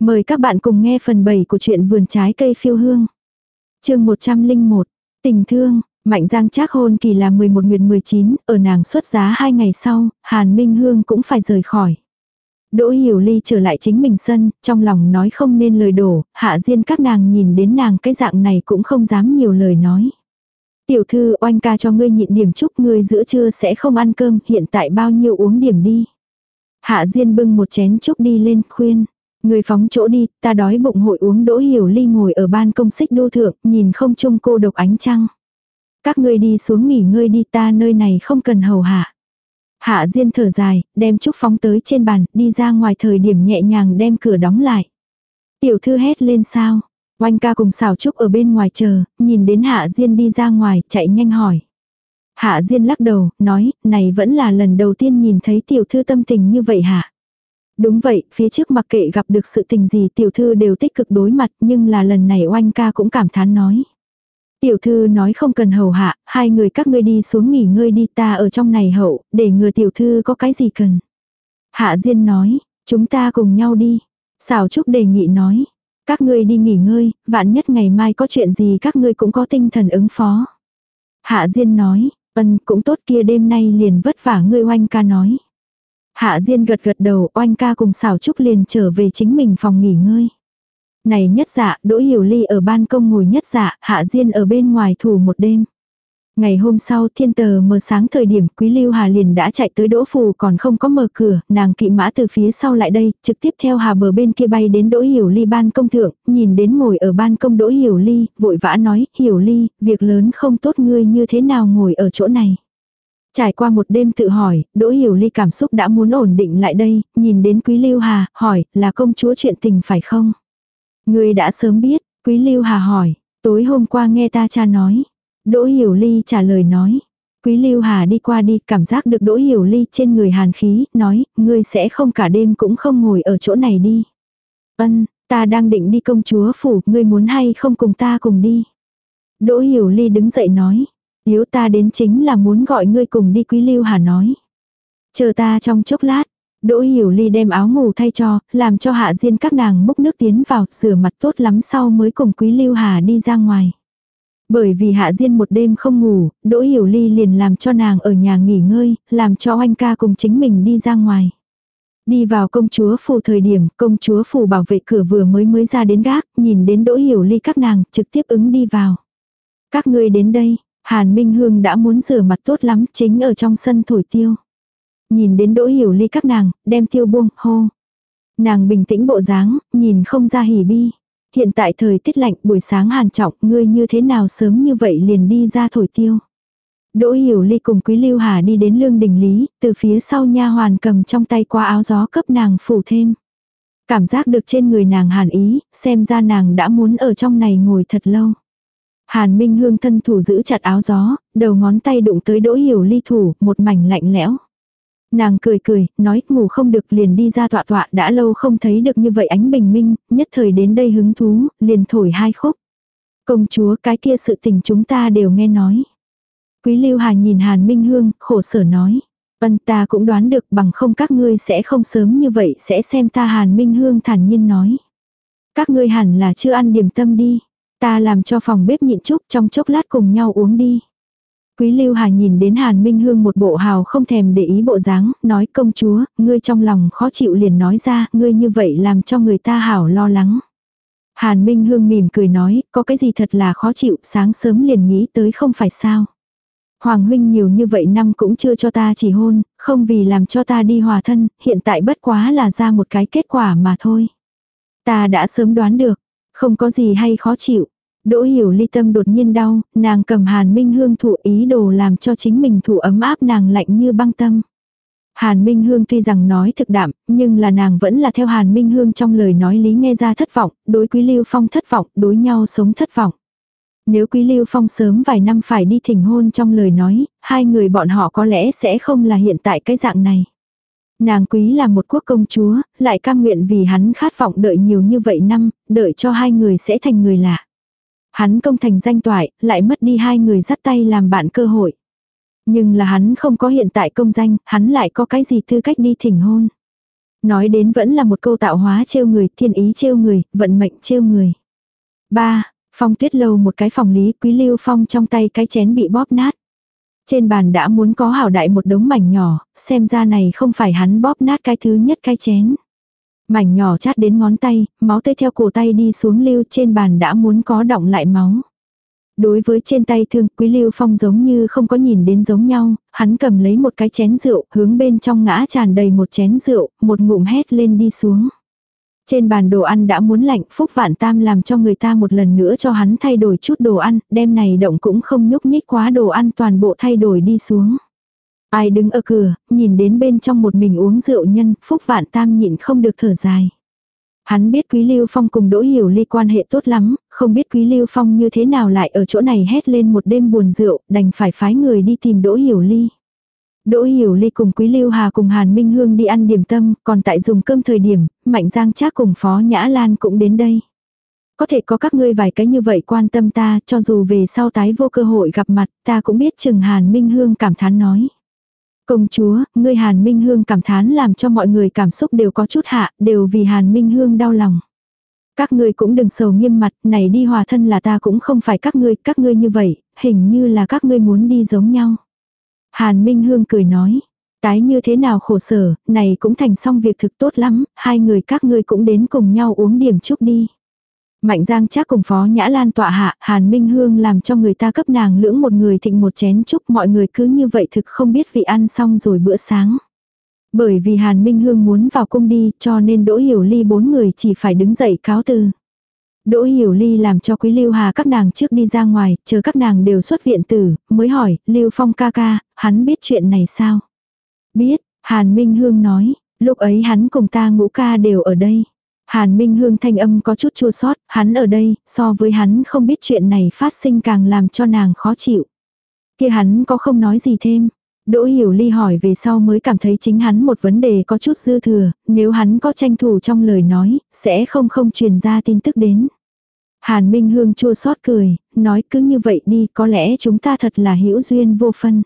Mời các bạn cùng nghe phần 7 của truyện vườn trái cây phiêu hương. chương 101, tình thương, Mạnh Giang Trác hôn kỳ là 11 nguyệt 19, ở nàng xuất giá hai ngày sau, Hàn Minh Hương cũng phải rời khỏi. Đỗ Hiểu Ly trở lại chính mình sân, trong lòng nói không nên lời đổ, hạ diên các nàng nhìn đến nàng cái dạng này cũng không dám nhiều lời nói. Tiểu thư oanh ca cho ngươi nhịn điểm chúc ngươi giữa trưa sẽ không ăn cơm, hiện tại bao nhiêu uống điểm đi. Hạ Diên bưng một chén chúc đi lên, khuyên. Người phóng chỗ đi, ta đói bụng hội uống đỗ hiểu ly ngồi ở ban công xích đô thượng, nhìn không chung cô độc ánh trăng. Các ngươi đi xuống nghỉ ngơi đi ta nơi này không cần hầu hạ. Hạ Diên thở dài, đem chúc phóng tới trên bàn, đi ra ngoài thời điểm nhẹ nhàng đem cửa đóng lại. Tiểu thư hét lên sao. Oanh ca cùng xào trúc ở bên ngoài chờ, nhìn đến Hạ Diên đi ra ngoài, chạy nhanh hỏi. Hạ Diên lắc đầu, nói, này vẫn là lần đầu tiên nhìn thấy tiểu thư tâm tình như vậy hả? Đúng vậy, phía trước mặc kệ gặp được sự tình gì tiểu thư đều tích cực đối mặt nhưng là lần này oanh ca cũng cảm thán nói. Tiểu thư nói không cần hầu hạ, hai người các ngươi đi xuống nghỉ ngơi đi ta ở trong này hậu, để ngừa tiểu thư có cái gì cần. Hạ Diên nói, chúng ta cùng nhau đi. Xảo Trúc đề nghị nói, các ngươi đi nghỉ ngơi, vạn nhất ngày mai có chuyện gì các ngươi cũng có tinh thần ứng phó. Hạ Diên nói, ân cũng tốt kia đêm nay liền vất vả ngươi oanh ca nói. Hạ Diên gật gật đầu oanh ca cùng xảo trúc liền trở về chính mình phòng nghỉ ngơi. Này nhất dạ, Đỗ Hiểu Ly ở ban công ngồi nhất dạ, Hạ Diên ở bên ngoài thủ một đêm. Ngày hôm sau thiên tờ mờ sáng thời điểm Quý Lưu Hà liền đã chạy tới Đỗ Phù còn không có mở cửa, nàng kỵ mã từ phía sau lại đây, trực tiếp theo Hà bờ bên kia bay đến Đỗ Hiểu Ly ban công thượng, nhìn đến ngồi ở ban công Đỗ Hiểu Ly, vội vã nói, Hiểu Ly, việc lớn không tốt ngươi như thế nào ngồi ở chỗ này. Trải qua một đêm tự hỏi, Đỗ Hiểu Ly cảm xúc đã muốn ổn định lại đây, nhìn đến Quý Lưu Hà, hỏi, là công chúa chuyện tình phải không? Người đã sớm biết, Quý Lưu Hà hỏi, tối hôm qua nghe ta cha nói. Đỗ Hiểu Ly trả lời nói. Quý Lưu Hà đi qua đi, cảm giác được Đỗ Hiểu Ly trên người hàn khí, nói, ngươi sẽ không cả đêm cũng không ngồi ở chỗ này đi. Ân, ta đang định đi công chúa phủ, ngươi muốn hay không cùng ta cùng đi. Đỗ Hiểu Ly đứng dậy nói, Yếu ta đến chính là muốn gọi ngươi cùng đi quý lưu hà nói. Chờ ta trong chốc lát. Đỗ Hiểu Ly đem áo ngủ thay cho, làm cho Hạ Diên các nàng múc nước tiến vào, rửa mặt tốt lắm sau mới cùng Quý Lưu Hà đi ra ngoài. Bởi vì Hạ Diên một đêm không ngủ, Đỗ Hiểu Ly liền làm cho nàng ở nhà nghỉ ngơi, làm cho anh ca cùng chính mình đi ra ngoài. Đi vào công chúa phủ thời điểm, công chúa phủ bảo vệ cửa vừa mới mới ra đến gác, nhìn đến Đỗ Hiểu Ly các nàng, trực tiếp ứng đi vào. Các ngươi đến đây, Hàn Minh Hương đã muốn rửa mặt tốt lắm, chính ở trong sân thổi tiêu. Nhìn đến đỗ hiểu ly các nàng, đem tiêu buông, hô. Nàng bình tĩnh bộ dáng, nhìn không ra hỉ bi. Hiện tại thời tiết lạnh buổi sáng hàn trọng, ngươi như thế nào sớm như vậy liền đi ra thổi tiêu. Đỗ Hiểu Ly cùng Quý Lưu Hà đi đến lương đình lý, từ phía sau nha hoàn cầm trong tay qua áo gió cấp nàng phủ thêm. Cảm giác được trên người nàng hàn ý, xem ra nàng đã muốn ở trong này ngồi thật lâu. Hàn Minh Hương thân thủ giữ chặt áo gió, đầu ngón tay đụng tới đỗ hiểu ly thủ, một mảnh lạnh lẽo. Nàng cười cười, nói ngủ không được liền đi ra tọa tọa đã lâu không thấy được như vậy ánh bình minh, nhất thời đến đây hứng thú, liền thổi hai khúc. Công chúa cái kia sự tình chúng ta đều nghe nói. Quý Lưu Hà nhìn Hàn Minh Hương, khổ sở nói. Vân ta cũng đoán được bằng không các ngươi sẽ không sớm như vậy sẽ xem ta Hàn Minh Hương thản nhiên nói. Các ngươi hẳn là chưa ăn điểm tâm đi. Ta làm cho phòng bếp nhịn chút trong chốc lát cùng nhau uống đi. Quý Lưu Hà nhìn đến Hàn Minh Hương một bộ hào không thèm để ý bộ dáng, nói công chúa, ngươi trong lòng khó chịu liền nói ra, ngươi như vậy làm cho người ta hảo lo lắng. Hàn Minh Hương mỉm cười nói, có cái gì thật là khó chịu, sáng sớm liền nghĩ tới không phải sao. Hoàng huynh nhiều như vậy năm cũng chưa cho ta chỉ hôn, không vì làm cho ta đi hòa thân, hiện tại bất quá là ra một cái kết quả mà thôi. Ta đã sớm đoán được, không có gì hay khó chịu. Đỗ hiểu ly tâm đột nhiên đau, nàng cầm hàn minh hương thụ ý đồ làm cho chính mình thụ ấm áp nàng lạnh như băng tâm. Hàn Minh Hương tuy rằng nói thực đạm, nhưng là nàng vẫn là theo Hàn Minh Hương trong lời nói lý nghe ra thất vọng, đối Quý Lưu Phong thất vọng, đối nhau sống thất vọng. Nếu Quý Lưu Phong sớm vài năm phải đi thỉnh hôn trong lời nói, hai người bọn họ có lẽ sẽ không là hiện tại cái dạng này. Nàng quý là một quốc công chúa, lại cam nguyện vì hắn khát vọng đợi nhiều như vậy năm, đợi cho hai người sẽ thành người lạ. Hắn công thành danh toại, lại mất đi hai người dắt tay làm bạn cơ hội. Nhưng là hắn không có hiện tại công danh, hắn lại có cái gì tư cách đi thỉnh hôn. Nói đến vẫn là một câu tạo hóa trêu người, thiên ý trêu người, vận mệnh trêu người. 3. Phong tuyết lâu một cái phòng lý quý lưu phong trong tay cái chén bị bóp nát. Trên bàn đã muốn có hảo đại một đống mảnh nhỏ, xem ra này không phải hắn bóp nát cái thứ nhất cái chén. Mảnh nhỏ chát đến ngón tay, máu tươi theo cổ tay đi xuống lưu trên bàn đã muốn có động lại máu. Đối với trên tay thương, Quý Lưu Phong giống như không có nhìn đến giống nhau, hắn cầm lấy một cái chén rượu, hướng bên trong ngã tràn đầy một chén rượu, một ngụm hét lên đi xuống. Trên bàn đồ ăn đã muốn lạnh, Phúc Vạn Tam làm cho người ta một lần nữa cho hắn thay đổi chút đồ ăn, đêm này động cũng không nhúc nhích quá đồ ăn toàn bộ thay đổi đi xuống. Ai đứng ở cửa, nhìn đến bên trong một mình uống rượu nhân, Phúc Vạn Tam nhịn không được thở dài. Hắn biết Quý Lưu Phong cùng Đỗ Hiểu Ly quan hệ tốt lắm, không biết Quý Lưu Phong như thế nào lại ở chỗ này hét lên một đêm buồn rượu, đành phải phái người đi tìm Đỗ Hiểu Ly. Đỗ Hiểu Ly cùng Quý Lưu Hà cùng Hàn Minh Hương đi ăn điểm tâm, còn tại dùng cơm thời điểm, Mạnh Giang Trác cùng Phó Nhã Lan cũng đến đây. Có thể có các ngươi vài cái như vậy quan tâm ta, cho dù về sau tái vô cơ hội gặp mặt, ta cũng biết chừng Hàn Minh Hương cảm thán nói. Công chúa, ngươi Hàn Minh Hương cảm thán làm cho mọi người cảm xúc đều có chút hạ, đều vì Hàn Minh Hương đau lòng. Các ngươi cũng đừng sầu nghiêm mặt, này đi hòa thân là ta cũng không phải các ngươi, các ngươi như vậy, hình như là các ngươi muốn đi giống nhau. Hàn Minh Hương cười nói, tái như thế nào khổ sở, này cũng thành xong việc thực tốt lắm, hai người các ngươi cũng đến cùng nhau uống điểm chúc đi. Mạnh Giang chắc cùng Phó Nhã Lan tọa hạ, Hàn Minh Hương làm cho người ta cấp nàng lưỡng một người thịnh một chén chúc mọi người cứ như vậy thực không biết vị ăn xong rồi bữa sáng. Bởi vì Hàn Minh Hương muốn vào cung đi cho nên Đỗ Hiểu Ly bốn người chỉ phải đứng dậy cáo từ. Đỗ Hiểu Ly làm cho Quý Lưu Hà các nàng trước đi ra ngoài, chờ các nàng đều xuất viện tử, mới hỏi, Lưu Phong ca ca, hắn biết chuyện này sao? Biết, Hàn Minh Hương nói, lúc ấy hắn cùng ta ngũ ca đều ở đây. Hàn Minh Hương thanh âm có chút chua sót, hắn ở đây, so với hắn không biết chuyện này phát sinh càng làm cho nàng khó chịu. kia hắn có không nói gì thêm. Đỗ Hiểu Ly hỏi về sau mới cảm thấy chính hắn một vấn đề có chút dư thừa, nếu hắn có tranh thủ trong lời nói, sẽ không không truyền ra tin tức đến. Hàn Minh Hương chua xót cười, nói cứ như vậy đi, có lẽ chúng ta thật là hữu duyên vô phân.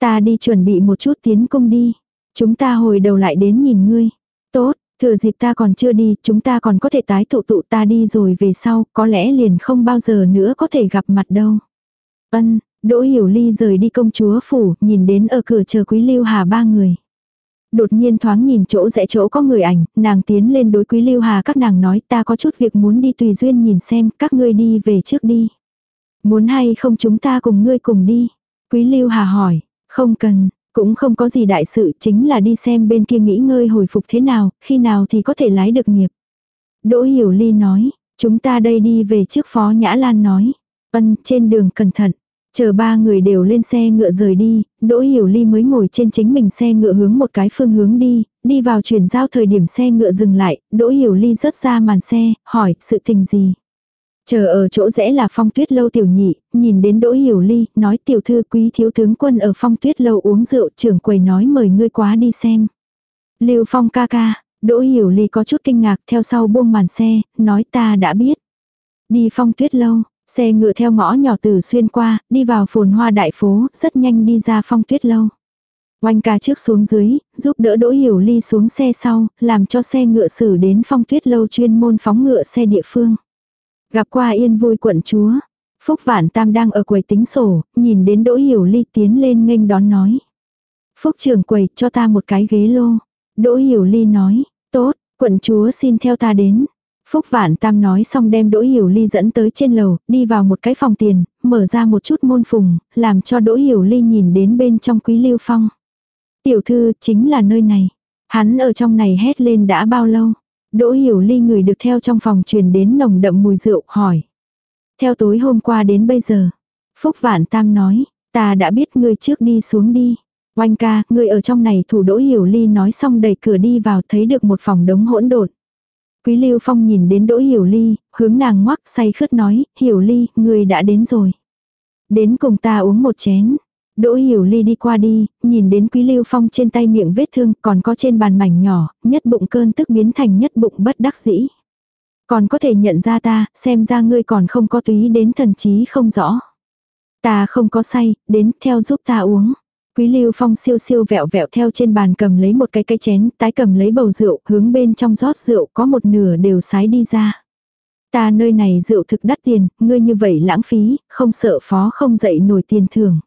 Ta đi chuẩn bị một chút tiến công đi. Chúng ta hồi đầu lại đến nhìn ngươi. Tốt, thừa dịp ta còn chưa đi, chúng ta còn có thể tái tụ tụ ta đi rồi về sau, có lẽ liền không bao giờ nữa có thể gặp mặt đâu. Ân, Đỗ Hiểu Ly rời đi công chúa phủ, nhìn đến ở cửa chờ Quý Lưu Hà ba người. Đột nhiên thoáng nhìn chỗ rẽ chỗ có người ảnh, nàng tiến lên đối Quý Lưu Hà các nàng nói ta có chút việc muốn đi tùy duyên nhìn xem, các ngươi đi về trước đi. Muốn hay không chúng ta cùng ngươi cùng đi. Quý Lưu Hà hỏi, không cần, cũng không có gì đại sự, chính là đi xem bên kia nghỉ ngơi hồi phục thế nào, khi nào thì có thể lái được nghiệp. Đỗ Hiểu Ly nói, chúng ta đây đi về trước Phó Nhã Lan nói. Ân, trên đường cẩn thận. Chờ ba người đều lên xe ngựa rời đi, Đỗ Hiểu Ly mới ngồi trên chính mình xe ngựa hướng một cái phương hướng đi, đi vào chuyển giao thời điểm xe ngựa dừng lại, Đỗ Hiểu Ly rớt ra màn xe, hỏi sự tình gì. Chờ ở chỗ rẽ là phong tuyết lâu tiểu nhị, nhìn đến Đỗ Hiểu Ly, nói tiểu thư quý thiếu tướng quân ở phong tuyết lâu uống rượu, trưởng quầy nói mời ngươi quá đi xem. Lưu phong ca ca, Đỗ Hiểu Ly có chút kinh ngạc theo sau buông màn xe, nói ta đã biết. Đi phong tuyết lâu, Xe ngựa theo ngõ nhỏ từ xuyên qua, đi vào phồn hoa đại phố, rất nhanh đi ra phong tuyết lâu. Oanh ca trước xuống dưới, giúp đỡ Đỗ Hiểu Ly xuống xe sau, làm cho xe ngựa xử đến phong tuyết lâu chuyên môn phóng ngựa xe địa phương. Gặp qua yên vui quận chúa. Phúc Vạn Tam đang ở quầy tính sổ, nhìn đến Đỗ Hiểu Ly tiến lên nghênh đón nói. Phúc trưởng quầy cho ta một cái ghế lô. Đỗ Hiểu Ly nói, tốt, quận chúa xin theo ta đến. Phúc Vạn Tam nói xong đem Đỗ Hiểu Ly dẫn tới trên lầu, đi vào một cái phòng tiền, mở ra một chút môn phùng, làm cho Đỗ Hiểu Ly nhìn đến bên trong quý lưu phong. Tiểu thư chính là nơi này. Hắn ở trong này hét lên đã bao lâu. Đỗ Hiểu Ly người được theo trong phòng truyền đến nồng đậm mùi rượu, hỏi. Theo tối hôm qua đến bây giờ. Phúc Vạn Tam nói, ta đã biết ngươi trước đi xuống đi. Oanh ca, ngươi ở trong này thủ Đỗ Hiểu Ly nói xong đẩy cửa đi vào thấy được một phòng đống hỗn độn. Quý Lưu Phong nhìn đến Đỗ Hiểu Ly, hướng nàng ngoắc say khướt nói, Hiểu Ly, ngươi đã đến rồi. Đến cùng ta uống một chén. Đỗ Hiểu Ly đi qua đi, nhìn đến Quý Lưu Phong trên tay miệng vết thương, còn có trên bàn mảnh nhỏ, nhất bụng cơn tức biến thành nhất bụng bất đắc dĩ. Còn có thể nhận ra ta, xem ra ngươi còn không có túy đến thần trí không rõ. Ta không có say, đến theo giúp ta uống. Quý Lưu Phong siêu siêu vẹo vẹo theo trên bàn cầm lấy một cái cái chén, tái cầm lấy bầu rượu, hướng bên trong rót rượu có một nửa đều sái đi ra. Ta nơi này rượu thực đắt tiền, ngươi như vậy lãng phí, không sợ phó không dậy nổi tiền thưởng.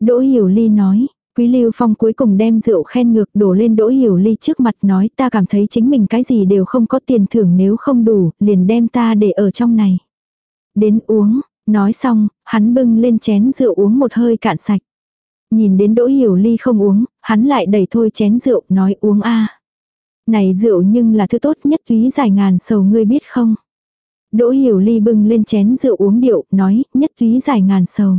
Đỗ Hiểu Ly nói, Quý Lưu Phong cuối cùng đem rượu khen ngược đổ lên Đỗ Hiểu Ly trước mặt nói ta cảm thấy chính mình cái gì đều không có tiền thưởng nếu không đủ, liền đem ta để ở trong này. Đến uống, nói xong, hắn bưng lên chén rượu uống một hơi cạn sạch. Nhìn đến Đỗ Hiểu Ly không uống, hắn lại đẩy thôi chén rượu nói uống a. Này rượu nhưng là thứ tốt nhất túy giải ngàn sầu ngươi biết không? Đỗ Hiểu Ly bưng lên chén rượu uống điệu, nói, nhất túy giải ngàn sầu.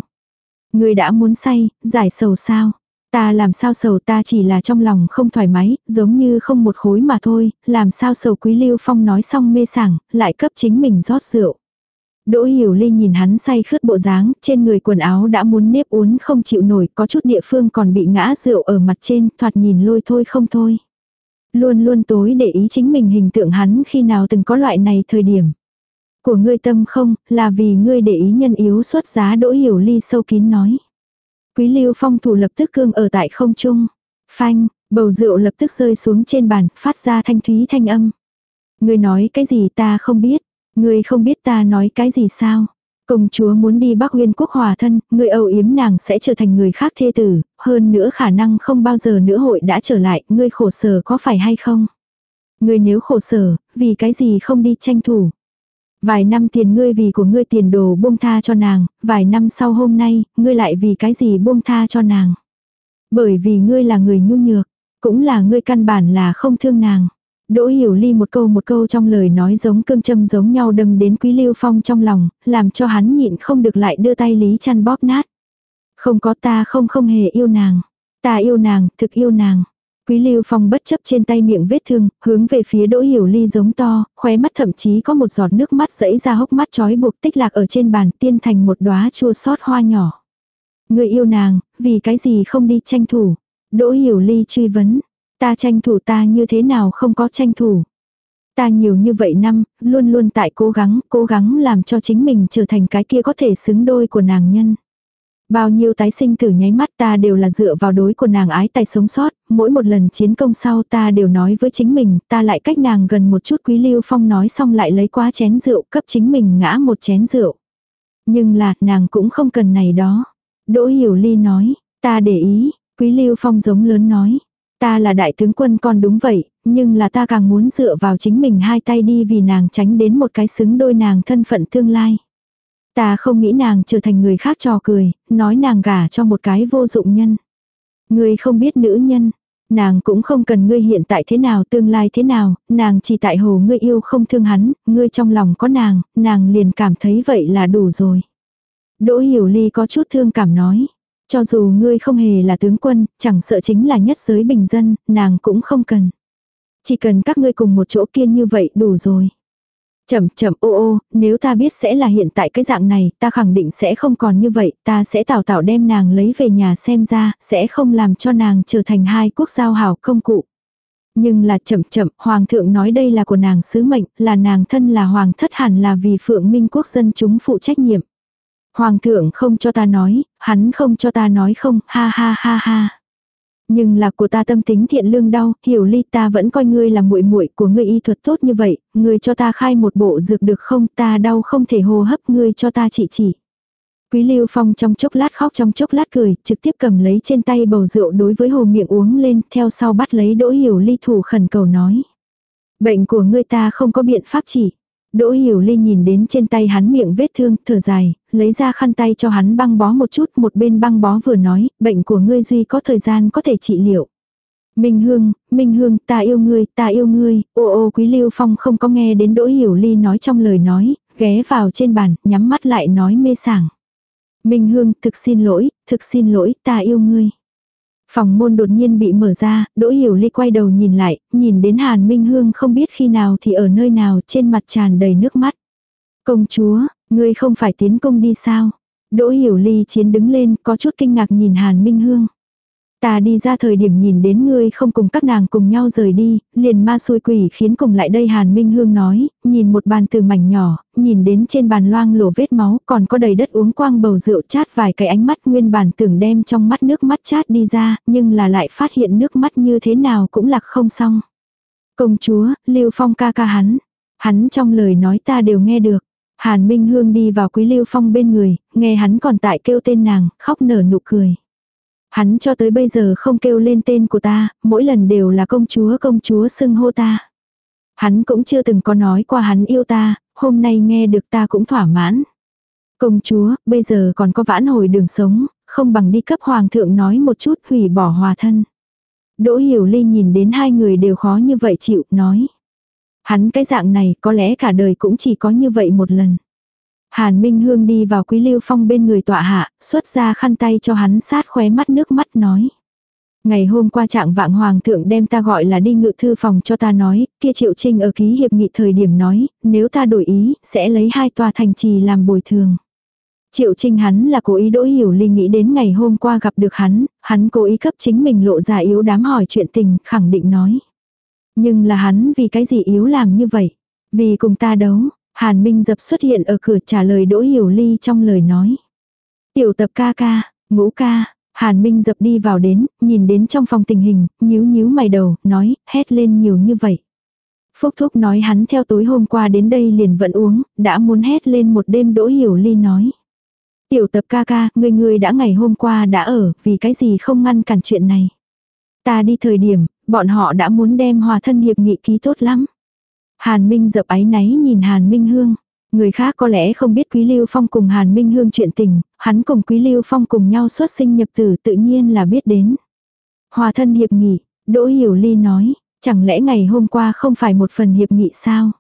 Ngươi đã muốn say, giải sầu sao? Ta làm sao sầu ta chỉ là trong lòng không thoải mái, giống như không một khối mà thôi, làm sao sầu quý lưu phong nói xong mê sảng, lại cấp chính mình rót rượu. Đỗ Hiểu Ly nhìn hắn say khướt bộ dáng, trên người quần áo đã muốn nếp uốn không chịu nổi, có chút địa phương còn bị ngã rượu ở mặt trên, thoạt nhìn lôi thôi không thôi. Luôn luôn tối để ý chính mình hình tượng hắn khi nào từng có loại này thời điểm. Của ngươi tâm không, là vì ngươi để ý nhân yếu xuất giá Đỗ Hiểu Ly sâu kín nói. Quý Lưu Phong thủ lập tức cương ở tại không trung. Phanh, bầu rượu lập tức rơi xuống trên bàn, phát ra thanh thúy thanh âm. Ngươi nói cái gì ta không biết. Ngươi không biết ta nói cái gì sao? Công chúa muốn đi Bắc Uyên quốc hòa thân, người âu yếm nàng sẽ trở thành người khác thê tử, hơn nữa khả năng không bao giờ nữa hội đã trở lại, ngươi khổ sở có phải hay không? Ngươi nếu khổ sở, vì cái gì không đi tranh thủ? Vài năm tiền ngươi vì của ngươi tiền đồ buông tha cho nàng, vài năm sau hôm nay, ngươi lại vì cái gì buông tha cho nàng? Bởi vì ngươi là người nhu nhược, cũng là ngươi căn bản là không thương nàng. Đỗ Hiểu Ly một câu một câu trong lời nói giống cương châm giống nhau đâm đến Quý Lưu Phong trong lòng, làm cho hắn nhịn không được lại đưa tay Lý chăn bóp nát. Không có ta không không hề yêu nàng. Ta yêu nàng, thực yêu nàng. Quý Lưu Phong bất chấp trên tay miệng vết thương, hướng về phía Đỗ Hiểu Ly giống to, khóe mắt thậm chí có một giọt nước mắt dẫy ra hốc mắt trói buộc tích lạc ở trên bàn tiên thành một đóa chua sót hoa nhỏ. Người yêu nàng, vì cái gì không đi tranh thủ. Đỗ Hiểu Ly truy vấn, Ta tranh thủ ta như thế nào không có tranh thủ. Ta nhiều như vậy năm, luôn luôn tại cố gắng, cố gắng làm cho chính mình trở thành cái kia có thể xứng đôi của nàng nhân. Bao nhiêu tái sinh tử nháy mắt ta đều là dựa vào đối của nàng ái tài sống sót, mỗi một lần chiến công sau ta đều nói với chính mình, ta lại cách nàng gần một chút quý lưu phong nói xong lại lấy quá chén rượu cấp chính mình ngã một chén rượu. Nhưng là, nàng cũng không cần này đó. Đỗ hiểu ly nói, ta để ý, quý lưu phong giống lớn nói, Ta là đại tướng quân con đúng vậy, nhưng là ta càng muốn dựa vào chính mình hai tay đi vì nàng tránh đến một cái xứng đôi nàng thân phận tương lai. Ta không nghĩ nàng trở thành người khác trò cười, nói nàng gả cho một cái vô dụng nhân. Ngươi không biết nữ nhân, nàng cũng không cần ngươi hiện tại thế nào tương lai thế nào, nàng chỉ tại hồ ngươi yêu không thương hắn, ngươi trong lòng có nàng, nàng liền cảm thấy vậy là đủ rồi. Đỗ Hiểu Ly có chút thương cảm nói. Cho dù ngươi không hề là tướng quân, chẳng sợ chính là nhất giới bình dân, nàng cũng không cần. Chỉ cần các ngươi cùng một chỗ kia như vậy đủ rồi. Chậm chậm ô ô, nếu ta biết sẽ là hiện tại cái dạng này, ta khẳng định sẽ không còn như vậy, ta sẽ tào tạo đem nàng lấy về nhà xem ra, sẽ không làm cho nàng trở thành hai quốc giao hảo công cụ. Nhưng là chậm chậm, hoàng thượng nói đây là của nàng sứ mệnh, là nàng thân là hoàng thất hẳn là vì phượng minh quốc dân chúng phụ trách nhiệm. Hoàng thượng không cho ta nói, hắn không cho ta nói không, ha ha ha ha. Nhưng là của ta tâm tính thiện lương đau, hiểu ly ta vẫn coi ngươi là muội muội của ngươi y thuật tốt như vậy, ngươi cho ta khai một bộ dược được không, ta đau không thể hô hấp ngươi cho ta chỉ chỉ. Quý Lưu Phong trong chốc lát khóc trong chốc lát cười, trực tiếp cầm lấy trên tay bầu rượu đối với hồ miệng uống lên, theo sau bắt lấy đỗ hiểu ly thủ khẩn cầu nói. Bệnh của ngươi ta không có biện pháp chỉ. Đỗ Hiểu Ly nhìn đến trên tay hắn miệng vết thương, thở dài, lấy ra khăn tay cho hắn băng bó một chút, một bên băng bó vừa nói, bệnh của ngươi duy có thời gian có thể trị liệu. Minh Hương, Minh Hương, ta yêu ngươi, ta yêu ngươi, ô ô Quý Lưu Phong không có nghe đến Đỗ Hiểu Ly nói trong lời nói, ghé vào trên bàn, nhắm mắt lại nói mê sảng. Minh Hương, thực xin lỗi, thực xin lỗi, ta yêu ngươi. Phòng môn đột nhiên bị mở ra, Đỗ Hiểu Ly quay đầu nhìn lại, nhìn đến Hàn Minh Hương không biết khi nào thì ở nơi nào trên mặt tràn đầy nước mắt. Công chúa, ngươi không phải tiến công đi sao? Đỗ Hiểu Ly chiến đứng lên có chút kinh ngạc nhìn Hàn Minh Hương. Ta đi ra thời điểm nhìn đến ngươi không cùng các nàng cùng nhau rời đi, liền ma xui quỷ khiến cùng lại đây Hàn Minh Hương nói, nhìn một bàn từ mảnh nhỏ, nhìn đến trên bàn loang lổ vết máu còn có đầy đất uống quang bầu rượu chát vài cái ánh mắt nguyên bản tưởng đem trong mắt nước mắt chát đi ra, nhưng là lại phát hiện nước mắt như thế nào cũng lạc không xong. Công chúa, Lưu Phong ca ca hắn, hắn trong lời nói ta đều nghe được. Hàn Minh Hương đi vào Quý Lưu Phong bên người, nghe hắn còn tại kêu tên nàng, khóc nở nụ cười. Hắn cho tới bây giờ không kêu lên tên của ta, mỗi lần đều là công chúa công chúa xưng hô ta. Hắn cũng chưa từng có nói qua hắn yêu ta, hôm nay nghe được ta cũng thỏa mãn. Công chúa, bây giờ còn có vãn hồi đường sống, không bằng đi cấp hoàng thượng nói một chút hủy bỏ hòa thân. Đỗ Hiểu Ly nhìn đến hai người đều khó như vậy chịu, nói. Hắn cái dạng này có lẽ cả đời cũng chỉ có như vậy một lần. Hàn Minh Hương đi vào Quý Lưu Phong bên người tọa hạ, xuất ra khăn tay cho hắn sát khóe mắt nước mắt nói. Ngày hôm qua trạng vạng hoàng thượng đem ta gọi là đi ngự thư phòng cho ta nói, kia triệu trinh ở ký hiệp nghị thời điểm nói, nếu ta đổi ý, sẽ lấy hai tòa thành trì làm bồi thường. Triệu trinh hắn là cố ý đỗ hiểu ly nghĩ đến ngày hôm qua gặp được hắn, hắn cố ý cấp chính mình lộ ra yếu đám hỏi chuyện tình, khẳng định nói. Nhưng là hắn vì cái gì yếu làm như vậy? Vì cùng ta đấu, Hàn Minh dập xuất hiện ở cửa trả lời Đỗ Hiểu Ly trong lời nói. Tiểu tập ca ca, ngũ ca, Hàn Minh dập đi vào đến, nhìn đến trong phòng tình hình, nhíu nhíu mày đầu, nói, hét lên nhiều như vậy. Phúc Thúc nói hắn theo tối hôm qua đến đây liền vẫn uống, đã muốn hét lên một đêm Đỗ Hiểu Ly nói. Tiểu tập ca ca, người người đã ngày hôm qua đã ở, vì cái gì không ngăn cản chuyện này. Ta đi thời điểm, bọn họ đã muốn đem hòa thân hiệp nghị ký tốt lắm. Hàn Minh dập áy náy nhìn Hàn Minh Hương. Người khác có lẽ không biết Quý Lưu Phong cùng Hàn Minh Hương chuyện tình, hắn cùng Quý Lưu Phong cùng nhau xuất sinh nhập tử tự nhiên là biết đến. Hòa thân hiệp nghị, Đỗ Hiểu Ly nói, chẳng lẽ ngày hôm qua không phải một phần hiệp nghị sao?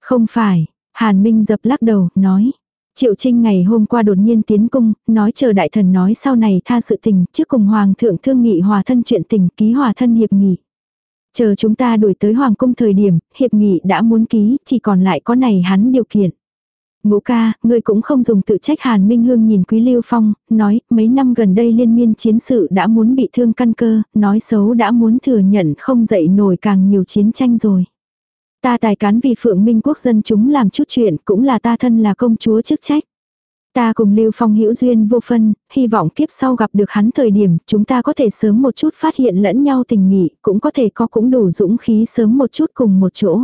Không phải, Hàn Minh dập lắc đầu, nói. Triệu Trinh ngày hôm qua đột nhiên tiến cung, nói chờ đại thần nói sau này tha sự tình, trước cùng Hoàng thượng thương nghị hòa thân chuyện tình ký hòa thân hiệp nghị. Chờ chúng ta đuổi tới Hoàng cung thời điểm, hiệp nghị đã muốn ký, chỉ còn lại có này hắn điều kiện. Ngũ ca, ngươi cũng không dùng tự trách Hàn Minh Hương nhìn Quý Lưu Phong, nói, mấy năm gần đây liên miên chiến sự đã muốn bị thương căn cơ, nói xấu đã muốn thừa nhận không dậy nổi càng nhiều chiến tranh rồi. Ta tài cán vì phượng minh quốc dân chúng làm chút chuyện cũng là ta thân là công chúa chức trách. Ta cùng Lưu Phong hữu duyên vô phân, hy vọng kiếp sau gặp được hắn thời điểm, chúng ta có thể sớm một chút phát hiện lẫn nhau tình nghị, cũng có thể có cũng đủ dũng khí sớm một chút cùng một chỗ.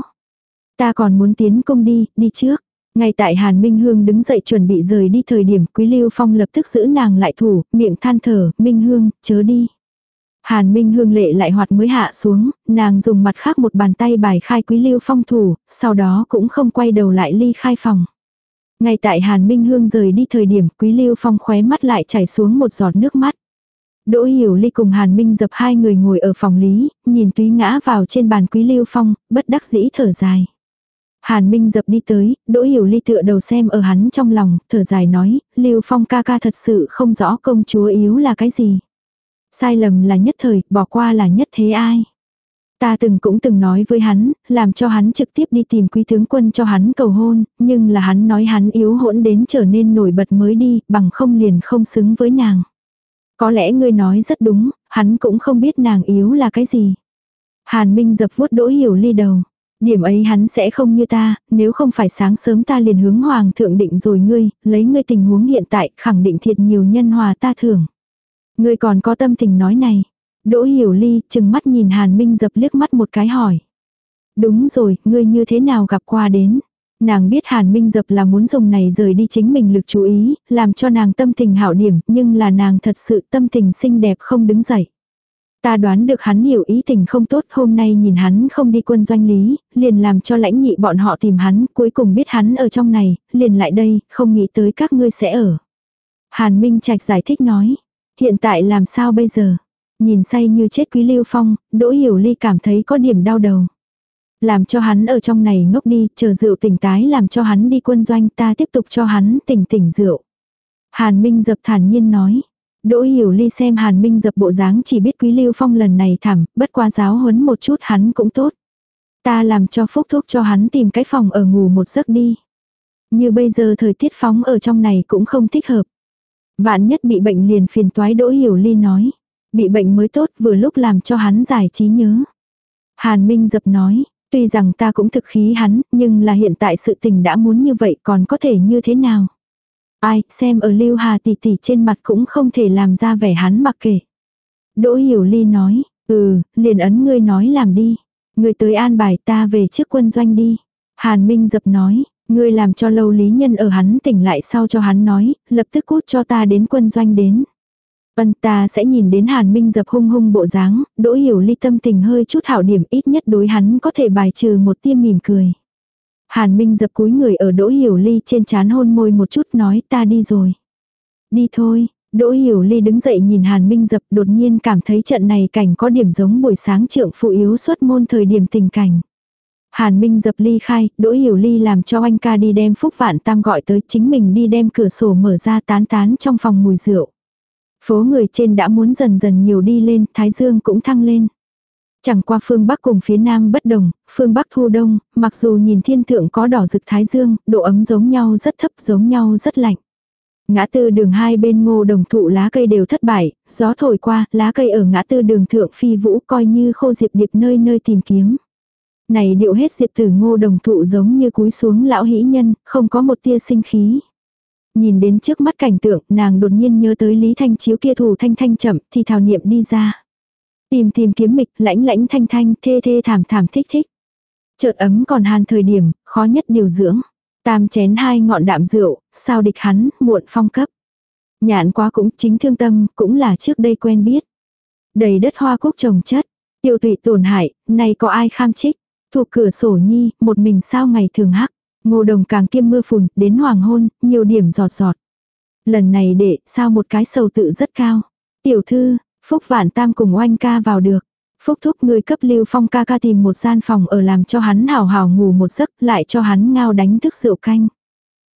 Ta còn muốn tiến công đi, đi trước. Ngay tại Hàn Minh Hương đứng dậy chuẩn bị rời đi thời điểm Quý Lưu Phong lập tức giữ nàng lại thủ, miệng than thở, Minh Hương, chớ đi. Hàn Minh Hương lệ lại hoạt mới hạ xuống, nàng dùng mặt khác một bàn tay bài khai Quý Lưu Phong thủ, sau đó cũng không quay đầu lại ly khai phòng. Ngay tại Hàn Minh Hương rời đi thời điểm Quý Lưu Phong khóe mắt lại chảy xuống một giọt nước mắt. Đỗ Hiểu Ly cùng Hàn Minh dập hai người ngồi ở phòng lý, nhìn túy ngã vào trên bàn Quý Lưu Phong, bất đắc dĩ thở dài. Hàn Minh dập đi tới, Đỗ Hiểu Ly tựa đầu xem ở hắn trong lòng, thở dài nói, Lưu Phong ca ca thật sự không rõ công chúa yếu là cái gì. Sai lầm là nhất thời, bỏ qua là nhất thế ai. Ta từng cũng từng nói với hắn, làm cho hắn trực tiếp đi tìm quý tướng quân cho hắn cầu hôn, nhưng là hắn nói hắn yếu hỗn đến trở nên nổi bật mới đi, bằng không liền không xứng với nàng. Có lẽ ngươi nói rất đúng, hắn cũng không biết nàng yếu là cái gì. Hàn Minh dập vuốt đỗ hiểu ly đầu. Điểm ấy hắn sẽ không như ta, nếu không phải sáng sớm ta liền hướng hoàng thượng định rồi ngươi, lấy ngươi tình huống hiện tại, khẳng định thiệt nhiều nhân hòa ta thưởng. Ngươi còn có tâm tình nói này. Đỗ hiểu ly chừng mắt nhìn Hàn Minh dập liếc mắt một cái hỏi. Đúng rồi, ngươi như thế nào gặp qua đến. Nàng biết Hàn Minh dập là muốn dùng này rời đi chính mình lực chú ý, làm cho nàng tâm tình hảo điểm, nhưng là nàng thật sự tâm tình xinh đẹp không đứng dậy. Ta đoán được hắn hiểu ý tình không tốt hôm nay nhìn hắn không đi quân doanh lý, liền làm cho lãnh nhị bọn họ tìm hắn, cuối cùng biết hắn ở trong này, liền lại đây, không nghĩ tới các ngươi sẽ ở. Hàn Minh Trạch giải thích nói, hiện tại làm sao bây giờ? Nhìn say như chết quý lưu phong, đỗ hiểu ly cảm thấy có điểm đau đầu. Làm cho hắn ở trong này ngốc đi, chờ rượu tỉnh tái làm cho hắn đi quân doanh ta tiếp tục cho hắn tỉnh tỉnh rượu. Hàn Minh dập thản nhiên nói. Đỗ hiểu ly xem Hàn Minh dập bộ dáng chỉ biết quý lưu phong lần này thảm, bất qua giáo huấn một chút hắn cũng tốt. Ta làm cho phúc thuốc cho hắn tìm cái phòng ở ngủ một giấc đi. Như bây giờ thời tiết phóng ở trong này cũng không thích hợp. Vạn nhất bị bệnh liền phiền toái đỗ hiểu ly nói. Bị bệnh mới tốt vừa lúc làm cho hắn giải trí nhớ. Hàn Minh dập nói, tuy rằng ta cũng thực khí hắn, nhưng là hiện tại sự tình đã muốn như vậy còn có thể như thế nào. Ai, xem ở Lưu Hà tỷ tỷ trên mặt cũng không thể làm ra vẻ hắn mặc kệ. Đỗ Hiểu Ly nói, ừ, liền ấn ngươi nói làm đi. Ngươi tới an bài ta về trước quân doanh đi. Hàn Minh dập nói, ngươi làm cho lâu lý nhân ở hắn tỉnh lại sau cho hắn nói, lập tức cút cho ta đến quân doanh đến. Vân ta sẽ nhìn đến Hàn Minh dập hung hung bộ dáng, đỗ hiểu ly tâm tình hơi chút hảo điểm ít nhất đối hắn có thể bài trừ một tia mỉm cười. Hàn Minh dập cúi người ở đỗ hiểu ly trên chán hôn môi một chút nói ta đi rồi. Đi thôi, Đỗ Hiểu Ly đứng dậy nhìn Hàn Minh Dập đột nhiên cảm thấy trận này cảnh có điểm giống buổi sáng trượng phụ yếu xuất môn thời điểm tình cảnh. Hàn Minh Dập ly khai, Đỗ Hiểu Ly làm cho anh ca đi đem Phúc Vạn Tam gọi tới chính mình đi đem cửa sổ mở ra tán tán trong phòng mùi rượu. Phố người trên đã muốn dần dần nhiều đi lên, Thái Dương cũng thăng lên. Chẳng qua phương Bắc cùng phía Nam bất đồng, phương Bắc thu đông, mặc dù nhìn thiên thượng có đỏ rực Thái Dương, độ ấm giống nhau rất thấp giống nhau rất lạnh. Ngã tư đường hai bên ngô đồng thụ lá cây đều thất bại, gió thổi qua, lá cây ở ngã tư đường thượng phi vũ coi như khô diệp điệp nơi nơi tìm kiếm. Này điệu hết diệp tử ngô đồng thụ giống như cúi xuống lão hĩ nhân, không có một tia sinh khí. Nhìn đến trước mắt cảnh tượng, nàng đột nhiên nhớ tới Lý Thanh Chiếu kia thủ thanh thanh chậm, thì thảo niệm đi ra. Tìm tìm kiếm mịch, lãnh lãnh thanh thanh, thê thê thảm thảm thích thích. Chợt ấm còn hàn thời điểm, khó nhất điều dưỡng. Tam chén hai ngọn đạm rượu, sao địch hắn, muộn phong cấp. Nhạn quá cũng chính thương tâm, cũng là trước đây quen biết. Đầy đất hoa cúc trồng chất, tiêu tụy tổn hại, nay có ai kham trích. Thuộc cửa sổ nhi, một mình sao ngày thường hắc. Ngô đồng càng kiêm mưa phùn, đến hoàng hôn, nhiều điểm giọt giọt. Lần này để, sao một cái sầu tự rất cao. Tiểu thư, Phúc Vạn Tam cùng oanh ca vào được. Phúc thúc người cấp lưu phong ca ca tìm một gian phòng ở làm cho hắn hào hào ngủ một giấc lại cho hắn ngao đánh thức rượu canh.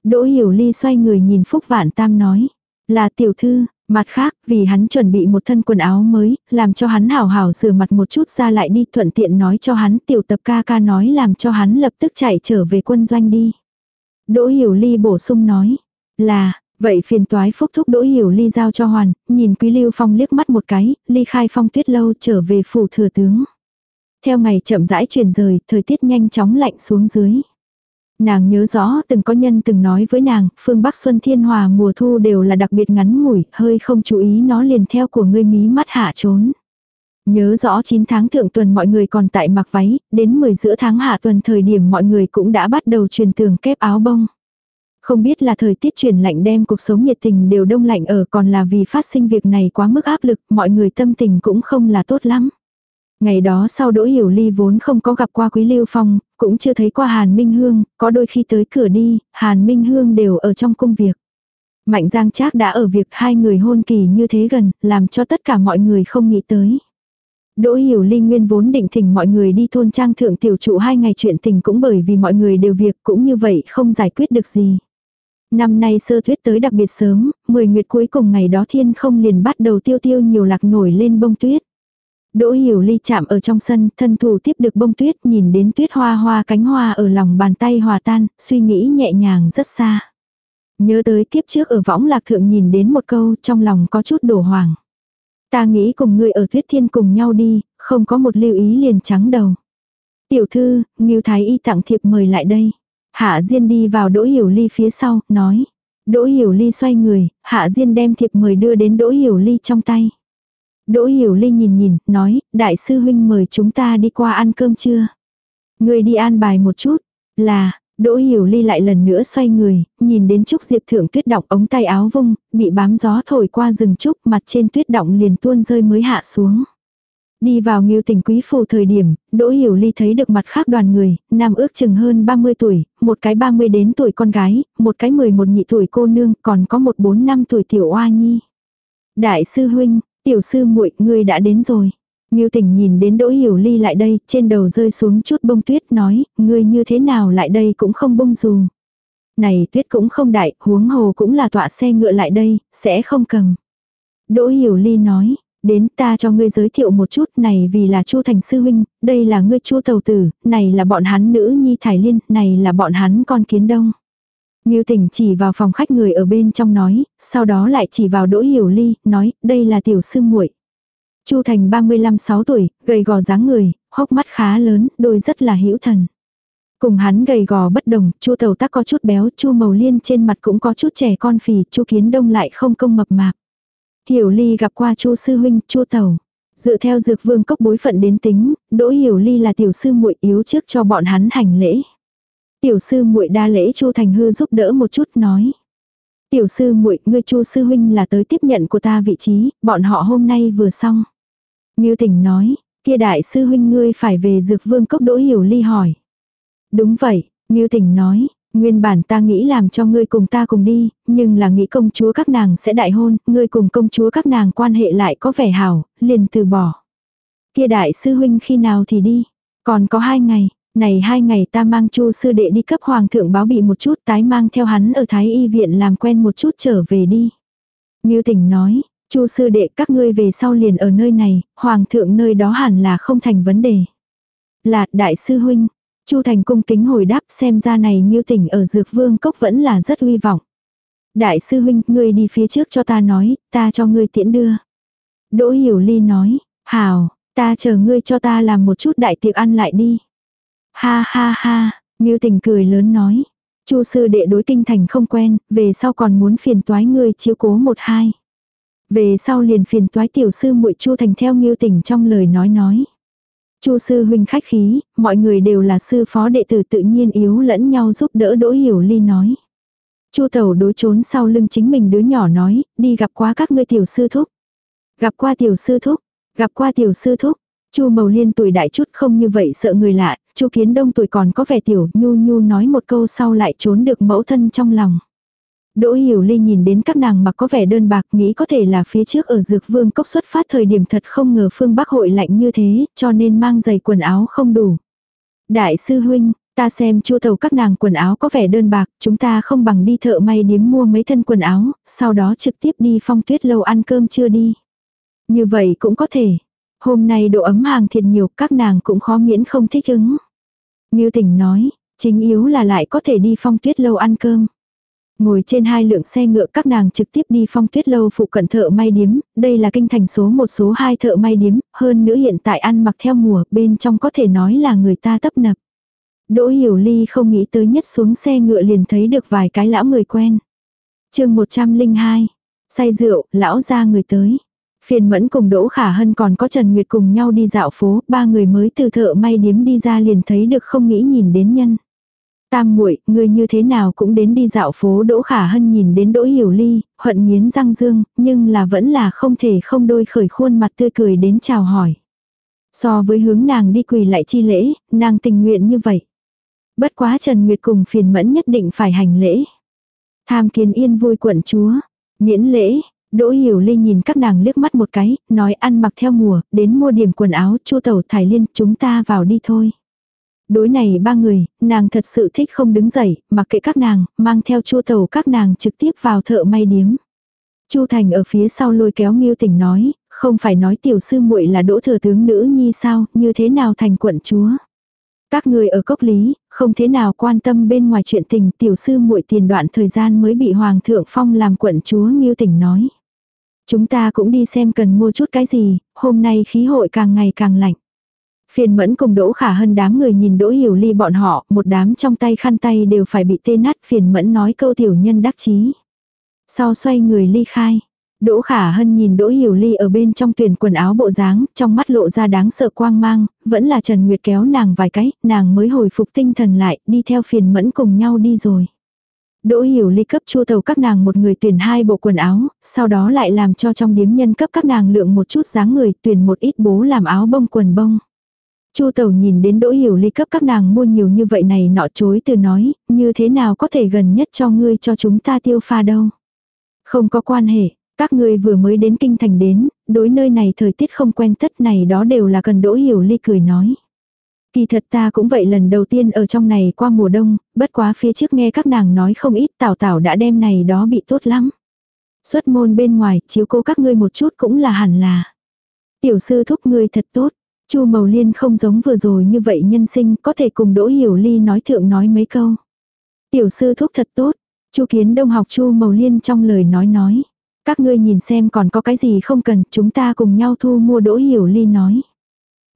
Đỗ hiểu ly xoay người nhìn Phúc Vạn Tam nói. Là tiểu thư, mặt khác vì hắn chuẩn bị một thân quần áo mới, làm cho hắn hào hào rửa mặt một chút ra lại đi thuận tiện nói cho hắn tiểu tập ca ca nói làm cho hắn lập tức chạy trở về quân doanh đi. Đỗ hiểu ly bổ sung nói. Là, Vậy phiền toái phúc thúc đỗ hiểu ly giao cho hoàn, nhìn quý lưu phong liếc mắt một cái, ly khai phong tuyết lâu trở về phủ thừa tướng. Theo ngày chậm rãi truyền rời, thời tiết nhanh chóng lạnh xuống dưới. Nàng nhớ rõ từng có nhân từng nói với nàng, phương Bắc Xuân Thiên Hòa mùa thu đều là đặc biệt ngắn ngủi, hơi không chú ý nó liền theo của ngươi mí mắt hạ trốn. Nhớ rõ 9 tháng thượng tuần mọi người còn tại mặc váy, đến 10 giữa tháng hạ tuần thời điểm mọi người cũng đã bắt đầu truyền tường kép áo bông. Không biết là thời tiết chuyển lạnh đem cuộc sống nhiệt tình đều đông lạnh ở còn là vì phát sinh việc này quá mức áp lực, mọi người tâm tình cũng không là tốt lắm. Ngày đó sau Đỗ Hiểu Ly vốn không có gặp qua Quý Lưu Phong, cũng chưa thấy qua Hàn Minh Hương, có đôi khi tới cửa đi, Hàn Minh Hương đều ở trong công việc. Mạnh Giang Trác đã ở việc hai người hôn kỳ như thế gần, làm cho tất cả mọi người không nghĩ tới. Đỗ Hiểu Ly nguyên vốn định thỉnh mọi người đi thôn trang thượng tiểu trụ hai ngày chuyện tình cũng bởi vì mọi người đều việc cũng như vậy không giải quyết được gì. Năm nay sơ tuyết tới đặc biệt sớm, 10 nguyệt cuối cùng ngày đó thiên không liền bắt đầu tiêu tiêu nhiều lạc nổi lên bông tuyết. Đỗ hiểu ly chạm ở trong sân, thân thủ tiếp được bông tuyết nhìn đến tuyết hoa hoa cánh hoa ở lòng bàn tay hòa tan, suy nghĩ nhẹ nhàng rất xa. Nhớ tới kiếp trước ở võng lạc thượng nhìn đến một câu trong lòng có chút đổ hoàng. Ta nghĩ cùng người ở tuyết thiên cùng nhau đi, không có một lưu ý liền trắng đầu. Tiểu thư, Ngưu Thái Y tặng thiệp mời lại đây. Hạ Diên đi vào Đỗ Hiểu Ly phía sau, nói. Đỗ Hiểu Ly xoay người, Hạ Diên đem thiệp mời đưa đến Đỗ Hiểu Ly trong tay. Đỗ Hiểu Ly nhìn nhìn, nói, đại sư huynh mời chúng ta đi qua ăn cơm chưa? Người đi an bài một chút, là, Đỗ Hiểu Ly lại lần nữa xoay người, nhìn đến Trúc Diệp Thượng tuyết động ống tay áo vung, bị bám gió thổi qua rừng trúc, mặt trên tuyết động liền tuôn rơi mới hạ xuống. Đi vào nghiêu tỉnh quý phủ thời điểm, Đỗ Hiểu Ly thấy được mặt khác đoàn người, nam ước chừng hơn 30 tuổi, một cái 30 đến tuổi con gái, một cái 11 nhị tuổi cô nương, còn có một 4 năm tuổi tiểu oa nhi. Đại sư huynh, tiểu sư muội ngươi đã đến rồi. Nghiêu tỉnh nhìn đến Đỗ Hiểu Ly lại đây, trên đầu rơi xuống chút bông tuyết nói, ngươi như thế nào lại đây cũng không bông dù. Này tuyết cũng không đại, huống hồ cũng là tọa xe ngựa lại đây, sẽ không cầm. Đỗ Hiểu Ly nói, Đến ta cho ngươi giới thiệu một chút này vì là Chu Thành Sư Huynh, đây là ngươi Chu tàu Tử, này là bọn hắn nữ nhi Thải Liên, này là bọn hắn con kiến đông. Ngưu tỉnh chỉ vào phòng khách người ở bên trong nói, sau đó lại chỉ vào Đỗ Hiểu Ly, nói, đây là tiểu sư muội. Chu Thành 35-6 tuổi, gầy gò dáng người, hốc mắt khá lớn, đôi rất là hữu thần. Cùng hắn gầy gò bất đồng, Chu Tẩu Tác có chút béo, Chu Mầu Liên trên mặt cũng có chút trẻ con phì, Chu Kiến Đông lại không công mập mạp. Hiểu Ly gặp qua Chu sư huynh, Chu Tẩu Dựa theo dược vương cốc bối phận đến tính, Đỗ Hiểu Ly là tiểu sư muội yếu trước cho bọn hắn hành lễ. Tiểu sư muội đa lễ Chu Thành Hư giúp đỡ một chút nói. Tiểu sư muội, ngươi Chu sư huynh là tới tiếp nhận của ta vị trí, bọn họ hôm nay vừa xong. Ngưu Tỉnh nói, kia đại sư huynh ngươi phải về dược vương cốc Đỗ Hiểu Ly hỏi. Đúng vậy, Ngưu Tỉnh nói, nguyên bản ta nghĩ làm cho ngươi cùng ta cùng đi, nhưng là nghĩ công chúa các nàng sẽ đại hôn, ngươi cùng công chúa các nàng quan hệ lại có vẻ hảo, liền từ bỏ. Kia đại sư huynh khi nào thì đi, còn có hai ngày, này hai ngày ta mang chu sư đệ đi cấp hoàng thượng báo bị một chút tái mang theo hắn ở thái y viện làm quen một chút trở về đi. Ngưu Tỉnh nói, chu sư đệ các ngươi về sau liền ở nơi này, hoàng thượng nơi đó hẳn là không thành vấn đề. Là đại sư huynh, Chu Thành cung kính hồi đáp xem ra này Ngưu Tỉnh ở Dược Vương Cốc vẫn là rất uy vọng. Đại sư huynh, ngươi đi phía trước cho ta nói, ta cho ngươi tiễn đưa. Đỗ Hiểu Ly nói, hào, ta chờ ngươi cho ta làm một chút đại tiệc ăn lại đi. Ha ha ha, Ngưu Tình cười lớn nói. Chu sư đệ đối kinh thành không quen, về sau còn muốn phiền toái ngươi chiếu cố một hai. Về sau liền phiền toái tiểu sư muội Chu Thành theo Ngưu Tình trong lời nói nói. Chu sư huynh khách khí, mọi người đều là sư phó đệ tử tự nhiên yếu lẫn nhau giúp đỡ Đỗ Hiểu Ly nói. Chu Tẩu đối trốn sau lưng chính mình đứa nhỏ nói, đi gặp qua các ngươi tiểu sư thúc. Gặp qua tiểu sư thúc, gặp qua tiểu sư thúc. Chu Mầu Liên tuổi đại chút không như vậy sợ người lạ, Chu Kiến Đông tuổi còn có vẻ tiểu, nhu nhu nói một câu sau lại trốn được mẫu thân trong lòng. Đỗ Hiểu Ly nhìn đến các nàng mặc có vẻ đơn bạc nghĩ có thể là phía trước ở Dược Vương cốc xuất phát thời điểm thật không ngờ phương Bắc hội lạnh như thế, cho nên mang giày quần áo không đủ. Đại sư huynh, ta xem chu tàu các nàng quần áo có vẻ đơn bạc, chúng ta không bằng đi thợ may điếm mua mấy thân quần áo, sau đó trực tiếp đi phong tuyết lâu ăn cơm chưa đi. Như vậy cũng có thể. Hôm nay độ ấm hàng thiệt nhiều, các nàng cũng khó miễn không thích ứng. Ngưu tỉnh nói, chính yếu là lại có thể đi phong tuyết lâu ăn cơm. Ngồi trên hai lượng xe ngựa các nàng trực tiếp đi phong tuyết lâu phụ cận thợ may điếm, đây là kinh thành số một số hai thợ may điếm, hơn nữa hiện tại ăn mặc theo mùa, bên trong có thể nói là người ta tấp nập. Đỗ Hiểu Ly không nghĩ tới nhất xuống xe ngựa liền thấy được vài cái lão người quen. chương 102, say rượu, lão ra người tới. Phiền mẫn cùng Đỗ Khả Hân còn có Trần Nguyệt cùng nhau đi dạo phố, ba người mới từ thợ may điếm đi ra liền thấy được không nghĩ nhìn đến nhân. Tam muội, người như thế nào cũng đến đi dạo phố Đỗ Khả Hân nhìn đến Đỗ Hiểu Ly, hận nghiến răng dương, nhưng là vẫn là không thể không đôi khởi khuôn mặt tươi cười đến chào hỏi. So với hướng nàng đi quỳ lại chi lễ, nàng tình nguyện như vậy. Bất quá Trần Nguyệt cùng phiền mẫn nhất định phải hành lễ. Tham kiến yên vui quận chúa, miễn lễ, Đỗ Hiểu Linh nhìn các nàng liếc mắt một cái, nói ăn mặc theo mùa, đến mua điểm quần áo, chu tẩu thải liên, chúng ta vào đi thôi. Đối này ba người, nàng thật sự thích không đứng dậy, mặc kệ các nàng, mang theo chu tẩu các nàng trực tiếp vào thợ may điếm. Chu Thành ở phía sau lôi kéo Ngưu Tỉnh nói, không phải nói tiểu sư muội là đỗ thừa tướng nữ nhi sao, như thế nào thành quận chúa. Các người ở cốc lý, không thế nào quan tâm bên ngoài chuyện tình tiểu sư muội tiền đoạn thời gian mới bị hoàng thượng phong làm quận chúa Nghiêu Tỉnh nói. Chúng ta cũng đi xem cần mua chút cái gì, hôm nay khí hội càng ngày càng lạnh. Phiền mẫn cùng Đỗ Khả Hân đám người nhìn Đỗ Hiểu Ly bọn họ, một đám trong tay khăn tay đều phải bị tê nát phiền mẫn nói câu tiểu nhân đắc chí. Sau xoay người ly khai. Đỗ Khả Hân nhìn Đỗ Hiểu Ly ở bên trong tuyển quần áo bộ dáng, trong mắt lộ ra đáng sợ quang mang, vẫn là Trần Nguyệt kéo nàng vài cái, nàng mới hồi phục tinh thần lại, đi theo phiền mẫn cùng nhau đi rồi. Đỗ hiểu ly cấp chua tàu các nàng một người tuyển hai bộ quần áo, sau đó lại làm cho trong điếm nhân cấp các nàng lượng một chút dáng người tuyển một ít bố làm áo bông quần bông. Chu tàu nhìn đến đỗ hiểu ly cấp các nàng mua nhiều như vậy này nọ chối từ nói, như thế nào có thể gần nhất cho ngươi cho chúng ta tiêu pha đâu. Không có quan hệ, các ngươi vừa mới đến kinh thành đến, đối nơi này thời tiết không quen tất này đó đều là cần đỗ hiểu ly cười nói. Kỳ thật ta cũng vậy lần đầu tiên ở trong này qua mùa đông, bất quá phía trước nghe các nàng nói không ít tảo tảo đã đem này đó bị tốt lắm. Xuất môn bên ngoài, chiếu cố các ngươi một chút cũng là hẳn là. Tiểu sư thúc ngươi thật tốt. Chu màu Liên không giống vừa rồi như vậy nhân sinh, có thể cùng Đỗ Hiểu Ly nói thượng nói mấy câu. Tiểu sư thúc thật tốt. Chu Kiến Đông học Chu màu Liên trong lời nói nói. Các ngươi nhìn xem còn có cái gì không cần, chúng ta cùng nhau thu mua Đỗ Hiểu Ly nói.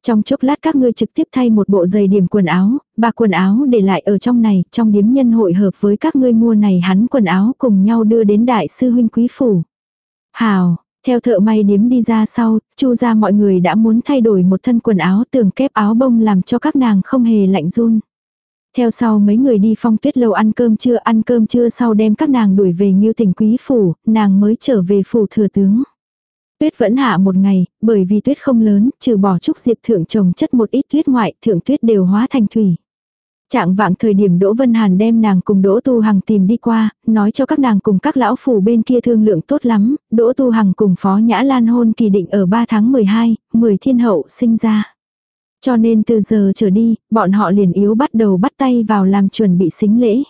Trong chốc lát các ngươi trực tiếp thay một bộ giày điểm quần áo, ba quần áo để lại ở trong này, trong điếm nhân hội hợp với các ngươi mua này hắn quần áo cùng nhau đưa đến đại sư huynh quý phủ. Hào, theo thợ may điếm đi ra sau, chu ra mọi người đã muốn thay đổi một thân quần áo tường kép áo bông làm cho các nàng không hề lạnh run. Theo sau mấy người đi phong tuyết lâu ăn cơm trưa ăn cơm trưa sau đem các nàng đuổi về nghiêu tỉnh quý phủ, nàng mới trở về phủ thừa tướng. Tuyết vẫn hạ một ngày, bởi vì tuyết không lớn, trừ bỏ trúc diệp thượng trồng chất một ít tuyết ngoại, thượng tuyết đều hóa thành thủy. Trạng vạng thời điểm Đỗ Vân Hàn đem nàng cùng Đỗ Tu Hằng tìm đi qua, nói cho các nàng cùng các lão phủ bên kia thương lượng tốt lắm, Đỗ Tu Hằng cùng Phó Nhã Lan hôn kỳ định ở 3 tháng 12, 10 thiên hậu sinh ra. Cho nên từ giờ trở đi, bọn họ liền yếu bắt đầu bắt tay vào làm chuẩn bị xính lễ.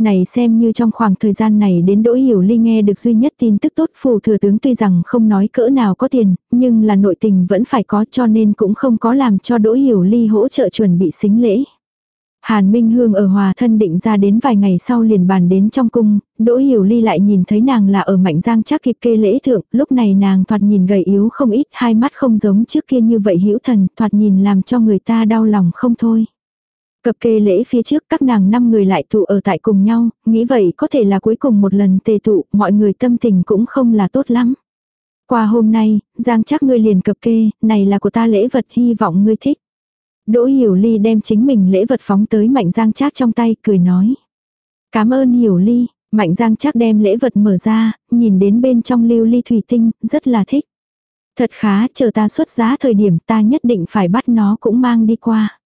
Này xem như trong khoảng thời gian này đến Đỗ Hiểu Ly nghe được duy nhất tin tức tốt phù thừa tướng tuy rằng không nói cỡ nào có tiền, nhưng là nội tình vẫn phải có cho nên cũng không có làm cho Đỗ Hiểu Ly hỗ trợ chuẩn bị xính lễ. Hàn Minh Hương ở hòa thân định ra đến vài ngày sau liền bàn đến trong cung, Đỗ Hiểu Ly lại nhìn thấy nàng là ở Mạnh Giang chắc kịp kê lễ thượng, lúc này nàng thoạt nhìn gầy yếu không ít, hai mắt không giống trước kia như vậy hữu thần, thoạt nhìn làm cho người ta đau lòng không thôi. Cập kê lễ phía trước các nàng năm người lại tụ ở tại cùng nhau, nghĩ vậy có thể là cuối cùng một lần tề tụ, mọi người tâm tình cũng không là tốt lắm. Qua hôm nay, Giang chắc ngươi liền cập kê, này là của ta lễ vật hy vọng ngươi thích. Đỗ Hiểu Ly đem chính mình lễ vật phóng tới Mạnh Giang Trác trong tay, cười nói. Cảm ơn Hiểu Ly, Mạnh Giang Trác đem lễ vật mở ra, nhìn đến bên trong lưu ly thủy tinh, rất là thích. Thật khá, chờ ta xuất giá thời điểm ta nhất định phải bắt nó cũng mang đi qua.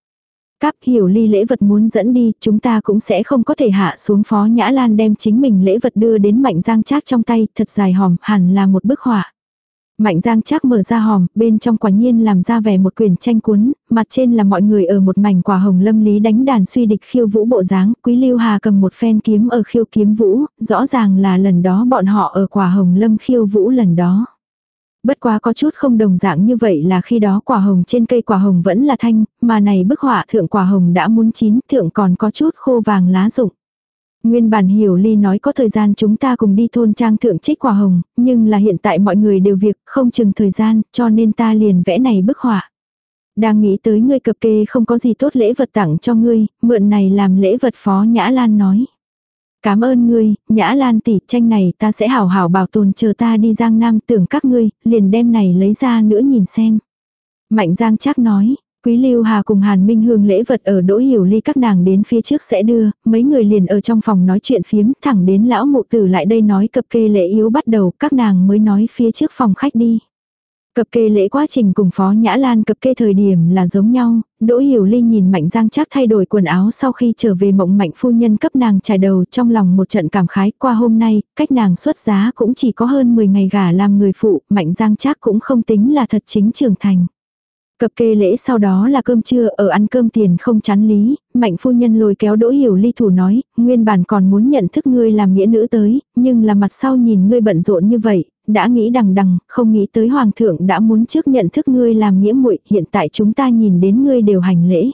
Cáp hiểu ly lễ vật muốn dẫn đi, chúng ta cũng sẽ không có thể hạ xuống phó Nhã Lan đem chính mình lễ vật đưa đến Mạnh Giang Trác trong tay, thật dài hòm, hẳn là một bức họa. Mạnh Giang trác mở ra hòm, bên trong quả nhiên làm ra vẻ một quyển tranh cuốn, mặt trên là mọi người ở một mảnh quả hồng lâm lý đánh đàn suy địch khiêu vũ bộ dáng, Quý Lưu Hà cầm một phen kiếm ở khiêu kiếm vũ, rõ ràng là lần đó bọn họ ở quả hồng lâm khiêu vũ lần đó. Bất quá có chút không đồng dạng như vậy là khi đó quả hồng trên cây quả hồng vẫn là thanh, mà này bức họa thượng quả hồng đã muốn chín, thượng còn có chút khô vàng lá rụng. Nguyên bản hiểu ly nói có thời gian chúng ta cùng đi thôn trang thượng trích quả hồng, nhưng là hiện tại mọi người đều việc không chừng thời gian, cho nên ta liền vẽ này bức họa. Đang nghĩ tới ngươi cập kê không có gì tốt lễ vật tặng cho ngươi, mượn này làm lễ vật phó Nhã Lan nói. Cảm ơn ngươi, Nhã Lan tỷ tranh này ta sẽ hảo hảo bảo tồn chờ ta đi Giang Nam tưởng các ngươi, liền đem này lấy ra nữa nhìn xem. Mạnh Giang chắc nói, Quý Lưu Hà cùng Hàn Minh Hương lễ vật ở Đỗ Hiểu Ly các nàng đến phía trước sẽ đưa, mấy người liền ở trong phòng nói chuyện phiếm, thẳng đến lão mụ tử lại đây nói cập kê lễ yếu bắt đầu, các nàng mới nói phía trước phòng khách đi. Cập kê lễ quá trình cùng Phó Nhã Lan cập kê thời điểm là giống nhau, Đỗ Hiểu Ly nhìn Mạnh Giang chắc thay đổi quần áo sau khi trở về mộng mạnh phu nhân cấp nàng trải đầu trong lòng một trận cảm khái qua hôm nay, cách nàng xuất giá cũng chỉ có hơn 10 ngày gả làm người phụ, Mạnh Giang chắc cũng không tính là thật chính trưởng thành. Cập kê lễ sau đó là cơm trưa ở ăn cơm tiền không chán lý, mạnh phu nhân lôi kéo đỗ hiểu ly thủ nói, nguyên bản còn muốn nhận thức ngươi làm nghĩa nữ tới, nhưng là mặt sau nhìn ngươi bận rộn như vậy, đã nghĩ đằng đằng, không nghĩ tới hoàng thượng đã muốn trước nhận thức ngươi làm nghĩa muội hiện tại chúng ta nhìn đến ngươi đều hành lễ.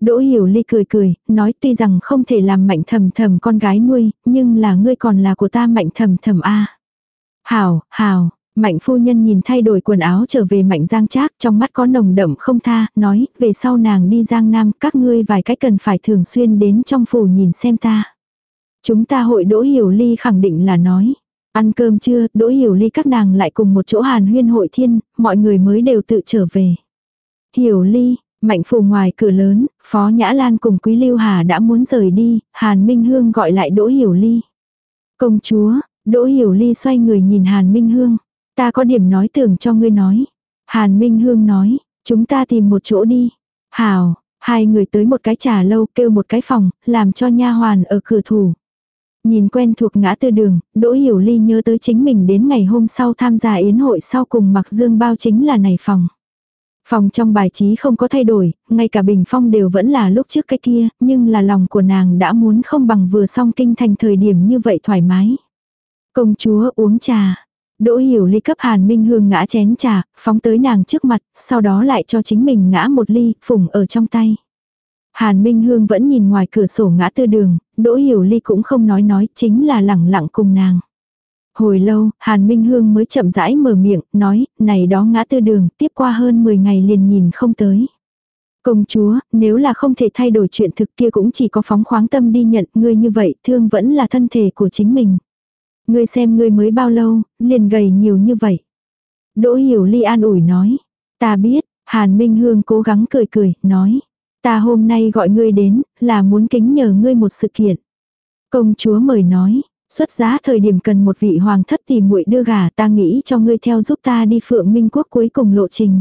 Đỗ hiểu ly cười cười, nói tuy rằng không thể làm mạnh thầm thầm con gái nuôi, nhưng là ngươi còn là của ta mạnh thầm thầm a hảo hảo Mạnh phu nhân nhìn thay đổi quần áo trở về mạnh giang trác trong mắt có nồng đậm không tha, nói, về sau nàng đi giang nam, các ngươi vài cách cần phải thường xuyên đến trong phủ nhìn xem ta. Chúng ta hội đỗ hiểu ly khẳng định là nói. Ăn cơm trưa, đỗ hiểu ly các nàng lại cùng một chỗ hàn huyên hội thiên, mọi người mới đều tự trở về. Hiểu ly, mạnh phủ ngoài cửa lớn, phó nhã lan cùng quý lưu hà đã muốn rời đi, hàn minh hương gọi lại đỗ hiểu ly. Công chúa, đỗ hiểu ly xoay người nhìn hàn minh hương. Ta có điểm nói tưởng cho ngươi nói. Hàn Minh Hương nói, chúng ta tìm một chỗ đi. Hào, hai người tới một cái trà lâu kêu một cái phòng, làm cho nha hoàn ở cửa thủ. Nhìn quen thuộc ngã tư đường, Đỗ Hiểu Ly nhớ tới chính mình đến ngày hôm sau tham gia yến hội sau cùng mặc dương bao chính là này phòng. Phòng trong bài trí không có thay đổi, ngay cả bình phong đều vẫn là lúc trước cái kia, nhưng là lòng của nàng đã muốn không bằng vừa xong kinh thành thời điểm như vậy thoải mái. Công chúa uống trà, Đỗ hiểu ly cấp Hàn Minh Hương ngã chén trà, phóng tới nàng trước mặt, sau đó lại cho chính mình ngã một ly, phùng ở trong tay. Hàn Minh Hương vẫn nhìn ngoài cửa sổ ngã tư đường, Đỗ hiểu ly cũng không nói nói, chính là lẳng lặng cùng nàng. Hồi lâu, Hàn Minh Hương mới chậm rãi mở miệng, nói, này đó ngã tư đường, tiếp qua hơn 10 ngày liền nhìn không tới. Công chúa, nếu là không thể thay đổi chuyện thực kia cũng chỉ có phóng khoáng tâm đi nhận, ngươi như vậy, thương vẫn là thân thể của chính mình. Ngươi xem ngươi mới bao lâu, liền gầy nhiều như vậy. Đỗ hiểu ly an ủi nói. Ta biết, Hàn Minh Hương cố gắng cười cười, nói. Ta hôm nay gọi ngươi đến, là muốn kính nhờ ngươi một sự kiện. Công chúa mời nói, xuất giá thời điểm cần một vị hoàng thất tìm muội đưa gà ta nghĩ cho ngươi theo giúp ta đi phượng minh quốc cuối cùng lộ trình.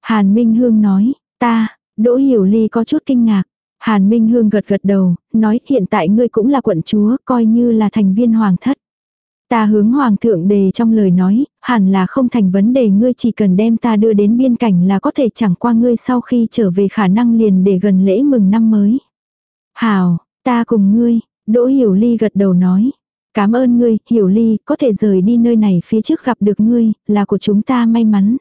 Hàn Minh Hương nói, ta, Đỗ Hiểu Ly có chút kinh ngạc. Hàn Minh Hương gật gật đầu, nói hiện tại ngươi cũng là quận chúa, coi như là thành viên hoàng thất. Ta hướng hoàng thượng đề trong lời nói, hẳn là không thành vấn đề ngươi chỉ cần đem ta đưa đến biên cảnh là có thể chẳng qua ngươi sau khi trở về khả năng liền để gần lễ mừng năm mới. Hào, ta cùng ngươi, Đỗ Hiểu Ly gật đầu nói. Cảm ơn ngươi, Hiểu Ly, có thể rời đi nơi này phía trước gặp được ngươi, là của chúng ta may mắn.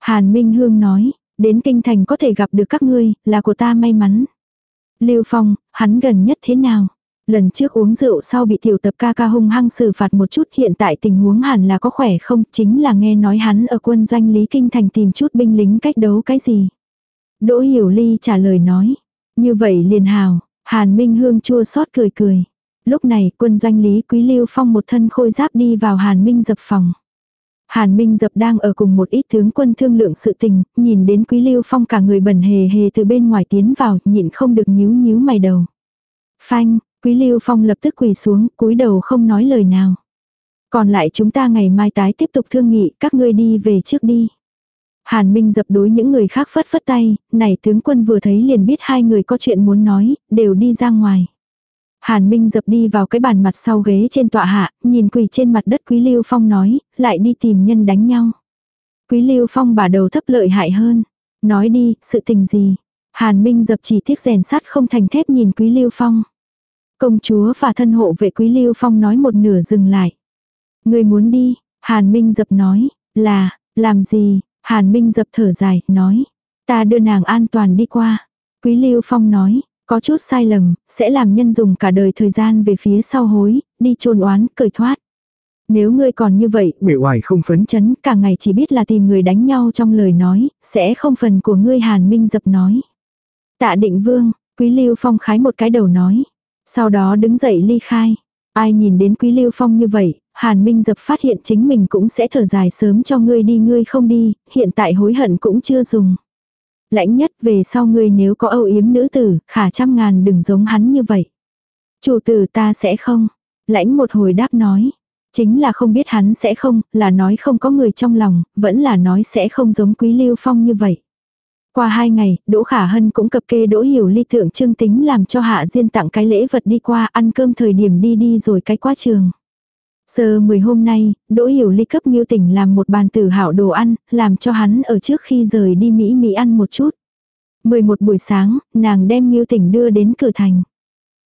Hàn Minh Hương nói, đến kinh thành có thể gặp được các ngươi, là của ta may mắn. Lưu Phong, hắn gần nhất thế nào? Lần trước uống rượu sau bị tiểu tập ca ca hung hăng xử phạt một chút hiện tại tình huống hẳn là có khỏe không chính là nghe nói hắn ở quân doanh Lý Kinh Thành tìm chút binh lính cách đấu cái gì. Đỗ Hiểu Ly trả lời nói. Như vậy liền hào, Hàn Minh Hương chua xót cười cười. Lúc này quân doanh Lý Quý Lưu Phong một thân khôi giáp đi vào Hàn Minh dập phòng. Hàn Minh dập đang ở cùng một ít tướng quân thương lượng sự tình, nhìn đến Quý Lưu Phong cả người bẩn hề hề từ bên ngoài tiến vào, nhịn không được nhíu nhíu mày đầu. Phanh, Quý Lưu Phong lập tức quỳ xuống, cúi đầu không nói lời nào. Còn lại chúng ta ngày mai tái tiếp tục thương nghị, các ngươi đi về trước đi. Hàn Minh dập đối những người khác phất phất tay, này tướng quân vừa thấy liền biết hai người có chuyện muốn nói, đều đi ra ngoài. Hàn Minh dập đi vào cái bàn mặt sau ghế trên tọa hạ, nhìn quỳ trên mặt đất Quý Lưu Phong nói, lại đi tìm nhân đánh nhau. Quý Lưu Phong bà đầu thấp lợi hại hơn. Nói đi, sự tình gì? Hàn Minh dập chỉ tiếc rèn sắt không thành thép nhìn Quý Lưu Phong. Công chúa và thân hộ vệ Quý Lưu Phong nói một nửa dừng lại. Người muốn đi, Hàn Minh dập nói, là, làm gì? Hàn Minh dập thở dài, nói, ta đưa nàng an toàn đi qua. Quý Lưu Phong nói, có chút sai lầm, sẽ làm nhân dùng cả đời thời gian về phía sau hối, đi trôn oán, cởi thoát. Nếu ngươi còn như vậy, uể oải không phấn chấn, cả ngày chỉ biết là tìm người đánh nhau trong lời nói, sẽ không phần của ngươi Hàn Minh dập nói. Tạ định vương, Quý Lưu Phong khái một cái đầu nói. Sau đó đứng dậy ly khai. Ai nhìn đến Quý Lưu Phong như vậy, Hàn Minh dập phát hiện chính mình cũng sẽ thở dài sớm cho ngươi đi ngươi không đi, hiện tại hối hận cũng chưa dùng. Lãnh nhất về sau ngươi nếu có âu yếm nữ tử, khả trăm ngàn đừng giống hắn như vậy. Chủ tử ta sẽ không. Lãnh một hồi đáp nói. Chính là không biết hắn sẽ không, là nói không có người trong lòng, vẫn là nói sẽ không giống quý lưu phong như vậy. Qua hai ngày, Đỗ Khả Hân cũng cập kê Đỗ Hiểu Ly thượng trương tính làm cho Hạ Diên tặng cái lễ vật đi qua ăn cơm thời điểm đi đi rồi cái qua trường. Giờ 10 hôm nay, Đỗ Hiểu Ly cấp Nghiêu Tỉnh làm một bàn tử hảo đồ ăn, làm cho hắn ở trước khi rời đi Mỹ Mỹ ăn một chút. 11 buổi sáng, nàng đem Nghiêu Tỉnh đưa đến cửa thành.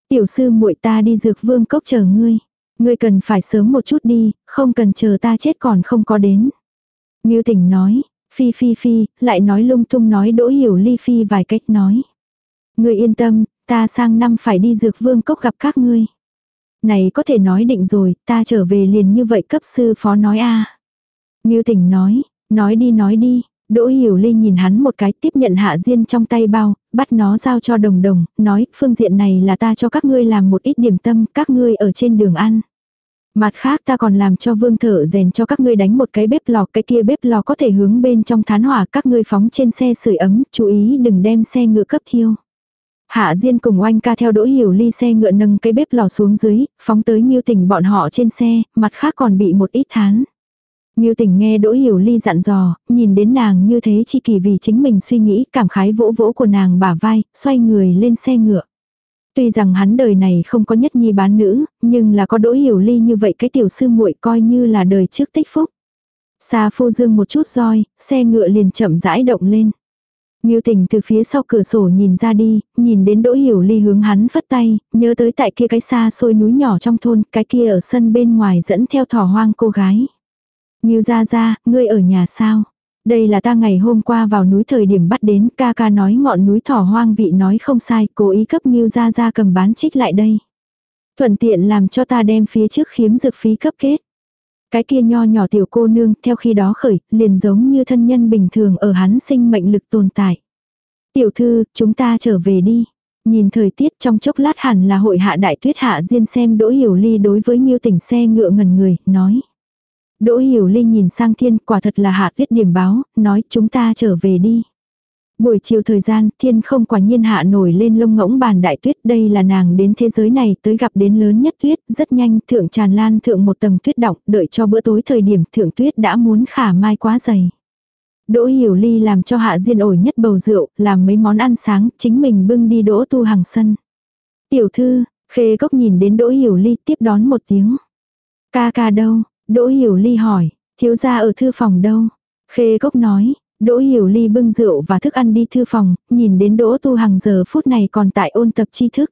Tiểu sư muội ta đi dược vương cốc chờ ngươi. Ngươi cần phải sớm một chút đi, không cần chờ ta chết còn không có đến. Nghiêu Tỉnh nói, phi phi phi, lại nói lung tung nói Đỗ Hiểu Ly phi vài cách nói. người yên tâm, ta sang năm phải đi dược vương cốc gặp các ngươi. Này có thể nói định rồi, ta trở về liền như vậy cấp sư phó nói a à. Ngưu tỉnh nói, nói đi nói đi. Đỗ Hiểu Ly nhìn hắn một cái tiếp nhận hạ diên trong tay bao, bắt nó giao cho đồng đồng, nói phương diện này là ta cho các ngươi làm một ít điểm tâm, các ngươi ở trên đường ăn. Mặt khác ta còn làm cho vương thở rèn cho các ngươi đánh một cái bếp lò, cái kia bếp lò có thể hướng bên trong thán hỏa các ngươi phóng trên xe sưởi ấm, chú ý đừng đem xe ngựa cấp thiêu. Hạ Diên cùng oanh ca theo đỗ hiểu ly xe ngựa nâng cái bếp lò xuống dưới, phóng tới Nghiêu tình bọn họ trên xe, mặt khác còn bị một ít thán. Nghiêu tình nghe đỗ hiểu ly dặn dò, nhìn đến nàng như thế chi kỳ vì chính mình suy nghĩ, cảm khái vỗ vỗ của nàng bả vai, xoay người lên xe ngựa. Tuy rằng hắn đời này không có nhất nhi bán nữ, nhưng là có đỗ hiểu ly như vậy cái tiểu sư muội coi như là đời trước tích phúc. Xa phu dương một chút roi, xe ngựa liền chậm rãi động lên. Ngưu tình từ phía sau cửa sổ nhìn ra đi, nhìn đến đỗ hiểu ly hướng hắn phất tay, nhớ tới tại kia cái xa xôi núi nhỏ trong thôn, cái kia ở sân bên ngoài dẫn theo thỏ hoang cô gái. Ngưu ra ra, ngươi ở nhà sao? Đây là ta ngày hôm qua vào núi thời điểm bắt đến, ca ca nói ngọn núi thỏ hoang vị nói không sai, cố ý cấp nghiêu ra ra cầm bán trích lại đây. Thuận tiện làm cho ta đem phía trước khiếm dược phí cấp kết. Cái kia nho nhỏ tiểu cô nương theo khi đó khởi, liền giống như thân nhân bình thường ở hắn sinh mệnh lực tồn tại. Tiểu thư, chúng ta trở về đi. Nhìn thời tiết trong chốc lát hẳn là hội hạ đại tuyết hạ diên xem Đỗ Hiểu Ly đối với Nghiêu Tỉnh xe ngựa ngần người, nói. Đỗ Hiểu Ly nhìn sang thiên quả thật là hạ tuyết điểm báo, nói chúng ta trở về đi. Buổi chiều thời gian, thiên không quả nhiên hạ nổi lên lông ngỗng bàn đại tuyết, đây là nàng đến thế giới này tới gặp đến lớn nhất tuyết, rất nhanh, thượng tràn lan thượng một tầng tuyết đọng, đợi cho bữa tối thời điểm thượng tuyết đã muốn khả mai quá dày. Đỗ Hiểu Ly làm cho Hạ Diên ổi nhất bầu rượu, làm mấy món ăn sáng, chính mình bưng đi Đỗ Tu Hằng sân. Tiểu thư, khê gốc nhìn đến Đỗ Hiểu Ly tiếp đón một tiếng. Ca ca đâu? Đỗ Hiểu Ly hỏi, thiếu gia ở thư phòng đâu? Khê Cốc nói, Đỗ Hiểu Ly bưng rượu và thức ăn đi thư phòng, nhìn đến Đỗ Tu Hằng giờ phút này còn tại ôn tập tri thức.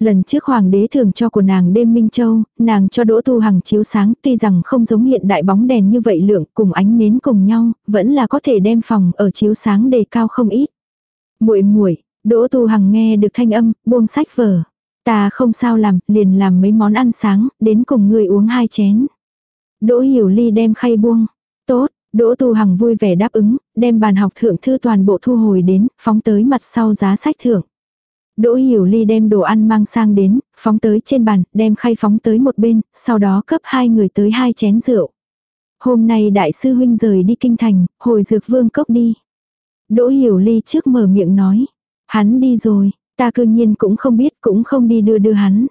Lần trước hoàng đế thường cho của nàng đêm Minh Châu, nàng cho Đỗ Tu Hằng chiếu sáng tuy rằng không giống hiện đại bóng đèn như vậy lượng cùng ánh nến cùng nhau, vẫn là có thể đem phòng ở chiếu sáng đề cao không ít. muội muội Đỗ Tu Hằng nghe được thanh âm, buông sách vở. Ta không sao làm, liền làm mấy món ăn sáng, đến cùng người uống hai chén. Đỗ Hiểu Ly đem khay buông. Tốt, Đỗ Tu Hằng vui vẻ đáp ứng, đem bàn học thượng thư toàn bộ thu hồi đến, phóng tới mặt sau giá sách thượng. Đỗ Hiểu Ly đem đồ ăn mang sang đến, phóng tới trên bàn, đem khay phóng tới một bên, sau đó cấp hai người tới hai chén rượu. Hôm nay đại sư huynh rời đi kinh thành, hồi dược vương cốc đi. Đỗ Hiểu Ly trước mở miệng nói. Hắn đi rồi, ta cư nhiên cũng không biết cũng không đi đưa đưa hắn.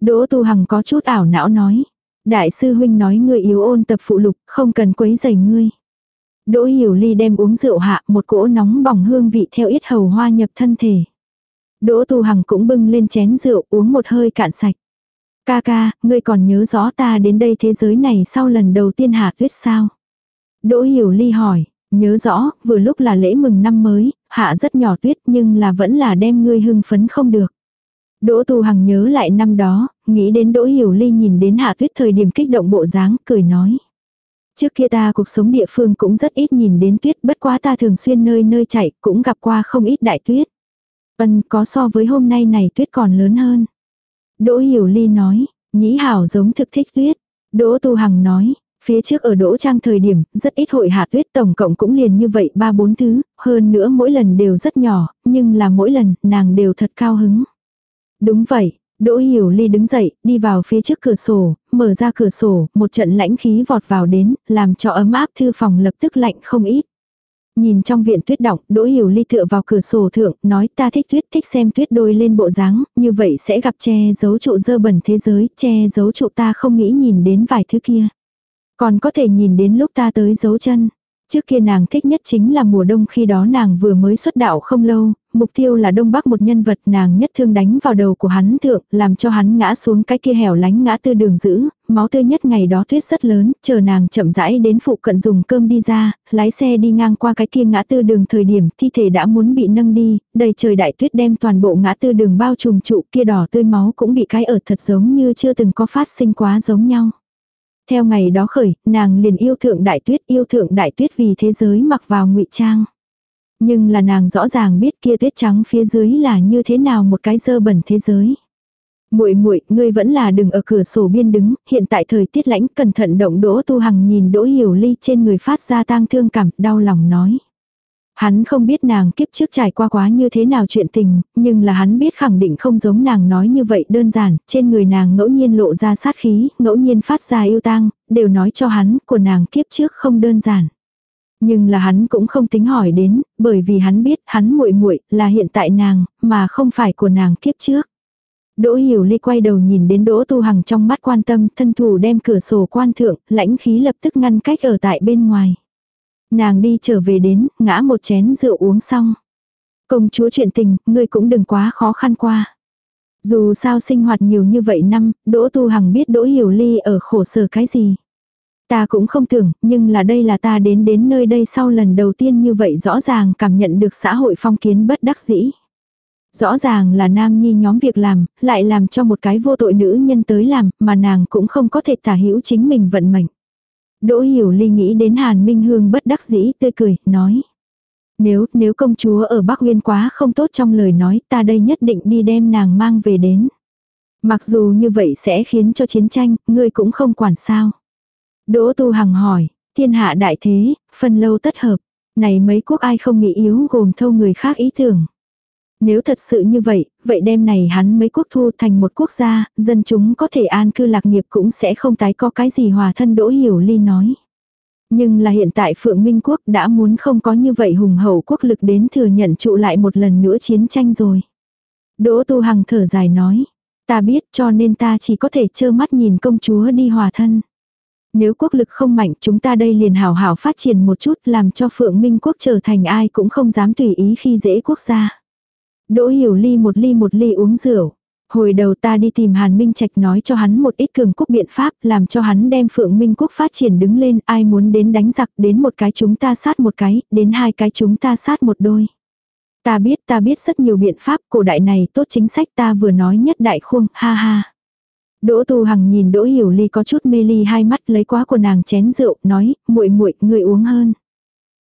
Đỗ Tu Hằng có chút ảo não nói. Đại sư huynh nói người yếu ôn tập phụ lục, không cần quấy rầy ngươi. Đỗ Hiểu Ly đem uống rượu hạ, một cỗ nóng bỏng hương vị theo ít hầu hoa nhập thân thể. Đỗ Tu Hằng cũng bưng lên chén rượu uống một hơi cạn sạch. Ca ca, ngươi còn nhớ rõ ta đến đây thế giới này sau lần đầu tiên hạ tuyết sao? Đỗ Hiểu Ly hỏi, nhớ rõ, vừa lúc là lễ mừng năm mới, hạ rất nhỏ tuyết nhưng là vẫn là đem ngươi hưng phấn không được. Đỗ Tu Hằng nhớ lại năm đó, nghĩ đến Đỗ Hiểu Ly nhìn đến hạ tuyết thời điểm kích động bộ dáng, cười nói. Trước kia ta cuộc sống địa phương cũng rất ít nhìn đến tuyết bất quá ta thường xuyên nơi nơi chạy cũng gặp qua không ít đại tuyết. Vân có so với hôm nay này tuyết còn lớn hơn. Đỗ Hiểu Ly nói, nhĩ hảo giống thực thích tuyết. Đỗ Tu Hằng nói, phía trước ở Đỗ Trang thời điểm, rất ít hội hạ tuyết tổng cộng cũng liền như vậy ba bốn thứ, hơn nữa mỗi lần đều rất nhỏ, nhưng là mỗi lần nàng đều thật cao hứng. Đúng vậy, Đỗ Hiểu Ly đứng dậy, đi vào phía trước cửa sổ, mở ra cửa sổ, một trận lãnh khí vọt vào đến, làm cho ấm áp thư phòng lập tức lạnh không ít. Nhìn trong viện tuyết động, Đỗ Hiểu Ly tựa vào cửa sổ thượng, nói ta thích tuyết, thích xem tuyết đôi lên bộ dáng, như vậy sẽ gặp che giấu trụ dơ bẩn thế giới, che giấu trụ ta không nghĩ nhìn đến vài thứ kia. Còn có thể nhìn đến lúc ta tới dấu chân. Trước kia nàng thích nhất chính là mùa đông khi đó nàng vừa mới xuất đạo không lâu, mục tiêu là đông bắc một nhân vật nàng nhất thương đánh vào đầu của hắn thượng, làm cho hắn ngã xuống cái kia hẻo lánh ngã tư đường giữ, máu tươi nhất ngày đó tuyết rất lớn, chờ nàng chậm rãi đến phụ cận dùng cơm đi ra, lái xe đi ngang qua cái kia ngã tư đường thời điểm thi thể đã muốn bị nâng đi, đầy trời đại tuyết đem toàn bộ ngã tư đường bao trùm trụ kia đỏ tươi máu cũng bị cái ở thật giống như chưa từng có phát sinh quá giống nhau. Theo ngày đó khởi, nàng liền yêu thượng đại tuyết, yêu thượng đại tuyết vì thế giới mặc vào ngụy trang. Nhưng là nàng rõ ràng biết kia tuyết trắng phía dưới là như thế nào một cái dơ bẩn thế giới. Muội muội, ngươi vẫn là đừng ở cửa sổ biên đứng, hiện tại thời tiết lãnh, cẩn thận động Đỗ Tu Hằng nhìn Đỗ Hiểu Ly trên người phát ra tang thương cảm, đau lòng nói. Hắn không biết nàng kiếp trước trải qua quá như thế nào chuyện tình, nhưng là hắn biết khẳng định không giống nàng nói như vậy đơn giản, trên người nàng ngẫu nhiên lộ ra sát khí, ngẫu nhiên phát ra yêu tang, đều nói cho hắn của nàng kiếp trước không đơn giản. Nhưng là hắn cũng không tính hỏi đến, bởi vì hắn biết hắn muội muội là hiện tại nàng, mà không phải của nàng kiếp trước. Đỗ Hiểu Ly quay đầu nhìn đến Đỗ Tu Hằng trong mắt quan tâm, thân thủ đem cửa sổ quan thượng, lãnh khí lập tức ngăn cách ở tại bên ngoài. Nàng đi trở về đến, ngã một chén rượu uống xong. Công chúa chuyện tình, ngươi cũng đừng quá khó khăn qua. Dù sao sinh hoạt nhiều như vậy năm, Đỗ Tu Hằng biết Đỗ Hiểu Ly ở khổ sở cái gì. Ta cũng không tưởng, nhưng là đây là ta đến đến nơi đây sau lần đầu tiên như vậy rõ ràng cảm nhận được xã hội phong kiến bất đắc dĩ. Rõ ràng là nam nhi nhóm việc làm, lại làm cho một cái vô tội nữ nhân tới làm, mà nàng cũng không có thể tả hữu chính mình vận mệnh. Đỗ hiểu ly nghĩ đến Hàn Minh Hương bất đắc dĩ tươi cười, nói. Nếu, nếu công chúa ở Bắc Nguyên quá không tốt trong lời nói, ta đây nhất định đi đem nàng mang về đến. Mặc dù như vậy sẽ khiến cho chiến tranh, ngươi cũng không quản sao. Đỗ Tu Hằng hỏi, thiên hạ đại thế, phân lâu tất hợp. Này mấy quốc ai không nghĩ yếu gồm thâu người khác ý tưởng. Nếu thật sự như vậy, vậy đêm này hắn mấy quốc thu thành một quốc gia, dân chúng có thể an cư lạc nghiệp cũng sẽ không tái có cái gì hòa thân đỗ hiểu ly nói. Nhưng là hiện tại Phượng Minh Quốc đã muốn không có như vậy hùng hậu quốc lực đến thừa nhận trụ lại một lần nữa chiến tranh rồi. Đỗ Tu Hằng thở dài nói, ta biết cho nên ta chỉ có thể trơ mắt nhìn công chúa đi hòa thân. Nếu quốc lực không mạnh chúng ta đây liền hảo hảo phát triển một chút làm cho Phượng Minh Quốc trở thành ai cũng không dám tùy ý khi dễ quốc gia. Đỗ hiểu ly một ly một ly uống rượu. Hồi đầu ta đi tìm Hàn Minh Trạch nói cho hắn một ít cường quốc biện pháp làm cho hắn đem Phượng Minh Quốc phát triển đứng lên ai muốn đến đánh giặc đến một cái chúng ta sát một cái, đến hai cái chúng ta sát một đôi. Ta biết ta biết rất nhiều biện pháp cổ đại này tốt chính sách ta vừa nói nhất đại khuông, ha ha. Đỗ Tu Hằng nhìn Đỗ Hiểu Ly có chút mê ly hai mắt lấy quá của nàng chén rượu, nói, muội muội, người uống hơn.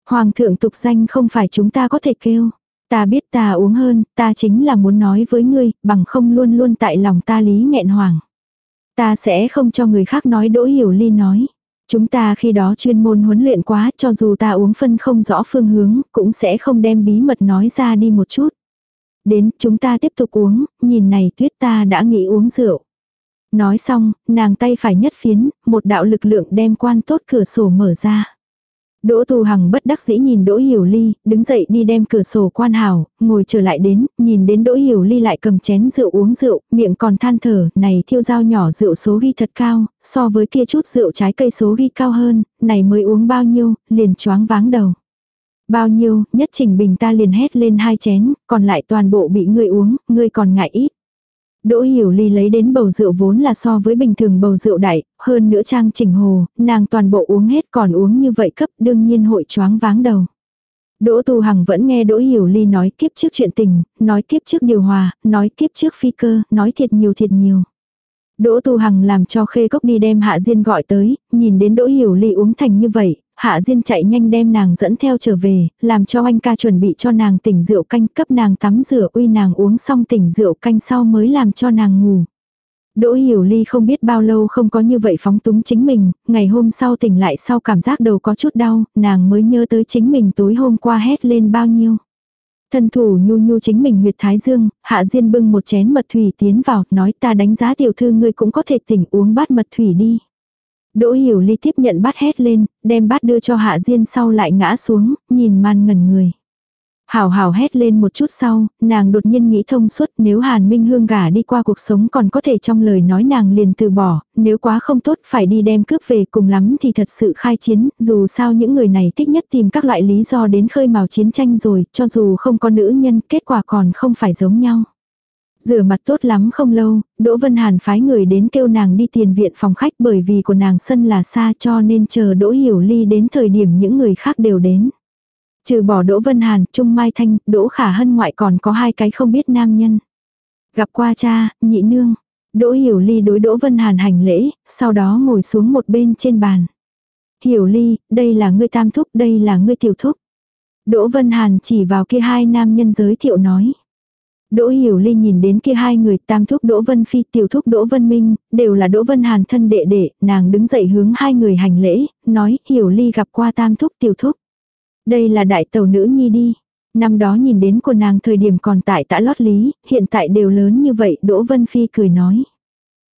Hoàng thượng tục danh không phải chúng ta có thể kêu. Ta biết ta uống hơn, ta chính là muốn nói với ngươi, bằng không luôn luôn tại lòng ta lý nghẹn hoàng. Ta sẽ không cho người khác nói Đỗ Hiểu Ly nói. Chúng ta khi đó chuyên môn huấn luyện quá cho dù ta uống phân không rõ phương hướng, cũng sẽ không đem bí mật nói ra đi một chút. Đến, chúng ta tiếp tục uống, nhìn này tuyết ta đã nghĩ uống rượu. Nói xong, nàng tay phải nhất phiến, một đạo lực lượng đem quan tốt cửa sổ mở ra. Đỗ Tu Hằng bất đắc dĩ nhìn Đỗ Hiểu Ly, đứng dậy đi đem cửa sổ quan hảo, ngồi trở lại đến, nhìn đến Đỗ Hiểu Ly lại cầm chén rượu uống rượu, miệng còn than thở, này thiêu dao nhỏ rượu số ghi thật cao, so với kia chút rượu trái cây số ghi cao hơn, này mới uống bao nhiêu, liền choáng váng đầu. Bao nhiêu, nhất trình bình ta liền hét lên hai chén, còn lại toàn bộ bị ngươi uống, ngươi còn ngại ít. Đỗ Hiểu Ly lấy đến bầu rượu vốn là so với bình thường bầu rượu đại, hơn nữa trang chỉnh hồ, nàng toàn bộ uống hết còn uống như vậy cấp đương nhiên hội choáng váng đầu. Đỗ Tu Hằng vẫn nghe Đỗ Hiểu Ly nói kiếp trước chuyện tình, nói kiếp trước điều hòa, nói kiếp trước phi cơ, nói thiệt nhiều thiệt nhiều. Đỗ Tu Hằng làm cho Khê Cốc đi đem Hạ Diên gọi tới, nhìn đến Đỗ Hiểu Ly uống thành như vậy, Hạ Diên chạy nhanh đem nàng dẫn theo trở về, làm cho anh ca chuẩn bị cho nàng tỉnh rượu canh cấp nàng tắm rửa uy nàng uống xong tỉnh rượu canh sau mới làm cho nàng ngủ. Đỗ Hiểu Ly không biết bao lâu không có như vậy phóng túng chính mình, ngày hôm sau tỉnh lại sau cảm giác đầu có chút đau, nàng mới nhớ tới chính mình tối hôm qua hét lên bao nhiêu. Thân thủ nhu nhu chính mình huyệt thái dương, hạ diên bưng một chén mật thủy tiến vào, nói ta đánh giá tiểu thư ngươi cũng có thể tỉnh uống bát mật thủy đi. Đỗ hiểu ly tiếp nhận bát hét lên, đem bát đưa cho hạ diên sau lại ngã xuống, nhìn man ngẩn người. Hảo hảo hét lên một chút sau, nàng đột nhiên nghĩ thông suốt nếu Hàn Minh Hương gả đi qua cuộc sống còn có thể trong lời nói nàng liền từ bỏ, nếu quá không tốt phải đi đem cướp về cùng lắm thì thật sự khai chiến, dù sao những người này thích nhất tìm các loại lý do đến khơi mào chiến tranh rồi, cho dù không có nữ nhân kết quả còn không phải giống nhau. Rửa mặt tốt lắm không lâu, Đỗ Vân Hàn phái người đến kêu nàng đi tiền viện phòng khách bởi vì của nàng sân là xa cho nên chờ Đỗ Hiểu Ly đến thời điểm những người khác đều đến. Trừ bỏ Đỗ Vân Hàn, Trung Mai Thanh, Đỗ Khả Hân ngoại còn có hai cái không biết nam nhân. Gặp qua cha, nhị nương. Đỗ Hiểu Ly đối Đỗ Vân Hàn hành lễ, sau đó ngồi xuống một bên trên bàn. Hiểu Ly, đây là ngươi tam thúc, đây là ngươi tiểu thúc. Đỗ Vân Hàn chỉ vào kia hai nam nhân giới thiệu nói. Đỗ Hiểu Ly nhìn đến kia hai người tam thúc Đỗ Vân Phi tiểu thúc Đỗ Vân Minh, đều là Đỗ Vân Hàn thân đệ đệ, nàng đứng dậy hướng hai người hành lễ, nói Hiểu Ly gặp qua tam thúc tiểu thúc. Đây là đại tàu nữ nhi đi. Năm đó nhìn đến của nàng thời điểm còn tại tã lót lý, hiện tại đều lớn như vậy Đỗ Vân Phi cười nói.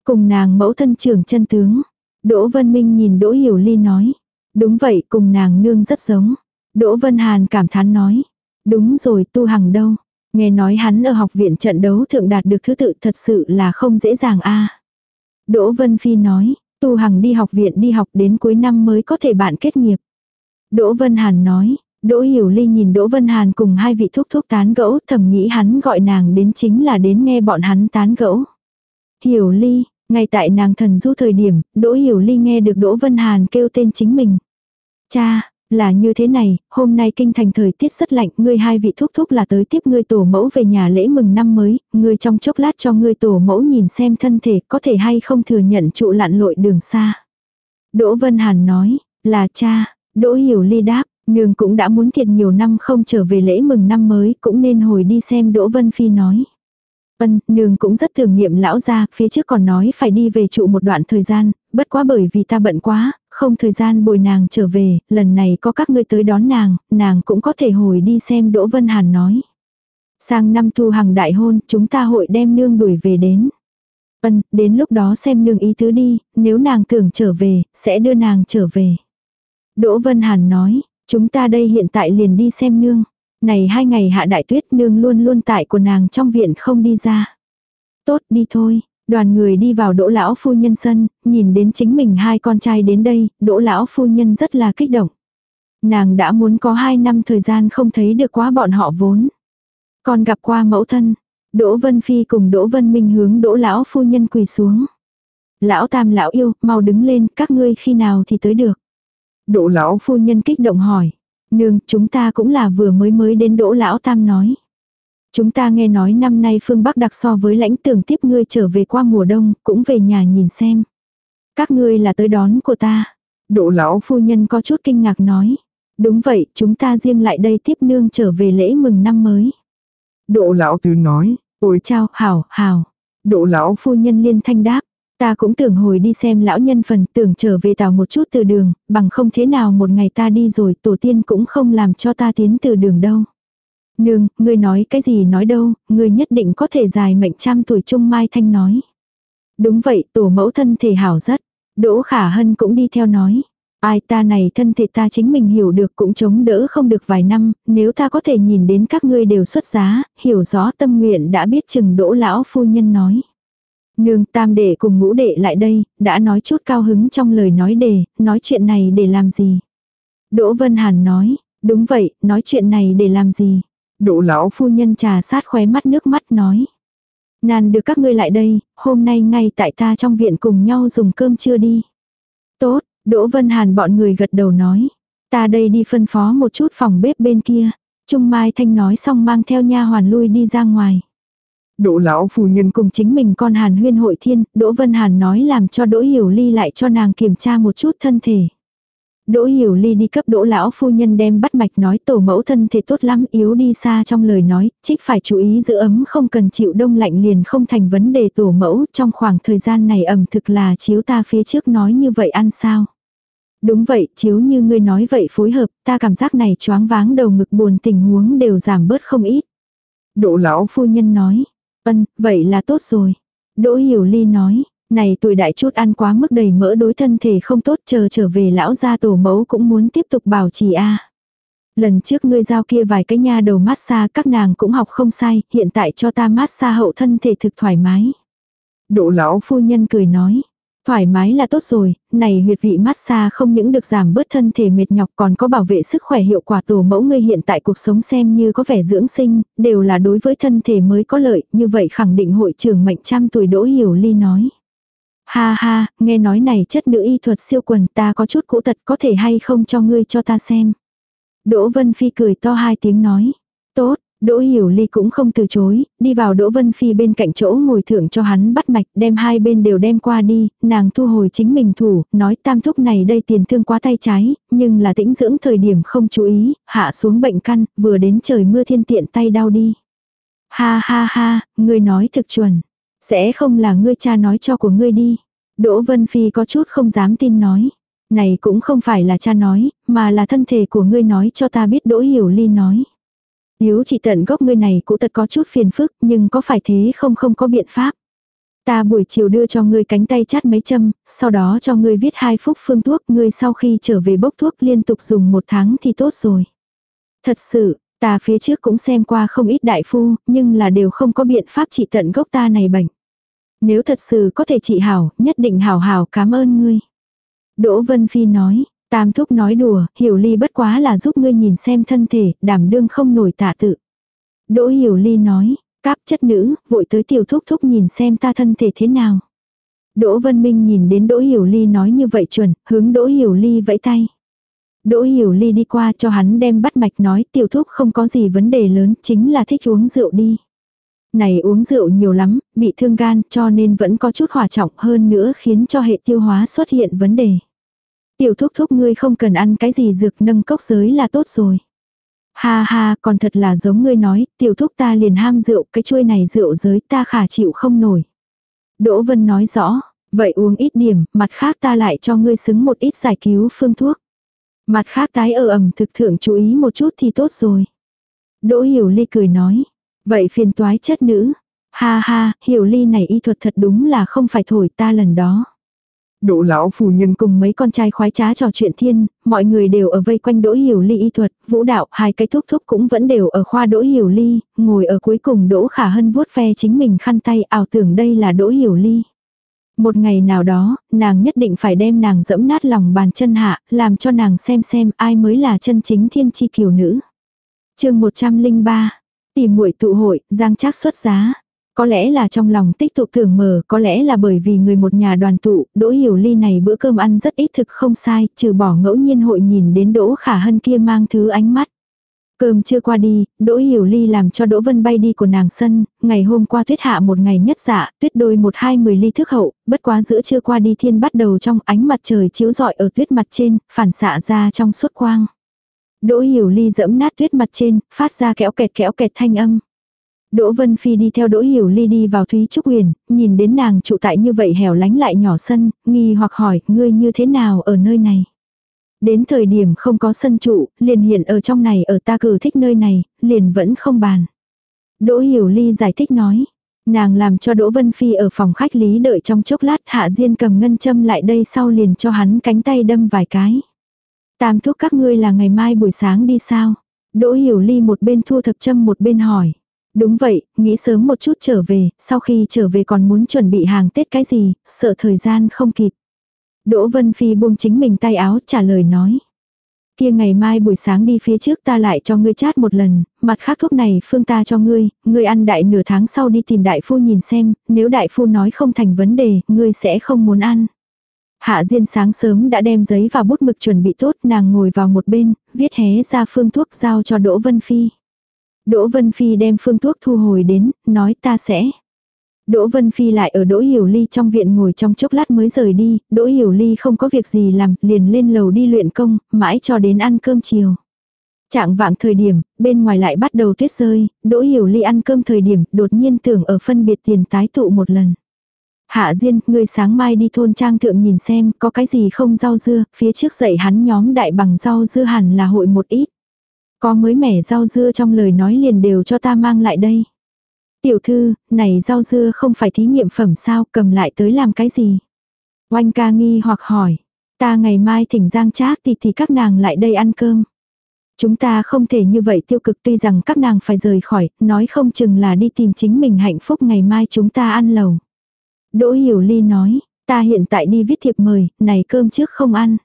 Cùng nàng mẫu thân trưởng chân tướng. Đỗ Vân Minh nhìn Đỗ Hiểu Ly nói. Đúng vậy cùng nàng nương rất giống. Đỗ Vân Hàn cảm thán nói. Đúng rồi tu hằng đâu. Nghe nói hắn ở học viện trận đấu thượng đạt được thứ tự thật sự là không dễ dàng a Đỗ Vân Phi nói. Tu hằng đi học viện đi học đến cuối năm mới có thể bạn kết nghiệp. Đỗ Vân Hàn nói, Đỗ Hiểu Ly nhìn Đỗ Vân Hàn cùng hai vị thúc thúc tán gẫu thầm nghĩ hắn gọi nàng đến chính là đến nghe bọn hắn tán gẫu. Hiểu Ly, ngay tại nàng thần du thời điểm, Đỗ Hiểu Ly nghe được Đỗ Vân Hàn kêu tên chính mình. Cha, là như thế này, hôm nay kinh thành thời tiết rất lạnh, ngươi hai vị thúc thúc là tới tiếp ngươi tổ mẫu về nhà lễ mừng năm mới, ngươi trong chốc lát cho ngươi tổ mẫu nhìn xem thân thể có thể hay không thừa nhận trụ lặn lội đường xa. Đỗ Vân Hàn nói, là cha, Đỗ Hiểu Ly đáp, nương cũng đã muốn thiệt nhiều năm không trở về lễ mừng năm mới, cũng nên hồi đi xem Đỗ Vân Phi nói. Vân, nương cũng rất thường nghiệm lão gia, phía trước còn nói phải đi về trụ một đoạn thời gian, bất quá bởi vì ta bận quá, không thời gian bồi nàng trở về, lần này có các ngươi tới đón nàng, nàng cũng có thể hồi đi xem Đỗ Vân Hàn nói. Sang năm thu hằng đại hôn, chúng ta hội đem nương đuổi về đến. Ân, đến lúc đó xem nương ý tứ đi, nếu nàng tưởng trở về, sẽ đưa nàng trở về. Đỗ Vân Hàn nói, chúng ta đây hiện tại liền đi xem nương. Này hai ngày hạ đại tuyết nương luôn luôn tại của nàng trong viện không đi ra. Tốt đi thôi, đoàn người đi vào đỗ lão phu nhân sân, nhìn đến chính mình hai con trai đến đây, đỗ lão phu nhân rất là kích động. Nàng đã muốn có hai năm thời gian không thấy được quá bọn họ vốn. Còn gặp qua mẫu thân, Đỗ Vân Phi cùng Đỗ Vân Minh hướng Đỗ lão phu nhân quỳ xuống. Lão tam lão yêu, mau đứng lên, các ngươi khi nào thì tới được. Đỗ lão phu nhân kích động hỏi. Nương, chúng ta cũng là vừa mới mới đến Đỗ lão tam nói. Chúng ta nghe nói năm nay phương Bắc đặc so với lãnh tưởng tiếp ngươi trở về qua mùa đông, cũng về nhà nhìn xem. Các ngươi là tới đón của ta. Đỗ lão phu nhân có chút kinh ngạc nói. Đúng vậy, chúng ta riêng lại đây tiếp nương trở về lễ mừng năm mới. Đỗ lão tứ nói, ôi chào, hảo, hảo. Đỗ lão phu nhân liên thanh đáp, ta cũng tưởng hồi đi xem lão nhân phần, tưởng trở về tàu một chút từ đường, bằng không thế nào một ngày ta đi rồi, tổ tiên cũng không làm cho ta tiến từ đường đâu. Nương, ngươi nói cái gì nói đâu, ngươi nhất định có thể dài mệnh trăm tuổi trung mai thanh nói. Đúng vậy, tổ mẫu thân thể hảo rất. Đỗ khả hân cũng đi theo nói. Ai ta này thân thể ta chính mình hiểu được cũng chống đỡ không được vài năm, nếu ta có thể nhìn đến các ngươi đều xuất giá, hiểu rõ tâm nguyện đã biết chừng đỗ lão phu nhân nói. Nương tam đệ cùng ngũ đệ lại đây, đã nói chút cao hứng trong lời nói đề, nói chuyện này để làm gì. Đỗ Vân Hàn nói, đúng vậy, nói chuyện này để làm gì. Đỗ lão phu nhân trà sát khóe mắt nước mắt nói. Nàn được các ngươi lại đây, hôm nay ngay tại ta trong viện cùng nhau dùng cơm trưa đi. Tốt, Đỗ Vân Hàn bọn người gật đầu nói. Ta đây đi phân phó một chút phòng bếp bên kia. Trung Mai Thanh nói xong mang theo nha hoàn lui đi ra ngoài. Đỗ lão phu nhân cùng chính mình con Hàn huyên hội thiên, Đỗ Vân Hàn nói làm cho Đỗ Hiểu Ly lại cho nàng kiểm tra một chút thân thể. Đỗ Hiểu Ly đi cấp Đỗ lão phu nhân đem bắt mạch nói tổ mẫu thân thể tốt lắm, yếu đi xa trong lời nói, trích phải chú ý giữ ấm không cần chịu đông lạnh liền không thành vấn đề tổ mẫu, trong khoảng thời gian này ẩm thực là chiếu ta phía trước nói như vậy ăn sao. Đúng vậy, chiếu như ngươi nói vậy phối hợp, ta cảm giác này choáng váng đầu ngực buồn tình huống đều giảm bớt không ít. Đỗ lão phu nhân nói, ân, vậy là tốt rồi. Đỗ hiểu ly nói, này tuổi đại chút ăn quá mức đầy mỡ đối thân thể không tốt chờ trở về lão gia tổ mẫu cũng muốn tiếp tục bảo trì a. Lần trước ngươi giao kia vài cái nha đầu massage các nàng cũng học không sai, hiện tại cho ta massage hậu thân thể thực thoải mái. Đỗ lão phu nhân cười nói, Thoải mái là tốt rồi, này huyệt vị massage không những được giảm bớt thân thể mệt nhọc còn có bảo vệ sức khỏe hiệu quả tổ mẫu ngươi hiện tại cuộc sống xem như có vẻ dưỡng sinh, đều là đối với thân thể mới có lợi, như vậy khẳng định hội trưởng mệnh trăm tuổi Đỗ Hiểu Ly nói. Ha ha, nghe nói này chất nữ y thuật siêu quần ta có chút cũ tật có thể hay không cho ngươi cho ta xem. Đỗ Vân Phi cười to hai tiếng nói. Tốt, Đỗ Hiểu Ly cũng không từ chối, đi vào Đỗ Vân Phi bên cạnh chỗ ngồi thưởng cho hắn bắt mạch, đem hai bên đều đem qua đi, nàng thu hồi chính mình thủ, nói tam thúc này đây tiền thương quá tay trái, nhưng là tĩnh dưỡng thời điểm không chú ý, hạ xuống bệnh căn, vừa đến trời mưa thiên tiện tay đau đi. Ha ha ha, ngươi nói thực chuẩn. Sẽ không là ngươi cha nói cho của ngươi đi. Đỗ Vân Phi có chút không dám tin nói. Này cũng không phải là cha nói, mà là thân thể của ngươi nói cho ta biết Đỗ Hiểu Ly nói hiếu chỉ tận gốc ngươi này cũng thật có chút phiền phức, nhưng có phải thế không không có biện pháp. Ta buổi chiều đưa cho ngươi cánh tay chát mấy châm, sau đó cho ngươi viết hai phúc phương thuốc, ngươi sau khi trở về bốc thuốc liên tục dùng một tháng thì tốt rồi. Thật sự, ta phía trước cũng xem qua không ít đại phu, nhưng là đều không có biện pháp trị tận gốc ta này bệnh. Nếu thật sự có thể trị hảo, nhất định hảo hảo cảm ơn ngươi. Đỗ Vân Phi nói, Tam thúc nói đùa, hiểu ly bất quá là giúp ngươi nhìn xem thân thể, đảm đương không nổi tạ tự. Đỗ hiểu ly nói, cáp chất nữ, vội tới tiểu thúc thúc nhìn xem ta thân thể thế nào. Đỗ Vân Minh nhìn đến Đỗ Hiểu Ly nói như vậy chuẩn, hướng Đỗ Hiểu Ly vẫy tay. Đỗ Hiểu Ly đi qua cho hắn đem bắt mạch nói tiểu thúc không có gì vấn đề lớn, chính là thích uống rượu đi. Này uống rượu nhiều lắm, bị thương gan cho nên vẫn có chút hỏa trọng hơn nữa khiến cho hệ tiêu hóa xuất hiện vấn đề. Tiểu thúc thúc ngươi không cần ăn cái gì dược nâng cốc giới là tốt rồi. Ha ha, còn thật là giống ngươi nói, tiểu thúc ta liền ham rượu, cái chuôi này rượu giới ta khả chịu không nổi. Đỗ Vân nói rõ, Vậy uống ít điểm, mặt khác ta lại cho ngươi xứng một ít giải cứu phương thuốc. Mặt khác tái ở ẩm thực thượng chú ý một chút thì tốt rồi. Đỗ Hiểu Ly cười nói. Vậy phiền toái chất nữ. Ha ha, Hiểu Ly này y thuật thật đúng là không phải thổi ta lần đó. Đỗ lão phu nhân cùng mấy con trai khoái trá trò chuyện thiên, mọi người đều ở vây quanh Đỗ Hiểu Ly y thuật, vũ đạo, hai cái thúc thúc cũng vẫn đều ở khoa Đỗ Hiểu Ly, ngồi ở cuối cùng Đỗ Khả Hân vuốt ve chính mình khăn tay ảo tưởng đây là Đỗ Hiểu Ly. Một ngày nào đó, nàng nhất định phải đem nàng dẫm nát lòng bàn chân hạ, làm cho nàng xem xem ai mới là chân chính thiên chi kiều nữ. chương 103, tìm muội tụ hội, giang trác xuất giá. Có lẽ là trong lòng tích tụ tưởng mờ có lẽ là bởi vì người một nhà đoàn tụ, Đỗ Hiểu Ly này bữa cơm ăn rất ít thực không sai, trừ bỏ ngẫu nhiên hội nhìn đến Đỗ Khả Hân kia mang thứ ánh mắt. Cơm chưa qua đi, Đỗ Hiểu Ly làm cho Đỗ Vân bay đi của nàng sân, ngày hôm qua tuyết hạ một ngày nhất dạ, tuyết đôi một hai mười ly thức hậu, bất quá giữa trưa qua đi thiên bắt đầu trong ánh mặt trời chiếu rọi ở tuyết mặt trên, phản xạ ra trong suốt quang. Đỗ Hiểu Ly dẫm nát tuyết mặt trên, phát ra kéo kẹt kéo kẹt thanh âm. Đỗ Vân Phi đi theo Đỗ Hiểu Ly đi vào Thúy Trúc Huyền, nhìn đến nàng trụ tại như vậy hẻo lánh lại nhỏ sân, nghi hoặc hỏi, ngươi như thế nào ở nơi này? Đến thời điểm không có sân trụ, liền hiện ở trong này ở ta cử thích nơi này, liền vẫn không bàn. Đỗ Hiểu Ly giải thích nói. Nàng làm cho Đỗ Vân Phi ở phòng khách lý đợi trong chốc lát Hạ Diên cầm ngân châm lại đây sau liền cho hắn cánh tay đâm vài cái. Tam thúc các ngươi là ngày mai buổi sáng đi sao? Đỗ Hiểu Ly một bên thu thập châm một bên hỏi. Đúng vậy, nghĩ sớm một chút trở về, sau khi trở về còn muốn chuẩn bị hàng Tết cái gì, sợ thời gian không kịp. Đỗ Vân Phi buông chính mình tay áo trả lời nói. Kia ngày mai buổi sáng đi phía trước ta lại cho ngươi chát một lần, mặt khác thuốc này phương ta cho ngươi, ngươi ăn đại nửa tháng sau đi tìm đại phu nhìn xem, nếu đại phu nói không thành vấn đề, ngươi sẽ không muốn ăn. Hạ Diên sáng sớm đã đem giấy và bút mực chuẩn bị tốt, nàng ngồi vào một bên, viết hé ra phương thuốc giao cho Đỗ Vân Phi. Đỗ Vân Phi đem phương thuốc thu hồi đến, nói ta sẽ. Đỗ Vân Phi lại ở Đỗ Hiểu Ly trong viện ngồi trong chốc lát mới rời đi, Đỗ Hiểu Ly không có việc gì làm, liền lên lầu đi luyện công, mãi cho đến ăn cơm chiều. Trạng vạng thời điểm, bên ngoài lại bắt đầu tuyết rơi, Đỗ Hiểu Ly ăn cơm thời điểm, đột nhiên tưởng ở phân biệt tiền tái tụ một lần. Hạ Diên, ngươi sáng mai đi thôn trang thượng nhìn xem, có cái gì không rau dưa, phía trước dậy hắn nhóm đại bằng rau dưa hẳn là hội một ít. Có mới mẻ rau dưa trong lời nói liền đều cho ta mang lại đây. Tiểu thư, này rau dưa không phải thí nghiệm phẩm sao, cầm lại tới làm cái gì? Oanh ca nghi hoặc hỏi. Ta ngày mai thỉnh giang trác thì thì các nàng lại đây ăn cơm. Chúng ta không thể như vậy tiêu cực tuy rằng các nàng phải rời khỏi, nói không chừng là đi tìm chính mình hạnh phúc ngày mai chúng ta ăn lầu. Đỗ Hiểu Ly nói, ta hiện tại đi viết thiệp mời, này cơm trước không ăn.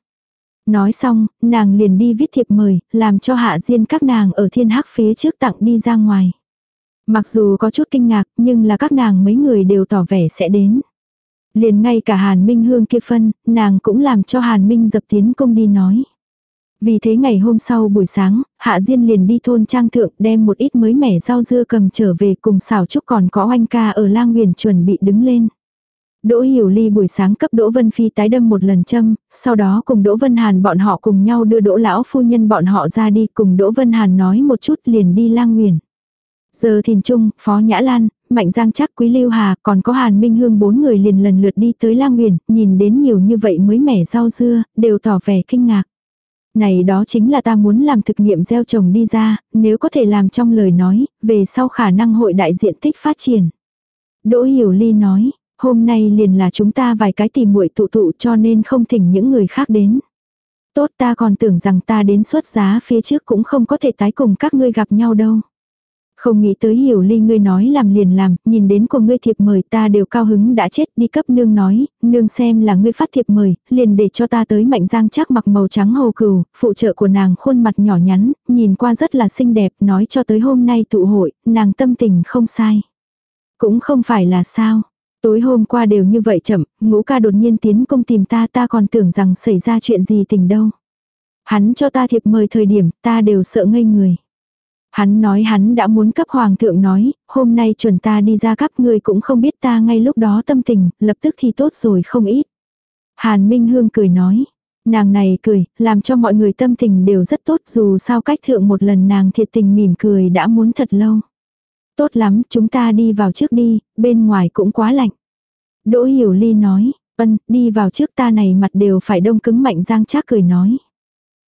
Nói xong, nàng liền đi viết thiệp mời, làm cho hạ diên các nàng ở thiên hắc phía trước tặng đi ra ngoài. Mặc dù có chút kinh ngạc, nhưng là các nàng mấy người đều tỏ vẻ sẽ đến. Liền ngay cả Hàn Minh Hương kia phân, nàng cũng làm cho Hàn Minh dập tiến công đi nói. Vì thế ngày hôm sau buổi sáng, Hạ Diên liền đi thôn trang thượng đem một ít mới mẻ rau dưa cầm trở về cùng xào trúc còn có oanh ca ở lang huyền chuẩn bị đứng lên. Đỗ Hiểu Ly buổi sáng cấp Đỗ Vân Phi tái đâm một lần châm, sau đó cùng Đỗ Vân Hàn bọn họ cùng nhau đưa Đỗ lão phu nhân bọn họ ra đi cùng Đỗ Vân Hàn nói một chút liền đi lang nguyền. Giờ thìn trung, Phó Nhã Lan, Mạnh Giang chắc Quý Lưu Hà còn có Hàn Minh Hương bốn người liền lần lượt đi tới lang nguyền, nhìn đến nhiều như vậy mới mẻ rau dưa, đều tỏ vẻ kinh ngạc. Này đó chính là ta muốn làm thực nghiệm gieo trồng đi ra, nếu có thể làm trong lời nói, về sau khả năng hội đại diện tích phát triển. Đỗ Hiểu Ly nói, Hôm nay liền là chúng ta vài cái tìm muội tụ tụ cho nên không thỉnh những người khác đến. Tốt ta còn tưởng rằng ta đến xuất giá phía trước cũng không có thể tái cùng các ngươi gặp nhau đâu. Không nghĩ tới hiểu ly ngươi nói làm liền làm, nhìn đến của ngươi thiệp mời ta đều cao hứng đã chết đi cấp nương nói, nương xem là ngươi phát thiệp mời, liền để cho ta tới mạnh giang chắc mặc màu trắng hồ cừu, phụ trợ của nàng khuôn mặt nhỏ nhắn, nhìn qua rất là xinh đẹp, nói cho tới hôm nay tụ hội, nàng tâm tình không sai. Cũng không phải là sao, Tối hôm qua đều như vậy chậm, ngũ ca đột nhiên tiến công tìm ta ta còn tưởng rằng xảy ra chuyện gì tình đâu. Hắn cho ta thiệp mời thời điểm ta đều sợ ngây người. Hắn nói hắn đã muốn cấp hoàng thượng nói, hôm nay chuẩn ta đi ra cấp người cũng không biết ta ngay lúc đó tâm tình, lập tức thì tốt rồi không ít. Hàn Minh Hương cười nói, nàng này cười, làm cho mọi người tâm tình đều rất tốt dù sao cách thượng một lần nàng thiệt tình mỉm cười đã muốn thật lâu. Tốt lắm, chúng ta đi vào trước đi, bên ngoài cũng quá lạnh. Đỗ Hiểu Ly nói, Ân, đi vào trước ta này mặt đều phải đông cứng mạnh giang trác cười nói.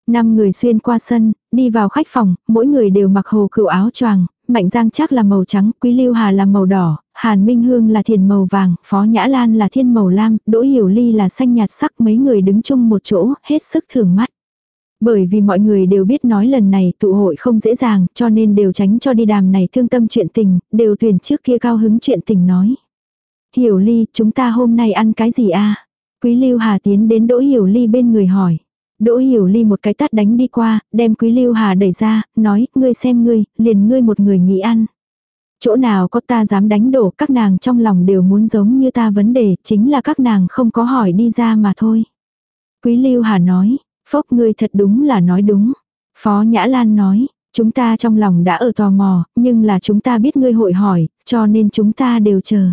Năm người xuyên qua sân, đi vào khách phòng, mỗi người đều mặc hồ cựu áo choàng, Mạnh Giang chắc là màu trắng, Quý Lưu Hà là màu đỏ, Hàn Minh Hương là thiền màu vàng, Phó Nhã Lan là thiên màu lam, Đỗ Hiểu Ly là xanh nhạt sắc mấy người đứng chung một chỗ, hết sức thường mắt. Bởi vì mọi người đều biết nói lần này tụ hội không dễ dàng, cho nên đều tránh cho đi đàm này thương tâm chuyện tình, đều tuyển trước kia cao hứng chuyện tình nói. Hiểu Ly, chúng ta hôm nay ăn cái gì a Quý Lưu Hà tiến đến Đỗ Hiểu Ly bên người hỏi. Đỗ Hiểu Ly một cái tát đánh đi qua, đem Quý Lưu Hà đẩy ra, nói, ngươi xem ngươi, liền ngươi một người nghĩ ăn. Chỗ nào có ta dám đánh đổ, các nàng trong lòng đều muốn giống như ta vấn đề, chính là các nàng không có hỏi đi ra mà thôi. Quý Lưu Hà nói, phốc ngươi thật đúng là nói đúng. Phó Nhã Lan nói, chúng ta trong lòng đã ở tò mò, nhưng là chúng ta biết ngươi hội hỏi, cho nên chúng ta đều chờ.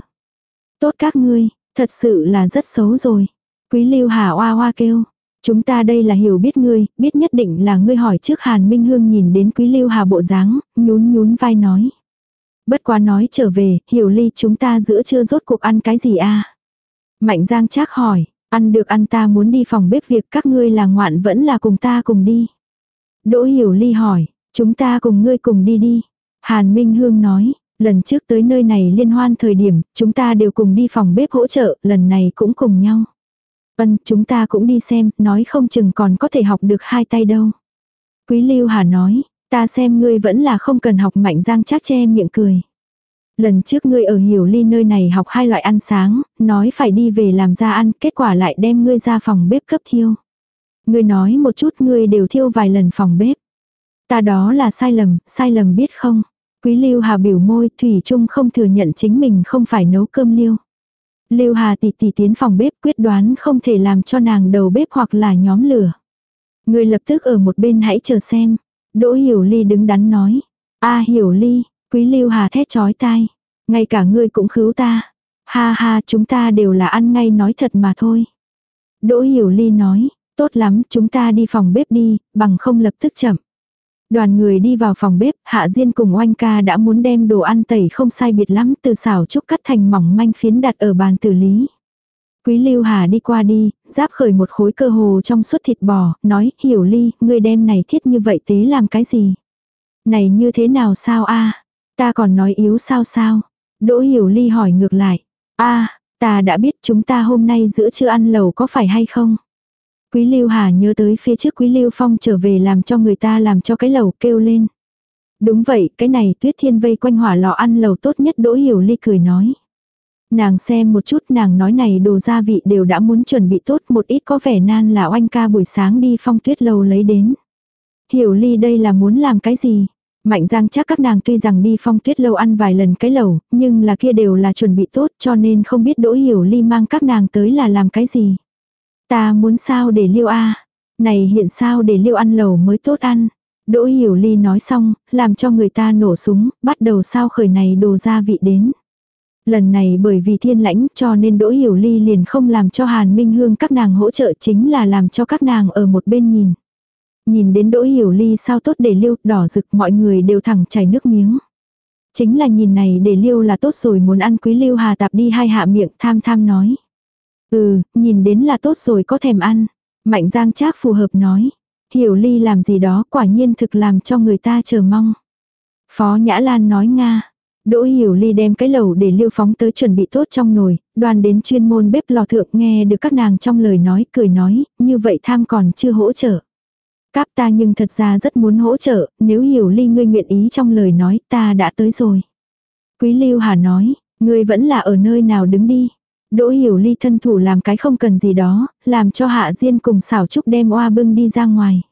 Tốt các ngươi, thật sự là rất xấu rồi. Quý Lưu Hà oa oa kêu, Chúng ta đây là hiểu biết ngươi, biết nhất định là ngươi hỏi trước Hàn Minh Hương nhìn đến Quý Lưu Hà bộ dáng, nhún nhún vai nói. Bất quá nói trở về, hiểu ly chúng ta giữa chưa rốt cuộc ăn cái gì a Mạnh Giang chắc hỏi, ăn được ăn ta muốn đi phòng bếp việc các ngươi là ngoạn vẫn là cùng ta cùng đi. Đỗ hiểu ly hỏi, chúng ta cùng ngươi cùng đi đi. Hàn Minh Hương nói, lần trước tới nơi này liên hoan thời điểm, chúng ta đều cùng đi phòng bếp hỗ trợ, lần này cũng cùng nhau. vân chúng ta cũng đi xem, nói không chừng còn có thể học được hai tay đâu. Quý Lưu Hà nói, ta xem ngươi vẫn là không cần học mạnh giang chắc che miệng cười. Lần trước ngươi ở hiểu ly nơi này học hai loại ăn sáng, nói phải đi về làm ra ăn, kết quả lại đem ngươi ra phòng bếp cấp thiêu. Ngươi nói một chút ngươi đều thiêu vài lần phòng bếp. Ta đó là sai lầm, sai lầm biết không? Quý Lưu Hà biểu môi, Thủy Trung không thừa nhận chính mình không phải nấu cơm liêu. Lưu Hà tỷ tỷ tiến phòng bếp quyết đoán không thể làm cho nàng đầu bếp hoặc là nhóm lửa. Người lập tức ở một bên hãy chờ xem. Đỗ Hiểu Ly đứng đắn nói. a Hiểu Ly, quý Lưu Hà thét chói tai. Ngay cả ngươi cũng khứu ta. Ha ha chúng ta đều là ăn ngay nói thật mà thôi. Đỗ Hiểu Ly nói. Tốt lắm chúng ta đi phòng bếp đi, bằng không lập tức chậm. Đoàn người đi vào phòng bếp, Hạ Diên cùng oanh ca đã muốn đem đồ ăn tẩy không sai biệt lắm từ xào trúc cắt thành mỏng manh phiến đặt ở bàn tử lý. Quý Lưu Hà đi qua đi, giáp khởi một khối cơ hồ trong suốt thịt bò, nói, hiểu ly, ngươi đem này thiết như vậy tế làm cái gì? Này như thế nào sao a Ta còn nói yếu sao sao? Đỗ hiểu ly hỏi ngược lại. a ta đã biết chúng ta hôm nay giữa trưa ăn lẩu có phải hay không? Quý Lưu Hà nhớ tới phía trước Quý Lưu Phong trở về làm cho người ta làm cho cái lẩu kêu lên. Đúng vậy, cái này tuyết thiên vây quanh hỏa lò ăn lẩu tốt nhất Đỗ Hiểu Ly cười nói. Nàng xem một chút nàng nói này đồ gia vị đều đã muốn chuẩn bị tốt một ít có vẻ nan là oanh ca buổi sáng đi phong tuyết lầu lấy đến. Hiểu Ly đây là muốn làm cái gì? Mạnh giang chắc các nàng tuy rằng đi phong tuyết lâu ăn vài lần cái lầu, nhưng là kia đều là chuẩn bị tốt cho nên không biết Đỗ Hiểu Ly mang các nàng tới là làm cái gì. Ta muốn sao để liêu a Này hiện sao để liêu ăn lẩu mới tốt ăn. Đỗ Hiểu Ly nói xong, làm cho người ta nổ súng, bắt đầu sao khởi này đồ gia vị đến. Lần này bởi vì thiên lãnh cho nên Đỗ Hiểu Ly liền không làm cho Hàn Minh Hương các nàng hỗ trợ chính là làm cho các nàng ở một bên nhìn. Nhìn đến Đỗ Hiểu Ly sao tốt để liêu, đỏ rực mọi người đều thẳng chảy nước miếng. Chính là nhìn này để liêu là tốt rồi muốn ăn quý liêu hà tạp đi hai hạ miệng tham tham nói. Ừ, nhìn đến là tốt rồi có thèm ăn. Mạnh giang trác phù hợp nói. Hiểu ly làm gì đó quả nhiên thực làm cho người ta chờ mong. Phó Nhã Lan nói Nga. Đỗ Hiểu Ly đem cái lẩu để liêu phóng tới chuẩn bị tốt trong nồi, đoàn đến chuyên môn bếp lò thượng nghe được các nàng trong lời nói, cười nói, như vậy tham còn chưa hỗ trợ. Cáp ta nhưng thật ra rất muốn hỗ trợ, nếu Hiểu Ly ngươi nguyện ý trong lời nói ta đã tới rồi. Quý Lưu Hà nói, ngươi vẫn là ở nơi nào đứng đi. Đỗ hiểu ly thân thủ làm cái không cần gì đó, làm cho hạ diên cùng xảo trúc đem oa bưng đi ra ngoài.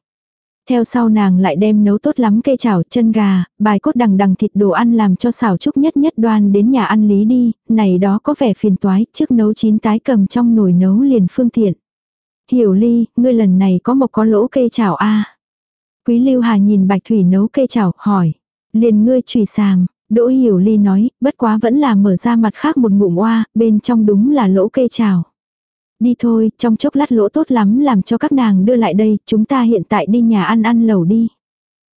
Theo sau nàng lại đem nấu tốt lắm cây chảo chân gà, bài cốt đằng đằng thịt đồ ăn làm cho xảo trúc nhất nhất đoan đến nhà ăn lý đi, này đó có vẻ phiền toái, trước nấu chín tái cầm trong nồi nấu liền phương tiện. Hiểu ly, ngươi lần này có một có lỗ cây chảo a Quý lưu hà nhìn bạch thủy nấu cây chảo, hỏi. Liền ngươi trùy sàng, Đỗ Hiểu Ly nói, bất quá vẫn là mở ra mặt khác một ngụm oa, bên trong đúng là lỗ cây chảo. Đi thôi, trong chốc lát lỗ tốt lắm làm cho các nàng đưa lại đây, chúng ta hiện tại đi nhà ăn ăn lẩu đi.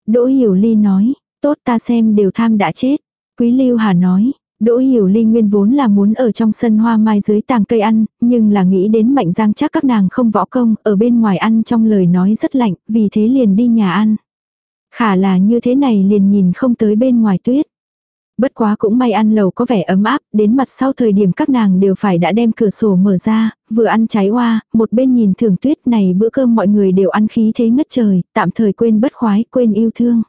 Đỗ Hiểu Ly nói, tốt ta xem đều tham đã chết. Quý Lưu Hà nói, Đỗ Hiểu Ly nguyên vốn là muốn ở trong sân hoa mai dưới tàng cây ăn, nhưng là nghĩ đến mạnh giang chắc các nàng không võ công, ở bên ngoài ăn trong lời nói rất lạnh, vì thế liền đi nhà ăn. Khả là như thế này liền nhìn không tới bên ngoài tuyết. Bất quá cũng may ăn lầu có vẻ ấm áp, đến mặt sau thời điểm các nàng đều phải đã đem cửa sổ mở ra, vừa ăn trái hoa, một bên nhìn thưởng tuyết này bữa cơm mọi người đều ăn khí thế ngất trời, tạm thời quên bất khoái, quên yêu thương.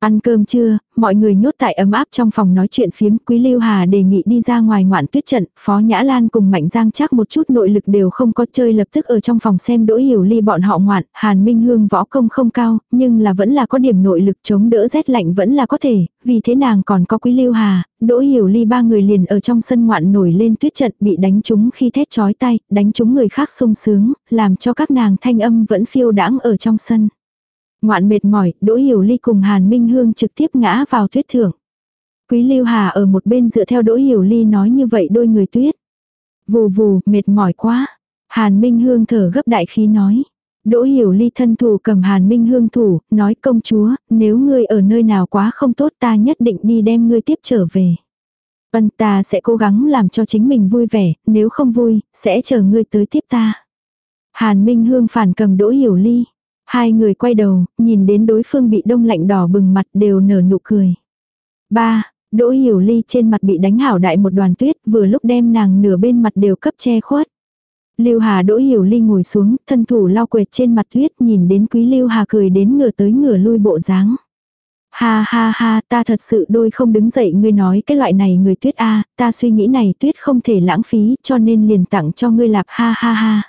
Ăn cơm trưa, mọi người nhốt tại ấm áp trong phòng nói chuyện phiếm, Quý Lưu Hà đề nghị đi ra ngoài ngoạn tuyết trận, Phó Nhã Lan cùng Mạnh Giang chắc một chút nội lực đều không có chơi lập tức ở trong phòng xem Đỗ Hiểu Ly bọn họ ngoạn, Hàn Minh Hương võ công không cao, nhưng là vẫn là có điểm nội lực chống đỡ rét lạnh vẫn là có thể, vì thế nàng còn có Quý Lưu Hà, Đỗ Hiểu Ly ba người liền ở trong sân ngoạn nổi lên tuyết trận bị đánh trúng khi thét chói tay, đánh trúng người khác sung sướng, làm cho các nàng thanh âm vẫn phiêu đãng ở trong sân. Ngoạn mệt mỏi, Đỗ Hiểu Ly cùng Hàn Minh Hương trực tiếp ngã vào tuyết thưởng. Quý Lưu Hà ở một bên dựa theo Đỗ Hiểu Ly nói như vậy đôi người tuyết. Vù vù, mệt mỏi quá. Hàn Minh Hương thở gấp đại khí nói. Đỗ Hiểu Ly thân thủ cầm Hàn Minh Hương thủ, nói công chúa, nếu ngươi ở nơi nào quá không tốt ta nhất định đi đem ngươi tiếp trở về. Vân ta sẽ cố gắng làm cho chính mình vui vẻ, nếu không vui, sẽ chờ ngươi tới tiếp ta. Hàn Minh Hương phản cầm Đỗ Hiểu Ly. Hai người quay đầu, nhìn đến đối phương bị đông lạnh đỏ bừng mặt đều nở nụ cười. Ba, Đỗ Hiểu Ly trên mặt bị đánh hảo đại một đoàn tuyết vừa lúc đem nàng nửa bên mặt đều cấp che khuất. Lưu Hà Đỗ Hiểu Ly ngồi xuống, thân thủ lau quệt trên mặt tuyết nhìn đến quý Lưu Hà cười đến ngửa tới ngửa lui bộ dáng. Ha ha ha, ta thật sự đôi không đứng dậy ngươi nói cái loại này người tuyết a ta suy nghĩ này tuyết không thể lãng phí cho nên liền tặng cho ngươi lạp ha ha ha.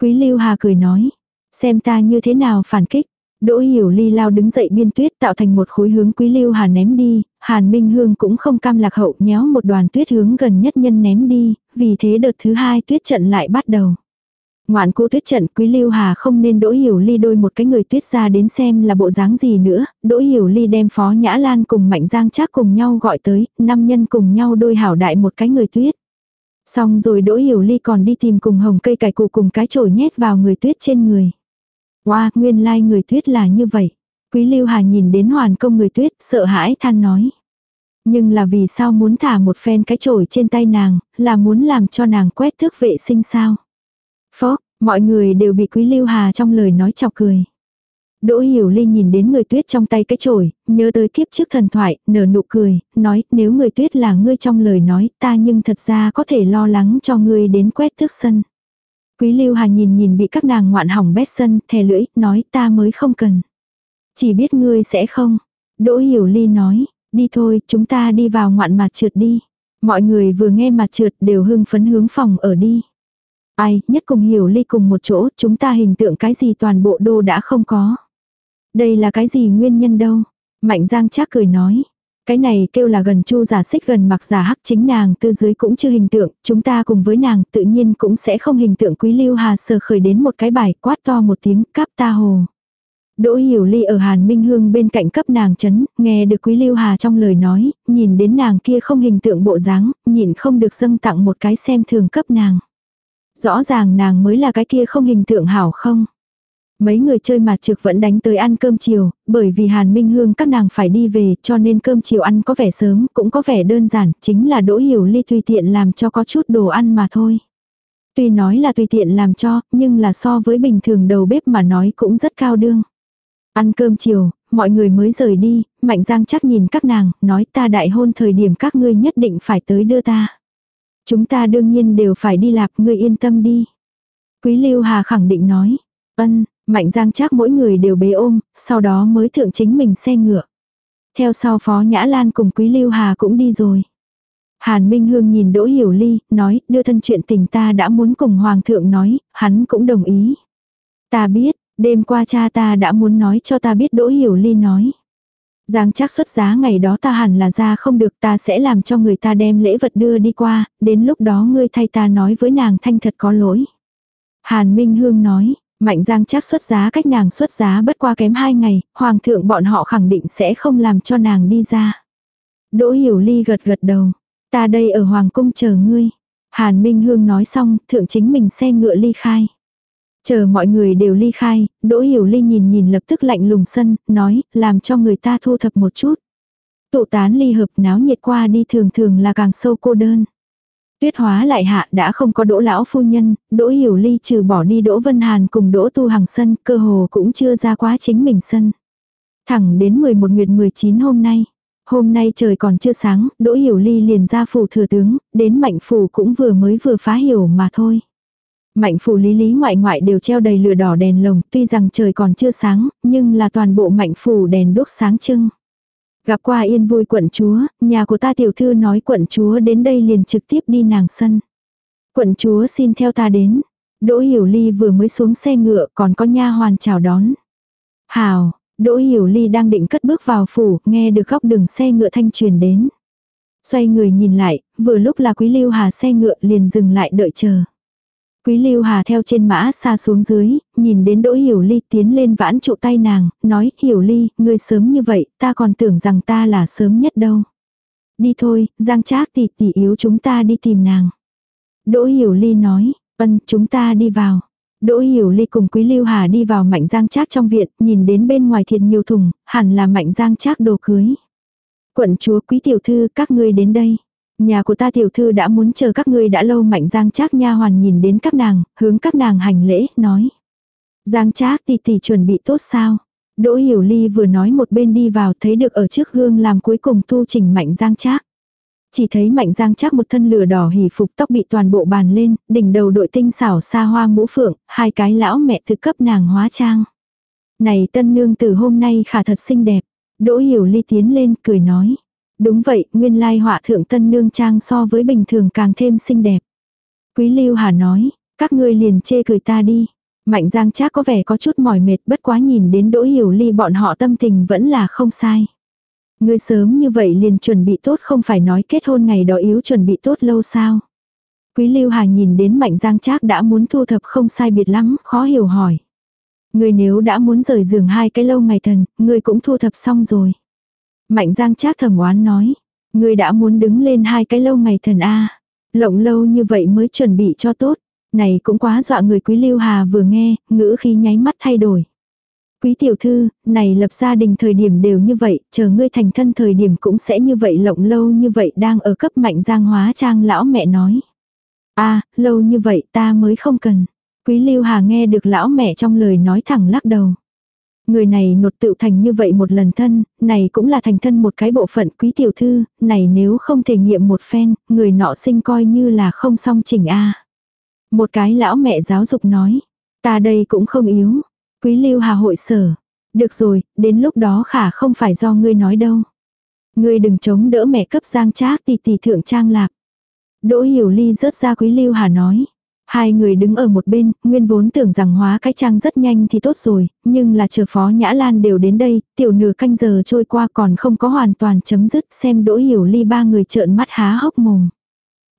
Quý Lưu Hà cười nói, Xem ta như thế nào phản kích. Đỗ hiểu ly lao đứng dậy biên tuyết tạo thành một khối hướng quý lưu hà ném đi, hàn minh hương cũng không cam lạc hậu nhéo một đoàn tuyết hướng gần nhất nhân ném đi, vì thế đợt thứ hai tuyết trận lại bắt đầu. Ngoạn cũ tuyết trận quý lưu hà không nên đỗ hiểu ly đôi một cái người tuyết ra đến xem là bộ dáng gì nữa, đỗ hiểu ly đem phó nhã lan cùng mạnh giang chắc cùng nhau gọi tới, năm nhân cùng nhau đôi hảo đại một cái người tuyết. Xong rồi đỗ hiểu ly còn đi tìm cùng hồng cây cải cụ cùng cái chổi nhét vào người tuyết trên người. Wow, nguyên lai like người tuyết là như vậy. Quý Lưu Hà nhìn đến hoàn công người tuyết, sợ hãi than nói. Nhưng là vì sao muốn thả một phen cái chổi trên tay nàng, là muốn làm cho nàng quét thước vệ sinh sao? Phó, mọi người đều bị Quý Lưu Hà trong lời nói chọc cười. Đỗ Hiểu Ly nhìn đến người tuyết trong tay cái chổi, nhớ tới kiếp trước thần thoại, nở nụ cười, nói nếu người tuyết là ngươi trong lời nói ta nhưng thật ra có thể lo lắng cho ngươi đến quét thước sân. Quý Lưu Hà nhìn nhìn bị các nàng ngoạn hỏng bét sân, thè lưỡi, nói ta mới không cần. Chỉ biết ngươi sẽ không. Đỗ Hiểu Ly nói, đi thôi, chúng ta đi vào ngoạn mặt trượt đi. Mọi người vừa nghe mặt trượt đều hưng phấn hướng phòng ở đi. Ai, nhất cùng Hiểu Ly cùng một chỗ, chúng ta hình tượng cái gì toàn bộ đô đã không có. Đây là cái gì nguyên nhân đâu? Mạnh Giang Trác cười nói, cái này kêu là gần chu giả xích gần mặc giả hắc chính nàng tư dưới cũng chưa hình tượng, chúng ta cùng với nàng tự nhiên cũng sẽ không hình tượng quý lưu hà sờ khởi đến một cái bài quát to một tiếng cáp ta hồ. Đỗ Hiểu Ly ở Hàn Minh Hương bên cạnh cấp nàng chấn, nghe được Quý Lưu Hà trong lời nói, nhìn đến nàng kia không hình tượng bộ dáng, nhìn không được dâng tặng một cái xem thường cấp nàng. Rõ ràng nàng mới là cái kia không hình tượng hảo không? Mấy người chơi mà trực vẫn đánh tới ăn cơm chiều, bởi vì Hàn Minh Hương các nàng phải đi về cho nên cơm chiều ăn có vẻ sớm, cũng có vẻ đơn giản, chính là đỗ hiểu ly tùy tiện làm cho có chút đồ ăn mà thôi. Tuy nói là tùy tiện làm cho, nhưng là so với bình thường đầu bếp mà nói cũng rất cao đương. Ăn cơm chiều, mọi người mới rời đi, Mạnh Giang chắc nhìn các nàng, nói ta đại hôn thời điểm các ngươi nhất định phải tới đưa ta. Chúng ta đương nhiên đều phải đi lạp, ngươi yên tâm đi. Quý Lưu Hà khẳng định nói, ân, Mạnh giang chắc mỗi người đều bế ôm, sau đó mới thượng chính mình xe ngựa. Theo sau Phó Nhã Lan cùng Quý Lưu Hà cũng đi rồi. Hàn Minh Hương nhìn Đỗ Hiểu Ly, nói, đưa thân chuyện tình ta đã muốn cùng Hoàng thượng nói, hắn cũng đồng ý. Ta biết, đêm qua cha ta đã muốn nói cho ta biết Đỗ Hiểu Ly nói. Giang chắc xuất giá ngày đó ta hẳn là ra không được ta sẽ làm cho người ta đem lễ vật đưa đi qua, đến lúc đó ngươi thay ta nói với nàng thanh thật có lỗi. Hàn Minh Hương nói, Mạnh Giang chắc xuất giá cách nàng xuất giá bất qua kém hai ngày, hoàng thượng bọn họ khẳng định sẽ không làm cho nàng đi ra. Đỗ Hiểu Ly gật gật đầu, ta đây ở hoàng cung chờ ngươi. Hàn Minh Hương nói xong, thượng chính mình xe ngựa ly khai. Chờ mọi người đều ly khai, Đỗ Hiểu Ly nhìn nhìn lập tức lạnh lùng sân, nói, làm cho người ta thu thập một chút. Tụ tán ly hợp náo nhiệt qua đi thường thường là càng sâu cô đơn. Tuyết hóa lại hạ đã không có đỗ lão phu nhân, đỗ hiểu ly trừ bỏ đi đỗ vân hàn cùng đỗ tu hàng sân, cơ hồ cũng chưa ra quá chính mình sân. Thẳng đến 11 nguyệt 19 hôm nay. Hôm nay trời còn chưa sáng, đỗ hiểu ly liền ra phủ thừa tướng, đến mạnh phủ cũng vừa mới vừa phá hiểu mà thôi. Mạnh phủ lý lý ngoại ngoại đều treo đầy lửa đỏ đèn lồng, tuy rằng trời còn chưa sáng, nhưng là toàn bộ mạnh phủ đèn đốt sáng trưng. Gặp qua yên vui quận chúa, nhà của ta tiểu thư nói quận chúa đến đây liền trực tiếp đi nàng sân. Quận chúa xin theo ta đến. Đỗ Hiểu Ly vừa mới xuống xe ngựa còn có nha hoàn chào đón. Hào, Đỗ Hiểu Ly đang định cất bước vào phủ, nghe được góc đường xe ngựa thanh truyền đến. Xoay người nhìn lại, vừa lúc là Quý Lưu Hà xe ngựa liền dừng lại đợi chờ. Quý Lưu Hà theo trên mã xa xuống dưới, nhìn đến Đỗ Hiểu Ly tiến lên vãn trụ tay nàng, nói, Hiểu Ly, ngươi sớm như vậy, ta còn tưởng rằng ta là sớm nhất đâu. Đi thôi, Giang Trác tỷ tỷ yếu chúng ta đi tìm nàng. Đỗ Hiểu Ly nói, ân, chúng ta đi vào. Đỗ Hiểu Ly cùng Quý Lưu Hà đi vào Mạnh Giang Trác trong viện, nhìn đến bên ngoài thiệt nhiều thùng, hẳn là Mạnh Giang Trác đồ cưới. Quận chúa Quý tiểu thư, các ngươi đến đây. Nhà của ta tiểu thư đã muốn chờ các ngươi đã lâu mạnh giang trác nha hoàn nhìn đến các nàng, hướng các nàng hành lễ, nói. Giang trác tỷ tỷ chuẩn bị tốt sao? Đỗ Hiểu Ly vừa nói một bên đi vào thấy được ở trước gương làm cuối cùng tu chỉnh mạnh giang trác. Chỉ thấy mạnh giang trác một thân lửa đỏ hỉ phục tóc bị toàn bộ bàn lên, đỉnh đầu đội tinh xảo xa hoa mũ phượng, hai cái lão mẹ thực cấp nàng hóa trang. Này tân nương từ hôm nay khả thật xinh đẹp. Đỗ Hiểu Ly tiến lên cười nói. Đúng vậy, nguyên lai họa thượng tân nương trang so với bình thường càng thêm xinh đẹp. Quý Lưu Hà nói, các ngươi liền chê cười ta đi. Mạnh Giang Trác có vẻ có chút mỏi mệt bất quá nhìn đến Đỗ Hiểu Ly bọn họ tâm tình vẫn là không sai. Ngươi sớm như vậy liền chuẩn bị tốt không phải nói kết hôn ngày đó yếu chuẩn bị tốt lâu sao. Quý Lưu Hà nhìn đến Mạnh Giang Trác đã muốn thu thập không sai biệt lắm, khó hiểu hỏi. Ngươi nếu đã muốn rời giường hai cái lâu ngày thần, ngươi cũng thu thập xong rồi. Mạnh giang trác thầm oán nói. Ngươi đã muốn đứng lên hai cái lâu ngày thần A. Lộng lâu như vậy mới chuẩn bị cho tốt. Này cũng quá dọa người quý lưu hà vừa nghe, ngữ khi nháy mắt thay đổi. Quý tiểu thư, này lập gia đình thời điểm đều như vậy, chờ ngươi thành thân thời điểm cũng sẽ như vậy lộng lâu như vậy đang ở cấp mạnh giang hóa trang lão mẹ nói. a lâu như vậy ta mới không cần. Quý lưu hà nghe được lão mẹ trong lời nói thẳng lắc đầu. Người này nột tự thành như vậy một lần thân, này cũng là thành thân một cái bộ phận quý tiểu thư, này nếu không thể nghiệm một phen, người nọ sinh coi như là không song chỉnh a Một cái lão mẹ giáo dục nói, ta đây cũng không yếu. Quý lưu hà hội sở. Được rồi, đến lúc đó khả không phải do ngươi nói đâu. Ngươi đừng chống đỡ mẹ cấp giang trác tỷ tỷ thượng trang lạp. Đỗ hiểu ly rớt ra quý lưu hà nói. Hai người đứng ở một bên, nguyên vốn tưởng rằng hóa cái trang rất nhanh thì tốt rồi, nhưng là chờ phó Nhã Lan đều đến đây, tiểu nửa canh giờ trôi qua còn không có hoàn toàn chấm dứt xem đỗ hiểu ly ba người trợn mắt há hốc mồm.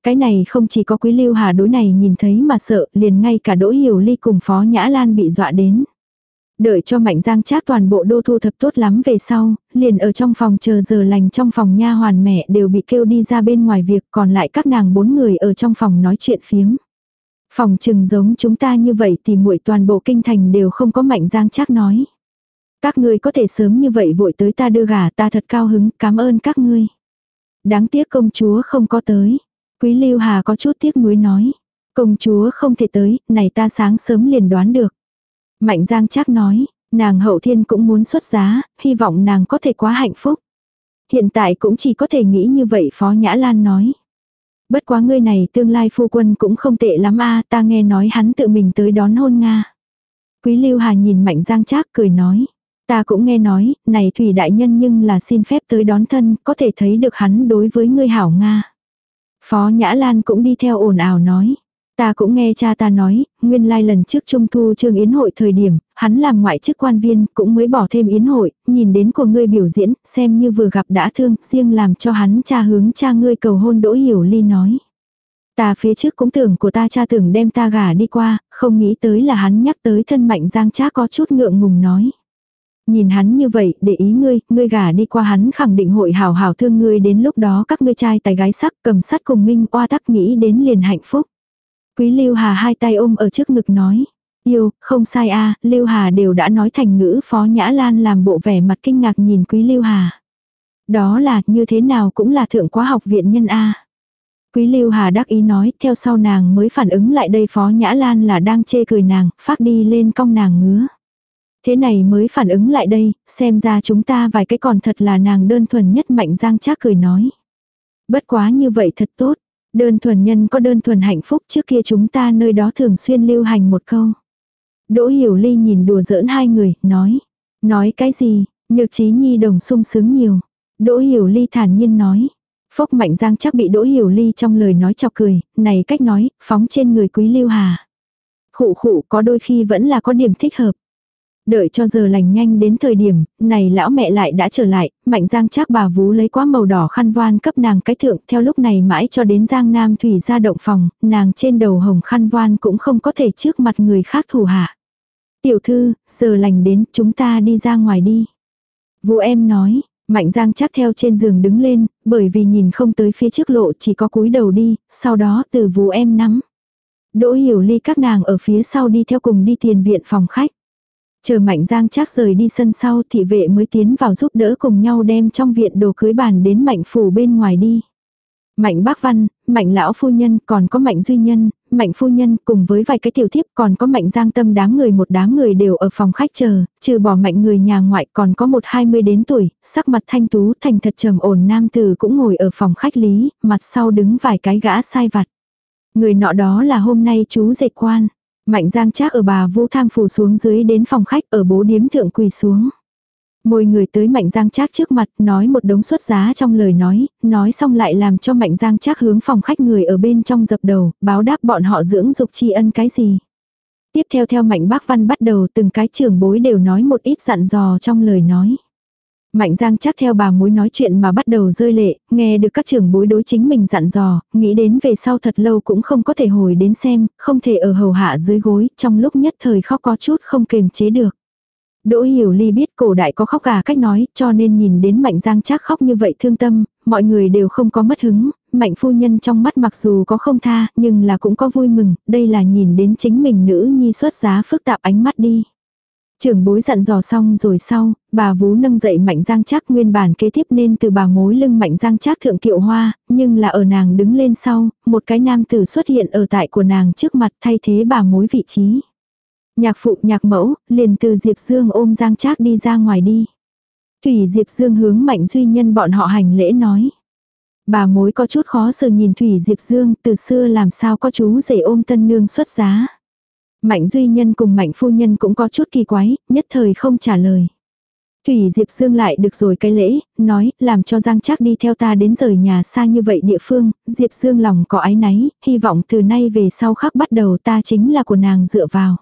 Cái này không chỉ có quý lưu hà đối này nhìn thấy mà sợ, liền ngay cả đỗ hiểu ly cùng phó Nhã Lan bị dọa đến. Đợi cho mạnh giang trác toàn bộ đô thu thập tốt lắm về sau, liền ở trong phòng chờ giờ lành trong phòng nha hoàn mẹ đều bị kêu đi ra bên ngoài việc còn lại các nàng bốn người ở trong phòng nói chuyện phiếm. Phòng trừng giống chúng ta như vậy thì muội toàn bộ kinh thành đều không có mạnh giang chắc nói. Các ngươi có thể sớm như vậy vội tới ta đưa gà ta thật cao hứng, cảm ơn các ngươi. Đáng tiếc công chúa không có tới. Quý Lưu Hà có chút tiếc nuối nói. Công chúa không thể tới, này ta sáng sớm liền đoán được. Mạnh Giang chắc nói, nàng hậu thiên cũng muốn xuất giá, hy vọng nàng có thể quá hạnh phúc. Hiện tại cũng chỉ có thể nghĩ như vậy Phó Nhã Lan nói. Bất quá ngươi này tương lai phu quân cũng không tệ lắm a ta nghe nói hắn tự mình tới đón hôn Nga. Quý Lưu Hà nhìn Mạnh Giang Trác cười nói. Ta cũng nghe nói, này Thủy Đại Nhân nhưng là xin phép tới đón thân, có thể thấy được hắn đối với ngươi hảo Nga. Phó Nhã Lan cũng đi theo ồn ào nói. Ta cũng nghe cha ta nói, nguyên lai lần trước trung thu trương yến hội thời điểm, hắn làm ngoại chức quan viên, cũng mới bỏ thêm yến hội, nhìn đến của ngươi biểu diễn, xem như vừa gặp đã thương, riêng làm cho hắn cha hướng cha ngươi cầu hôn đỗ hiểu ly nói. Ta phía trước cũng tưởng của ta cha tưởng đem ta gả đi qua, không nghĩ tới là hắn nhắc tới thân mạnh giang cha có chút ngượng ngùng nói. Nhìn hắn như vậy, để ý ngươi, ngươi gả đi qua hắn khẳng định hội hảo hảo thương ngươi đến lúc đó các ngươi trai tài gái sắc cầm sắt cùng minh oa tắc nghĩ đến liền hạnh phúc. Quý Lưu Hà hai tay ôm ở trước ngực nói. Yêu, không sai a Lưu Hà đều đã nói thành ngữ Phó Nhã Lan làm bộ vẻ mặt kinh ngạc nhìn Quý Lưu Hà. Đó là như thế nào cũng là thượng quá học viện nhân A. Quý Lưu Hà đắc ý nói, theo sau nàng mới phản ứng lại đây Phó Nhã Lan là đang chê cười nàng, phát đi lên cong nàng ngứa. Thế này mới phản ứng lại đây, xem ra chúng ta vài cái còn thật là nàng đơn thuần nhất mạnh giang trác cười nói. Bất quá như vậy thật tốt, đơn thuần nhân có đơn thuần hạnh phúc trước kia chúng ta nơi đó thường xuyên lưu hành một câu. Đỗ Hiểu Ly nhìn đùa giỡn hai người, nói. Nói cái gì, nhược trí nhi đồng sung sướng nhiều. Đỗ Hiểu Ly thản nhiên nói. Phốc Mạnh Giang chắc bị Đỗ Hiểu Ly trong lời nói chọc cười, này cách nói, phóng trên người Quý Lưu Hà. Khụ khụ có đôi khi vẫn là có điểm thích hợp. Đợi cho giờ lành nhanh đến thời điểm, này lão mẹ lại đã trở lại, Mạnh Giang chắc bà vú lấy quá màu đỏ khăn voan cấp nàng cái thượng, theo lúc này mãi cho đến Giang Nam Thủy ra động phòng, nàng trên đầu hồng khăn voan cũng không có thể trước mặt người khác thủ hạ. Tiểu thư, giờ lành đến, chúng ta đi ra ngoài đi. Vũ em nói, Mạnh Giang chắc theo trên giường đứng lên, bởi vì nhìn không tới phía trước lộ chỉ có cúi đầu đi, sau đó từ vũ em nắm. Đỗ hiểu ly các nàng ở phía sau đi theo cùng đi tiền viện phòng khách. Chờ Mạnh Giang chắc rời đi sân sau thị vệ mới tiến vào giúp đỡ cùng nhau đem trong viện đồ cưới bàn đến Mạnh phủ bên ngoài đi. Mạnh bác văn, mạnh lão phu nhân, còn có mạnh duy nhân, mạnh phu nhân cùng với vài cái tiểu thiếp còn có mạnh giang tâm đám người một đám người đều ở phòng khách chờ, trừ bỏ mạnh người nhà ngoại còn có một hai mươi đến tuổi, sắc mặt thanh tú thành thật trầm ổn nam tử cũng ngồi ở phòng khách lý, mặt sau đứng vài cái gã sai vặt. Người nọ đó là hôm nay chú dệt quan. Mạnh giang trác ở bà vũ tham phù xuống dưới đến phòng khách ở bố điếm thượng quỳ xuống. Môi người tới Mạnh Giang Trác trước mặt, nói một đống xuất giá trong lời nói, nói xong lại làm cho Mạnh Giang Trác hướng phòng khách người ở bên trong dập đầu, báo đáp bọn họ dưỡng dục tri ân cái gì. Tiếp theo theo Mạnh Bác Văn bắt đầu từng cái trưởng bối đều nói một ít dặn dò trong lời nói. Mạnh Giang chắc theo bà mối nói chuyện mà bắt đầu rơi lệ, nghe được các trưởng bối đối chính mình dặn dò, nghĩ đến về sau thật lâu cũng không có thể hồi đến xem, không thể ở hầu hạ dưới gối, trong lúc nhất thời khóc có chút không kềm chế được. Đỗ Hiểu Ly biết cổ đại có khóc gà cách nói, cho nên nhìn đến Mạnh Giang Trác khóc như vậy thương tâm, mọi người đều không có mất hứng, Mạnh phu nhân trong mắt mặc dù có không tha, nhưng là cũng có vui mừng, đây là nhìn đến chính mình nữ nhi xuất giá phức tạp ánh mắt đi. Trưởng bối dặn dò xong rồi sau, bà vú nâng dậy Mạnh Giang Trác nguyên bản kế tiếp nên từ bà mối lưng Mạnh Giang Trác thượng kiệu hoa, nhưng là ở nàng đứng lên sau, một cái nam tử xuất hiện ở tại của nàng trước mặt thay thế bà mối vị trí. Nhạc phụ nhạc mẫu, liền từ Diệp Dương ôm Giang Trác đi ra ngoài đi. Thủy Diệp Dương hướng Mạnh Duy Nhân bọn họ hành lễ nói. Bà mối có chút khó xử nhìn Thủy Diệp Dương từ xưa làm sao có chú rể ôm tân nương xuất giá. Mạnh Duy Nhân cùng Mạnh Phu Nhân cũng có chút kỳ quái, nhất thời không trả lời. Thủy Diệp Dương lại được rồi cái lễ, nói, làm cho Giang Trác đi theo ta đến rời nhà xa như vậy địa phương, Diệp Dương lòng có ái náy, hy vọng từ nay về sau khắc bắt đầu ta chính là của nàng dựa vào.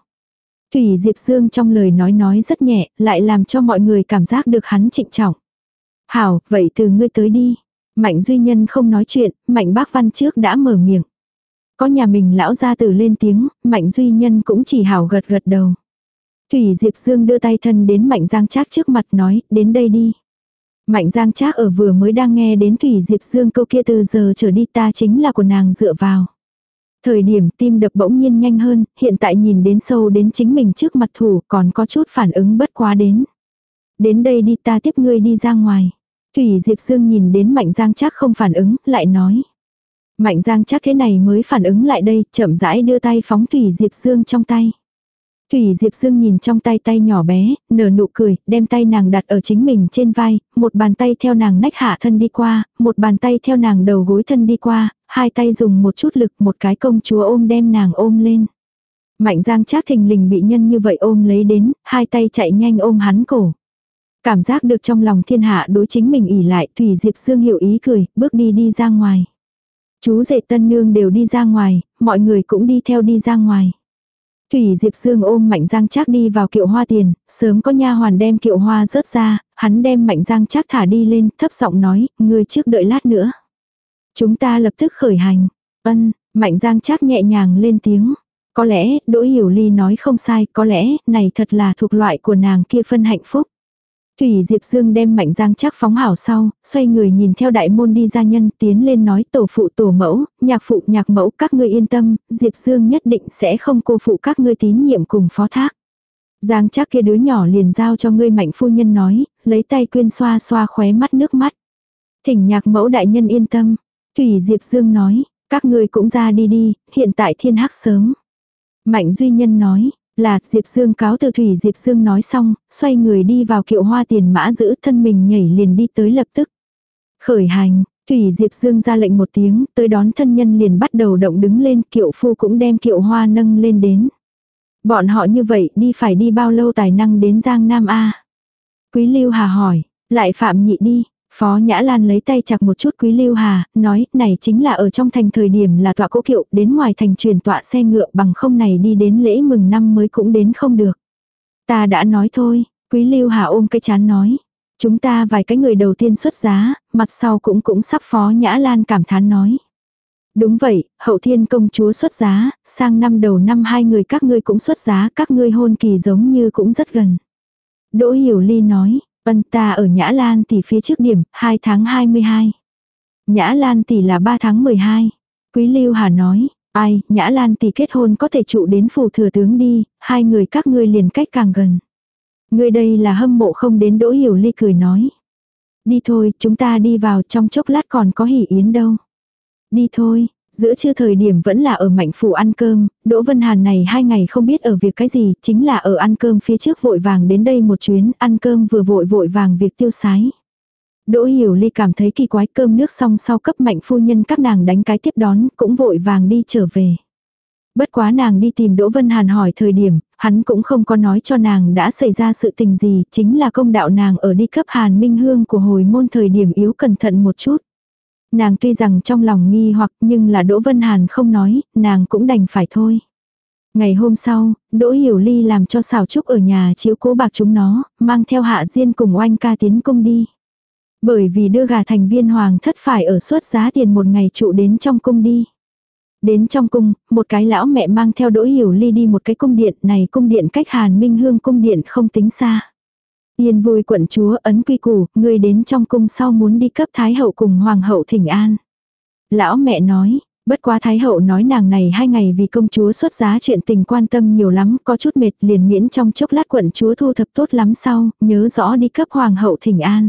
Thủy Diệp Dương trong lời nói nói rất nhẹ, lại làm cho mọi người cảm giác được hắn trịnh trọng. Hảo, vậy từ ngươi tới đi. Mạnh Duy Nhân không nói chuyện, Mạnh Bác Văn trước đã mở miệng. Có nhà mình lão ra từ lên tiếng, Mạnh Duy Nhân cũng chỉ hảo gật gật đầu. Thủy Diệp Dương đưa tay thân đến Mạnh Giang Trác trước mặt nói, đến đây đi. Mạnh Giang Trác ở vừa mới đang nghe đến Thủy Diệp Dương câu kia từ giờ trở đi ta chính là của nàng dựa vào. Thời điểm tim đập bỗng nhiên nhanh hơn, hiện tại nhìn đến sâu đến chính mình trước mặt thủ còn có chút phản ứng bất quá đến. Đến đây đi ta tiếp ngươi đi ra ngoài. Thủy Diệp Dương nhìn đến Mạnh Giang chắc không phản ứng, lại nói. Mạnh Giang chắc thế này mới phản ứng lại đây, chậm rãi đưa tay phóng Thủy Diệp Dương trong tay. Thủy Diệp Dương nhìn trong tay tay nhỏ bé, nở nụ cười, đem tay nàng đặt ở chính mình trên vai, một bàn tay theo nàng nách hạ thân đi qua, một bàn tay theo nàng đầu gối thân đi qua, hai tay dùng một chút lực một cái công chúa ôm đem nàng ôm lên. Mạnh giang trác thình lình bị nhân như vậy ôm lấy đến, hai tay chạy nhanh ôm hắn cổ. Cảm giác được trong lòng thiên hạ đối chính mình ỉ lại, Thủy Diệp Dương hiểu ý cười, bước đi đi ra ngoài. Chú rể tân nương đều đi ra ngoài, mọi người cũng đi theo đi ra ngoài. Thủy Diệp Dương ôm Mạnh Giang Trác đi vào kiệu hoa tiền, sớm có nha hoàn đem kiệu hoa rớt ra, hắn đem Mạnh Giang Trác thả đi lên, thấp giọng nói, ngươi trước đợi lát nữa. Chúng ta lập tức khởi hành. Ân, Mạnh Giang Trác nhẹ nhàng lên tiếng. Có lẽ, Đỗ Hiểu Ly nói không sai, có lẽ, này thật là thuộc loại của nàng kia phân hạnh phúc. Thủy Diệp Dương đem Mạnh Giang chắc phóng hảo sau, xoay người nhìn theo đại môn đi ra nhân tiến lên nói tổ phụ tổ mẫu, nhạc phụ nhạc mẫu các ngươi yên tâm, Diệp Dương nhất định sẽ không cô phụ các ngươi tín nhiệm cùng phó thác. Giang chắc kia đứa nhỏ liền giao cho ngươi mạnh phu nhân nói, lấy tay quyên xoa xoa khóe mắt nước mắt. Thỉnh nhạc mẫu đại nhân yên tâm. Thủy Diệp Dương nói, các ngươi cũng ra đi đi, hiện tại thiên hắc sớm. Mạnh Duy Nhân nói, là Diệp Dương cáo từ Thủy Diệp Dương nói xong, xoay người đi vào kiệu hoa tiền mã giữ thân mình nhảy liền đi tới lập tức. Khởi hành, Thủy Diệp Dương ra lệnh một tiếng, tới đón thân nhân liền bắt đầu động đứng lên, kiệu phu cũng đem kiệu hoa nâng lên đến. Bọn họ như vậy đi phải đi bao lâu tài năng đến Giang Nam A? Quý Lưu Hà hỏi, lại phạm nhị đi. Phó Nhã Lan lấy tay chặt một chút Quý Lưu Hà, nói, này chính là ở trong thành thời điểm là tọa cố kiệu, đến ngoài thành truyền tọa xe ngựa bằng không này đi đến lễ mừng năm mới cũng đến không được. Ta đã nói thôi, Quý Lưu Hà ôm cái chán nói. Chúng ta vài cái người đầu tiên xuất giá, mặt sau cũng cũng sắp Phó Nhã Lan cảm thán nói. Đúng vậy, hậu thiên công chúa xuất giá, sang năm đầu năm hai người các ngươi cũng xuất giá, các ngươi hôn kỳ giống như cũng rất gần. Đỗ Hiểu Ly nói, Vân ta ở Nhã Lan tỷ phía trước điểm, 2 tháng 22. Nhã Lan tỷ là 3 tháng 12. Quý Lưu Hà nói, ai, Nhã Lan tỷ kết hôn có thể trụ đến phủ thừa tướng đi, hai người các ngươi liền cách càng gần. Ngươi đây là hâm mộ không đến Đỗ Hiểu Ly cười nói. Đi thôi, chúng ta đi vào trong chốc lát còn có hỉ yến đâu. Đi thôi, giữa trưa thời điểm vẫn là ở mạnh phủ ăn cơm, Đỗ Vân Hàn này hai ngày không biết ở việc cái gì, chính là ở ăn cơm phía trước vội vàng đến đây một chuyến, ăn cơm vừa vội vội vàng việc tiêu sái. Đỗ Hiểu Ly cảm thấy kỳ quái cơm nước xong sau cấp mạnh phu nhân các nàng đánh cái tiếp đón, cũng vội vàng đi trở về. Bất quá nàng đi tìm Đỗ Vân Hàn hỏi thời điểm, hắn cũng không có nói cho nàng đã xảy ra sự tình gì, chính là công đạo nàng ở đi cấp Hàn Minh Hương của hồi môn thời điểm yếu cẩn thận một chút. Nàng tuy rằng trong lòng nghi hoặc nhưng là Đỗ Vân Hàn không nói, nàng cũng đành phải thôi. Ngày hôm sau, Đỗ Hiểu Ly làm cho xào trúc ở nhà chiếu cố bạc chúng nó, mang theo hạ diên cùng oanh ca tiến cung đi. Bởi vì đưa gà thành viên hoàng thất phải ở suốt giá tiền một ngày trụ đến trong cung đi. Đến trong cung, một cái lão mẹ mang theo Đỗ Hiểu Ly đi một cái cung điện này cung điện cách Hàn Minh Hương cung điện không tính xa. Yên vui quận chúa ấn quy củ, ngươi đến trong cung sau muốn đi cấp thái hậu cùng hoàng hậu thỉnh an. Lão mẹ nói, bất quá thái hậu nói nàng này hai ngày vì công chúa xuất giá chuyện tình quan tâm nhiều lắm, có chút mệt liền miễn trong chốc lát quận chúa thu thập tốt lắm sau, nhớ rõ đi cấp hoàng hậu thỉnh an.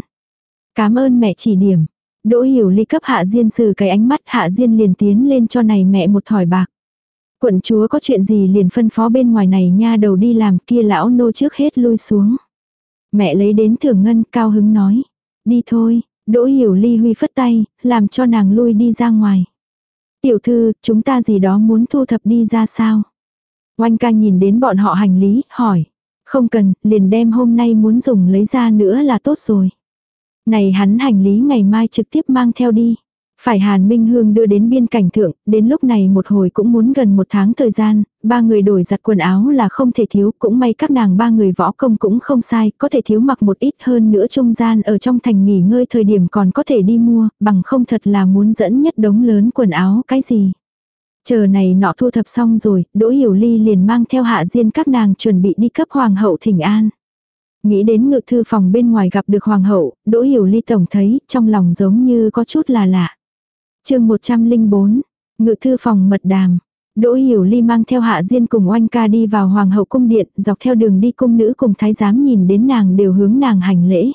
Cảm ơn mẹ chỉ điểm. Đỗ hiểu ly cấp hạ diên sử cái ánh mắt hạ diên liền tiến lên cho này mẹ một thỏi bạc. Quận chúa có chuyện gì liền phân phó bên ngoài này nha đầu đi làm kia lão nô trước hết lui xuống. Mẹ lấy đến thưởng ngân cao hứng nói. Đi thôi, Đỗ Hiểu Ly huy phất tay, làm cho nàng lui đi ra ngoài. Tiểu thư, chúng ta gì đó muốn thu thập đi ra sao? Oanh ca nhìn đến bọn họ hành lý, hỏi. Không cần, liền đem hôm nay muốn dùng lấy ra nữa là tốt rồi. Này hắn hành lý ngày mai trực tiếp mang theo đi. Phải Hàn Minh Hương đưa đến biên cảnh thượng, đến lúc này một hồi cũng muốn gần một tháng thời gian, ba người đổi giặt quần áo là không thể thiếu, cũng may các nàng ba người võ công cũng không sai, có thể thiếu mặc một ít hơn nữa trung gian ở trong thành nghỉ ngơi thời điểm còn có thể đi mua, bằng không thật là muốn dẫn nhất đống lớn quần áo cái gì. Chờ này nọ thu thập xong rồi, Đỗ Hiểu Ly liền mang theo hạ diên các nàng chuẩn bị đi cấp hoàng hậu thỉnh an. Nghĩ đến ngự thư phòng bên ngoài gặp được hoàng hậu, Đỗ Hiểu Ly tổng thấy trong lòng giống như có chút là lạ chương 104, ngự thư phòng mật đàm. Đỗ Hiểu Ly mang theo Hạ Diên cùng Oanh ca đi vào Hoàng hậu cung điện, dọc theo đường đi cung nữ cùng thái giám nhìn đến nàng đều hướng nàng hành lễ.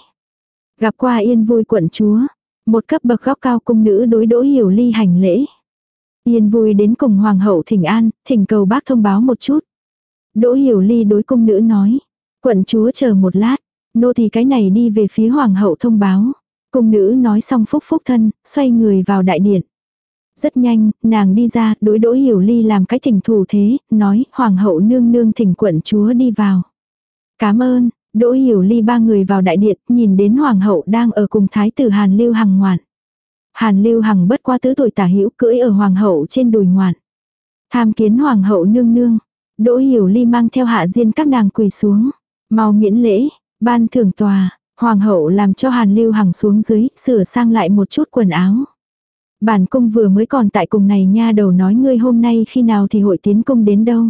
Gặp qua yên vui quận chúa, một cấp bậc góc cao cung nữ đối Đỗ Hiểu Ly hành lễ. Yên vui đến cùng Hoàng hậu thỉnh an, thỉnh cầu bác thông báo một chút. Đỗ Hiểu Ly đối cung nữ nói, quận chúa chờ một lát, nô thì cái này đi về phía Hoàng hậu thông báo. Cung nữ nói xong phúc phúc thân, xoay người vào đại điện. Rất nhanh, nàng đi ra, đối đỗ hiểu ly làm cái thỉnh thủ thế, nói, hoàng hậu nương nương thỉnh quận chúa đi vào. Cảm ơn, đỗ hiểu ly ba người vào đại điện, nhìn đến hoàng hậu đang ở cùng thái tử Hàn Lưu Hằng ngoạn. Hàn Lưu Hằng bất qua tứ tuổi tả hữu cưỡi ở hoàng hậu trên đùi ngoạn. Tham kiến hoàng hậu nương nương, đỗ hiểu ly mang theo hạ diên các nàng quỳ xuống. Mau miễn lễ, ban thưởng tòa, Hoàng hậu làm cho Hàn Lưu Hằng xuống dưới, sửa sang lại một chút quần áo. Bản cung vừa mới còn tại cùng này nha đầu nói ngươi hôm nay khi nào thì hội tiến cung đến đâu.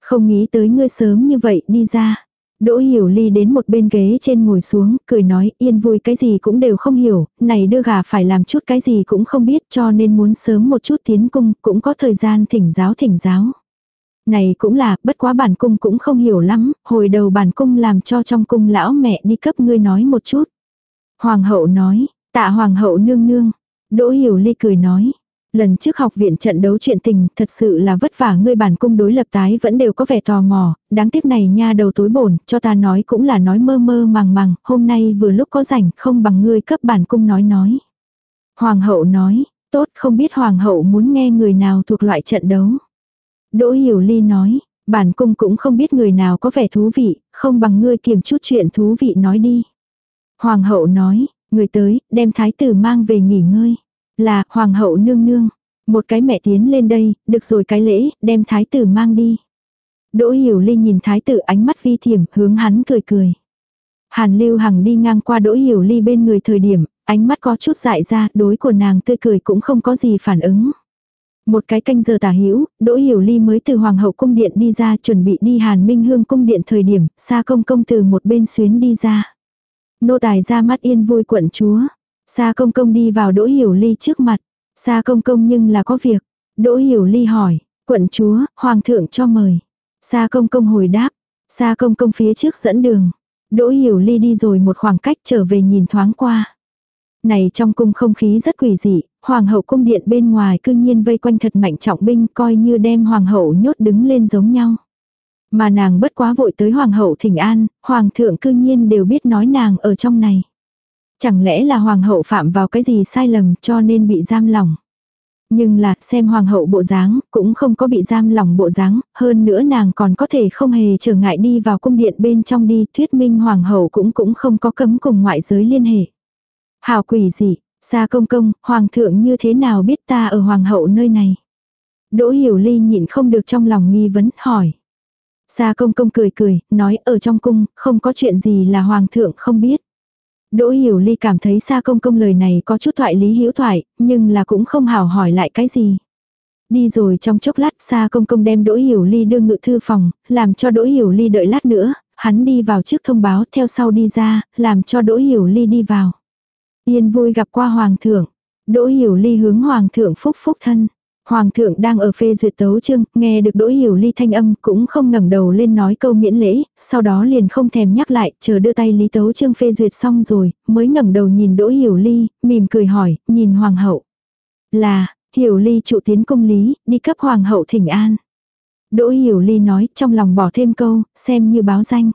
Không nghĩ tới ngươi sớm như vậy đi ra. Đỗ hiểu ly đến một bên ghế trên ngồi xuống, cười nói yên vui cái gì cũng đều không hiểu, này đưa gà phải làm chút cái gì cũng không biết cho nên muốn sớm một chút tiến cung, cũng có thời gian thỉnh giáo thỉnh giáo. Này cũng là, bất quá bản cung cũng không hiểu lắm, hồi đầu bản cung làm cho trong cung lão mẹ đi cấp ngươi nói một chút. Hoàng hậu nói, Tạ hoàng hậu nương nương. Đỗ hiểu ly cười nói. Lần trước học viện trận đấu chuyện tình thật sự là vất vả ngươi bản cung đối lập tái vẫn đều có vẻ tò mò, đáng tiếc này nha đầu tối bổn, cho ta nói cũng là nói mơ mơ màng màng, hôm nay vừa lúc có rảnh không bằng ngươi cấp bản cung nói nói. Hoàng hậu nói, tốt không biết hoàng hậu muốn nghe người nào thuộc loại trận đấu. Đỗ hiểu ly nói, bản cung cũng không biết người nào có vẻ thú vị, không bằng ngươi kiềm chút chuyện thú vị nói đi. Hoàng hậu nói, người tới, đem thái tử mang về nghỉ ngơi. Là, hoàng hậu nương nương. Một cái mẹ tiến lên đây, được rồi cái lễ, đem thái tử mang đi. Đỗ hiểu ly nhìn thái tử ánh mắt vi thiểm, hướng hắn cười cười. Hàn lưu hằng đi ngang qua đỗ hiểu ly bên người thời điểm, ánh mắt có chút dại ra, đối của nàng tươi cười cũng không có gì phản ứng. Một cái canh giờ tả hữu Đỗ Hiểu Ly mới từ Hoàng hậu cung điện đi ra chuẩn bị đi Hàn Minh Hương cung điện thời điểm, Sa công công từ một bên xuyến đi ra. Nô tài ra mắt yên vui quận chúa. Sa công công đi vào Đỗ Hiểu Ly trước mặt. Sa công công nhưng là có việc. Đỗ Hiểu Ly hỏi, quận chúa, hoàng thượng cho mời. Sa công công hồi đáp. Sa công công phía trước dẫn đường. Đỗ Hiểu Ly đi rồi một khoảng cách trở về nhìn thoáng qua. Này trong cung không khí rất quỷ dị, hoàng hậu cung điện bên ngoài cư nhiên vây quanh thật mạnh trọng binh coi như đem hoàng hậu nhốt đứng lên giống nhau. Mà nàng bất quá vội tới hoàng hậu thỉnh an, hoàng thượng cư nhiên đều biết nói nàng ở trong này. Chẳng lẽ là hoàng hậu phạm vào cái gì sai lầm cho nên bị giam lỏng. Nhưng là xem hoàng hậu bộ dáng cũng không có bị giam lỏng bộ dáng, hơn nữa nàng còn có thể không hề trở ngại đi vào cung điện bên trong đi, thuyết minh hoàng hậu cũng cũng không có cấm cùng ngoại giới liên hệ. Hào quỷ gì, xa công công, hoàng thượng như thế nào biết ta ở hoàng hậu nơi này. Đỗ hiểu ly nhịn không được trong lòng nghi vấn, hỏi. Sa công công cười cười, nói ở trong cung, không có chuyện gì là hoàng thượng không biết. Đỗ hiểu ly cảm thấy Sa công công lời này có chút thoại lý hữu thoại, nhưng là cũng không hảo hỏi lại cái gì. Đi rồi trong chốc lát Sa công công đem Đỗ hiểu ly đưa ngự thư phòng, làm cho Đỗ hiểu ly đợi lát nữa, hắn đi vào trước thông báo theo sau đi ra, làm cho Đỗ hiểu ly đi vào. Yên vui gặp qua hoàng thượng. Đỗ hiểu ly hướng hoàng thượng phúc phúc thân. Hoàng thượng đang ở phê duyệt tấu chương, nghe được đỗ hiểu ly thanh âm cũng không ngẩng đầu lên nói câu miễn lễ, sau đó liền không thèm nhắc lại, chờ đưa tay lý tấu chương phê duyệt xong rồi, mới ngẩng đầu nhìn đỗ hiểu ly, mỉm cười hỏi, nhìn hoàng hậu. Là, hiểu ly trụ tiến công lý, đi cấp hoàng hậu thỉnh an. Đỗ hiểu ly nói trong lòng bỏ thêm câu, xem như báo danh.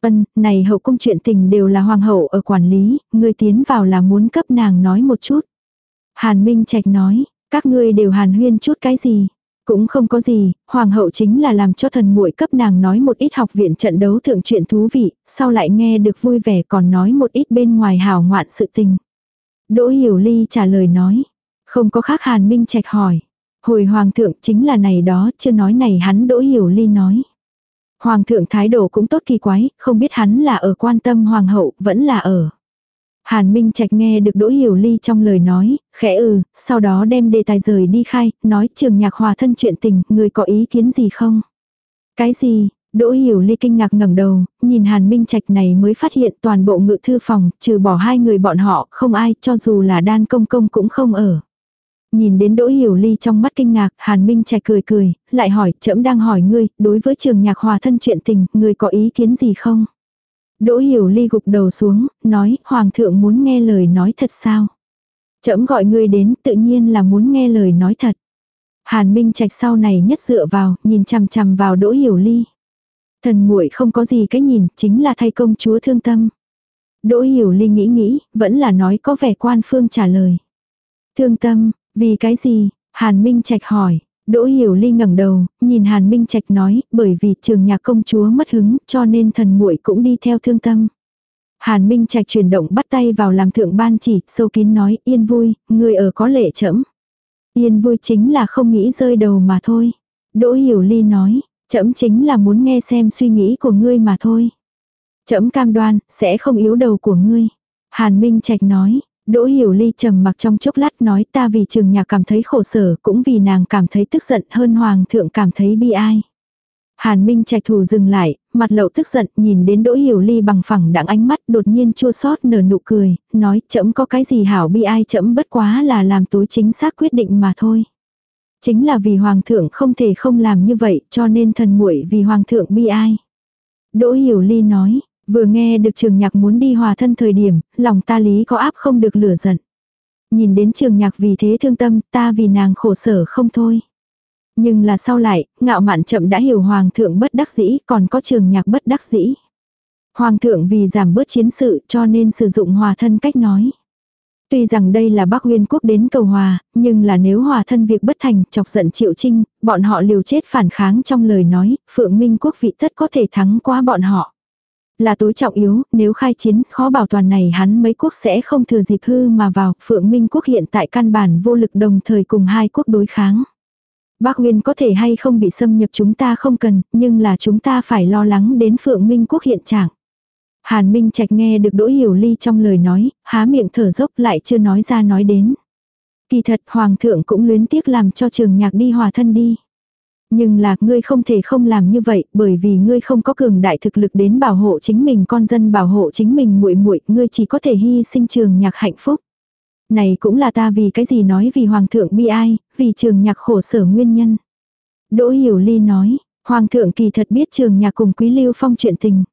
Ân, này hậu cung chuyện tình đều là hoàng hậu ở quản lý, người tiến vào là muốn cấp nàng nói một chút. Hàn Minh Trạch nói, các ngươi đều hàn huyên chút cái gì. Cũng không có gì, hoàng hậu chính là làm cho thần muội cấp nàng nói một ít học viện trận đấu thượng chuyện thú vị, sau lại nghe được vui vẻ còn nói một ít bên ngoài hào ngoạn sự tình. Đỗ Hiểu Ly trả lời nói, không có khác Hàn Minh Trạch hỏi. Hồi hoàng thượng chính là này đó, chưa nói này hắn Đỗ Hiểu Ly nói. Hoàng thượng thái độ cũng tốt kỳ quái, không biết hắn là ở quan tâm hoàng hậu, vẫn là ở. Hàn Minh Trạch nghe được Đỗ Hiểu Ly trong lời nói, khẽ ừ, sau đó đem đề tài rời đi khai, nói trường nhạc hòa thân chuyện tình, người có ý kiến gì không? Cái gì? Đỗ Hiểu Ly kinh ngạc ngẩng đầu, nhìn Hàn Minh Trạch này mới phát hiện toàn bộ ngự thư phòng, trừ bỏ hai người bọn họ, không ai, cho dù là đan công công cũng không ở. Nhìn đến Đỗ Hiểu Ly trong mắt kinh ngạc, Hàn Minh Trạch cười cười, lại hỏi, trẫm đang hỏi ngươi, đối với trường nhạc hòa thân chuyện tình, ngươi có ý kiến gì không? Đỗ Hiểu Ly gục đầu xuống, nói, Hoàng thượng muốn nghe lời nói thật sao? Trẫm gọi ngươi đến, tự nhiên là muốn nghe lời nói thật. Hàn Minh Trạch sau này nhất dựa vào, nhìn chằm chằm vào Đỗ Hiểu Ly. Thần muội không có gì cái nhìn, chính là thay công chúa thương tâm. Đỗ Hiểu Ly nghĩ nghĩ, vẫn là nói có vẻ quan phương trả lời. Thương tâm, vì cái gì? Hàn Minh Trạch hỏi. Đỗ Hiểu Ly ngẩng đầu, nhìn Hàn Minh Trạch nói, bởi vì trường nhạc công chúa mất hứng, cho nên thần muội cũng đi theo thương tâm. Hàn Minh Trạch chuyển động bắt tay vào làm thượng ban chỉ, sâu kín nói, yên vui, người ở có lệ chẫm. Yên vui chính là không nghĩ rơi đầu mà thôi. Đỗ Hiểu Ly nói, chẫm chính là muốn nghe xem suy nghĩ của ngươi mà thôi. Chẫm cam đoan, sẽ không yếu đầu của ngươi. Hàn Minh Trạch nói, Đỗ Hiểu Ly trầm mặc trong chốc lát nói ta vì trường nhạc cảm thấy khổ sở cũng vì nàng cảm thấy tức giận hơn hoàng thượng cảm thấy bi ai. Hàn Minh trạch thủ dừng lại, mặt lậu tức giận nhìn đến Đỗ Hiểu Ly bằng phẳng đặng ánh mắt đột nhiên chua xót nở nụ cười, nói chậm có cái gì hảo bi ai chậm bất quá là làm tối chính xác quyết định mà thôi. Chính là vì hoàng thượng không thể không làm như vậy cho nên thần muội vì hoàng thượng bi ai. Đỗ Hiểu Ly nói, Vừa nghe được trường nhạc muốn đi hòa thân thời điểm, lòng ta lý có áp không được lửa giận. Nhìn đến trường nhạc vì thế thương tâm, ta vì nàng khổ sở không thôi. Nhưng là sau lại, ngạo mạn chậm đã hiểu hoàng thượng bất đắc dĩ, còn có trường nhạc bất đắc dĩ. Hoàng thượng vì giảm bớt chiến sự cho nên sử dụng hòa thân cách nói. Tuy rằng đây là Bắc Nguyên quốc đến cầu hòa, nhưng là nếu hòa thân việc bất thành, chọc giận Triệu Trinh, bọn họ liều chết phản kháng trong lời nói, Phượng Minh quốc vị tất có thể thắng qua bọn họ. Là tối trọng yếu, nếu khai chiến, khó bảo toàn này hắn mấy quốc sẽ không thừa dịp hư mà vào, Phượng Minh quốc hiện tại căn bản vô lực đồng thời cùng hai quốc đối kháng. Bắc Nguyên có thể hay không bị xâm nhập chúng ta không cần, nhưng là chúng ta phải lo lắng đến Phượng Minh quốc hiện trạng. Hàn Minh Trạch nghe được Đỗ Hiểu Ly trong lời nói, há miệng thở dốc lại chưa nói ra nói đến. Kỳ thật Hoàng thượng cũng luyến tiếc làm cho trường nhạc đi hòa thân đi. Nhưng là ngươi không thể không làm như vậy bởi vì ngươi không có cường đại thực lực đến bảo hộ chính mình con dân bảo hộ chính mình muội muội ngươi chỉ có thể hy sinh trường nhạc hạnh phúc. Này cũng là ta vì cái gì nói vì Hoàng thượng bi ai, vì trường nhạc khổ sở nguyên nhân. Đỗ Hiểu Ly nói, Hoàng thượng kỳ thật biết trường nhạc cùng Quý Lưu Phong chuyện tình.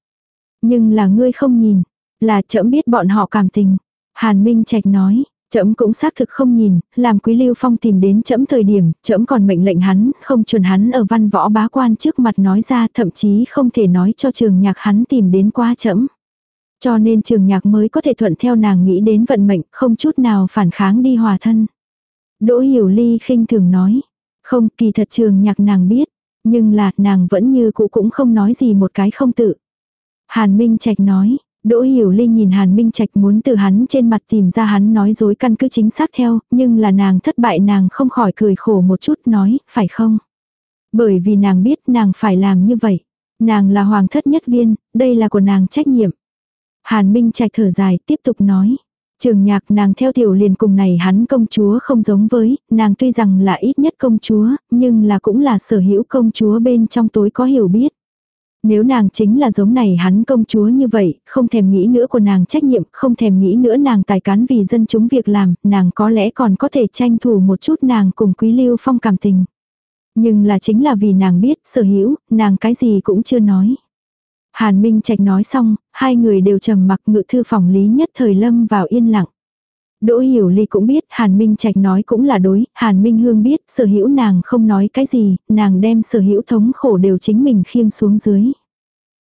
Nhưng là ngươi không nhìn, là trẫm biết bọn họ cảm tình. Hàn Minh Trạch nói, trẫm cũng xác thực không nhìn, làm Quý Lưu Phong tìm đến trẫm thời điểm, trẫm còn mệnh lệnh hắn, không chuẩn hắn ở văn võ bá quan trước mặt nói ra, thậm chí không thể nói cho trường nhạc hắn tìm đến qua trẫm. Cho nên trường nhạc mới có thể thuận theo nàng nghĩ đến vận mệnh, không chút nào phản kháng đi hòa thân. Đỗ Hiểu Ly khinh thường nói, không kỳ thật trường nhạc nàng biết, nhưng là nàng vẫn như cũ cũng không nói gì một cái không tự. Hàn Minh Trạch nói, Đỗ Hiểu Ly nhìn Hàn Minh Trạch muốn từ hắn trên mặt tìm ra hắn nói dối căn cứ chính xác theo, nhưng là nàng thất bại nàng không khỏi cười khổ một chút nói, phải không? Bởi vì nàng biết nàng phải làm như vậy. Nàng là hoàng thất nhất viên, đây là của nàng trách nhiệm. Hàn Minh Trạch thở dài tiếp tục nói. Trường nhạc nàng theo tiểu liền cùng này hắn công chúa không giống với, nàng tuy rằng là ít nhất công chúa, nhưng là cũng là sở hữu công chúa bên trong tối có hiểu biết. Nếu nàng chính là giống này hắn công chúa như vậy, không thèm nghĩ nữa của nàng trách nhiệm, không thèm nghĩ nữa nàng tài cán vì dân chúng việc làm, nàng có lẽ còn có thể tranh thủ một chút nàng cùng quý lưu phong cảm tình. Nhưng là chính là vì nàng biết sở hữu, nàng cái gì cũng chưa nói. Hàn Minh Trạch nói xong, hai người đều trầm mặc ngự thư phòng lý nhất thời lâm vào yên lặng. Đỗ Hiểu Ly cũng biết Hàn Minh Trạch nói cũng là đối, Hàn Minh Hương biết sở hữu nàng không nói cái gì, nàng đem sở hữu thống khổ đều chính mình khiêng xuống dưới.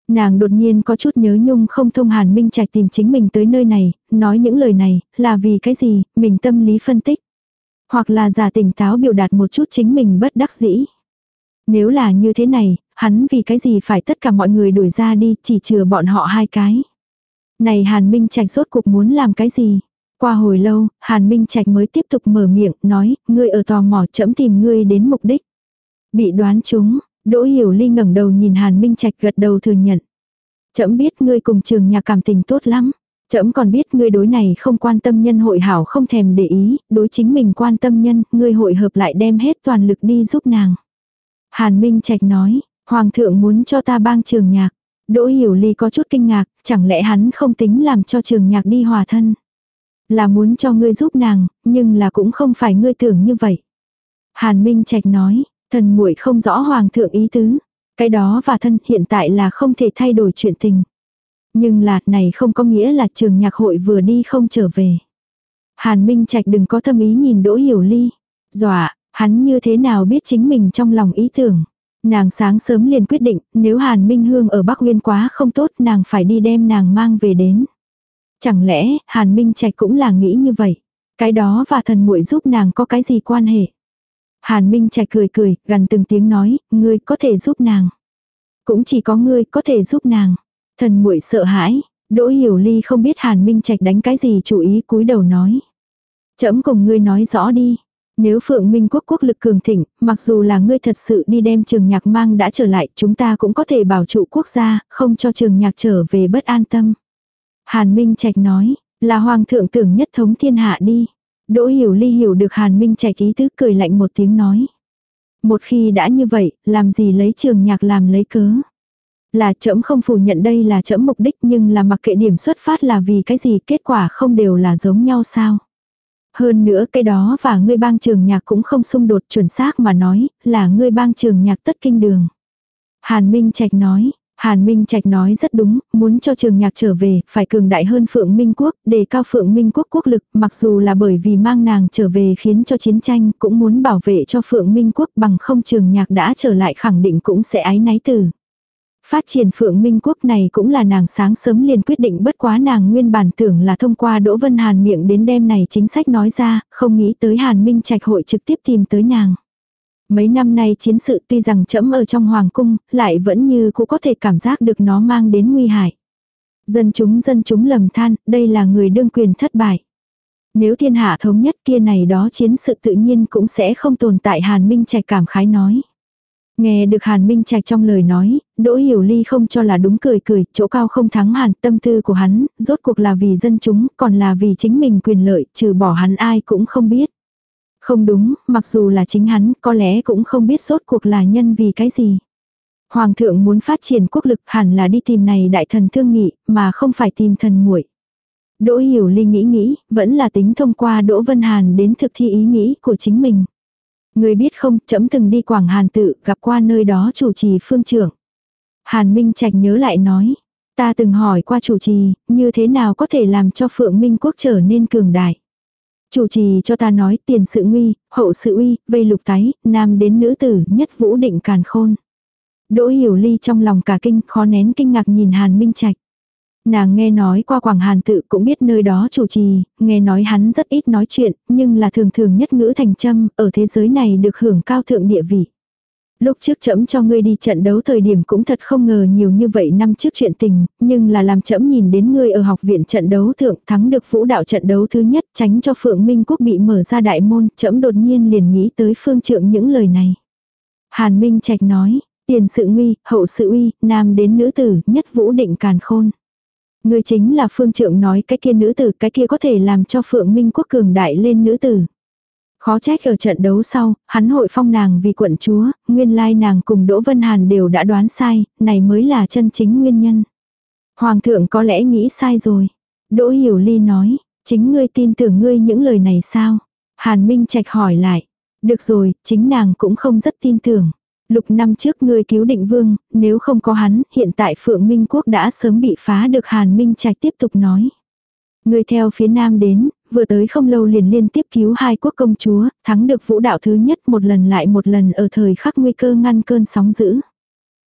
Nàng đột nhiên có chút nhớ nhung không thông Hàn Minh Trạch tìm chính mình tới nơi này, nói những lời này, là vì cái gì, mình tâm lý phân tích. Hoặc là giả tỉnh táo biểu đạt một chút chính mình bất đắc dĩ. Nếu là như thế này, hắn vì cái gì phải tất cả mọi người đuổi ra đi, chỉ chừa bọn họ hai cái. Này Hàn Minh Trạch rốt cuộc muốn làm cái gì? Qua hồi lâu, Hàn Minh Trạch mới tiếp tục mở miệng, nói, ngươi ở tò mò chẫm tìm ngươi đến mục đích. Bị đoán chúng, Đỗ Hiểu Ly ngẩng đầu nhìn Hàn Minh Trạch gật đầu thừa nhận. chẫm biết ngươi cùng trường nhà cảm tình tốt lắm. chẫm còn biết ngươi đối này không quan tâm nhân hội hảo không thèm để ý, đối chính mình quan tâm nhân, ngươi hội hợp lại đem hết toàn lực đi giúp nàng. Hàn Minh Trạch nói, Hoàng thượng muốn cho ta bang trường nhạc. Đỗ Hiểu Ly có chút kinh ngạc, chẳng lẽ hắn không tính làm cho trường nhạc đi hòa thân. Là muốn cho ngươi giúp nàng, nhưng là cũng không phải ngươi tưởng như vậy. Hàn Minh Trạch nói, thần muội không rõ hoàng thượng ý tứ. Cái đó và thân hiện tại là không thể thay đổi chuyện tình. Nhưng là này không có nghĩa là trường nhạc hội vừa đi không trở về. Hàn Minh Trạch đừng có tâm ý nhìn Đỗ Hiểu Ly. Dọa, hắn như thế nào biết chính mình trong lòng ý tưởng. Nàng sáng sớm liền quyết định, nếu Hàn Minh Hương ở Bắc Nguyên quá không tốt nàng phải đi đem nàng mang về đến. Chẳng lẽ, Hàn Minh Trạch cũng là nghĩ như vậy. Cái đó và thần muội giúp nàng có cái gì quan hệ. Hàn Minh Trạch cười cười, gần từng tiếng nói, ngươi có thể giúp nàng. Cũng chỉ có ngươi có thể giúp nàng. Thần muội sợ hãi, Đỗ Hiểu Ly không biết Hàn Minh Trạch đánh cái gì chủ ý cúi đầu nói. Chấm cùng ngươi nói rõ đi. Nếu Phượng Minh quốc quốc lực cường thịnh, mặc dù là ngươi thật sự đi đem trường nhạc mang đã trở lại, chúng ta cũng có thể bảo trụ quốc gia, không cho trường nhạc trở về bất an tâm. Hàn Minh Trạch nói, là hoàng thượng tưởng nhất thống thiên hạ đi. Đỗ Hiểu Ly hiểu được Hàn Minh Trạch ý tứ cười lạnh một tiếng nói. Một khi đã như vậy, làm gì lấy trường nhạc làm lấy cớ. Là trẫm không phủ nhận đây là trẫm mục đích nhưng là mặc kệ điểm xuất phát là vì cái gì kết quả không đều là giống nhau sao. Hơn nữa cái đó và ngươi bang trường nhạc cũng không xung đột chuẩn xác mà nói là ngươi bang trường nhạc tất kinh đường. Hàn Minh Trạch nói, Hàn Minh Trạch nói rất đúng, muốn cho trường nhạc trở về, phải cường đại hơn Phượng Minh Quốc, để cao Phượng Minh Quốc quốc lực, mặc dù là bởi vì mang nàng trở về khiến cho chiến tranh, cũng muốn bảo vệ cho Phượng Minh Quốc bằng không trường nhạc đã trở lại khẳng định cũng sẽ ái náy từ. Phát triển Phượng Minh Quốc này cũng là nàng sáng sớm liền quyết định bất quá nàng nguyên bản tưởng là thông qua Đỗ Vân Hàn miệng đến đêm này chính sách nói ra, không nghĩ tới Hàn Minh Trạch hội trực tiếp tìm tới nàng. Mấy năm nay chiến sự tuy rằng trẫm ở trong hoàng cung, lại vẫn như cũng có thể cảm giác được nó mang đến nguy hại. Dân chúng dân chúng lầm than, đây là người đương quyền thất bại. Nếu thiên hạ thống nhất kia này đó chiến sự tự nhiên cũng sẽ không tồn tại Hàn Minh Trạch cảm khái nói. Nghe được Hàn Minh Trạch trong lời nói, Đỗ Hiểu Ly không cho là đúng cười cười, chỗ cao không thắng hàn, tâm tư của hắn, rốt cuộc là vì dân chúng, còn là vì chính mình quyền lợi, trừ bỏ hắn ai cũng không biết. Không đúng, mặc dù là chính hắn, có lẽ cũng không biết sốt cuộc là nhân vì cái gì. Hoàng thượng muốn phát triển quốc lực hẳn là đi tìm này đại thần thương nghị, mà không phải tìm thần muội. Đỗ Hiểu Ly nghĩ nghĩ, vẫn là tính thông qua Đỗ Vân Hàn đến thực thi ý nghĩ của chính mình. Người biết không, trẫm từng đi Quảng Hàn tự, gặp qua nơi đó chủ trì phương trưởng. Hàn Minh Trạch nhớ lại nói, ta từng hỏi qua chủ trì, như thế nào có thể làm cho Phượng Minh Quốc trở nên cường đại. Chủ trì cho ta nói tiền sự nguy, hậu sự uy, vây lục tái, nam đến nữ tử, nhất vũ định càn khôn. Đỗ hiểu ly trong lòng cả kinh, khó nén kinh ngạc nhìn Hàn Minh Trạch. Nàng nghe nói qua Quảng Hàn tự cũng biết nơi đó chủ trì, nghe nói hắn rất ít nói chuyện, nhưng là thường thường nhất ngữ thành châm, ở thế giới này được hưởng cao thượng địa vị. Lúc trước chậm cho ngươi đi trận đấu thời điểm cũng thật không ngờ nhiều như vậy năm trước chuyện tình, nhưng là làm chậm nhìn đến ngươi ở học viện trận đấu thượng thắng được vũ đạo trận đấu thứ nhất tránh cho Phượng Minh Quốc bị mở ra đại môn, chậm đột nhiên liền nghĩ tới phương trượng những lời này. Hàn Minh Trạch nói, tiền sự nguy, hậu sự uy, nam đến nữ tử, nhất vũ định càn khôn. Ngươi chính là phương trượng nói cái kia nữ tử, cái kia có thể làm cho Phượng Minh Quốc cường đại lên nữ tử. Khó trách ở trận đấu sau, hắn hội phong nàng vì quận chúa, nguyên lai nàng cùng Đỗ Vân Hàn đều đã đoán sai, này mới là chân chính nguyên nhân. Hoàng thượng có lẽ nghĩ sai rồi. Đỗ Hiểu Ly nói, chính ngươi tin tưởng ngươi những lời này sao? Hàn Minh Trạch hỏi lại. Được rồi, chính nàng cũng không rất tin tưởng. Lục năm trước ngươi cứu định vương, nếu không có hắn, hiện tại Phượng Minh Quốc đã sớm bị phá được Hàn Minh Trạch tiếp tục nói. Ngươi theo phía nam đến, vừa tới không lâu liền liên tiếp cứu hai quốc công chúa, thắng được vũ đạo thứ nhất một lần lại một lần ở thời khắc nguy cơ ngăn cơn sóng dữ.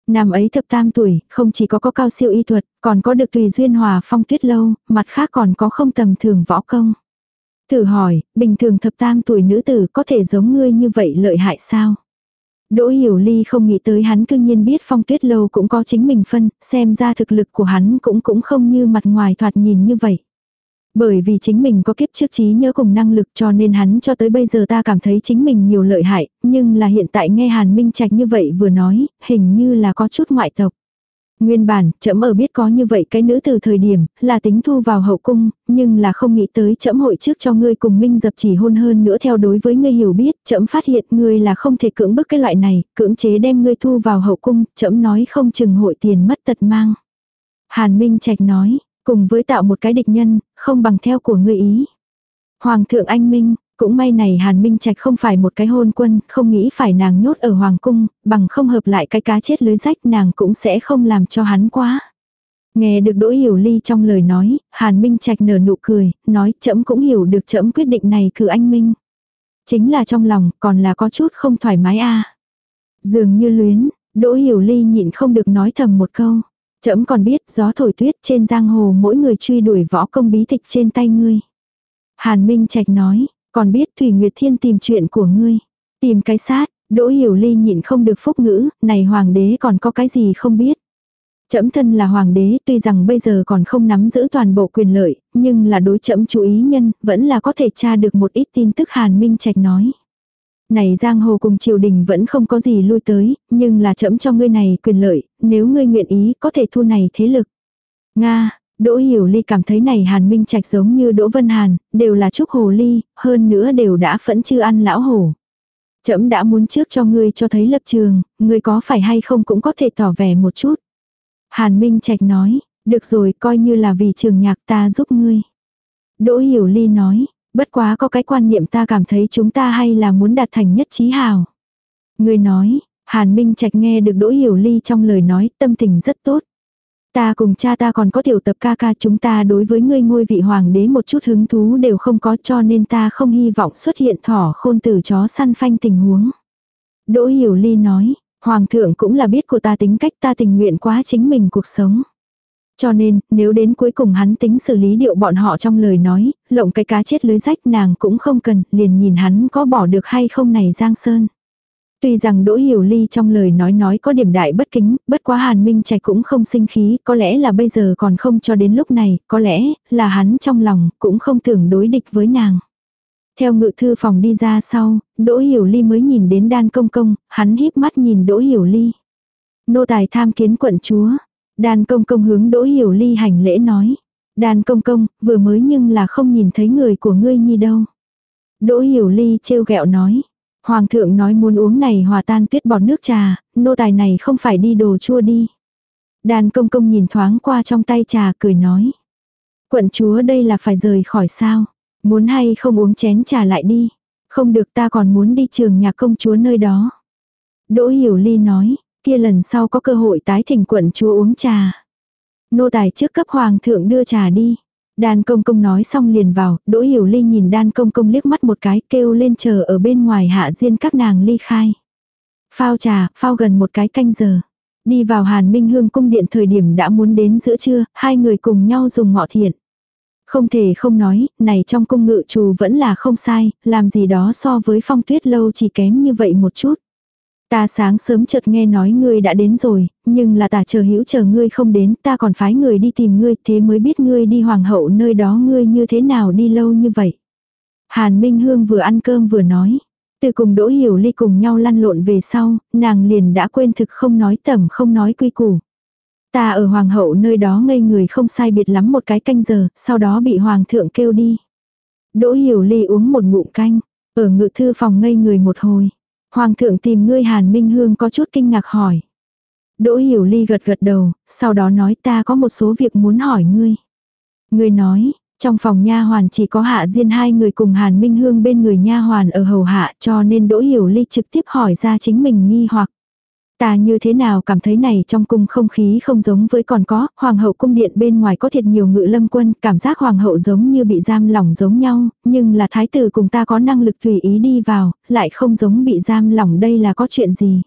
Năm ấy thập tam tuổi, không chỉ có có cao siêu y thuật, còn có được tùy duyên hòa phong tuyết lâu, mặt khác còn có không tầm thường võ công. Thử hỏi, bình thường thập tam tuổi nữ tử có thể giống ngươi như vậy lợi hại sao? Đỗ Hiểu Ly không nghĩ tới hắn cương nhiên biết phong tuyết lâu cũng có chính mình phân, xem ra thực lực của hắn cũng cũng không như mặt ngoài thoạt nhìn như vậy. Bởi vì chính mình có kiếp trước trí nhớ cùng năng lực cho nên hắn cho tới bây giờ ta cảm thấy chính mình nhiều lợi hại, nhưng là hiện tại nghe Hàn Minh Trạch như vậy vừa nói, hình như là có chút ngoại tộc. Nguyên bản, trẫm ở biết có như vậy cái nữ từ thời điểm, là tính thu vào hậu cung, nhưng là không nghĩ tới trẫm hội trước cho ngươi cùng minh dập chỉ hôn hơn nữa theo đối với ngươi hiểu biết, trẫm phát hiện ngươi là không thể cưỡng bức cái loại này, cưỡng chế đem ngươi thu vào hậu cung, trẫm nói không chừng hội tiền mất tật mang. Hàn Minh Trạch nói, cùng với tạo một cái địch nhân, không bằng theo của ngươi ý. Hoàng thượng anh Minh, cũng may này Hàn Minh Trạch không phải một cái hôn quân, không nghĩ phải nàng nhốt ở Hoàng cung, bằng không hợp lại cái cá chết lưới rách nàng cũng sẽ không làm cho hắn quá. Nghe được Đỗ Hiểu Ly trong lời nói, Hàn Minh Trạch nở nụ cười, nói trẫm cũng hiểu được trẫm quyết định này cử anh Minh. Chính là trong lòng còn là có chút không thoải mái a Dường như luyến, Đỗ Hiểu Ly nhịn không được nói thầm một câu. Chậm còn biết gió thổi tuyết trên giang hồ mỗi người truy đuổi võ công bí tịch trên tay ngươi. Hàn Minh Trạch nói, còn biết Thủy Nguyệt Thiên tìm chuyện của ngươi. Tìm cái sát, Đỗ Hiểu Ly nhịn không được phúc ngữ, này hoàng đế còn có cái gì không biết. Chấm thân là hoàng đế tuy rằng bây giờ còn không nắm giữ toàn bộ quyền lợi, nhưng là đối chấm chú ý nhân, vẫn là có thể tra được một ít tin tức Hàn Minh Trạch nói. Này giang hồ cùng triều đình vẫn không có gì lui tới, nhưng là chấm cho ngươi này quyền lợi, nếu ngươi nguyện ý có thể thu này thế lực. Nga, Đỗ Hiểu Ly cảm thấy này Hàn Minh Trạch giống như Đỗ Vân Hàn, đều là trúc hồ ly, hơn nữa đều đã phẫn chưa ăn lão hổ. Chấm đã muốn trước cho ngươi cho thấy lập trường, ngươi có phải hay không cũng có thể tỏ vẻ một chút. Hàn Minh Trạch nói, được rồi coi như là vì trường nhạc ta giúp ngươi. Đỗ Hiểu Ly nói, bất quá có cái quan niệm ta cảm thấy chúng ta hay là muốn đạt thành nhất trí hào. người nói, Hàn Minh Trạch nghe được Đỗ Hiểu Ly trong lời nói tâm tình rất tốt. Ta cùng cha ta còn có tiểu tập ca ca chúng ta đối với ngươi ngôi vị hoàng đế một chút hứng thú đều không có cho nên ta không hy vọng xuất hiện thỏ khôn tử chó săn phanh tình huống. Đỗ Hiểu Ly nói, Hoàng thượng cũng là biết của ta tính cách ta tình nguyện quá chính mình cuộc sống. Cho nên, nếu đến cuối cùng hắn tính xử lý điệu bọn họ trong lời nói, lộng cái cá chết lưới rách nàng cũng không cần, liền nhìn hắn có bỏ được hay không này Giang Sơn. Tuy rằng Đỗ Hiểu Ly trong lời nói nói có điểm đại bất kính, bất quá Hàn Minh Trạch cũng không sinh khí, có lẽ là bây giờ còn không cho đến lúc này, có lẽ là hắn trong lòng cũng không tưởng đối địch với nàng. Theo ngự thư phòng đi ra sau, Đỗ Hiểu Ly mới nhìn đến đan công công, hắn híp mắt nhìn Đỗ Hiểu Ly. Nô tài tham kiến quận chúa. Đan công công hướng Đỗ Hiểu Ly hành lễ nói. Đan công công, vừa mới nhưng là không nhìn thấy người của ngươi nhi đâu. Đỗ Hiểu Ly trêu ghẹo nói. Hoàng thượng nói muốn uống này hòa tan tuyết bọt nước trà, nô tài này không phải đi đồ chua đi. đan công công nhìn thoáng qua trong tay trà cười nói. Quận chúa đây là phải rời khỏi sao. Muốn hay không uống chén trà lại đi. Không được ta còn muốn đi trường nhà công chúa nơi đó. Đỗ Hiểu Ly nói, kia lần sau có cơ hội tái thỉnh quận chúa uống trà. Nô tài trước cấp hoàng thượng đưa trà đi. Đan công công nói xong liền vào, Đỗ Hiểu Ly nhìn đan công công liếc mắt một cái kêu lên chờ ở bên ngoài hạ diên các nàng ly khai. Phao trà, phao gần một cái canh giờ. Đi vào Hàn Minh Hương cung điện thời điểm đã muốn đến giữa trưa, hai người cùng nhau dùng ngọ thiện. Không thể không nói, này trong cung ngự trù vẫn là không sai, làm gì đó so với phong tuyết lâu chỉ kém như vậy một chút. Ta sáng sớm chợt nghe nói ngươi đã đến rồi, nhưng là ta chờ hữu chờ ngươi không đến, ta còn phái người đi tìm ngươi, thế mới biết ngươi đi hoàng hậu nơi đó ngươi như thế nào đi lâu như vậy. Hàn Minh Hương vừa ăn cơm vừa nói. Từ cùng Đỗ Hiểu Ly cùng nhau lăn lộn về sau, nàng liền đã quên thực không nói tầm không nói quy củ. Ta ở hoàng hậu nơi đó ngây người không sai biệt lắm một cái canh giờ, sau đó bị hoàng thượng kêu đi. Đỗ Hiểu Ly uống một ngụm canh, ở ngự thư phòng ngây người một hồi. Hoàng thượng tìm ngươi Hàn Minh Hương có chút kinh ngạc hỏi. Đỗ Hiểu Ly gật gật đầu, sau đó nói ta có một số việc muốn hỏi ngươi. Ngươi nói, trong phòng nha hoàn chỉ có Hạ Diên hai người cùng Hàn Minh Hương bên người nha hoàn ở hầu hạ cho nên Đỗ Hiểu Ly trực tiếp hỏi ra chính mình nghi hoặc. Ta như thế nào cảm thấy này trong cung không khí không giống với còn có, hoàng hậu cung điện bên ngoài có thiệt nhiều ngự lâm quân, cảm giác hoàng hậu giống như bị giam lỏng giống nhau, nhưng là thái tử cùng ta có năng lực tùy ý đi vào, lại không giống bị giam lỏng đây là có chuyện gì.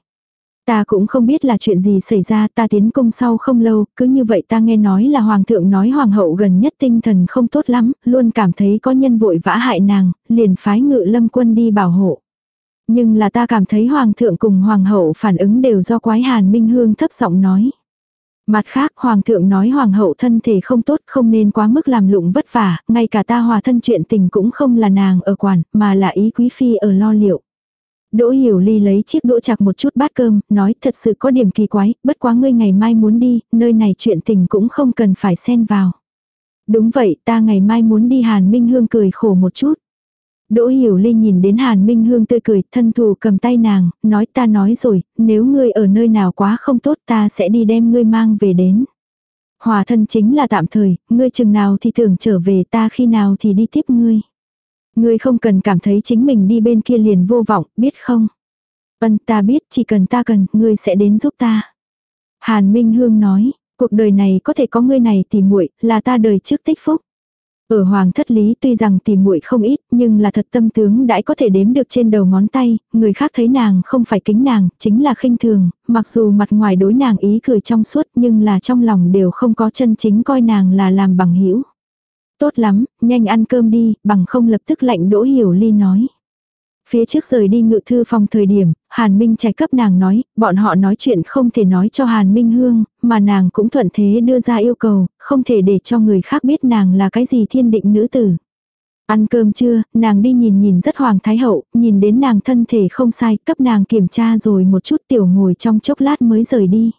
Ta cũng không biết là chuyện gì xảy ra, ta tiến cung sau không lâu, cứ như vậy ta nghe nói là hoàng thượng nói hoàng hậu gần nhất tinh thần không tốt lắm, luôn cảm thấy có nhân vội vã hại nàng, liền phái ngự lâm quân đi bảo hộ. Nhưng là ta cảm thấy hoàng thượng cùng hoàng hậu phản ứng đều do quái hàn minh hương thấp giọng nói. Mặt khác, hoàng thượng nói hoàng hậu thân thể không tốt không nên quá mức làm lụng vất vả, ngay cả ta hòa thân chuyện tình cũng không là nàng ở quản, mà là ý quý phi ở lo liệu. Đỗ Hiểu Ly lấy chiếc đũa chặt một chút bát cơm, nói thật sự có điểm kỳ quái, bất quá ngươi ngày mai muốn đi, nơi này chuyện tình cũng không cần phải xen vào. Đúng vậy, ta ngày mai muốn đi Hàn Minh Hương cười khổ một chút. Đỗ Hiểu Ly nhìn đến Hàn Minh Hương tươi cười, thân thủ cầm tay nàng, nói ta nói rồi, nếu ngươi ở nơi nào quá không tốt ta sẽ đi đem ngươi mang về đến. Hòa thân chính là tạm thời, ngươi chừng nào thì tưởng trở về ta khi nào thì đi tiếp ngươi. Ngươi không cần cảm thấy chính mình đi bên kia liền vô vọng, biết không? Vân ta biết chỉ cần ta cần, ngươi sẽ đến giúp ta. Hàn Minh Hương nói, cuộc đời này có thể có ngươi này thì muội là ta đời trước tích phúc. Ở hoàng thất lý tuy rằng tìm muội không ít, nhưng là thật tâm tướng đãi có thể đếm được trên đầu ngón tay, người khác thấy nàng không phải kính nàng, chính là khinh thường, mặc dù mặt ngoài đối nàng ý cười trong suốt nhưng là trong lòng đều không có chân chính coi nàng là làm bằng hữu Tốt lắm, nhanh ăn cơm đi, bằng không lập tức lạnh đỗ hiểu ly nói. Phía trước rời đi ngự thư phòng thời điểm, Hàn Minh trạch cấp nàng nói, bọn họ nói chuyện không thể nói cho Hàn Minh Hương, mà nàng cũng thuận thế đưa ra yêu cầu, không thể để cho người khác biết nàng là cái gì thiên định nữ tử. Ăn cơm trưa, nàng đi nhìn nhìn rất hoàng thái hậu, nhìn đến nàng thân thể không sai, cấp nàng kiểm tra rồi một chút tiểu ngồi trong chốc lát mới rời đi.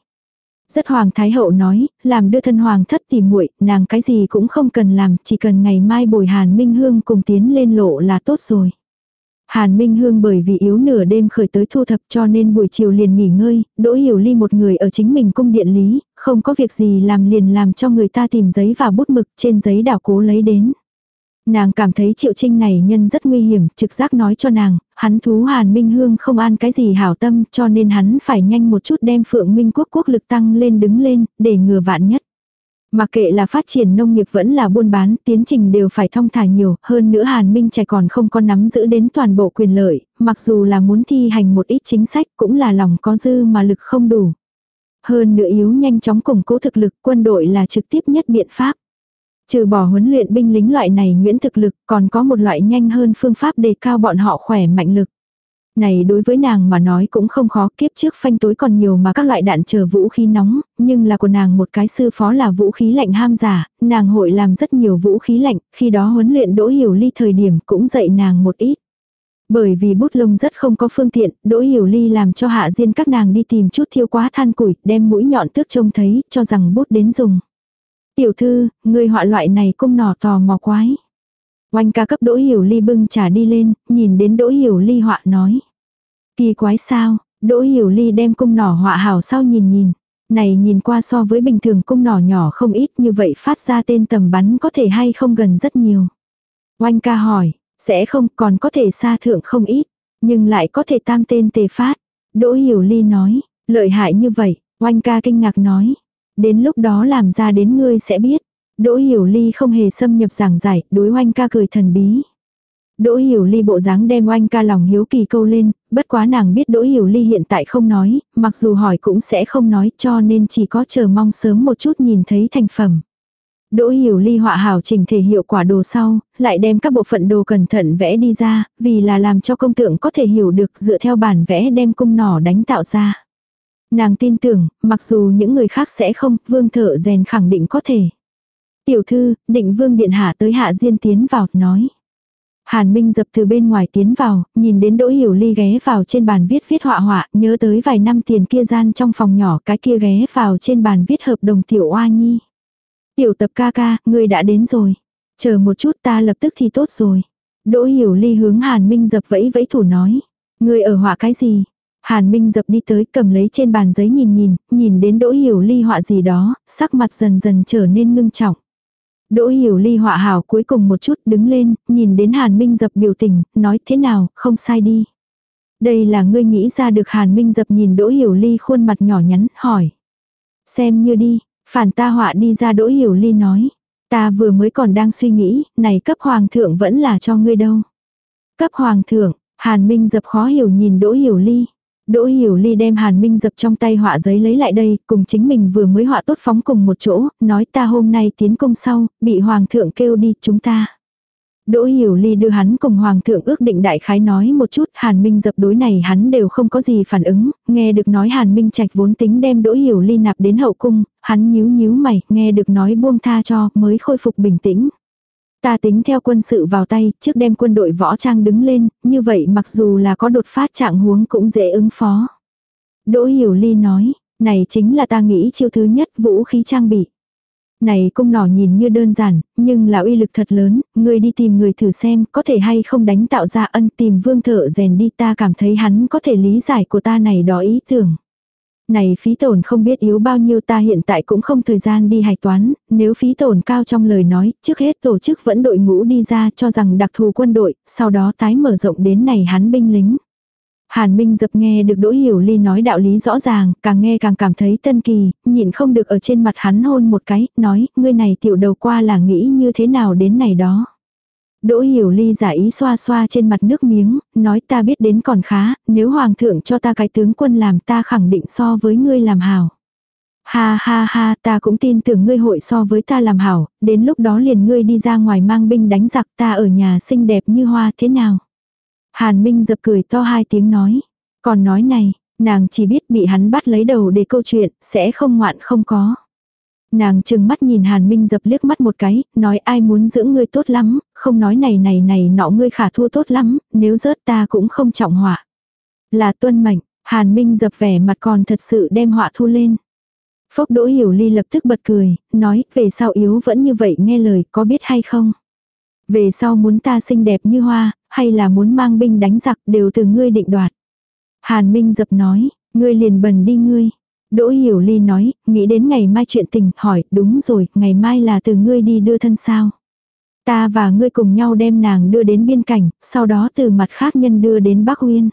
Rất hoàng thái hậu nói, làm đưa thân hoàng thất tìm muội, nàng cái gì cũng không cần làm, chỉ cần ngày mai bồi Hàn Minh Hương cùng tiến lên lộ là tốt rồi. Hàn Minh Hương bởi vì yếu nửa đêm khởi tới thu thập cho nên buổi chiều liền nghỉ ngơi, Đỗ Hiểu Ly một người ở chính mình cung điện lý, không có việc gì làm liền làm cho người ta tìm giấy và bút mực trên giấy đảo cố lấy đến. Nàng cảm thấy triệu trinh này nhân rất nguy hiểm, trực giác nói cho nàng, hắn thú Hàn Minh Hương không an cái gì hảo tâm cho nên hắn phải nhanh một chút đem Phượng Minh Quốc quốc lực tăng lên đứng lên, để ngừa vạn nhất. Mà kệ là phát triển nông nghiệp vẫn là buôn bán, tiến trình đều phải thông thả nhiều, hơn nữa Hàn Minh trẻ còn không có nắm giữ đến toàn bộ quyền lợi, mặc dù là muốn thi hành một ít chính sách cũng là lòng có dư mà lực không đủ. Hơn nữa yếu nhanh chóng củng cố thực lực quân đội là trực tiếp nhất biện pháp. Trừ bỏ huấn luyện binh lính loại này nguyễn thực lực còn có một loại nhanh hơn phương pháp đề cao bọn họ khỏe mạnh lực. Này đối với nàng mà nói cũng không khó kiếp trước phanh tối còn nhiều mà các loại đạn chờ vũ khí nóng, nhưng là của nàng một cái sư phó là vũ khí lạnh ham giả, nàng hội làm rất nhiều vũ khí lạnh, khi đó huấn luyện đỗ hiểu ly thời điểm cũng dạy nàng một ít. Bởi vì bút lông rất không có phương tiện, Đỗ Hiểu Ly làm cho hạ diên các nàng đi tìm chút thiêu quá than củi, đem mũi nhọn tước trông thấy, cho rằng bút đến dùng. Tiểu thư, người họa loại này cung nỏ tò mò quái. Oanh ca cấp Đỗ Hiểu Ly bưng trà đi lên, nhìn đến Đỗ Hiểu Ly họa nói. Kỳ quái sao, Đỗ Hiểu Ly đem cung nỏ họa hảo sau nhìn nhìn. Này nhìn qua so với bình thường cung nỏ nhỏ không ít như vậy phát ra tên tầm bắn có thể hay không gần rất nhiều. Oanh ca hỏi, sẽ không còn có thể xa thượng không ít, nhưng lại có thể tam tên tề phát. Đỗ Hiểu Ly nói, lợi hại như vậy, oanh ca kinh ngạc nói. Đến lúc đó làm ra đến ngươi sẽ biết. Đỗ Hiểu Ly không hề xâm nhập giảng giải, đối oanh ca cười thần bí. Đỗ Hiểu Ly bộ dáng đem oanh ca lòng hiếu kỳ câu lên, bất quá nàng biết Đỗ Hiểu Ly hiện tại không nói, mặc dù hỏi cũng sẽ không nói cho nên chỉ có chờ mong sớm một chút nhìn thấy thành phẩm. Đỗ Hiểu Ly họa hảo chỉnh thể hiệu quả đồ sau, lại đem các bộ phận đồ cẩn thận vẽ đi ra, vì là làm cho công tượng có thể hiểu được dựa theo bản vẽ đem cung nỏ đánh tạo ra. Nàng tin tưởng, mặc dù những người khác sẽ không, vương thợ rèn khẳng định có thể. Tiểu thư, định vương điện hạ tới hạ diên tiến vào, nói. Hàn Minh dập từ bên ngoài tiến vào, nhìn đến Đỗ Hiểu Ly ghé vào trên bàn viết viết họa họa, nhớ tới vài năm tiền kia gian trong phòng nhỏ cái kia ghé vào trên bàn viết hợp đồng tiểu oa nhi. Tiểu tập ca ca, người đã đến rồi. Chờ một chút ta lập tức thì tốt rồi. Đỗ hiểu ly hướng Hàn Minh dập vẫy vẫy thủ nói. Ngươi ở họa cái gì? Hàn Minh dập đi tới cầm lấy trên bàn giấy nhìn nhìn, nhìn đến Đỗ Hiểu Ly họa gì đó, sắc mặt dần dần trở nên ngưng trọng. Đỗ Hiểu Ly họa hảo cuối cùng một chút đứng lên, nhìn đến Hàn Minh dập biểu tình, nói thế nào, không sai đi. Đây là ngươi nghĩ ra được Hàn Minh dập nhìn Đỗ Hiểu Ly khuôn mặt nhỏ nhắn, hỏi. Xem như đi, Phản ta họa đi ra đỗ hiểu ly nói. Ta vừa mới còn đang suy nghĩ, này cấp hoàng thượng vẫn là cho ngươi đâu. Cấp hoàng thượng, Hàn Minh dập khó hiểu nhìn đỗ hiểu ly. Đỗ Hiểu Ly đem Hàn Minh dập trong tay họa giấy lấy lại đây, cùng chính mình vừa mới họa tốt phóng cùng một chỗ, nói ta hôm nay tiến công sau, bị Hoàng thượng kêu đi chúng ta. Đỗ Hiểu Ly đưa hắn cùng Hoàng thượng ước định đại khái nói một chút, Hàn Minh dập đối này hắn đều không có gì phản ứng, nghe được nói Hàn Minh Trạch vốn tính đem Đỗ Hiểu Ly nạp đến hậu cung, hắn nhíu nhíu mày, nghe được nói buông tha cho, mới khôi phục bình tĩnh. Ta tính theo quân sự vào tay, trước đem quân đội võ trang đứng lên, như vậy mặc dù là có đột phát trạng huống cũng dễ ứng phó. Đỗ Hiểu Ly nói, này chính là ta nghĩ chiêu thứ nhất vũ khí trang bị. Này cung nỏ nhìn như đơn giản, nhưng là uy lực thật lớn, ngươi đi tìm người thử xem có thể hay không đánh tạo ra ân tìm vương thợ rèn đi ta cảm thấy hắn có thể lý giải của ta này đó ý tưởng. Này phí tổn không biết yếu bao nhiêu ta hiện tại cũng không thời gian đi hạch toán, nếu phí tổn cao trong lời nói, trước hết tổ chức vẫn đội ngũ đi ra cho rằng đặc thù quân đội, sau đó tái mở rộng đến này hắn binh lính. Hàn Minh dập nghe được Đỗ Hiểu Ly nói đạo lý rõ ràng, càng nghe càng cảm thấy tân kỳ, nhịn không được ở trên mặt hắn hôn một cái, nói, ngươi này tiểu đầu qua là nghĩ như thế nào đến này đó. Đỗ Hiểu Ly giả ý xoa xoa trên mặt nước miếng, nói ta biết đến còn khá, nếu Hoàng thượng cho ta cái tướng quân làm ta khẳng định so với ngươi làm hảo. Ha ha ha, ta cũng tin tưởng ngươi hội so với ta làm hảo, đến lúc đó liền ngươi đi ra ngoài mang binh đánh giặc ta ở nhà xinh đẹp như hoa thế nào. Hàn Minh dập cười to hai tiếng nói. Còn nói này, nàng chỉ biết bị hắn bắt lấy đầu để câu chuyện, sẽ không ngoạn không có. Nàng chừng mắt nhìn Hàn Minh dập liếc mắt một cái, nói ai muốn dưỡng ngươi tốt lắm, không nói này này này nọ ngươi khả thua tốt lắm, nếu rớt ta cũng không trọng họa. Là tuân mệnh, Hàn Minh dập vẻ mặt còn thật sự đem họa thu lên. Phốc đỗ hiểu ly lập tức bật cười, nói về sau yếu vẫn như vậy nghe lời có biết hay không. Về sau muốn ta xinh đẹp như hoa, hay là muốn mang binh đánh giặc đều từ ngươi định đoạt. Hàn Minh dập nói, ngươi liền bần đi ngươi. Đỗ Hiểu Ly nói, nghĩ đến ngày mai chuyện tình, hỏi, đúng rồi, ngày mai là từ ngươi đi đưa thân sao. Ta và ngươi cùng nhau đem nàng đưa đến biên cảnh, sau đó từ mặt khác nhân đưa đến Bắc Uyên.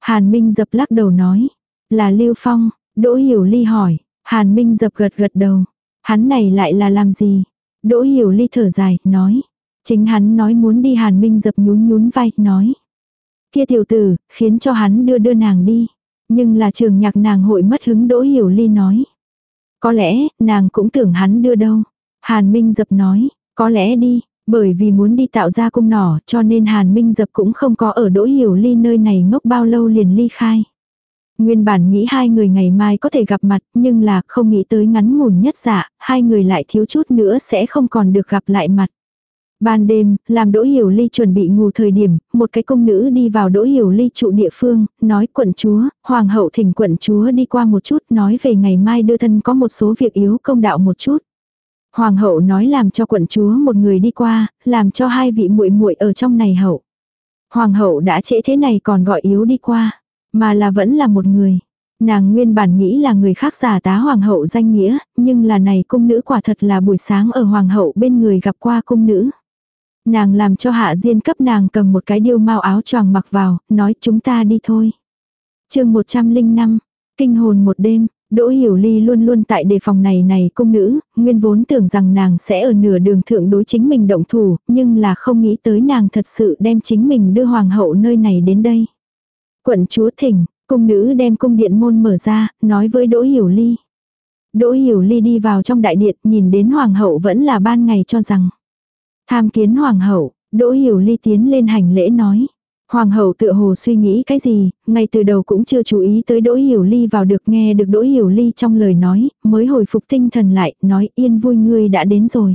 Hàn Minh dập lắc đầu nói, là Lưu Phong, Đỗ Hiểu Ly hỏi, Hàn Minh dập gật gật đầu. Hắn này lại là làm gì? Đỗ hiểu ly thở dài, nói. Chính hắn nói muốn đi hàn minh dập nhún nhún vai, nói. Kia tiểu tử, khiến cho hắn đưa đưa nàng đi. Nhưng là trường nhạc nàng hội mất hứng đỗ hiểu ly nói. Có lẽ, nàng cũng tưởng hắn đưa đâu. Hàn Minh dập nói, có lẽ đi, bởi vì muốn đi tạo ra cung nỏ cho nên Hàn Minh dập cũng không có ở đỗ hiểu ly nơi này ngốc bao lâu liền ly khai. Nguyên bản nghĩ hai người ngày mai có thể gặp mặt, nhưng là không nghĩ tới ngắn ngủn nhất dạ, hai người lại thiếu chút nữa sẽ không còn được gặp lại mặt. Ban đêm, làm Đỗ Hiểu Ly chuẩn bị ngủ thời điểm, một cái công nữ đi vào Đỗ Hiểu Ly trụ địa phương, nói quận chúa, hoàng hậu thỉnh quận chúa đi qua một chút, nói về ngày mai đưa thân có một số việc yếu công đạo một chút. Hoàng hậu nói làm cho quận chúa một người đi qua, làm cho hai vị muội muội ở trong này hậu. Hoàng hậu đã trễ thế này còn gọi yếu đi qua. Mà là vẫn là một người. Nàng nguyên bản nghĩ là người khác giả tá hoàng hậu danh nghĩa, nhưng là này cung nữ quả thật là buổi sáng ở hoàng hậu bên người gặp qua cung nữ. Nàng làm cho hạ diên cấp nàng cầm một cái điêu mau áo choàng mặc vào, nói chúng ta đi thôi. chương 105, kinh hồn một đêm, Đỗ Hiểu Ly luôn luôn tại đề phòng này này cung nữ, nguyên vốn tưởng rằng nàng sẽ ở nửa đường thượng đối chính mình động thủ, nhưng là không nghĩ tới nàng thật sự đem chính mình đưa hoàng hậu nơi này đến đây. Quận chúa thỉnh, cung nữ đem cung điện môn mở ra, nói với Đỗ Hiểu Ly. Đỗ Hiểu Ly đi vào trong đại điện, nhìn đến hoàng hậu vẫn là ban ngày cho rằng. Tham kiến hoàng hậu, Đỗ Hiểu Ly tiến lên hành lễ nói. Hoàng hậu tựa hồ suy nghĩ cái gì, ngay từ đầu cũng chưa chú ý tới Đỗ Hiểu Ly vào được nghe được Đỗ Hiểu Ly trong lời nói, mới hồi phục tinh thần lại, nói yên vui ngươi đã đến rồi.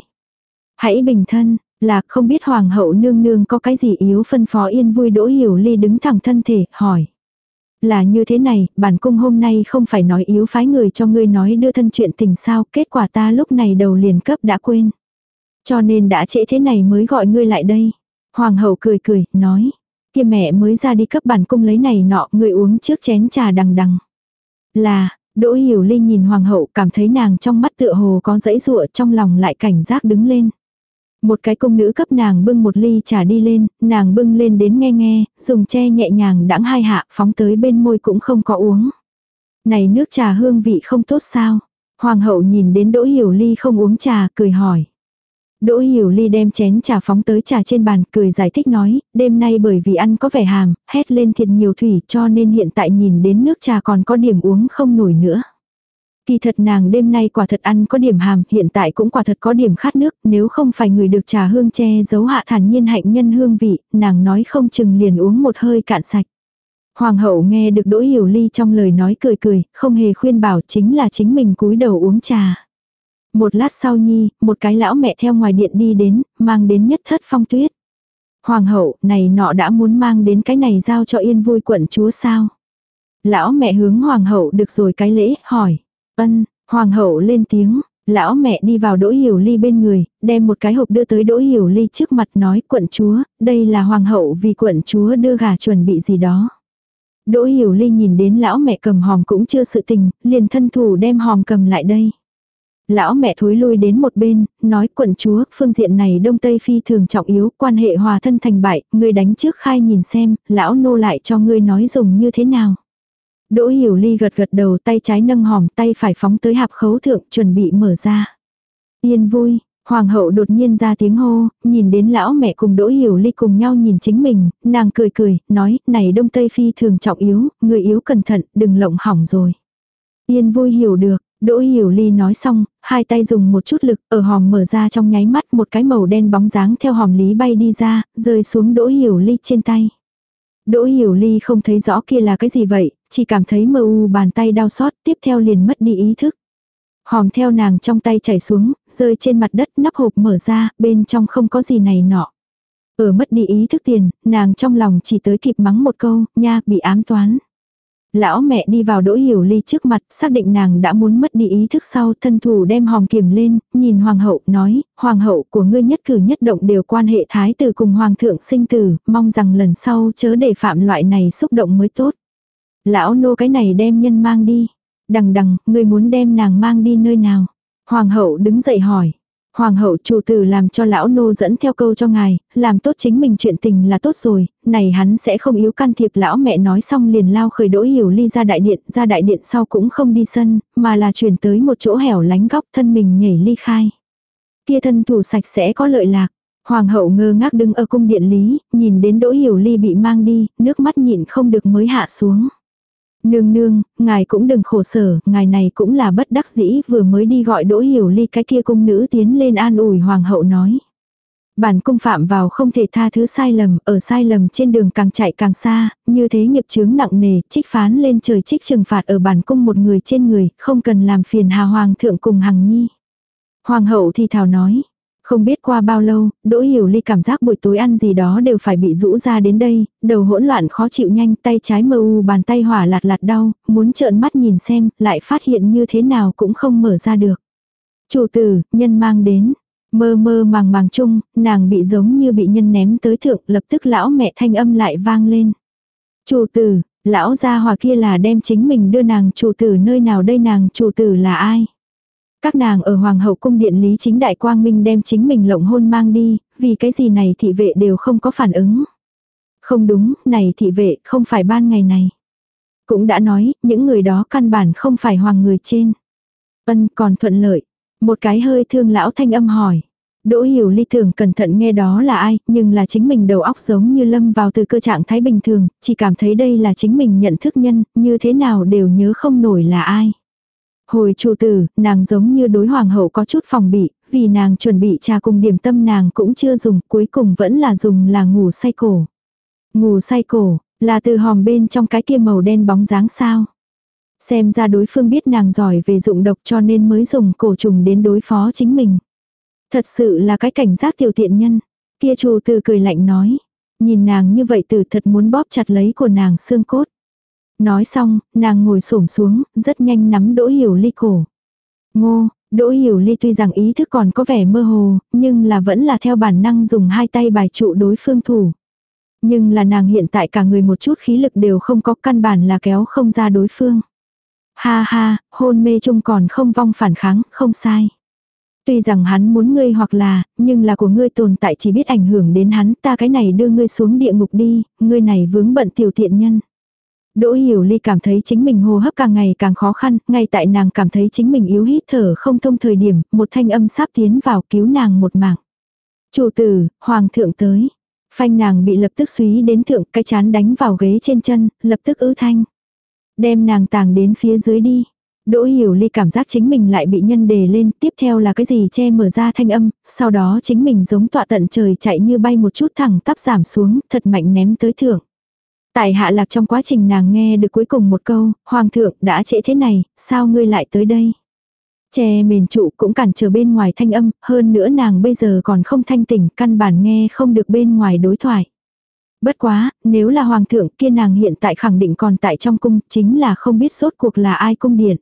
Hãy bình thân, là không biết hoàng hậu nương nương có cái gì yếu phân phó yên vui đỗ hiểu ly đứng thẳng thân thể, hỏi. Là như thế này, bản cung hôm nay không phải nói yếu phái người cho ngươi nói đưa thân chuyện tình sao, kết quả ta lúc này đầu liền cấp đã quên. Cho nên đã trễ thế này mới gọi ngươi lại đây. Hoàng hậu cười cười, nói. kia mẹ mới ra đi cấp bản cung lấy này nọ, ngươi uống trước chén trà đằng đằng. Là, Đỗ Hiểu Ly nhìn hoàng hậu cảm thấy nàng trong mắt tựa hồ có dãy rụa trong lòng lại cảnh giác đứng lên. Một cái công nữ cấp nàng bưng một ly trà đi lên, nàng bưng lên đến nghe nghe, dùng che nhẹ nhàng đãng hai hạ, phóng tới bên môi cũng không có uống. Này nước trà hương vị không tốt sao? Hoàng hậu nhìn đến Đỗ Hiểu Ly không uống trà, cười hỏi. Đỗ Hiểu Ly đem chén trà phóng tới trà trên bàn, cười giải thích nói, đêm nay bởi vì ăn có vẻ hàm, hét lên thiệt nhiều thủy cho nên hiện tại nhìn đến nước trà còn có điểm uống không nổi nữa. Kỳ thật nàng đêm nay quả thật ăn có điểm hàm, hiện tại cũng quả thật có điểm khát nước, nếu không phải người được trà hương che giấu hạ thản nhiên hạnh nhân hương vị, nàng nói không chừng liền uống một hơi cạn sạch. Hoàng hậu nghe được Đỗ Hiểu Ly trong lời nói cười cười, không hề khuyên bảo chính là chính mình cúi đầu uống trà. Một lát sau nhi, một cái lão mẹ theo ngoài điện đi đến, mang đến nhất thất phong tuyết. Hoàng hậu, này nọ đã muốn mang đến cái này giao cho yên vui quận chúa sao? Lão mẹ hướng hoàng hậu được rồi cái lễ, hỏi. Ân, hoàng hậu lên tiếng, lão mẹ đi vào đỗ hiểu ly bên người, đem một cái hộp đưa tới đỗ hiểu ly trước mặt nói quận chúa, đây là hoàng hậu vì quận chúa đưa gà chuẩn bị gì đó. Đỗ hiểu ly nhìn đến lão mẹ cầm hòm cũng chưa sự tình, liền thân thủ đem hòm cầm lại đây. Lão mẹ thối lui đến một bên, nói quận chúa, phương diện này đông tây phi thường trọng yếu, quan hệ hòa thân thành bại, ngươi đánh trước khai nhìn xem, lão nô lại cho ngươi nói dùng như thế nào. Đỗ Hiểu Ly gật gật đầu tay trái nâng hòm tay phải phóng tới hạp khấu thượng chuẩn bị mở ra. Yên vui, Hoàng hậu đột nhiên ra tiếng hô, nhìn đến lão mẹ cùng Đỗ Hiểu Ly cùng nhau nhìn chính mình, nàng cười cười, nói, này Đông Tây Phi thường trọng yếu, người yếu cẩn thận, đừng lộng hỏng rồi. Yên vui hiểu được, Đỗ Hiểu Ly nói xong, hai tay dùng một chút lực, ở hòm mở ra trong nháy mắt một cái màu đen bóng dáng theo hòm lý bay đi ra, rơi xuống Đỗ Hiểu Ly trên tay. Đỗ Hiểu Ly không thấy rõ kia là cái gì vậy, chỉ cảm thấy mơ u bàn tay đau xót, tiếp theo liền mất đi ý thức. Hòm theo nàng trong tay chảy xuống, rơi trên mặt đất nắp hộp mở ra, bên trong không có gì này nọ. Ở mất đi ý thức tiền, nàng trong lòng chỉ tới kịp mắng một câu, nha, bị ám toán. Lão mẹ đi vào đỗ hiểu ly trước mặt, xác định nàng đã muốn mất đi ý thức sau thân thủ đem hòm kiềm lên, nhìn hoàng hậu, nói, hoàng hậu của ngươi nhất cử nhất động đều quan hệ thái tử cùng hoàng thượng sinh tử, mong rằng lần sau chớ để phạm loại này xúc động mới tốt. Lão nô cái này đem nhân mang đi. Đằng đằng, ngươi muốn đem nàng mang đi nơi nào? Hoàng hậu đứng dậy hỏi. Hoàng hậu chủ tử làm cho lão nô dẫn theo câu cho ngài, làm tốt chính mình chuyện tình là tốt rồi, này hắn sẽ không yếu can thiệp lão mẹ nói xong liền lao khởi đỗ hiểu ly ra đại điện, ra đại điện sau cũng không đi sân, mà là chuyển tới một chỗ hẻo lánh góc thân mình nhảy ly khai. Kia thân thủ sạch sẽ có lợi lạc. Hoàng hậu ngơ ngác đứng ở cung điện lý, nhìn đến đỗ hiểu ly bị mang đi, nước mắt nhịn không được mới hạ xuống. Nương nương, ngài cũng đừng khổ sở, ngài này cũng là bất đắc dĩ vừa mới đi gọi đỗ hiểu ly cái kia cung nữ tiến lên an ủi hoàng hậu nói. Bản cung phạm vào không thể tha thứ sai lầm, ở sai lầm trên đường càng chạy càng xa, như thế nghiệp chướng nặng nề, trích phán lên trời trích trừng phạt ở bản cung một người trên người, không cần làm phiền hà hoàng thượng cùng hằng nhi. Hoàng hậu thì thào nói, không biết qua bao lâu, Đỗ Hiểu Ly cảm giác buổi tối ăn gì đó đều phải bị rũ ra đến đây, đầu hỗn loạn khó chịu nhanh, tay trái mơ u bàn tay hỏa lạt lạt đau, muốn trợn mắt nhìn xem, lại phát hiện như thế nào cũng không mở ra được. Chủ tử, nhân mang đến. Mơ mơ màng màng chung, nàng bị giống như bị nhân ném tới thượng, lập tức lão mẹ thanh âm lại vang lên. Chủ tử, lão gia hòa kia là đem chính mình đưa nàng chủ tử nơi nào đây nàng chủ tử là ai? Các nàng ở Hoàng hậu cung điện Lý Chính Đại Quang Minh đem chính mình lộng hôn mang đi, vì cái gì này thị vệ đều không có phản ứng. Không đúng, này thị vệ không phải ban ngày này. Cũng đã nói, những người đó căn bản không phải hoàng người trên. Ân còn thuận lợi. Một cái hơi thương lão thanh âm hỏi. Đỗ hiểu ly thường cẩn thận nghe đó là ai, nhưng là chính mình đầu óc giống như lâm vào từ cơ trạng thái bình thường, chỉ cảm thấy đây là chính mình nhận thức nhân, như thế nào đều nhớ không nổi là ai. Hồi chủ tử, nàng giống như đối hoàng hậu có chút phòng bị, vì nàng chuẩn bị trà cùng điểm tâm nàng cũng chưa dùng, cuối cùng vẫn là dùng là ngủ say cổ. Ngủ say cổ, là từ hòm bên trong cái kia màu đen bóng dáng sao. Xem ra đối phương biết nàng giỏi về dụng độc cho nên mới dùng cổ trùng đến đối phó chính mình. Thật sự là cái cảnh giác tiểu tiện nhân. Kia chủ tử cười lạnh nói. Nhìn nàng như vậy từ thật muốn bóp chặt lấy của nàng xương cốt. Nói xong, nàng ngồi xổm xuống, rất nhanh nắm Đỗ Hiểu Ly cổ. Ngô, Đỗ Hiểu Ly tuy rằng ý thức còn có vẻ mơ hồ, nhưng là vẫn là theo bản năng dùng hai tay bài trụ đối phương thủ. Nhưng là nàng hiện tại cả người một chút khí lực đều không có căn bản là kéo không ra đối phương. Ha ha, hôn mê chung còn không vong phản kháng, không sai. Tuy rằng hắn muốn ngươi hoặc là, nhưng là của ngươi tồn tại chỉ biết ảnh hưởng đến hắn, ta cái này đưa ngươi xuống địa ngục đi, ngươi này vướng bận tiểu tiện nhân. Đỗ Hiểu Ly cảm thấy chính mình hô hấp càng ngày càng khó khăn, ngay tại nàng cảm thấy chính mình yếu hít thở không thông thời điểm, một thanh âm sắp tiến vào cứu nàng một mạng. Chủ tử, hoàng thượng tới. Phanh nàng bị lập tức suý đến thượng, cái chán đánh vào ghế trên chân, lập tức ư thanh. Đem nàng tàng đến phía dưới đi. Đỗ Hiểu Ly cảm giác chính mình lại bị nhân đề lên, tiếp theo là cái gì che mở ra thanh âm, sau đó chính mình giống tọa tận trời chạy như bay một chút thẳng tắp giảm xuống, thật mạnh ném tới thượng. Tại hạ lạc trong quá trình nàng nghe được cuối cùng một câu, Hoàng thượng đã trễ thế này, sao ngươi lại tới đây? Che mền trụ cũng cản trở bên ngoài thanh âm, hơn nữa nàng bây giờ còn không thanh tỉnh, căn bản nghe không được bên ngoài đối thoại. Bất quá, nếu là hoàng thượng kia nàng hiện tại khẳng định còn tại trong cung, chính là không biết sốt cuộc là ai cung điện.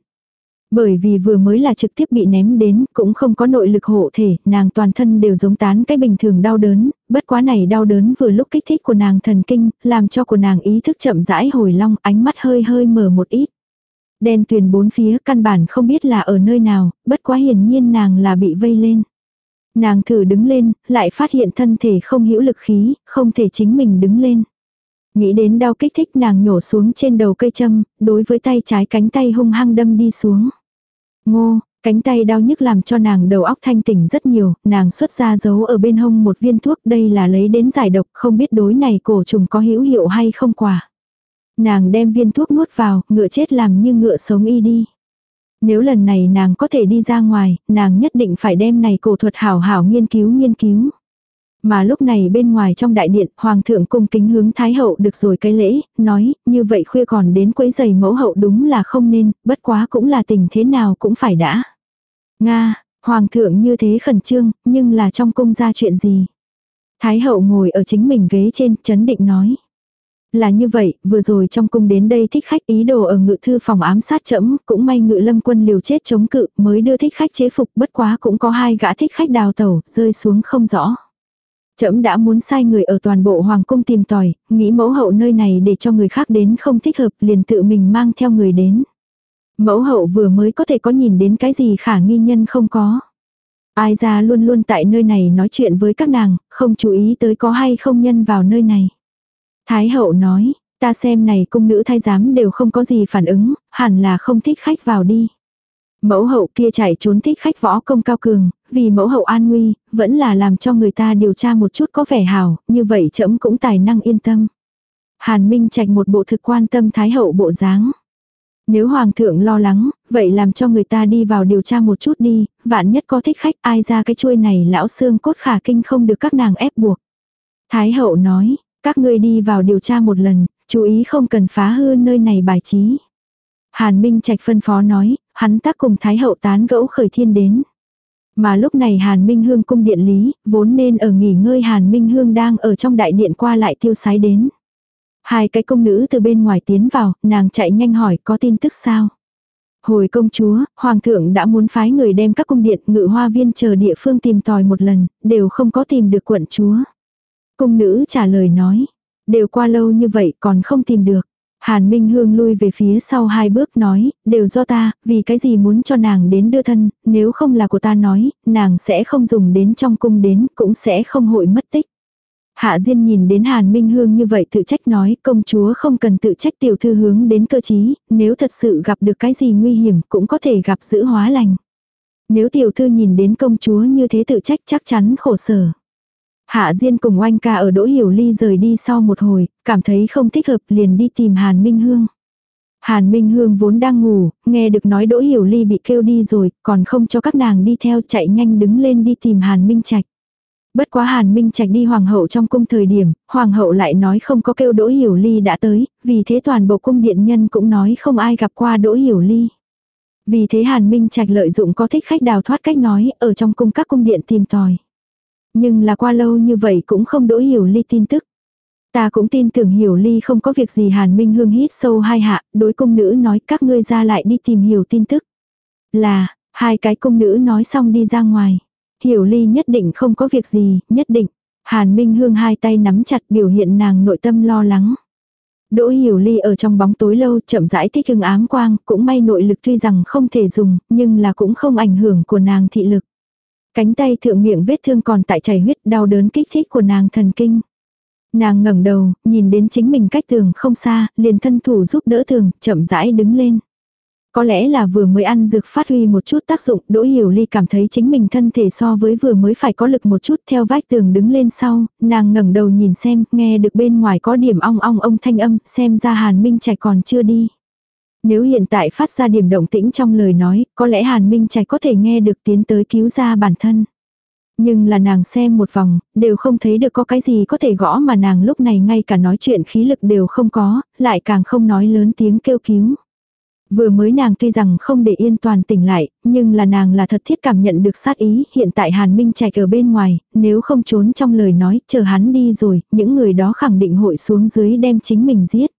Bởi vì vừa mới là trực tiếp bị ném đến, cũng không có nội lực hộ thể, nàng toàn thân đều giống tán cái bình thường đau đớn, bất quá này đau đớn vừa lúc kích thích của nàng thần kinh, làm cho của nàng ý thức chậm rãi hồi long, ánh mắt hơi hơi mở một ít. Đen tuyền bốn phía căn bản không biết là ở nơi nào, bất quá hiển nhiên nàng là bị vây lên. Nàng thử đứng lên, lại phát hiện thân thể không hữu lực khí, không thể chính mình đứng lên. Nghĩ đến đau kích thích nàng nhổ xuống trên đầu cây châm, đối với tay trái cánh tay hung hăng đâm đi xuống. Ngô, cánh tay đau nhức làm cho nàng đầu óc thanh tỉnh rất nhiều, nàng xuất ra giấu ở bên hông một viên thuốc đây là lấy đến giải độc không biết đối này cổ trùng có hữu hiệu hay không quả. Nàng đem viên thuốc nuốt vào, ngựa chết làm như ngựa sống y đi. Nếu lần này nàng có thể đi ra ngoài, nàng nhất định phải đem này cổ thuật hảo hảo nghiên cứu nghiên cứu. Mà lúc này bên ngoài trong đại điện, hoàng thượng cung kính hướng thái hậu được rồi cái lễ, nói, như vậy khuya còn đến quấy giày mẫu hậu đúng là không nên, bất quá cũng là tình thế nào cũng phải đã. Nga, hoàng thượng như thế khẩn trương, nhưng là trong cung ra chuyện gì? Thái hậu ngồi ở chính mình ghế trên, chấn định nói. Là như vậy, vừa rồi trong cung đến đây thích khách ý đồ ở ngự thư phòng ám sát chẫm, cũng may ngự lâm quân liều chết chống cự, mới đưa thích khách chế phục, bất quá cũng có hai gã thích khách đào tẩu, rơi xuống không rõ. Trẫm đã muốn sai người ở toàn bộ hoàng cung tìm tòi, nghĩ mẫu hậu nơi này để cho người khác đến không thích hợp liền tự mình mang theo người đến. Mẫu hậu vừa mới có thể có nhìn đến cái gì khả nghi nhân không có. Ai ra luôn luôn tại nơi này nói chuyện với các nàng, không chú ý tới có hay không nhân vào nơi này. Thái hậu nói, ta xem này cung nữ thái giám đều không có gì phản ứng, hẳn là không thích khách vào đi. Mẫu hậu kia chạy trốn thích khách võ công cao cường, vì mẫu hậu an nguy, vẫn là làm cho người ta điều tra một chút có vẻ hảo, như vậy trẫm cũng tài năng yên tâm. Hàn Minh Trạch một bộ thực quan tâm thái hậu bộ dáng. Nếu hoàng thượng lo lắng, vậy làm cho người ta đi vào điều tra một chút đi, vạn nhất có thích khách ai ra cái chuôi này lão xương cốt khả kinh không được các nàng ép buộc. Thái hậu nói, các ngươi đi vào điều tra một lần, chú ý không cần phá hư nơi này bài trí. Hàn Minh Trạch phân phó nói, hắn tác cùng Thái hậu tán gẫu khởi thiên đến. Mà lúc này Hàn Minh Hương cung điện lý, vốn nên ở nghỉ ngơi Hàn Minh Hương đang ở trong đại điện qua lại tiêu sái đến. Hai cái công nữ từ bên ngoài tiến vào, nàng chạy nhanh hỏi có tin tức sao. Hồi công chúa, hoàng thượng đã muốn phái người đem các cung điện ngự hoa viên chờ địa phương tìm tòi một lần, đều không có tìm được quận chúa. Cung nữ trả lời nói, đều qua lâu như vậy còn không tìm được. Hàn Minh Hương lui về phía sau hai bước nói, đều do ta, vì cái gì muốn cho nàng đến đưa thân, nếu không là của ta nói, nàng sẽ không dùng đến trong cung đến, cũng sẽ không hội mất tích. Hạ Diên nhìn đến Hàn Minh Hương như vậy tự trách nói công chúa không cần tự trách tiểu thư hướng đến cơ chí, nếu thật sự gặp được cái gì nguy hiểm cũng có thể gặp giữ hóa lành. Nếu tiểu thư nhìn đến công chúa như thế tự trách chắc chắn khổ sở. Hạ Diên cùng oanh ca ở Đỗ Hiểu Ly rời đi sau một hồi, cảm thấy không thích hợp liền đi tìm Hàn Minh Hương. Hàn Minh Hương vốn đang ngủ, nghe được nói Đỗ Hiểu Ly bị kêu đi rồi, còn không cho các nàng đi theo chạy nhanh đứng lên đi tìm Hàn Minh Trạch. Bất quá Hàn Minh Trạch đi hoàng hậu trong cung thời điểm, hoàng hậu lại nói không có kêu Đỗ Hiểu Ly đã tới, vì thế toàn bộ cung điện nhân cũng nói không ai gặp qua Đỗ Hiểu Ly. Vì thế Hàn Minh Trạch lợi dụng có thích khách đào thoát cách nói, ở trong cung các cung điện tìm tòi. Nhưng là qua lâu như vậy cũng không Đỗ Hiểu Ly tin tức. Ta cũng tin tưởng Hiểu Ly không có việc gì Hàn Minh Hương hít sâu hai hạ, đối cung nữ nói các ngươi ra lại đi tìm hiểu tin tức. Là, hai cái cung nữ nói xong đi ra ngoài. Hiểu ly nhất định không có việc gì, nhất định. Hàn Minh Hương hai tay nắm chặt biểu hiện nàng nội tâm lo lắng. Đỗ Hiểu Ly ở trong bóng tối lâu chậm rãi thích hưng ám quang, cũng may nội lực tuy rằng không thể dùng, nhưng là cũng không ảnh hưởng của nàng thị lực. Cánh tay thượng miệng vết thương còn tại chảy huyết đau đớn kích thích của nàng thần kinh. Nàng ngẩng đầu, nhìn đến chính mình cách tường không xa, liền thân thủ giúp đỡ tường, chậm rãi đứng lên. Có lẽ là vừa mới ăn dược phát huy một chút tác dụng, Đỗ Hiểu Ly cảm thấy chính mình thân thể so với vừa mới phải có lực một chút theo vách tường đứng lên sau, nàng ngẩng đầu nhìn xem, nghe được bên ngoài có điểm ong ong ông thanh âm, xem ra Hàn Minh Trạch còn chưa đi. Nếu hiện tại phát ra điểm động tĩnh trong lời nói, có lẽ Hàn Minh Trạch có thể nghe được tiến tới cứu ra bản thân. Nhưng là nàng xem một vòng, đều không thấy được có cái gì có thể gõ mà nàng lúc này ngay cả nói chuyện khí lực đều không có, lại càng không nói lớn tiếng kêu cứu. Vừa mới nàng tuy rằng không để yên toàn tỉnh lại, nhưng là nàng là thật thiết cảm nhận được sát ý, hiện tại Hàn Minh Trạch ở bên ngoài, nếu không trốn trong lời nói, chờ hắn đi rồi, những người đó khẳng định hội xuống dưới đem chính mình giết.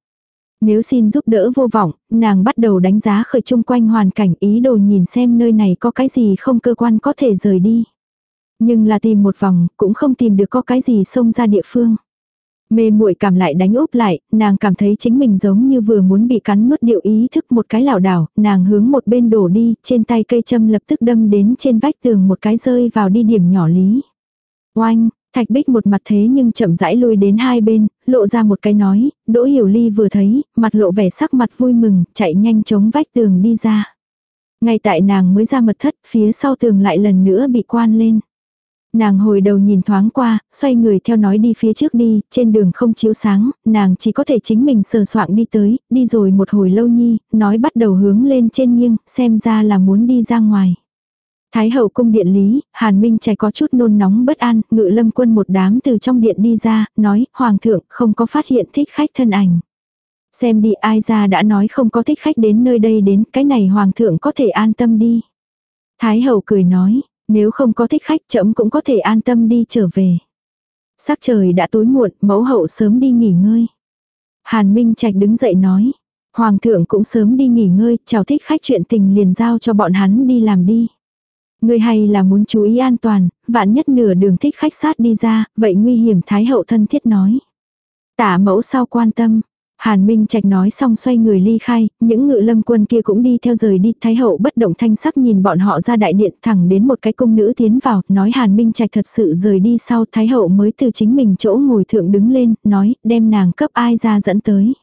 Nếu xin giúp đỡ vô vọng, nàng bắt đầu đánh giá khởi chung quanh hoàn cảnh ý đồ nhìn xem nơi này có cái gì không cơ quan có thể rời đi. Nhưng là tìm một vòng, cũng không tìm được có cái gì xông ra địa phương. Mê muội cảm lại đánh úp lại, nàng cảm thấy chính mình giống như vừa muốn bị cắn nuốt điệu ý thức một cái lảo đảo, nàng hướng một bên đổ đi, trên tay cây châm lập tức đâm đến trên vách tường một cái rơi vào đi điểm nhỏ lý. Oanh, thạch bích một mặt thế nhưng chậm rãi lui đến hai bên, lộ ra một cái nói, đỗ hiểu ly vừa thấy, mặt lộ vẻ sắc mặt vui mừng, chạy nhanh chống vách tường đi ra. Ngay tại nàng mới ra mật thất, phía sau tường lại lần nữa bị quan lên. Nàng hồi đầu nhìn thoáng qua, xoay người theo nói đi phía trước đi, trên đường không chiếu sáng, nàng chỉ có thể chính mình sờ soạng đi tới, đi rồi một hồi lâu nhi, nói bắt đầu hướng lên trên nghiêng, xem ra là muốn đi ra ngoài. Thái hậu cung điện lý, Hàn Minh trẻ có chút nôn nóng bất an, ngự lâm quân một đám từ trong điện đi ra, nói, Hoàng thượng không có phát hiện thích khách thân ảnh. Xem đi ai ra đã nói không có thích khách đến nơi đây đến, cái này Hoàng thượng có thể an tâm đi. Thái hậu cười nói, nếu không có thích khách chậm cũng có thể an tâm đi trở về. Sắc trời đã tối muộn, mẫu hậu sớm đi nghỉ ngơi. Hàn Minh Trạch đứng dậy nói. Hoàng thượng cũng sớm đi nghỉ ngơi, chào thích khách chuyện tình liền giao cho bọn hắn đi làm đi ngươi hay là muốn chú ý an toàn, vạn nhất nửa đường thích khách sát đi ra, vậy nguy hiểm Thái hậu thân thiết nói. Tả mẫu sau quan tâm, Hàn Minh Trạch nói xong xoay người ly khai, những ngự lâm quân kia cũng đi theo rời đi, Thái hậu bất động thanh sắc nhìn bọn họ ra đại điện thẳng đến một cái cung nữ tiến vào, nói Hàn Minh Trạch thật sự rời đi sau Thái hậu mới từ chính mình chỗ ngồi thượng đứng lên, nói đem nàng cấp ai ra dẫn tới.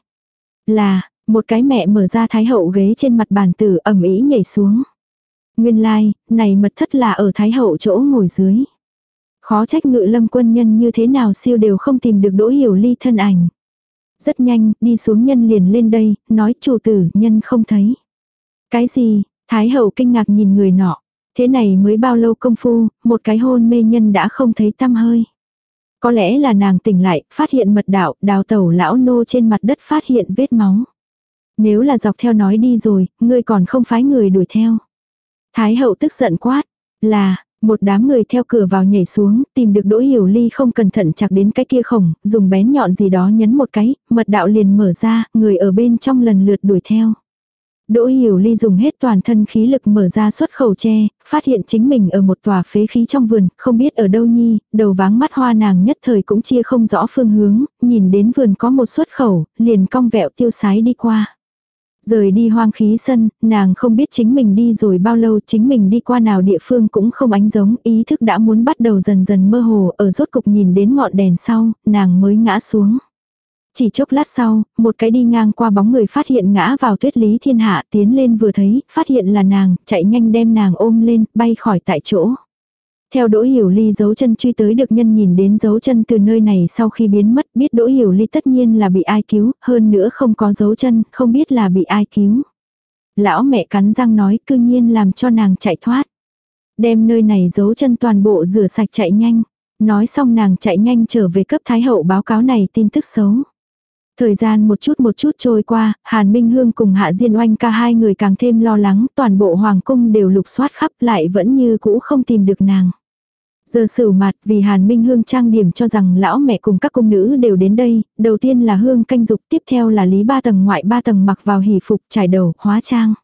Là, một cái mẹ mở ra Thái hậu ghế trên mặt bàn tử ẩm ý nhảy xuống. Nguyên lai, like, này mật thất là ở Thái hậu chỗ ngồi dưới. Khó trách ngự lâm quân nhân như thế nào siêu đều không tìm được đỗ hiểu ly thân ảnh. Rất nhanh, đi xuống nhân liền lên đây, nói chủ tử, nhân không thấy. Cái gì? Thái hậu kinh ngạc nhìn người nọ. Thế này mới bao lâu công phu, một cái hôn mê nhân đã không thấy tăm hơi. Có lẽ là nàng tỉnh lại, phát hiện mật đạo, đào tẩu lão nô trên mặt đất phát hiện vết máu. Nếu là dọc theo nói đi rồi, ngươi còn không phái người đuổi theo. Thái hậu tức giận quát, là, một đám người theo cửa vào nhảy xuống, tìm được Đỗ Hiểu Ly không cẩn thận chặt đến cái kia khổng, dùng bén nhọn gì đó nhấn một cái, mật đạo liền mở ra, người ở bên trong lần lượt đuổi theo. Đỗ Hiểu Ly dùng hết toàn thân khí lực mở ra xuất khẩu tre, phát hiện chính mình ở một tòa phế khí trong vườn, không biết ở đâu nhi, đầu váng mắt hoa nàng nhất thời cũng chia không rõ phương hướng, nhìn đến vườn có một xuất khẩu, liền cong vẹo tiêu sái đi qua. Rời đi hoang khí sân, nàng không biết chính mình đi rồi bao lâu chính mình đi qua nào địa phương cũng không ánh giống, ý thức đã muốn bắt đầu dần dần mơ hồ, ở rốt cục nhìn đến ngọn đèn sau, nàng mới ngã xuống. Chỉ chốc lát sau, một cái đi ngang qua bóng người phát hiện ngã vào tuyết lý thiên hạ tiến lên vừa thấy, phát hiện là nàng, chạy nhanh đem nàng ôm lên, bay khỏi tại chỗ. Theo Đỗ Hiểu Ly dấu chân truy tới được nhân nhìn đến dấu chân từ nơi này sau khi biến mất biết Đỗ Hiểu Ly tất nhiên là bị ai cứu, hơn nữa không có dấu chân, không biết là bị ai cứu. Lão mẹ cắn răng nói cư nhiên làm cho nàng chạy thoát. Đem nơi này dấu chân toàn bộ rửa sạch chạy nhanh. Nói xong nàng chạy nhanh trở về cấp Thái Hậu báo cáo này tin tức xấu. Thời gian một chút một chút trôi qua, Hàn Minh Hương cùng Hạ Diên Oanh ca hai người càng thêm lo lắng, toàn bộ Hoàng cung đều lục soát khắp lại vẫn như cũ không tìm được nàng. Giờ sửu mặt vì Hàn Minh Hương trang điểm cho rằng lão mẹ cùng các cung nữ đều đến đây, đầu tiên là Hương canh dục tiếp theo là Lý ba tầng ngoại ba tầng mặc vào hỷ phục trải đầu, hóa trang.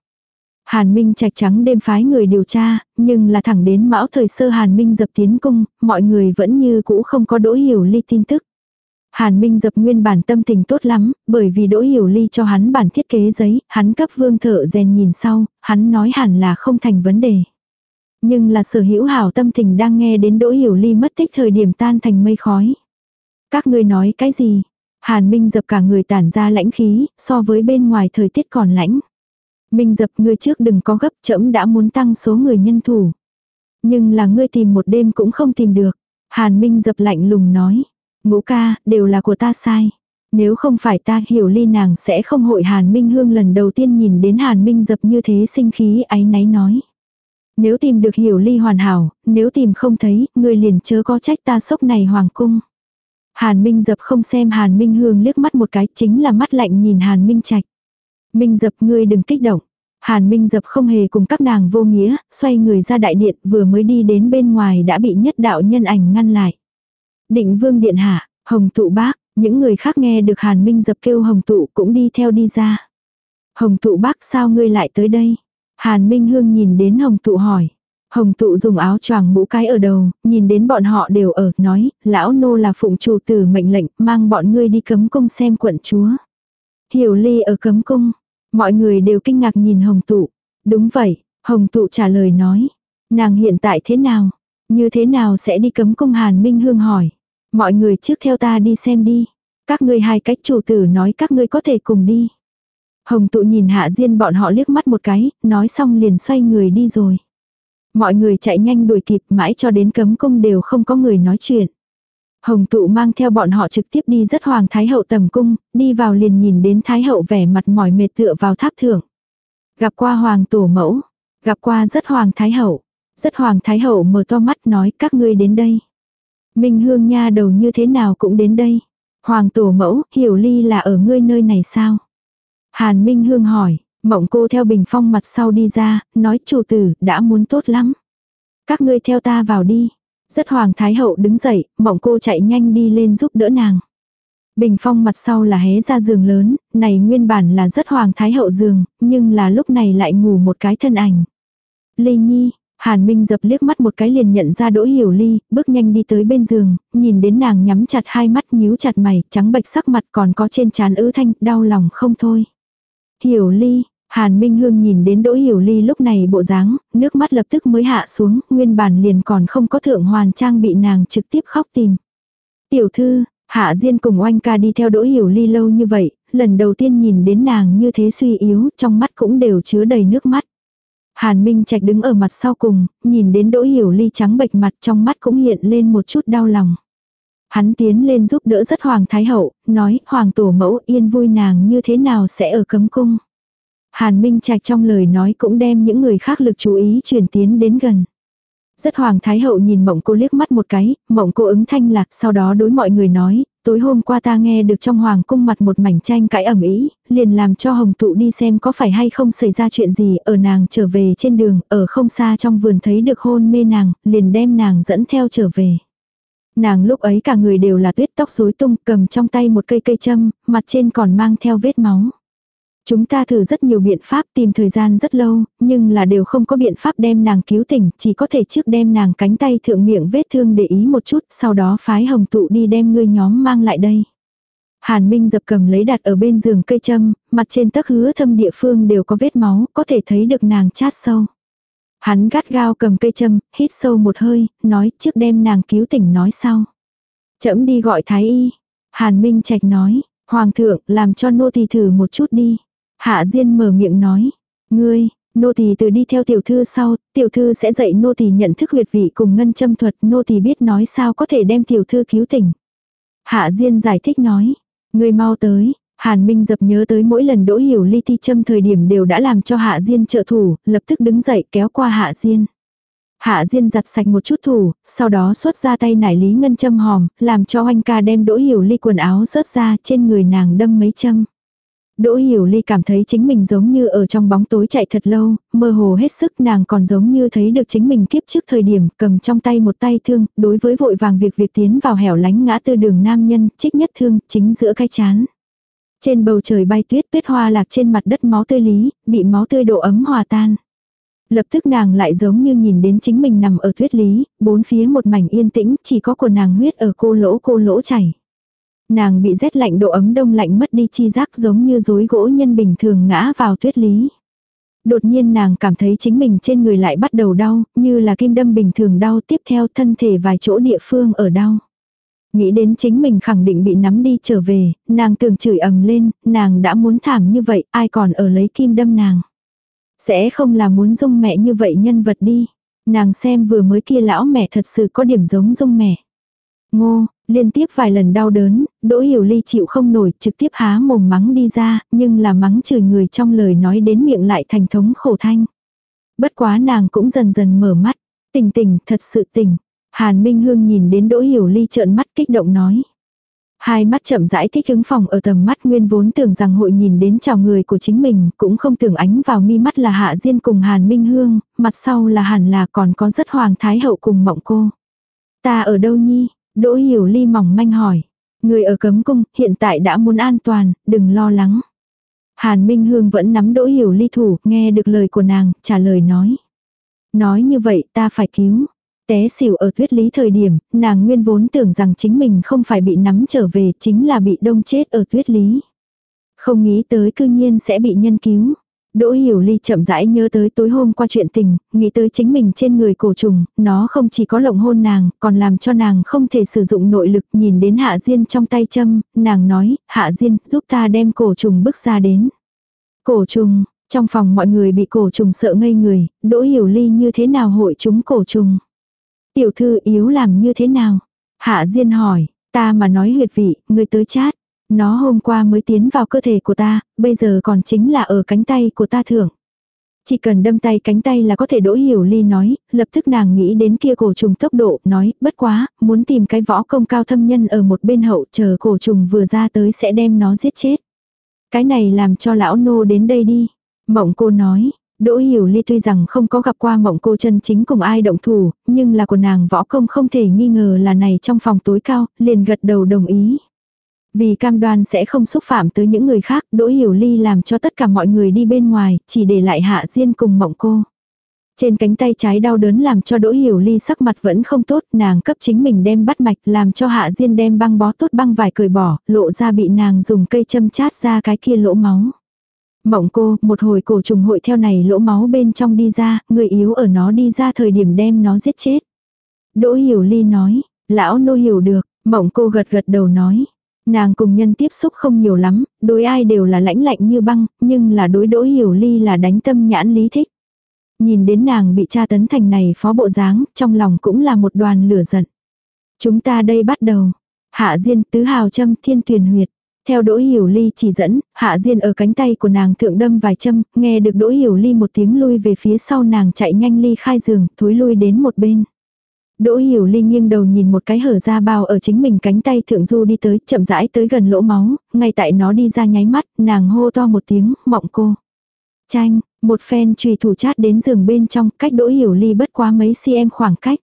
Hàn Minh trạch trắng đêm phái người điều tra, nhưng là thẳng đến mão thời sơ Hàn Minh dập tiến cung, mọi người vẫn như cũ không có đỗ hiểu ly tin tức. Hàn Minh dập nguyên bản tâm tình tốt lắm, bởi vì đỗ hiểu ly cho hắn bản thiết kế giấy, hắn cấp vương thợ rèn nhìn sau, hắn nói hẳn là không thành vấn đề. Nhưng là sở hữu hảo tâm tình đang nghe đến Đỗ Hiểu Ly mất tích thời điểm tan thành mây khói. Các ngươi nói cái gì? Hàn Minh dập cả người tản ra lãnh khí, so với bên ngoài thời tiết còn lãnh. Minh dập ngươi trước đừng có gấp chậm đã muốn tăng số người nhân thủ. Nhưng là ngươi tìm một đêm cũng không tìm được. Hàn Minh dập lạnh lùng nói. Ngũ ca, đều là của ta sai. Nếu không phải ta hiểu ly nàng sẽ không hội Hàn Minh Hương lần đầu tiên nhìn đến Hàn Minh dập như thế sinh khí áy náy nói. Nếu tìm được hiểu ly hoàn hảo, nếu tìm không thấy, người liền chớ có trách ta sốc này hoàng cung. Hàn Minh dập không xem Hàn Minh Hương liếc mắt một cái chính là mắt lạnh nhìn Hàn Minh Trạch. Minh dập ngươi đừng kích động. Hàn Minh dập không hề cùng các nàng vô nghĩa, xoay người ra đại điện vừa mới đi đến bên ngoài đã bị nhất đạo nhân ảnh ngăn lại. Định vương điện hạ, hồng tụ bác, những người khác nghe được Hàn Minh dập kêu hồng tụ cũng đi theo đi ra. Hồng tụ bác sao ngươi lại tới đây? Hàn Minh Hương nhìn đến Hồng Tụ hỏi. Hồng Tụ dùng áo choàng mũ cái ở đầu, nhìn đến bọn họ đều ở, nói, lão nô là phụng chủ tử mệnh lệnh, mang bọn ngươi đi cấm cung xem quận chúa. Hiểu ly ở cấm cung, mọi người đều kinh ngạc nhìn Hồng Tụ. Đúng vậy, Hồng Tụ trả lời nói. Nàng hiện tại thế nào? Như thế nào sẽ đi cấm cung Hàn Minh Hương hỏi. Mọi người trước theo ta đi xem đi. Các ngươi hai cách chủ tử nói các ngươi có thể cùng đi. Hồng tụ nhìn hạ diên bọn họ liếc mắt một cái, nói xong liền xoay người đi rồi. Mọi người chạy nhanh đuổi kịp mãi cho đến cấm cung đều không có người nói chuyện. Hồng tụ mang theo bọn họ trực tiếp đi rất hoàng thái hậu tầm cung, đi vào liền nhìn đến thái hậu vẻ mặt mỏi mệt tựa vào tháp thượng. Gặp qua hoàng tổ mẫu, gặp qua rất hoàng thái hậu. Rất hoàng thái hậu mở to mắt nói các ngươi đến đây. Minh hương nha đầu như thế nào cũng đến đây. Hoàng tổ mẫu, hiểu ly là ở ngươi nơi này sao? Hàn Minh Hương hỏi, mộng cô theo bình phong mặt sau đi ra, nói chủ tử, đã muốn tốt lắm. Các ngươi theo ta vào đi. Rất hoàng thái hậu đứng dậy, mộng cô chạy nhanh đi lên giúp đỡ nàng. Bình phong mặt sau là hé ra giường lớn, này nguyên bản là rất hoàng thái hậu giường, nhưng là lúc này lại ngủ một cái thân ảnh. Lê Nhi, Hàn Minh dập liếc mắt một cái liền nhận ra Đỗ Hiểu Ly, bước nhanh đi tới bên giường, nhìn đến nàng nhắm chặt hai mắt nhíu chặt mày, trắng bệch sắc mặt còn có trên trán ứ thanh, đau lòng không thôi. Hiểu Ly, Hàn Minh Hương nhìn đến Đỗ Hiểu Ly lúc này bộ dáng, nước mắt lập tức mới hạ xuống, nguyên bản liền còn không có thượng hoàn trang bị nàng trực tiếp khóc tìm. Tiểu thư, Hạ Diên cùng oanh ca đi theo Đỗ Hiểu Ly lâu như vậy, lần đầu tiên nhìn đến nàng như thế suy yếu, trong mắt cũng đều chứa đầy nước mắt. Hàn Minh Trạch đứng ở mặt sau cùng, nhìn đến Đỗ Hiểu Ly trắng bệch mặt trong mắt cũng hiện lên một chút đau lòng. Hắn tiến lên giúp đỡ rất Hoàng Thái Hậu, nói Hoàng Tổ Mẫu yên vui nàng như thế nào sẽ ở cấm cung. Hàn Minh Trạch trong lời nói cũng đem những người khác lực chú ý chuyển tiến đến gần. Rất Hoàng Thái Hậu nhìn mộng cô liếc mắt một cái, mộng cô ứng thanh lạc sau đó đối mọi người nói, tối hôm qua ta nghe được trong Hoàng cung mặt một mảnh tranh cãi ẩm ý, liền làm cho Hồng Tụ đi xem có phải hay không xảy ra chuyện gì ở nàng trở về trên đường, ở không xa trong vườn thấy được hôn mê nàng, liền đem nàng dẫn theo trở về. Nàng lúc ấy cả người đều là tuyết tóc rối tung cầm trong tay một cây cây châm, mặt trên còn mang theo vết máu. Chúng ta thử rất nhiều biện pháp tìm thời gian rất lâu, nhưng là đều không có biện pháp đem nàng cứu tỉnh, chỉ có thể trước đem nàng cánh tay thượng miệng vết thương để ý một chút, sau đó phái hồng tụ đi đem ngươi nhóm mang lại đây. Hàn Minh dập cầm lấy đặt ở bên giường cây châm, mặt trên tấc hứa thâm địa phương đều có vết máu, có thể thấy được nàng chát sâu. Hắn gắt gao cầm cây châm, hít sâu một hơi, nói trước đem nàng cứu tỉnh nói sau. Chậm đi gọi thái y. Hàn Minh trạch nói, Hoàng thượng làm cho nô tỳ thử một chút đi. Hạ Diên mở miệng nói, ngươi, nô tỳ từ đi theo tiểu thư sau, tiểu thư sẽ dạy nô tỳ nhận thức huyệt vị cùng ngân châm thuật, nô tỳ biết nói sao có thể đem tiểu thư cứu tỉnh. Hạ Diên giải thích nói, ngươi mau tới, Hàn Minh dập nhớ tới mỗi lần đỗ hiểu ly thi châm thời điểm đều đã làm cho Hạ Diên trợ thủ, lập tức đứng dậy kéo qua Hạ Diên. Hạ Diên giặt sạch một chút thủ, sau đó xuất ra tay nải lý ngân châm hòm, làm cho oanh ca đem đỗ hiểu ly quần áo rớt ra trên người nàng đâm mấy châm. Đỗ Hiểu Ly cảm thấy chính mình giống như ở trong bóng tối chạy thật lâu, mơ hồ hết sức nàng còn giống như thấy được chính mình kiếp trước thời điểm cầm trong tay một tay thương, đối với vội vàng việc việc tiến vào hẻo lánh ngã tư đường nam nhân, trích nhất thương, chính giữa cái chán. Trên bầu trời bay tuyết tuyết hoa lạc trên mặt đất máu tươi lý, bị máu tươi độ ấm hòa tan. Lập tức nàng lại giống như nhìn đến chính mình nằm ở tuyết lý, bốn phía một mảnh yên tĩnh, chỉ có của nàng huyết ở cô lỗ cô lỗ chảy. Nàng bị rét lạnh độ ấm đông lạnh mất đi chi giác giống như rối gỗ nhân bình thường ngã vào tuyết lý. Đột nhiên nàng cảm thấy chính mình trên người lại bắt đầu đau, như là kim đâm bình thường đau tiếp theo thân thể vài chỗ địa phương ở đau. Nghĩ đến chính mình khẳng định bị nắm đi trở về, nàng tưởng chửi ầm lên, nàng đã muốn thảm như vậy, ai còn ở lấy kim đâm nàng. Sẽ không là muốn dung mẹ như vậy nhân vật đi. Nàng xem vừa mới kia lão mẹ thật sự có điểm giống dung mẹ. Ngô, liên tiếp vài lần đau đớn, Đỗ Hiểu Ly chịu không nổi, trực tiếp há mồm mắng đi ra, nhưng là mắng chửi người trong lời nói đến miệng lại thành thống khổ thanh. Bất quá nàng cũng dần dần mở mắt, tỉnh tỉnh, thật sự tỉnh. Hàn Minh Hương nhìn đến Đỗ Hiểu Ly trợn mắt kích động nói. Hai mắt chậm rãi thích ứng phòng ở tầm mắt nguyên vốn tưởng rằng hội nhìn đến chào người của chính mình, cũng không tưởng ánh vào mi mắt là Hạ Diên cùng Hàn Minh Hương, mặt sau là hẳn là còn có rất hoàng thái hậu cùng mộng cô. Ta ở đâu nhi? Đỗ Hiểu Ly mỏng manh hỏi. Người ở cấm cung, hiện tại đã muốn an toàn, đừng lo lắng. Hàn Minh Hương vẫn nắm Đỗ Hiểu Ly thủ, nghe được lời của nàng, trả lời nói. Nói như vậy ta phải cứu. Té xỉu ở tuyết lý thời điểm, nàng nguyên vốn tưởng rằng chính mình không phải bị nắm trở về, chính là bị đông chết ở tuyết lý. Không nghĩ tới cư nhiên sẽ bị nhân cứu. Đỗ Hiểu Ly chậm rãi nhớ tới tối hôm qua chuyện tình, nghĩ tới chính mình trên người cổ trùng, nó không chỉ có lộng hôn nàng, còn làm cho nàng không thể sử dụng nội lực nhìn đến Hạ Diên trong tay châm, nàng nói, Hạ Diên, giúp ta đem cổ trùng bước ra đến. Cổ trùng, trong phòng mọi người bị cổ trùng sợ ngây người, Đỗ Hiểu Ly như thế nào hội chúng cổ trùng. Tiểu thư yếu làm như thế nào? Hạ Diên hỏi, ta mà nói huyệt vị, người tới chát. Nó hôm qua mới tiến vào cơ thể của ta, bây giờ còn chính là ở cánh tay của ta thưởng. Chỉ cần đâm tay cánh tay là có thể đỗ hiểu ly nói, lập tức nàng nghĩ đến kia cổ trùng tốc độ, nói, bất quá, muốn tìm cái võ công cao thâm nhân ở một bên hậu chờ cổ trùng vừa ra tới sẽ đem nó giết chết. Cái này làm cho lão nô đến đây đi. Mộng cô nói, Đỗ Hiểu Ly tuy rằng không có gặp qua mộng cô chân chính cùng ai động thủ, nhưng là của nàng võ công không thể nghi ngờ là này trong phòng tối cao, liền gật đầu đồng ý. Vì cam đoan sẽ không xúc phạm tới những người khác, Đỗ Hiểu Ly làm cho tất cả mọi người đi bên ngoài, chỉ để lại Hạ Diên cùng mộng cô. Trên cánh tay trái đau đớn làm cho Đỗ Hiểu Ly sắc mặt vẫn không tốt, nàng cấp chính mình đem bắt mạch làm cho Hạ Diên đem băng bó tốt băng vải cởi bỏ, lộ ra bị nàng dùng cây châm chát ra cái kia lỗ máu. Mộng cô, một hồi cổ trùng hội theo này lỗ máu bên trong đi ra, người yếu ở nó đi ra thời điểm đem nó giết chết. Đỗ Hiểu Ly nói, lão nô hiểu được, mộng cô gật gật đầu nói. Nàng cùng nhân tiếp xúc không nhiều lắm, đối ai đều là lãnh lạnh như băng, nhưng là đối Đỗ Hiểu Ly là đánh tâm nhãn lý thích. Nhìn đến nàng bị tra tấn thành này phó bộ dáng, trong lòng cũng là một đoàn lửa giận. Chúng ta đây bắt đầu. Hạ Diên tứ hào Trâm thiên tuyền huyệt. Theo Đỗ Hiểu Ly chỉ dẫn, Hạ Diên ở cánh tay của nàng thượng đâm vài châm, nghe được Đỗ Hiểu Ly một tiếng lui về phía sau nàng chạy nhanh ly khai giường, thối lui đến một bên. Đỗ Hiểu Ly nghiêng đầu nhìn một cái hở ra bao ở chính mình cánh tay thượng du đi tới, chậm rãi tới gần lỗ máu, ngay tại nó đi ra nháy mắt, nàng hô to một tiếng, mọng cô. Chanh, một phen trùy thủ chát đến giường bên trong, cách Đỗ Hiểu Ly bất quá mấy cm khoảng cách.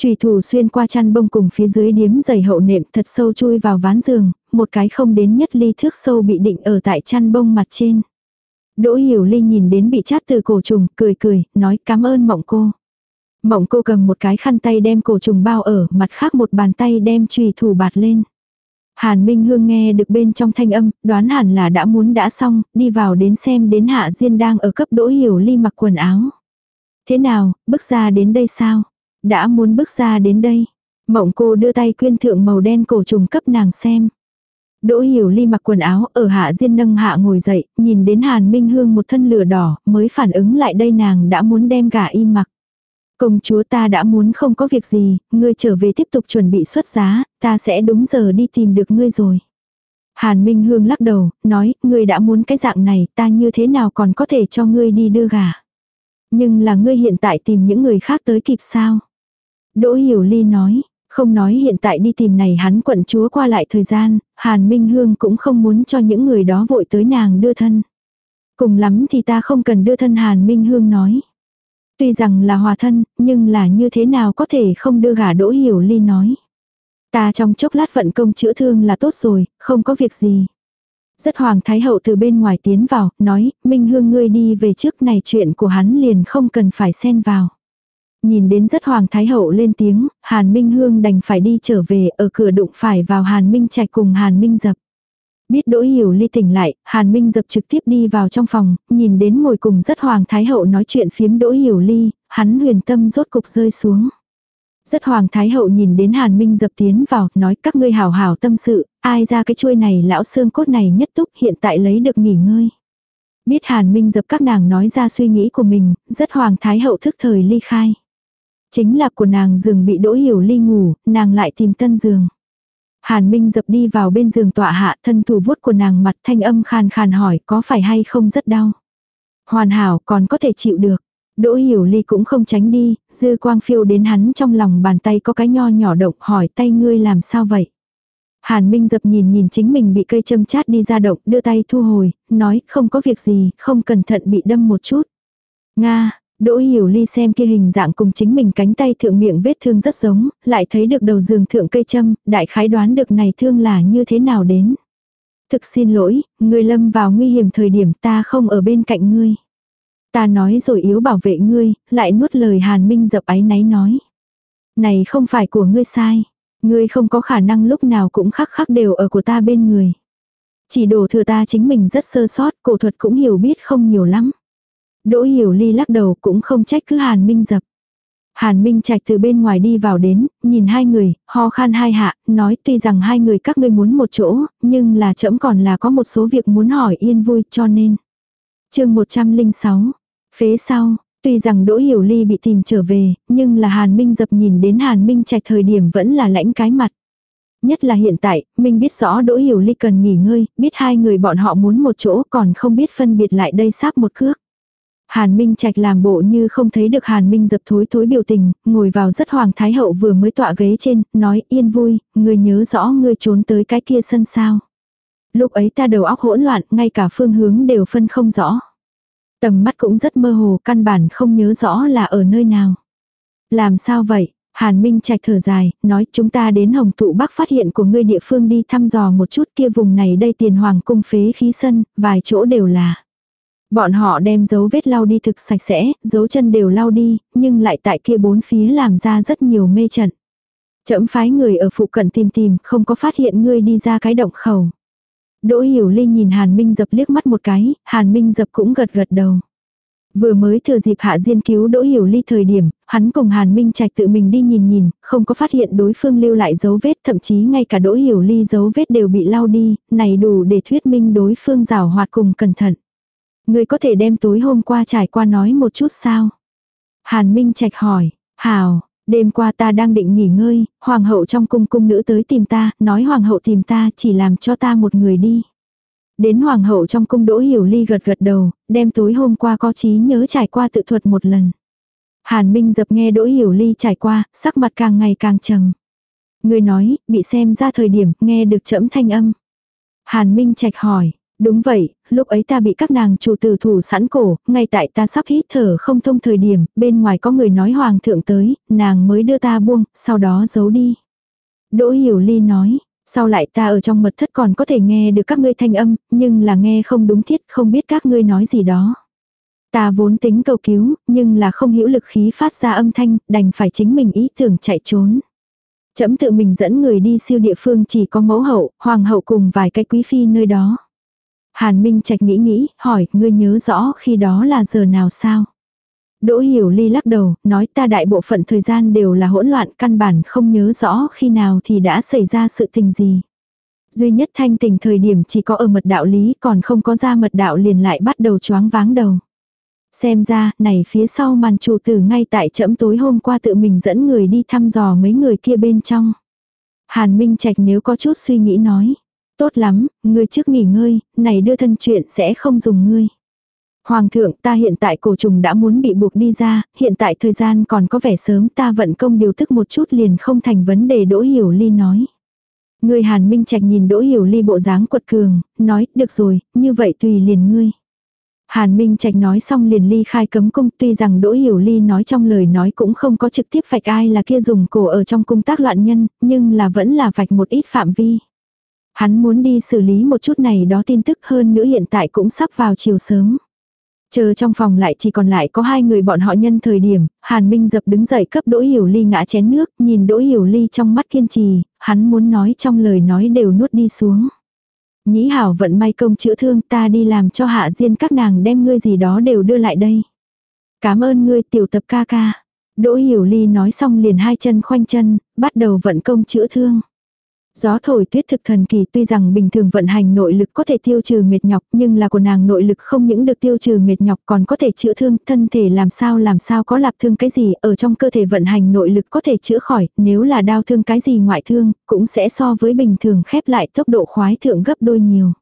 Trùy thủ xuyên qua chăn bông cùng phía dưới điếm dày hậu nệm thật sâu chui vào ván giường, một cái không đến nhất ly thước sâu bị định ở tại chăn bông mặt trên. Đỗ Hiểu Ly nhìn đến bị chát từ cổ trùng, cười cười, nói cảm ơn mộng cô. Mộng cô cầm một cái khăn tay đem cổ trùng bao ở, mặt khác một bàn tay đem trùy thủ bạt lên. Hàn Minh Hương nghe được bên trong thanh âm, đoán hẳn là đã muốn đã xong, đi vào đến xem đến Hạ Diên đang ở cấp đỗ hiểu ly mặc quần áo. Thế nào, bước ra đến đây sao? Đã muốn bước ra đến đây. Mộng cô đưa tay quyên thượng màu đen cổ trùng cấp nàng xem. Đỗ hiểu ly mặc quần áo ở hạ diên nâng hạ ngồi dậy, nhìn đến Hàn Minh Hương một thân lửa đỏ, mới phản ứng lại đây nàng đã muốn đem gả y mặc. Công chúa ta đã muốn không có việc gì, ngươi trở về tiếp tục chuẩn bị xuất giá, ta sẽ đúng giờ đi tìm được ngươi rồi. Hàn Minh Hương lắc đầu, nói, ngươi đã muốn cái dạng này, ta như thế nào còn có thể cho ngươi đi đưa gà. Nhưng là ngươi hiện tại tìm những người khác tới kịp sao? Đỗ Hiểu Ly nói, không nói hiện tại đi tìm này hắn quận chúa qua lại thời gian, Hàn Minh Hương cũng không muốn cho những người đó vội tới nàng đưa thân. Cùng lắm thì ta không cần đưa thân Hàn Minh Hương nói. Tuy rằng là hòa thân, nhưng là như thế nào có thể không đưa gả Đỗ Hiểu Ly nói. Ta trong chốc lát vận công chữa thương là tốt rồi, không có việc gì. Rất hoàng thái hậu từ bên ngoài tiến vào, nói, Minh Hương ngươi đi về trước này chuyện của hắn liền không cần phải xen vào. Nhìn đến rất hoàng thái hậu lên tiếng, Hàn Minh Hương đành phải đi trở về ở cửa đụng phải vào Hàn Minh trạch cùng Hàn Minh dập. Biết Đỗ Hiểu Ly tỉnh lại, Hàn Minh dập trực tiếp đi vào trong phòng, nhìn đến ngồi cùng rất hoàng thái hậu nói chuyện phiếm Đỗ Hiểu Ly, hắn huyền tâm rốt cục rơi xuống. Rất hoàng thái hậu nhìn đến Hàn Minh dập tiến vào, nói các ngươi hảo hảo tâm sự, ai ra cái chuôi này lão xương cốt này nhất túc hiện tại lấy được nghỉ ngơi. Biết Hàn Minh dập các nàng nói ra suy nghĩ của mình, rất hoàng thái hậu thức thời ly khai. Chính là của nàng giường bị đỗ hiểu ly ngủ, nàng lại tìm tân giường. Hàn Minh dập đi vào bên giường tọa hạ thân thủ vuốt của nàng mặt thanh âm khàn khàn hỏi có phải hay không rất đau. Hoàn hảo còn có thể chịu được. Đỗ hiểu ly cũng không tránh đi, dư quang phiêu đến hắn trong lòng bàn tay có cái nho nhỏ động hỏi tay ngươi làm sao vậy. Hàn Minh dập nhìn nhìn chính mình bị cây châm chát đi ra động, đưa tay thu hồi, nói không có việc gì, không cẩn thận bị đâm một chút. Nga, Đỗ Hiểu Ly xem kia hình dạng cùng chính mình cánh tay thượng miệng vết thương rất giống, lại thấy được đầu giường thượng cây châm, đại khái đoán được này thương là như thế nào đến. Thực xin lỗi, ngươi lâm vào nguy hiểm thời điểm ta không ở bên cạnh ngươi. Ta nói rồi yếu bảo vệ ngươi, lại nuốt lời Hàn Minh dập áy náy nói. Này không phải của ngươi sai. Ngươi không có khả năng lúc nào cũng khắc khắc đều ở của ta bên người. Chỉ đổ thừa ta chính mình rất sơ sót, cổ thuật cũng hiểu biết không nhiều lắm. Đỗ hiểu ly lắc đầu cũng không trách cứ Hàn Minh dập. Hàn Minh Trạch từ bên ngoài đi vào đến, nhìn hai người, ho khan hai hạ, nói tuy rằng hai người các ngươi muốn một chỗ, nhưng là trẫm còn là có một số việc muốn hỏi yên vui cho nên. chương 106, phế sau, tuy rằng Đỗ Hiểu Ly bị tìm trở về, nhưng là Hàn Minh dập nhìn đến Hàn Minh Trạch thời điểm vẫn là lãnh cái mặt. Nhất là hiện tại, Minh biết rõ Đỗ Hiểu Ly cần nghỉ ngơi, biết hai người bọn họ muốn một chỗ còn không biết phân biệt lại đây sáp một cước. Hàn Minh Trạch làm bộ như không thấy được Hàn Minh dập thối thối biểu tình, ngồi vào rất hoàng thái hậu vừa mới tọa ghế trên, nói yên vui, người nhớ rõ người trốn tới cái kia sân sao. Lúc ấy ta đầu óc hỗn loạn, ngay cả phương hướng đều phân không rõ. Tầm mắt cũng rất mơ hồ, căn bản không nhớ rõ là ở nơi nào. Làm sao vậy? Hàn Minh Trạch thở dài, nói chúng ta đến Hồng Tụ Bắc phát hiện của ngươi địa phương đi thăm dò một chút kia vùng này đây tiền hoàng cung phế khí sân, vài chỗ đều là. Bọn họ đem dấu vết lau đi thực sạch sẽ, dấu chân đều lau đi, nhưng lại tại kia bốn phía làm ra rất nhiều mê trận. Chậm phái người ở phụ cận tìm tìm, không có phát hiện ngươi đi ra cái động khẩu. Đỗ Hiểu Ly nhìn Hàn Minh Dập liếc mắt một cái, Hàn Minh Dập cũng gật gật đầu. Vừa mới thừa dịp Hạ Diên cứu Đỗ Hiểu Ly thời điểm, hắn cùng Hàn Minh Trạch tự mình đi nhìn nhìn, không có phát hiện đối phương lưu lại dấu vết, thậm chí ngay cả Đỗ Hiểu Ly dấu vết đều bị lau đi, này đủ để thuyết minh đối phương rào hoạt cùng cẩn thận. Người có thể đem tối hôm qua trải qua nói một chút sao? Hàn Minh Trạch hỏi, hào, đêm qua ta đang định nghỉ ngơi, hoàng hậu trong cung cung nữ tới tìm ta, nói hoàng hậu tìm ta chỉ làm cho ta một người đi. Đến hoàng hậu trong cung đỗ hiểu ly gật gật đầu, đem tối hôm qua có trí nhớ trải qua tự thuật một lần. Hàn Minh dập nghe đỗ hiểu ly trải qua, sắc mặt càng ngày càng trầm. Người nói, bị xem ra thời điểm, nghe được chẫm thanh âm. Hàn Minh trạch hỏi, đúng vậy, lúc ấy ta bị các nàng chủ tử thủ sẵn cổ, ngay tại ta sắp hít thở không thông thời điểm, bên ngoài có người nói hoàng thượng tới, nàng mới đưa ta buông, sau đó giấu đi. Đỗ hiểu ly nói, sau lại ta ở trong mật thất còn có thể nghe được các ngươi thanh âm, nhưng là nghe không đúng thiết, không biết các ngươi nói gì đó. Ta vốn tính cầu cứu, nhưng là không hữu lực khí phát ra âm thanh, đành phải chính mình ý tưởng chạy trốn. Chấm tự mình dẫn người đi siêu địa phương chỉ có mẫu hậu, hoàng hậu cùng vài cái quý phi nơi đó. Hàn Minh Trạch nghĩ nghĩ, hỏi, ngươi nhớ rõ khi đó là giờ nào sao? Đỗ Hiểu Ly lắc đầu, nói ta đại bộ phận thời gian đều là hỗn loạn, căn bản không nhớ rõ khi nào thì đã xảy ra sự tình gì. Duy nhất thanh tình thời điểm chỉ có ở mật đạo lý, còn không có ra mật đạo liền lại bắt đầu choáng váng đầu. Xem ra, này phía sau màn chủ tử ngay tại trẫm tối hôm qua tự mình dẫn người đi thăm dò mấy người kia bên trong. Hàn Minh Trạch nếu có chút suy nghĩ nói. Tốt lắm, ngươi trước nghỉ ngơi, này đưa thân chuyện sẽ không dùng ngươi. Hoàng thượng ta hiện tại cổ trùng đã muốn bị buộc đi ra, hiện tại thời gian còn có vẻ sớm ta vận công điều tức một chút liền không thành vấn đề Đỗ Hiểu Ly nói. Người Hàn Minh Trạch nhìn Đỗ Hiểu Ly bộ dáng quật cường, nói, được rồi, như vậy tùy liền ngươi. Hàn Minh Trạch nói xong liền ly khai cấm cung tuy rằng Đỗ Hiểu Ly nói trong lời nói cũng không có trực tiếp vạch ai là kia dùng cổ ở trong cung tác loạn nhân, nhưng là vẫn là vạch một ít phạm vi. Hắn muốn đi xử lý một chút này đó tin tức hơn nữa hiện tại cũng sắp vào chiều sớm. Chờ trong phòng lại chỉ còn lại có hai người bọn họ nhân thời điểm, Hàn Minh dập đứng dậy cấp Đỗ Hiểu Ly ngã chén nước, nhìn Đỗ Hiểu Ly trong mắt kiên trì, hắn muốn nói trong lời nói đều nuốt đi xuống. Nhĩ hảo vận may công chữa thương ta đi làm cho hạ diên các nàng đem ngươi gì đó đều đưa lại đây. Cảm ơn ngươi tiểu tập ca ca. Đỗ Hiểu Ly nói xong liền hai chân khoanh chân, bắt đầu vận công chữa thương. Gió thổi tuyết thực thần kỳ tuy rằng bình thường vận hành nội lực có thể tiêu trừ mệt nhọc, nhưng là của nàng nội lực không những được tiêu trừ mệt nhọc còn có thể chữa thương, thân thể làm sao làm sao có lạp thương cái gì ở trong cơ thể vận hành nội lực có thể chữa khỏi, nếu là đau thương cái gì ngoại thương cũng sẽ so với bình thường khép lại tốc độ khoái thượng gấp đôi nhiều.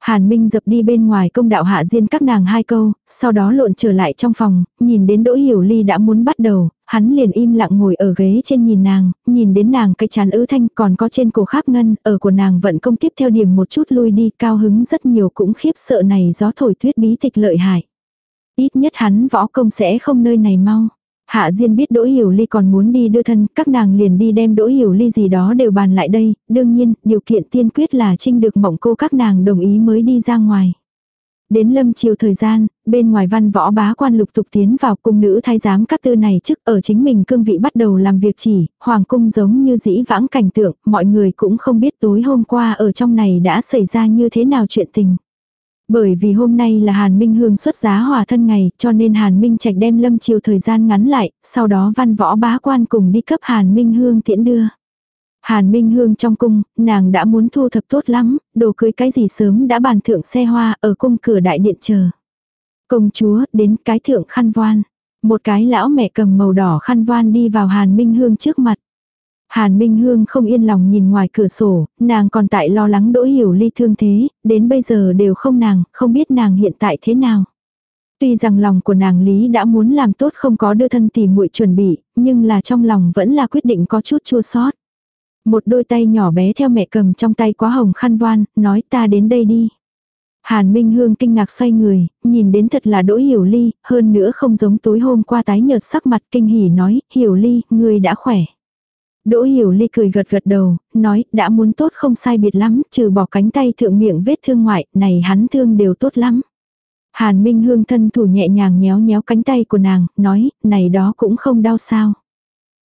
Hàn Minh dập đi bên ngoài công đạo hạ diên các nàng hai câu, sau đó lộn trở lại trong phòng, nhìn đến Đỗ Hiểu Ly đã muốn bắt đầu, hắn liền im lặng ngồi ở ghế trên nhìn nàng, nhìn đến nàng cái chán ứ thanh còn có trên cổ kháp ngân, ở của nàng vận công tiếp theo điểm một chút lui đi cao hứng rất nhiều cũng khiếp sợ này gió thổi tuyết bí tịch lợi hại. Ít nhất hắn võ công sẽ không nơi này mau. Hạ Diên biết Đỗ Hiểu Ly còn muốn đi đưa thân, các nàng liền đi đem Đỗ Hiểu Ly gì đó đều bàn lại đây, đương nhiên, điều kiện tiên quyết là trinh được mộng cô các nàng đồng ý mới đi ra ngoài. Đến lâm chiều thời gian, bên ngoài văn võ bá quan lục tục tiến vào cung nữ thái giám các tư này trước ở chính mình cương vị bắt đầu làm việc chỉ, hoàng cung giống như dĩ vãng cảnh tượng, mọi người cũng không biết tối hôm qua ở trong này đã xảy ra như thế nào chuyện tình. Bởi vì hôm nay là Hàn Minh Hương xuất giá hòa thân ngày, cho nên Hàn Minh Trạch đem lâm chiều thời gian ngắn lại, sau đó văn võ bá quan cùng đi cấp Hàn Minh Hương tiễn đưa. Hàn Minh Hương trong cung, nàng đã muốn thu thập tốt lắm, đồ cưới cái gì sớm đã bàn thượng xe hoa ở cung cửa đại điện chờ. Công chúa đến cái thượng khăn voan. Một cái lão mẹ cầm màu đỏ khăn voan đi vào Hàn Minh Hương trước mặt. Hàn Minh Hương không yên lòng nhìn ngoài cửa sổ, nàng còn tại lo lắng đỗ hiểu ly thương thế, đến bây giờ đều không nàng, không biết nàng hiện tại thế nào. Tuy rằng lòng của nàng Lý đã muốn làm tốt không có đưa thân tìm muội chuẩn bị, nhưng là trong lòng vẫn là quyết định có chút chua sót. Một đôi tay nhỏ bé theo mẹ cầm trong tay quá hồng khăn voan, nói ta đến đây đi. Hàn Minh Hương kinh ngạc xoay người, nhìn đến thật là đỗ hiểu ly, hơn nữa không giống tối hôm qua tái nhợt sắc mặt kinh hỉ nói, hiểu ly, người đã khỏe. Đỗ hiểu ly cười gật gật đầu, nói, đã muốn tốt không sai biệt lắm, trừ bỏ cánh tay thượng miệng vết thương ngoại, này hắn thương đều tốt lắm. Hàn Minh Hương thân thủ nhẹ nhàng nhéo nhéo cánh tay của nàng, nói, này đó cũng không đau sao.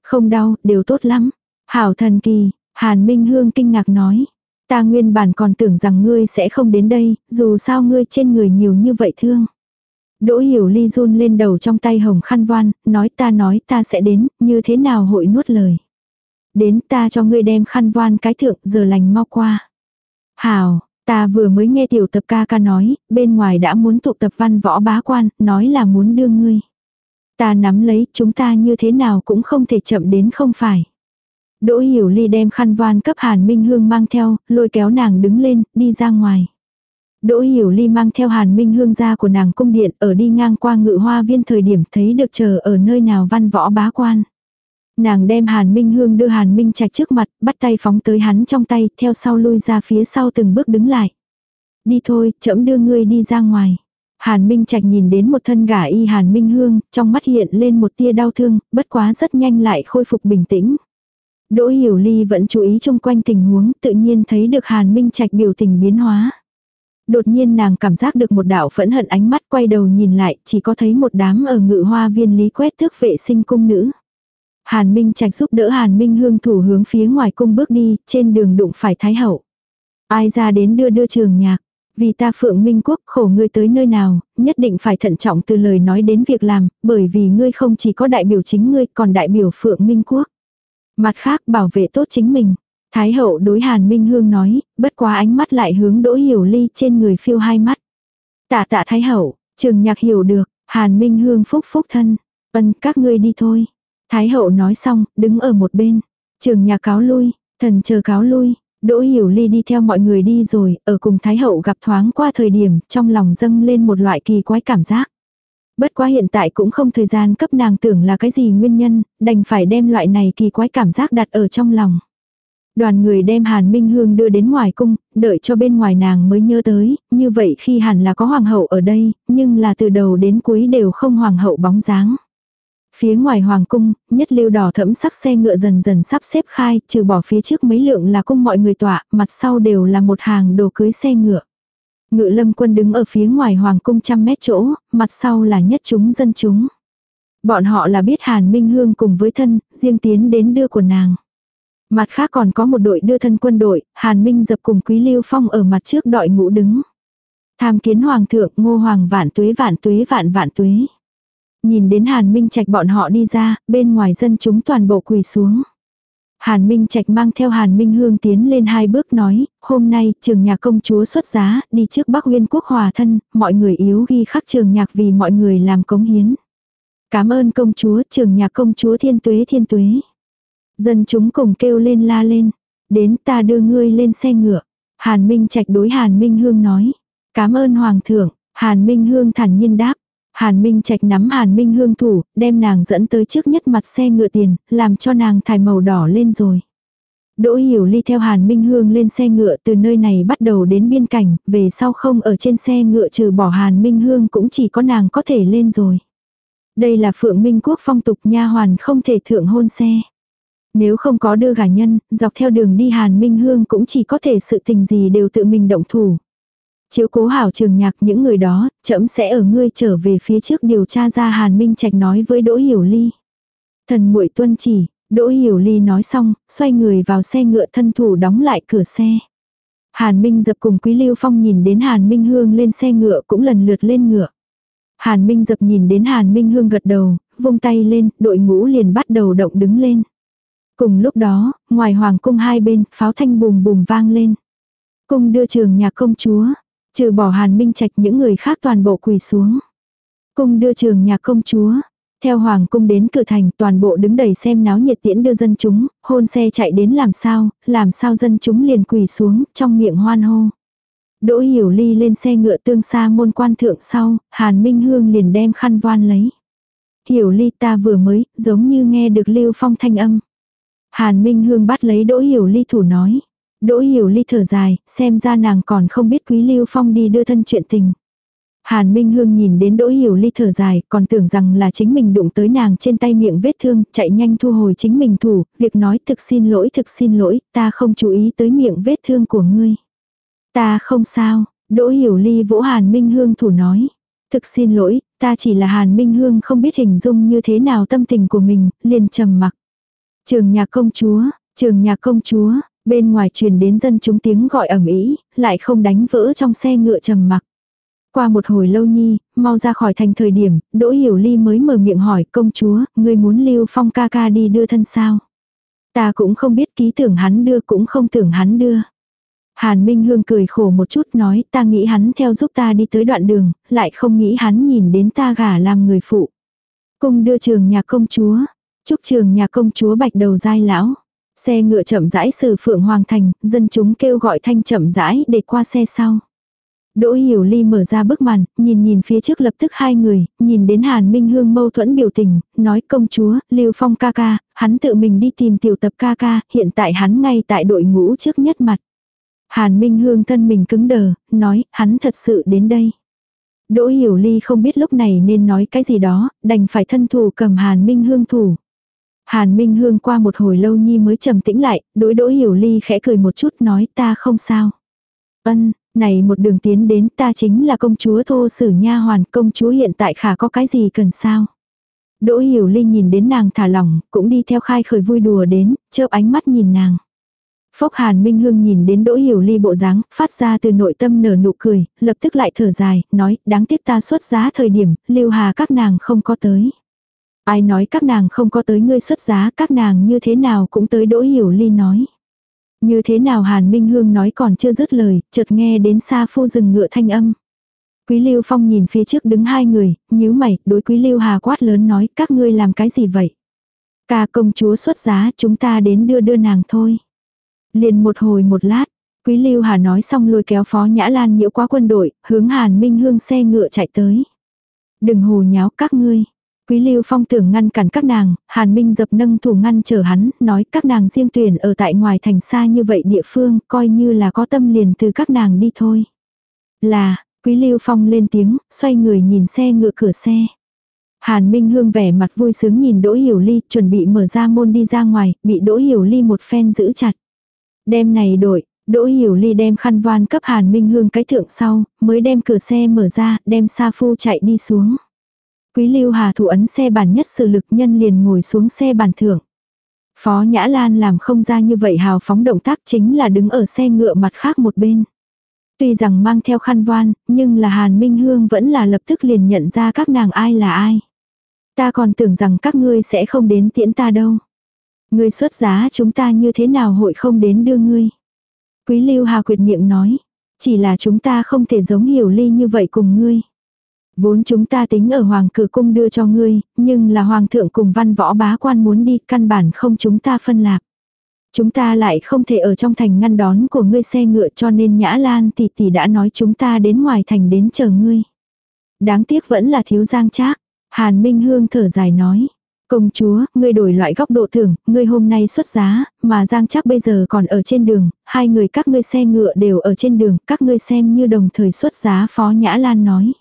Không đau, đều tốt lắm. Hảo thần kỳ, Hàn Minh Hương kinh ngạc nói. Ta nguyên bản còn tưởng rằng ngươi sẽ không đến đây, dù sao ngươi trên người nhiều như vậy thương. Đỗ hiểu ly run lên đầu trong tay hồng khăn voan, nói ta nói ta sẽ đến, như thế nào hội nuốt lời. Đến ta cho ngươi đem khăn voan cái thượng giờ lành mau qua. Hảo, ta vừa mới nghe tiểu tập ca ca nói, bên ngoài đã muốn tụ tập văn võ bá quan, nói là muốn đưa ngươi. Ta nắm lấy, chúng ta như thế nào cũng không thể chậm đến không phải. Đỗ Hiểu Ly đem khăn voan cấp Hàn Minh Hương mang theo, lôi kéo nàng đứng lên, đi ra ngoài. Đỗ Hiểu Ly mang theo Hàn Minh Hương ra của nàng cung điện ở đi ngang qua ngự hoa viên thời điểm thấy được chờ ở nơi nào văn võ bá quan. Nàng đem Hàn Minh Hương đưa Hàn Minh Trạch trước mặt, bắt tay phóng tới hắn trong tay, theo sau lui ra phía sau từng bước đứng lại. Đi thôi, chậm đưa ngươi đi ra ngoài. Hàn Minh Trạch nhìn đến một thân gả y Hàn Minh Hương, trong mắt hiện lên một tia đau thương, bất quá rất nhanh lại khôi phục bình tĩnh. Đỗ Hiểu Ly vẫn chú ý chung quanh tình huống, tự nhiên thấy được Hàn Minh Trạch biểu tình biến hóa. Đột nhiên nàng cảm giác được một đạo phẫn hận ánh mắt quay đầu nhìn lại, chỉ có thấy một đám ở ngự hoa viên lý quét thước vệ sinh cung nữ. Hàn Minh Trạch giúp đỡ Hàn Minh Hương thủ hướng phía ngoài cung bước đi, trên đường đụng phải Thái Hậu. Ai ra đến đưa đưa trường nhạc. Vì ta Phượng Minh Quốc khổ ngươi tới nơi nào, nhất định phải thận trọng từ lời nói đến việc làm, bởi vì ngươi không chỉ có đại biểu chính ngươi còn đại biểu Phượng Minh Quốc. Mặt khác bảo vệ tốt chính mình. Thái hậu đối Hàn Minh Hương nói, bất quá ánh mắt lại hướng Đỗ Hiểu Ly trên người phiêu hai mắt. Tạ tạ Thái hậu, trường nhạc hiểu được, Hàn Minh Hương phúc phúc thân. Ân các ngươi đi thôi. Thái hậu nói xong, đứng ở một bên. Trường nhà cáo lui, thần chờ cáo lui. Đỗ Hiểu Ly đi theo mọi người đi rồi, ở cùng Thái hậu gặp thoáng qua thời điểm, trong lòng dâng lên một loại kỳ quái cảm giác. Bất quá hiện tại cũng không thời gian cấp nàng tưởng là cái gì nguyên nhân, đành phải đem loại này kỳ quái cảm giác đặt ở trong lòng. Đoàn người đem Hàn Minh Hương đưa đến ngoài cung, đợi cho bên ngoài nàng mới nhớ tới, như vậy khi hẳn là có hoàng hậu ở đây, nhưng là từ đầu đến cuối đều không hoàng hậu bóng dáng. Phía ngoài hoàng cung, nhất lưu đỏ thẫm sắc xe ngựa dần dần sắp xếp khai, trừ bỏ phía trước mấy lượng là cung mọi người tọa, mặt sau đều là một hàng đồ cưới xe ngựa. Ngự lâm quân đứng ở phía ngoài hoàng cung trăm mét chỗ, mặt sau là nhất chúng dân chúng. Bọn họ là biết Hàn Minh Hương cùng với thân, riêng tiến đến đưa của nàng. Mặt khác còn có một đội đưa thân quân đội, Hàn Minh dập cùng Quý Lưu Phong ở mặt trước đội ngũ đứng. Tham kiến Hoàng thượng ngô hoàng vạn tuế vạn tuế vạn vạn tuế. Nhìn đến Hàn Minh Trạch bọn họ đi ra, bên ngoài dân chúng toàn bộ quỳ xuống. Hàn Minh Trạch mang theo Hàn Minh Hương tiến lên hai bước nói, hôm nay trường nhạc công chúa xuất giá, đi trước Bắc Uyên quốc hòa thân, mọi người yếu ghi khắc trường nhạc vì mọi người làm cống hiến. Cảm ơn công chúa, trường nhạc công chúa thiên tuế thiên tuế. Dân chúng cùng kêu lên la lên, đến ta đưa ngươi lên xe ngựa. Hàn Minh Trạch đối Hàn Minh Hương nói, cảm ơn Hoàng thượng, Hàn Minh Hương thản nhiên đáp, Hàn Minh Trạch nắm Hàn Minh Hương thủ, đem nàng dẫn tới trước nhất mặt xe ngựa tiền, làm cho nàng thải màu đỏ lên rồi. Đỗ Hiểu Ly theo Hàn Minh Hương lên xe ngựa từ nơi này bắt đầu đến biên cảnh, về sau không ở trên xe ngựa trừ bỏ Hàn Minh Hương cũng chỉ có nàng có thể lên rồi. Đây là Phượng Minh Quốc phong tục nha hoàn không thể thượng hôn xe. Nếu không có đưa gả nhân, dọc theo đường đi Hàn Minh Hương cũng chỉ có thể sự tình gì đều tự mình động thủ. Chiếu cố hảo trường nhạc những người đó, trẫm sẽ ở ngươi trở về phía trước điều tra ra Hàn Minh Trạch nói với Đỗ Hiểu Ly. Thần muội tuân chỉ, Đỗ Hiểu Ly nói xong, xoay người vào xe ngựa thân thủ đóng lại cửa xe. Hàn Minh dập cùng Quý Lưu Phong nhìn đến Hàn Minh Hương lên xe ngựa cũng lần lượt lên ngựa. Hàn Minh dập nhìn đến Hàn Minh Hương gật đầu, vung tay lên, đội ngũ liền bắt đầu động đứng lên. Cùng lúc đó, ngoài hoàng cung hai bên, pháo thanh bùm bùm vang lên. Cung đưa trường nhà công chúa, Trừ bỏ hàn minh trạch những người khác toàn bộ quỳ xuống. Cung đưa trường nhà công chúa. Theo hoàng cung đến cửa thành toàn bộ đứng đầy xem náo nhiệt tiễn đưa dân chúng, hôn xe chạy đến làm sao, làm sao dân chúng liền quỳ xuống, trong miệng hoan hô. Đỗ hiểu ly lên xe ngựa tương xa môn quan thượng sau, hàn minh hương liền đem khăn voan lấy. Hiểu ly ta vừa mới, giống như nghe được lưu phong thanh âm. Hàn minh hương bắt lấy đỗ hiểu ly thủ nói. Đỗ hiểu ly thở dài, xem ra nàng còn không biết quý lưu phong đi đưa thân chuyện tình. Hàn Minh Hương nhìn đến đỗ hiểu ly thở dài, còn tưởng rằng là chính mình đụng tới nàng trên tay miệng vết thương, chạy nhanh thu hồi chính mình thủ, việc nói thực xin lỗi thực xin lỗi, ta không chú ý tới miệng vết thương của ngươi. Ta không sao, đỗ hiểu ly vỗ Hàn Minh Hương thủ nói. Thực xin lỗi, ta chỉ là Hàn Minh Hương không biết hình dung như thế nào tâm tình của mình, liền trầm mặc. Trường nhà công chúa, trường nhà công chúa, bên ngoài truyền đến dân chúng tiếng gọi ầm ĩ, lại không đánh vỡ trong xe ngựa trầm mặc. Qua một hồi lâu nhi, mau ra khỏi thành thời điểm, Đỗ Hiểu Ly mới mở miệng hỏi công chúa, người muốn lưu phong ca ca đi đưa thân sao? Ta cũng không biết ký tưởng hắn đưa cũng không tưởng hắn đưa. Hàn Minh Hương cười khổ một chút nói ta nghĩ hắn theo giúp ta đi tới đoạn đường, lại không nghĩ hắn nhìn đến ta gả làm người phụ. Cung đưa trường nhà công chúa, chúc trường nhà công chúa bạch đầu dai lão. Xe ngựa chậm rãi từ phượng hoàng thành, dân chúng kêu gọi thanh chậm rãi để qua xe sau. Đỗ Hiểu Ly mở ra bức màn, nhìn nhìn phía trước lập tức hai người, nhìn đến Hàn Minh Hương mâu thuẫn biểu tình, nói công chúa, Lưu Phong ca ca, hắn tự mình đi tìm tiểu tập ca ca, hiện tại hắn ngay tại đội ngũ trước nhất mặt. Hàn Minh Hương thân mình cứng đờ, nói, hắn thật sự đến đây. Đỗ Hiểu Ly không biết lúc này nên nói cái gì đó, đành phải thân thủ cầm Hàn Minh Hương thủ. Hàn Minh Hương qua một hồi lâu nhi mới trầm tĩnh lại, đối Đỗ Hiểu Ly khẽ cười một chút nói ta không sao. Ân, này một đường tiến đến ta chính là công chúa thô sử nha hoàn, công chúa hiện tại khả có cái gì cần sao. Đỗ Hiểu Ly nhìn đến nàng thả lỏng, cũng đi theo khai khởi vui đùa đến, chớp ánh mắt nhìn nàng. Phốc Hàn Minh Hương nhìn đến Đỗ Hiểu Ly bộ dáng, phát ra từ nội tâm nở nụ cười, lập tức lại thở dài, nói, đáng tiếc ta xuất giá thời điểm, Lưu Hà các nàng không có tới. Ai nói các nàng không có tới ngươi xuất giá, các nàng như thế nào cũng tới Đỗ Hiểu Ly nói. Như thế nào Hàn Minh Hương nói còn chưa dứt lời, chợt nghe đến xa phu rừng ngựa thanh âm. Quý Lưu Phong nhìn phía trước đứng hai người, nhíu mày, đối Quý Lưu Hà quát lớn nói, các ngươi làm cái gì vậy? Ca công chúa xuất giá, chúng ta đến đưa đưa nàng thôi. Liền một hồi một lát, Quý Lưu Hà nói xong lôi kéo Phó Nhã Lan nhiễu qua quân đội, hướng Hàn Minh Hương xe ngựa chạy tới. Đừng hồ nháo các ngươi. Quý Lưu Phong tưởng ngăn cản các nàng, Hàn Minh dập nâng thủ ngăn chờ hắn, nói các nàng riêng tuyển ở tại ngoài thành xa như vậy địa phương, coi như là có tâm liền từ các nàng đi thôi. Là, Quý Lưu Phong lên tiếng, xoay người nhìn xe ngựa cửa xe. Hàn Minh Hương vẻ mặt vui sướng nhìn Đỗ Hiểu Ly, chuẩn bị mở ra môn đi ra ngoài, bị Đỗ Hiểu Ly một phen giữ chặt. Đem này đổi, Đỗ Hiểu Ly đem khăn voan cấp Hàn Minh Hương cái thượng sau, mới đem cửa xe mở ra, đem Sa Phu chạy đi xuống. Quý Lưu Hà thủ ấn xe bản nhất sự lực nhân liền ngồi xuống xe bản thượng. Phó Nhã Lan làm không ra như vậy hào phóng động tác chính là đứng ở xe ngựa mặt khác một bên. Tuy rằng mang theo khăn voan, nhưng là Hàn Minh Hương vẫn là lập tức liền nhận ra các nàng ai là ai. Ta còn tưởng rằng các ngươi sẽ không đến tiễn ta đâu. Ngươi xuất giá chúng ta như thế nào hội không đến đưa ngươi. Quý Lưu Hà quyệt miệng nói. Chỉ là chúng ta không thể giống hiểu ly như vậy cùng ngươi. Vốn chúng ta tính ở hoàng cử cung đưa cho ngươi, nhưng là hoàng thượng cùng văn võ bá quan muốn đi, căn bản không chúng ta phân lạc. Chúng ta lại không thể ở trong thành ngăn đón của ngươi xe ngựa cho nên Nhã Lan tỷ tỷ đã nói chúng ta đến ngoài thành đến chờ ngươi. Đáng tiếc vẫn là thiếu giang trác. Hàn Minh Hương thở dài nói. Công chúa, ngươi đổi loại góc độ thưởng, ngươi hôm nay xuất giá, mà Giang chắc bây giờ còn ở trên đường, hai người các ngươi xe ngựa đều ở trên đường, các ngươi xem như đồng thời xuất giá Phó Nhã Lan nói.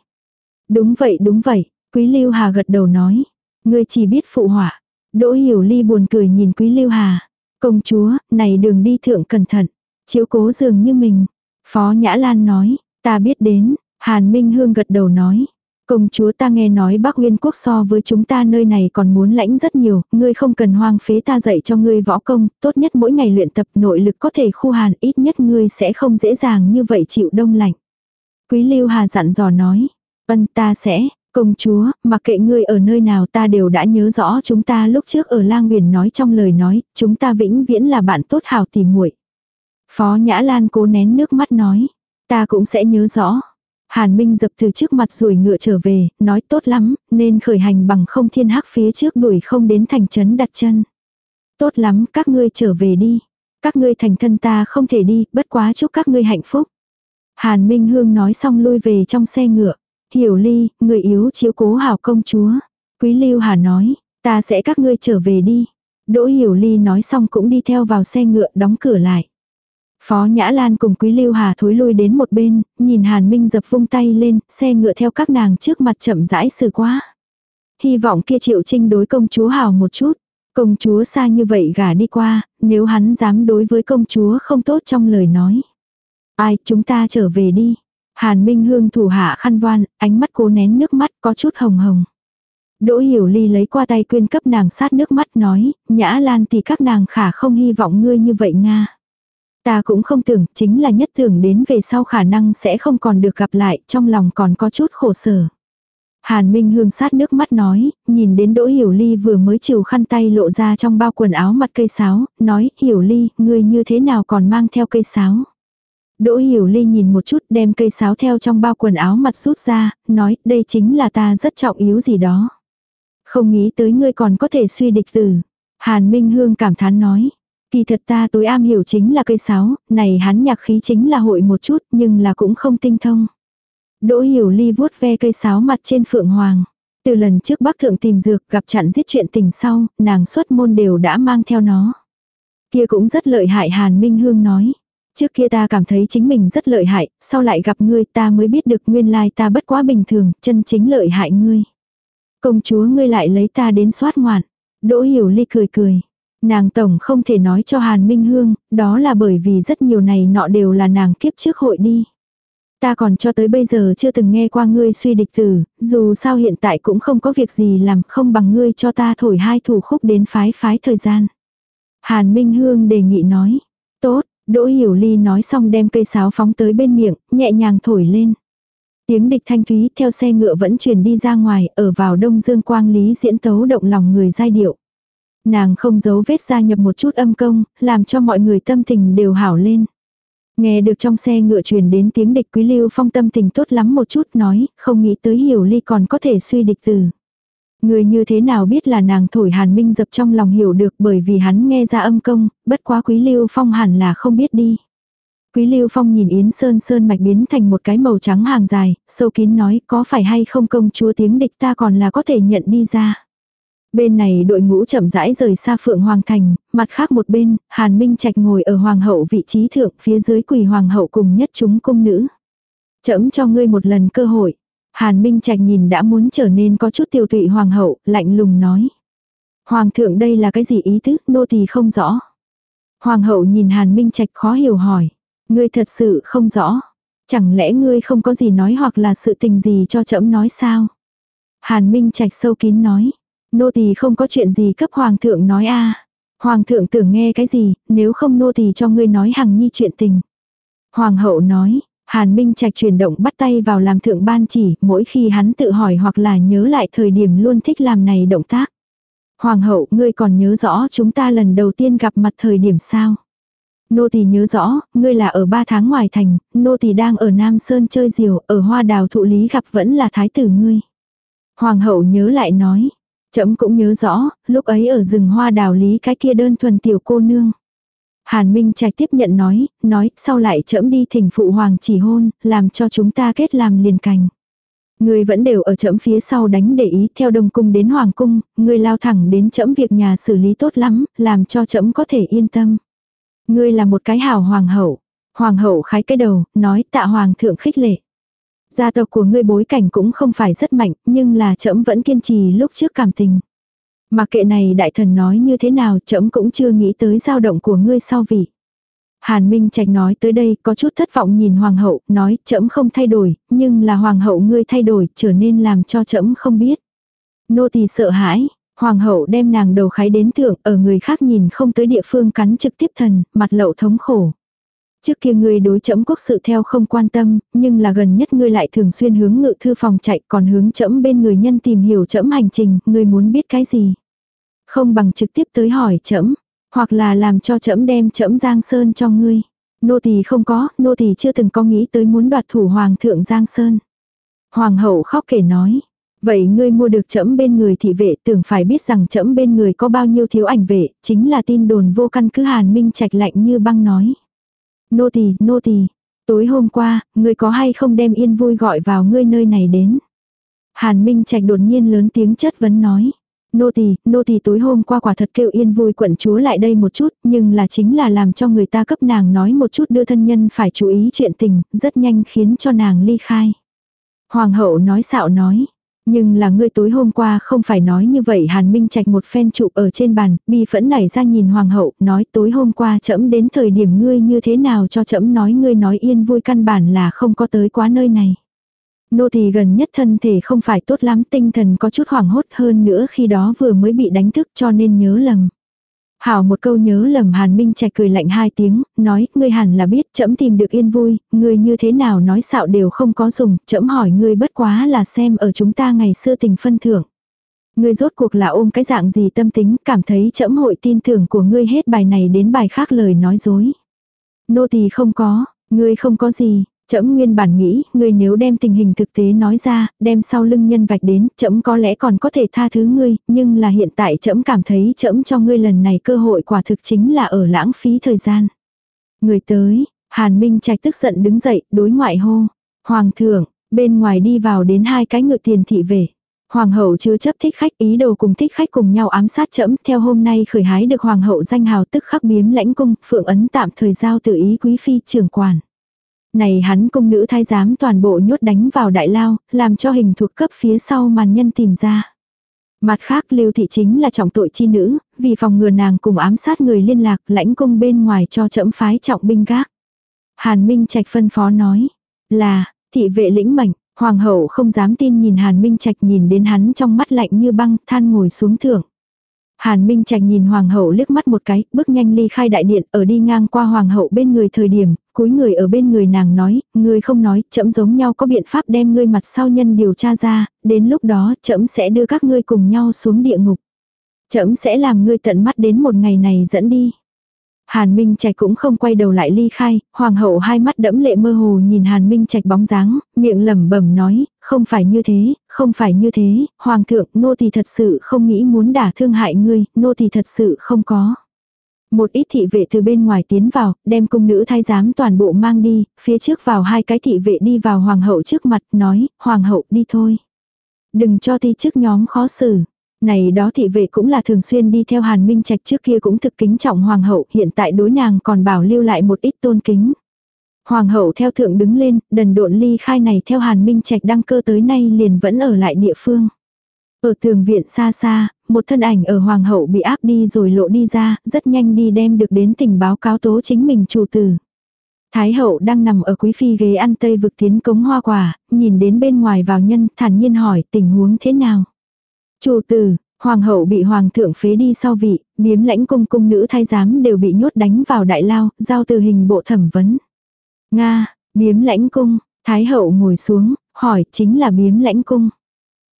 Đúng vậy đúng vậy, Quý Lưu Hà gật đầu nói. Ngươi chỉ biết phụ họa. Đỗ Hiểu Ly buồn cười nhìn Quý Lưu Hà. Công chúa, này đường đi thượng cẩn thận. Chiếu cố dường như mình. Phó Nhã Lan nói, ta biết đến. Hàn Minh Hương gật đầu nói. Công chúa ta nghe nói Bắc Uyên quốc so với chúng ta nơi này còn muốn lãnh rất nhiều, ngươi không cần hoang phế ta dạy cho ngươi võ công, tốt nhất mỗi ngày luyện tập nội lực có thể khu hàn, ít nhất ngươi sẽ không dễ dàng như vậy chịu đông lạnh. Quý Lưu Hà dặn dò nói, vân ta sẽ, công chúa, mặc kệ ngươi ở nơi nào ta đều đã nhớ rõ chúng ta lúc trước ở lang biển nói trong lời nói, chúng ta vĩnh viễn là bạn tốt hảo tỉ muội. Phó Nhã Lan cố nén nước mắt nói, ta cũng sẽ nhớ rõ. Hàn Minh dập từ trước mặt rồi ngựa trở về, nói tốt lắm, nên khởi hành bằng không thiên hắc phía trước đuổi không đến thành trấn đặt chân. Tốt lắm, các ngươi trở về đi. Các ngươi thành thân ta không thể đi, bất quá chúc các ngươi hạnh phúc. Hàn Minh Hương nói xong lui về trong xe ngựa. Hiểu ly, người yếu chiếu cố hảo công chúa. Quý Lưu Hà nói, ta sẽ các ngươi trở về đi. Đỗ Hiểu ly nói xong cũng đi theo vào xe ngựa đóng cửa lại. Phó Nhã Lan cùng Quý Lưu Hà thối lui đến một bên, nhìn Hàn Minh dập vung tay lên, xe ngựa theo các nàng trước mặt chậm rãi xử quá. Hy vọng kia triệu trinh đối công chúa hào một chút. Công chúa xa như vậy gả đi qua, nếu hắn dám đối với công chúa không tốt trong lời nói. Ai, chúng ta trở về đi. Hàn Minh Hương thủ hạ khăn voan, ánh mắt cố nén nước mắt có chút hồng hồng. Đỗ Hiểu Ly lấy qua tay quyên cấp nàng sát nước mắt nói, Nhã Lan thì các nàng khả không hy vọng ngươi như vậy Nga. Ta cũng không tưởng, chính là nhất tưởng đến về sau khả năng sẽ không còn được gặp lại, trong lòng còn có chút khổ sở. Hàn Minh Hương sát nước mắt nói, nhìn đến Đỗ Hiểu Ly vừa mới chiều khăn tay lộ ra trong bao quần áo mặt cây sáo, nói, Hiểu Ly, ngươi như thế nào còn mang theo cây sáo. Đỗ Hiểu Ly nhìn một chút đem cây sáo theo trong bao quần áo mặt rút ra, nói, đây chính là ta rất trọng yếu gì đó. Không nghĩ tới ngươi còn có thể suy địch tử. Hàn Minh Hương cảm thán nói. Kỳ thật ta tối am hiểu chính là cây sáo, này hắn nhạc khí chính là hội một chút nhưng là cũng không tinh thông. Đỗ hiểu ly vuốt ve cây sáo mặt trên phượng hoàng. Từ lần trước bác thượng tìm dược gặp chặn giết chuyện tình sau, nàng xuất môn đều đã mang theo nó. Kia cũng rất lợi hại Hàn Minh Hương nói. Trước kia ta cảm thấy chính mình rất lợi hại, sau lại gặp ngươi ta mới biết được nguyên lai ta bất quá bình thường, chân chính lợi hại ngươi. Công chúa ngươi lại lấy ta đến soát ngoạn. Đỗ hiểu ly cười cười. Nàng tổng không thể nói cho Hàn Minh Hương, đó là bởi vì rất nhiều này nọ đều là nàng kiếp trước hội đi. Ta còn cho tới bây giờ chưa từng nghe qua ngươi suy địch tử, dù sao hiện tại cũng không có việc gì làm không bằng ngươi cho ta thổi hai thủ khúc đến phái phái thời gian. Hàn Minh Hương đề nghị nói. Tốt, Đỗ Hiểu Ly nói xong đem cây sáo phóng tới bên miệng, nhẹ nhàng thổi lên. Tiếng địch thanh thúy theo xe ngựa vẫn truyền đi ra ngoài, ở vào đông dương quang lý diễn tấu động lòng người giai điệu. Nàng không giấu vết ra nhập một chút âm công, làm cho mọi người tâm tình đều hảo lên. Nghe được trong xe ngựa truyền đến tiếng địch quý lưu phong tâm tình tốt lắm một chút nói, không nghĩ tới hiểu ly còn có thể suy địch từ. Người như thế nào biết là nàng thổi hàn minh dập trong lòng hiểu được bởi vì hắn nghe ra âm công, bất quá quý lưu phong hẳn là không biết đi. Quý Lưu Phong nhìn Yến Sơn Sơn mạch biến thành một cái màu trắng hàng dài, sâu kín nói có phải hay không công chúa tiếng địch ta còn là có thể nhận đi ra. Bên này đội ngũ chậm rãi rời xa Phượng Hoàng Thành, mặt khác một bên, Hàn Minh Trạch ngồi ở Hoàng hậu vị trí thượng phía dưới quỳ Hoàng hậu cùng nhất chúng cung nữ. Chấm cho ngươi một lần cơ hội. Hàn Minh Trạch nhìn đã muốn trở nên có chút tiêu tụy Hoàng hậu, lạnh lùng nói. Hoàng thượng đây là cái gì ý tứ, nô tỳ không rõ. Hoàng hậu nhìn Hàn Minh Trạch khó hiểu hỏi. Ngươi thật sự không rõ. Chẳng lẽ ngươi không có gì nói hoặc là sự tình gì cho trẫm nói sao? Hàn Minh Trạch sâu kín nói. Nô tỳ không có chuyện gì cấp hoàng thượng nói a. Hoàng thượng tưởng nghe cái gì, nếu không nô tỳ cho ngươi nói hằng nhi chuyện tình. Hoàng hậu nói, Hàn Minh Trạch chuyển động bắt tay vào làm thượng ban chỉ, mỗi khi hắn tự hỏi hoặc là nhớ lại thời điểm luôn thích làm này động tác. Hoàng hậu, ngươi còn nhớ rõ chúng ta lần đầu tiên gặp mặt thời điểm sao? Nô tỳ nhớ rõ, ngươi là ở ba tháng ngoài thành, nô tỳ đang ở Nam Sơn chơi diều, ở hoa đào thụ lý gặp vẫn là thái tử ngươi. Hoàng hậu nhớ lại nói, Trẫm cũng nhớ rõ, lúc ấy ở rừng hoa đào lý cái kia đơn thuần tiểu cô nương. Hàn Minh Trạch tiếp nhận nói, nói, sau lại trẫm đi thỉnh phụ hoàng chỉ hôn, làm cho chúng ta kết làm liền cành. Người vẫn đều ở trẫm phía sau đánh để ý theo đông cung đến hoàng cung, người lao thẳng đến trẫm việc nhà xử lý tốt lắm, làm cho trẫm có thể yên tâm. Ngươi là một cái hảo hoàng hậu. Hoàng hậu khái cái đầu, nói tạ hoàng thượng khích lệ. Gia tộc của ngươi bối cảnh cũng không phải rất mạnh, nhưng là trẫm vẫn kiên trì lúc trước cảm tình. Mà kệ này đại thần nói như thế nào trẫm cũng chưa nghĩ tới dao động của ngươi sau vị. Hàn Minh Trạch nói tới đây có chút thất vọng nhìn hoàng hậu, nói trẫm không thay đổi, nhưng là hoàng hậu ngươi thay đổi trở nên làm cho trẫm không biết. Nô tỳ sợ hãi, hoàng hậu đem nàng đầu khái đến thượng ở người khác nhìn không tới địa phương cắn trực tiếp thần, mặt lậu thống khổ. Trước kia ngươi đối chấm quốc sự theo không quan tâm, nhưng là gần nhất ngươi lại thường xuyên hướng ngự thư phòng chạy còn hướng chấm bên người nhân tìm hiểu chấm hành trình, ngươi muốn biết cái gì. Không bằng trực tiếp tới hỏi trẫm hoặc là làm cho trẫm đem trẫm Giang Sơn cho ngươi. Nô tỳ không có, nô tỳ chưa từng có nghĩ tới muốn đoạt thủ hoàng thượng Giang Sơn. Hoàng hậu khóc kể nói. Vậy ngươi mua được trẫm bên người thị vệ tưởng phải biết rằng trẫm bên người có bao nhiêu thiếu ảnh vệ, chính là tin đồn vô căn cứ hàn minh trạch lạnh như băng nói. Nô tỳ, nô tỳ, tối hôm qua, ngươi có hay không đem yên vui gọi vào ngươi nơi này đến. Hàn Minh Trạch đột nhiên lớn tiếng chất vấn nói. Nô tỳ, nô tỳ tối hôm qua quả thật kêu yên vui quận chúa lại đây một chút, nhưng là chính là làm cho người ta cấp nàng nói một chút đưa thân nhân phải chú ý chuyện tình, rất nhanh khiến cho nàng ly khai. Hoàng hậu nói xạo nói. Nhưng là ngươi tối hôm qua không phải nói như vậy Hàn Minh Trạch một phen trụ ở trên bàn, bi phẫn nảy ra nhìn hoàng hậu, nói tối hôm qua trẫm đến thời điểm ngươi như thế nào cho trẫm nói ngươi nói yên vui căn bản là không có tới quá nơi này. Nô tỳ gần nhất thân thể không phải tốt lắm tinh thần có chút hoảng hốt hơn nữa khi đó vừa mới bị đánh thức cho nên nhớ lầm. Hảo một câu nhớ lầm Hàn Minh Trạch cười lạnh hai tiếng, nói, ngươi hẳn là biết, trẫm tìm được yên vui, ngươi như thế nào nói xạo đều không có dùng, trẫm hỏi ngươi bất quá là xem ở chúng ta ngày xưa tình phân thưởng. Ngươi rốt cuộc là ôm cái dạng gì tâm tính, cảm thấy trẫm hội tin tưởng của ngươi hết bài này đến bài khác lời nói dối. Nô tỳ không có, ngươi không có gì, Trẫm nguyên bản nghĩ, ngươi nếu đem tình hình thực tế nói ra, đem sau lưng nhân vạch đến, trẫm có lẽ còn có thể tha thứ ngươi, nhưng là hiện tại trẫm cảm thấy trẫm cho ngươi lần này cơ hội quả thực chính là ở lãng phí thời gian. Người tới, Hàn Minh Trạch tức giận đứng dậy, đối ngoại hô. Hoàng thượng, bên ngoài đi vào đến hai cái ngự tiền thị về. Hoàng hậu chưa chấp thích khách ý đồ cùng thích khách cùng nhau ám sát trẫm theo hôm nay khởi hái được hoàng hậu danh hào tức khắc biếm lãnh cung, phượng ấn tạm thời giao tự ý quý phi trưởng quản. Này hắn công nữ thái giám toàn bộ nhốt đánh vào đại lao, làm cho hình thuộc cấp phía sau màn nhân tìm ra. Mặt khác lưu thị chính là trọng tội chi nữ, vì phòng ngừa nàng cùng ám sát người liên lạc lãnh cung bên ngoài cho trẫm phái trọng binh gác. Hàn Minh Trạch phân phó nói, là, thị vệ lĩnh mệnh, hoàng hậu không dám tin nhìn Hàn Minh Trạch nhìn đến hắn trong mắt lạnh như băng, than ngồi xuống thưởng. Hàn Minh Trạch nhìn hoàng hậu liếc mắt một cái, bước nhanh ly khai đại điện, ở đi ngang qua hoàng hậu bên người thời điểm, cúi người ở bên người nàng nói, ngươi không nói, chậm giống nhau có biện pháp đem ngươi mặt sau nhân điều tra ra, đến lúc đó chậm sẽ đưa các ngươi cùng nhau xuống địa ngục. Chậm sẽ làm ngươi tận mắt đến một ngày này dẫn đi. Hàn Minh Trạch cũng không quay đầu lại ly khai, hoàng hậu hai mắt đẫm lệ mơ hồ nhìn Hàn Minh Trạch bóng dáng, miệng lẩm bẩm nói, không phải như thế, không phải như thế, hoàng thượng, nô tỳ thật sự không nghĩ muốn đả thương hại ngươi, nô tỳ thật sự không có. Một ít thị vệ từ bên ngoài tiến vào, đem cung nữ thái giám toàn bộ mang đi, phía trước vào hai cái thị vệ đi vào hoàng hậu trước mặt, nói, hoàng hậu đi thôi. Đừng cho ti trước nhóm khó xử. Này đó thị vệ cũng là thường xuyên đi theo Hàn Minh Trạch trước kia cũng thực kính trọng hoàng hậu, hiện tại đối nàng còn bảo lưu lại một ít tôn kính. Hoàng hậu theo thượng đứng lên, đần độn ly khai này theo Hàn Minh Trạch đăng cơ tới nay liền vẫn ở lại địa phương. Ở tường viện xa xa, một thân ảnh ở hoàng hậu bị áp đi rồi lộ đi ra, rất nhanh đi đem được đến tình báo cáo tố chính mình chủ tử. Thái hậu đang nằm ở quý phi ghế ăn tây vực tiến cống hoa quả, nhìn đến bên ngoài vào nhân, thản nhiên hỏi tình huống thế nào. Chủ tử, hoàng hậu bị hoàng thượng phế đi sau vị, biếm lãnh cung cung nữ thái giám đều bị nhốt đánh vào đại lao, giao từ hình bộ thẩm vấn. Nga, biếm lãnh cung, thái hậu ngồi xuống, hỏi chính là biếm lãnh cung.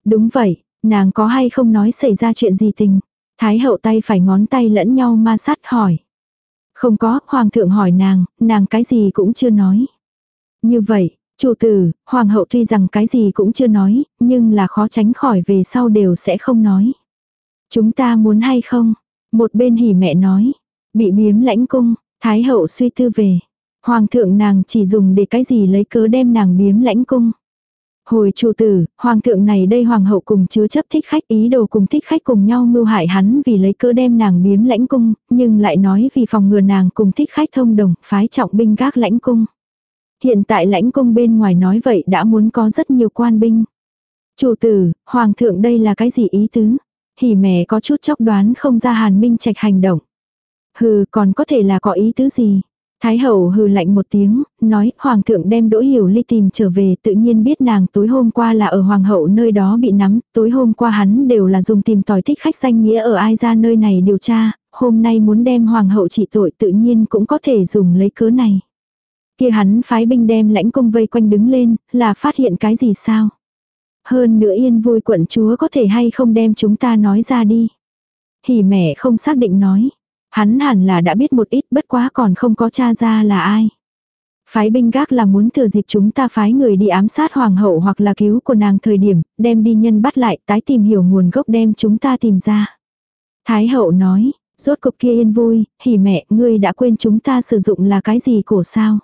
Đúng vậy, nàng có hay không nói xảy ra chuyện gì tình. Thái hậu tay phải ngón tay lẫn nhau ma sát hỏi. Không có, hoàng thượng hỏi nàng, nàng cái gì cũng chưa nói. Như vậy, Chủ tử, hoàng hậu tuy rằng cái gì cũng chưa nói, nhưng là khó tránh khỏi về sau đều sẽ không nói. Chúng ta muốn hay không? Một bên hỉ mẹ nói. Bị biếm lãnh cung, thái hậu suy tư về. Hoàng thượng nàng chỉ dùng để cái gì lấy cớ đem nàng biếm lãnh cung. Hồi chủ tử, hoàng thượng này đây hoàng hậu cùng chứa chấp thích khách ý đồ cùng thích khách cùng nhau mưu hại hắn vì lấy cớ đem nàng biếm lãnh cung, nhưng lại nói vì phòng ngừa nàng cùng thích khách thông đồng, phái trọng binh gác lãnh cung. Hiện tại lãnh cung bên ngoài nói vậy đã muốn có rất nhiều quan binh. Chủ tử, hoàng thượng đây là cái gì ý tứ? Hỉ mẹ có chút chốc đoán không ra hàn minh trạch hành động. Hừ, còn có thể là có ý tứ gì? Thái hậu hừ lạnh một tiếng, nói, hoàng thượng đem đỗ hiểu ly tìm trở về, tự nhiên biết nàng tối hôm qua là ở hoàng hậu nơi đó bị nắm, tối hôm qua hắn đều là dùng tìm tòi thích khách danh nghĩa ở ai ra nơi này điều tra, hôm nay muốn đem hoàng hậu trị tội tự nhiên cũng có thể dùng lấy cớ này. Kia hắn phái binh đem lãnh công vây quanh đứng lên, là phát hiện cái gì sao? Hơn nữa yên vui quận chúa có thể hay không đem chúng ta nói ra đi. Hỉ mẹ không xác định nói. Hắn hẳn là đã biết một ít bất quá còn không có cha ra là ai. Phái binh gác là muốn thừa dịp chúng ta phái người đi ám sát hoàng hậu hoặc là cứu của nàng thời điểm, đem đi nhân bắt lại tái tìm hiểu nguồn gốc đem chúng ta tìm ra. Thái hậu nói, rốt cục kia yên vui, hỉ mẹ, ngươi đã quên chúng ta sử dụng là cái gì cổ sao.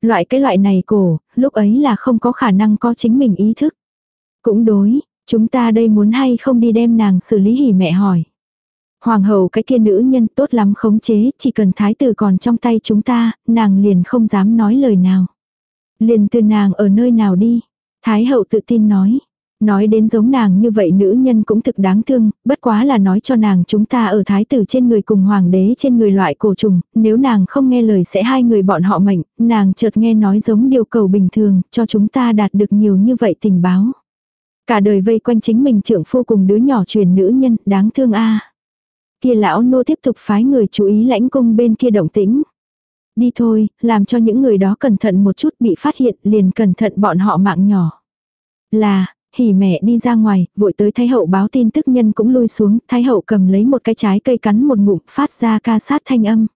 Loại cái loại này cổ, lúc ấy là không có khả năng có chính mình ý thức. Cũng đối, chúng ta đây muốn hay không đi đem nàng xử lý hỉ mẹ hỏi. Hoàng hậu cái kia nữ nhân tốt lắm khống chế, chỉ cần thái tử còn trong tay chúng ta, nàng liền không dám nói lời nào. Liền từ nàng ở nơi nào đi. Thái hậu tự tin nói. Nói đến giống nàng như vậy nữ nhân cũng thực đáng thương, bất quá là nói cho nàng chúng ta ở thái tử trên người cùng hoàng đế trên người loại cổ trùng, nếu nàng không nghe lời sẽ hai người bọn họ mệnh, nàng chợt nghe nói giống điều cầu bình thường, cho chúng ta đạt được nhiều như vậy tình báo. Cả đời vây quanh chính mình trưởng phu cùng đứa nhỏ truyền nữ nhân, đáng thương a Kia lão nô tiếp tục phái người chú ý lãnh cung bên kia động tĩnh. Đi thôi, làm cho những người đó cẩn thận một chút bị phát hiện liền cẩn thận bọn họ mạng nhỏ. Là, hỉ mẹ đi ra ngoài, vội tới Thái Hậu báo tin tức nhân cũng lui xuống, Thái Hậu cầm lấy một cái trái cây cắn một ngụm, phát ra ca sát thanh âm.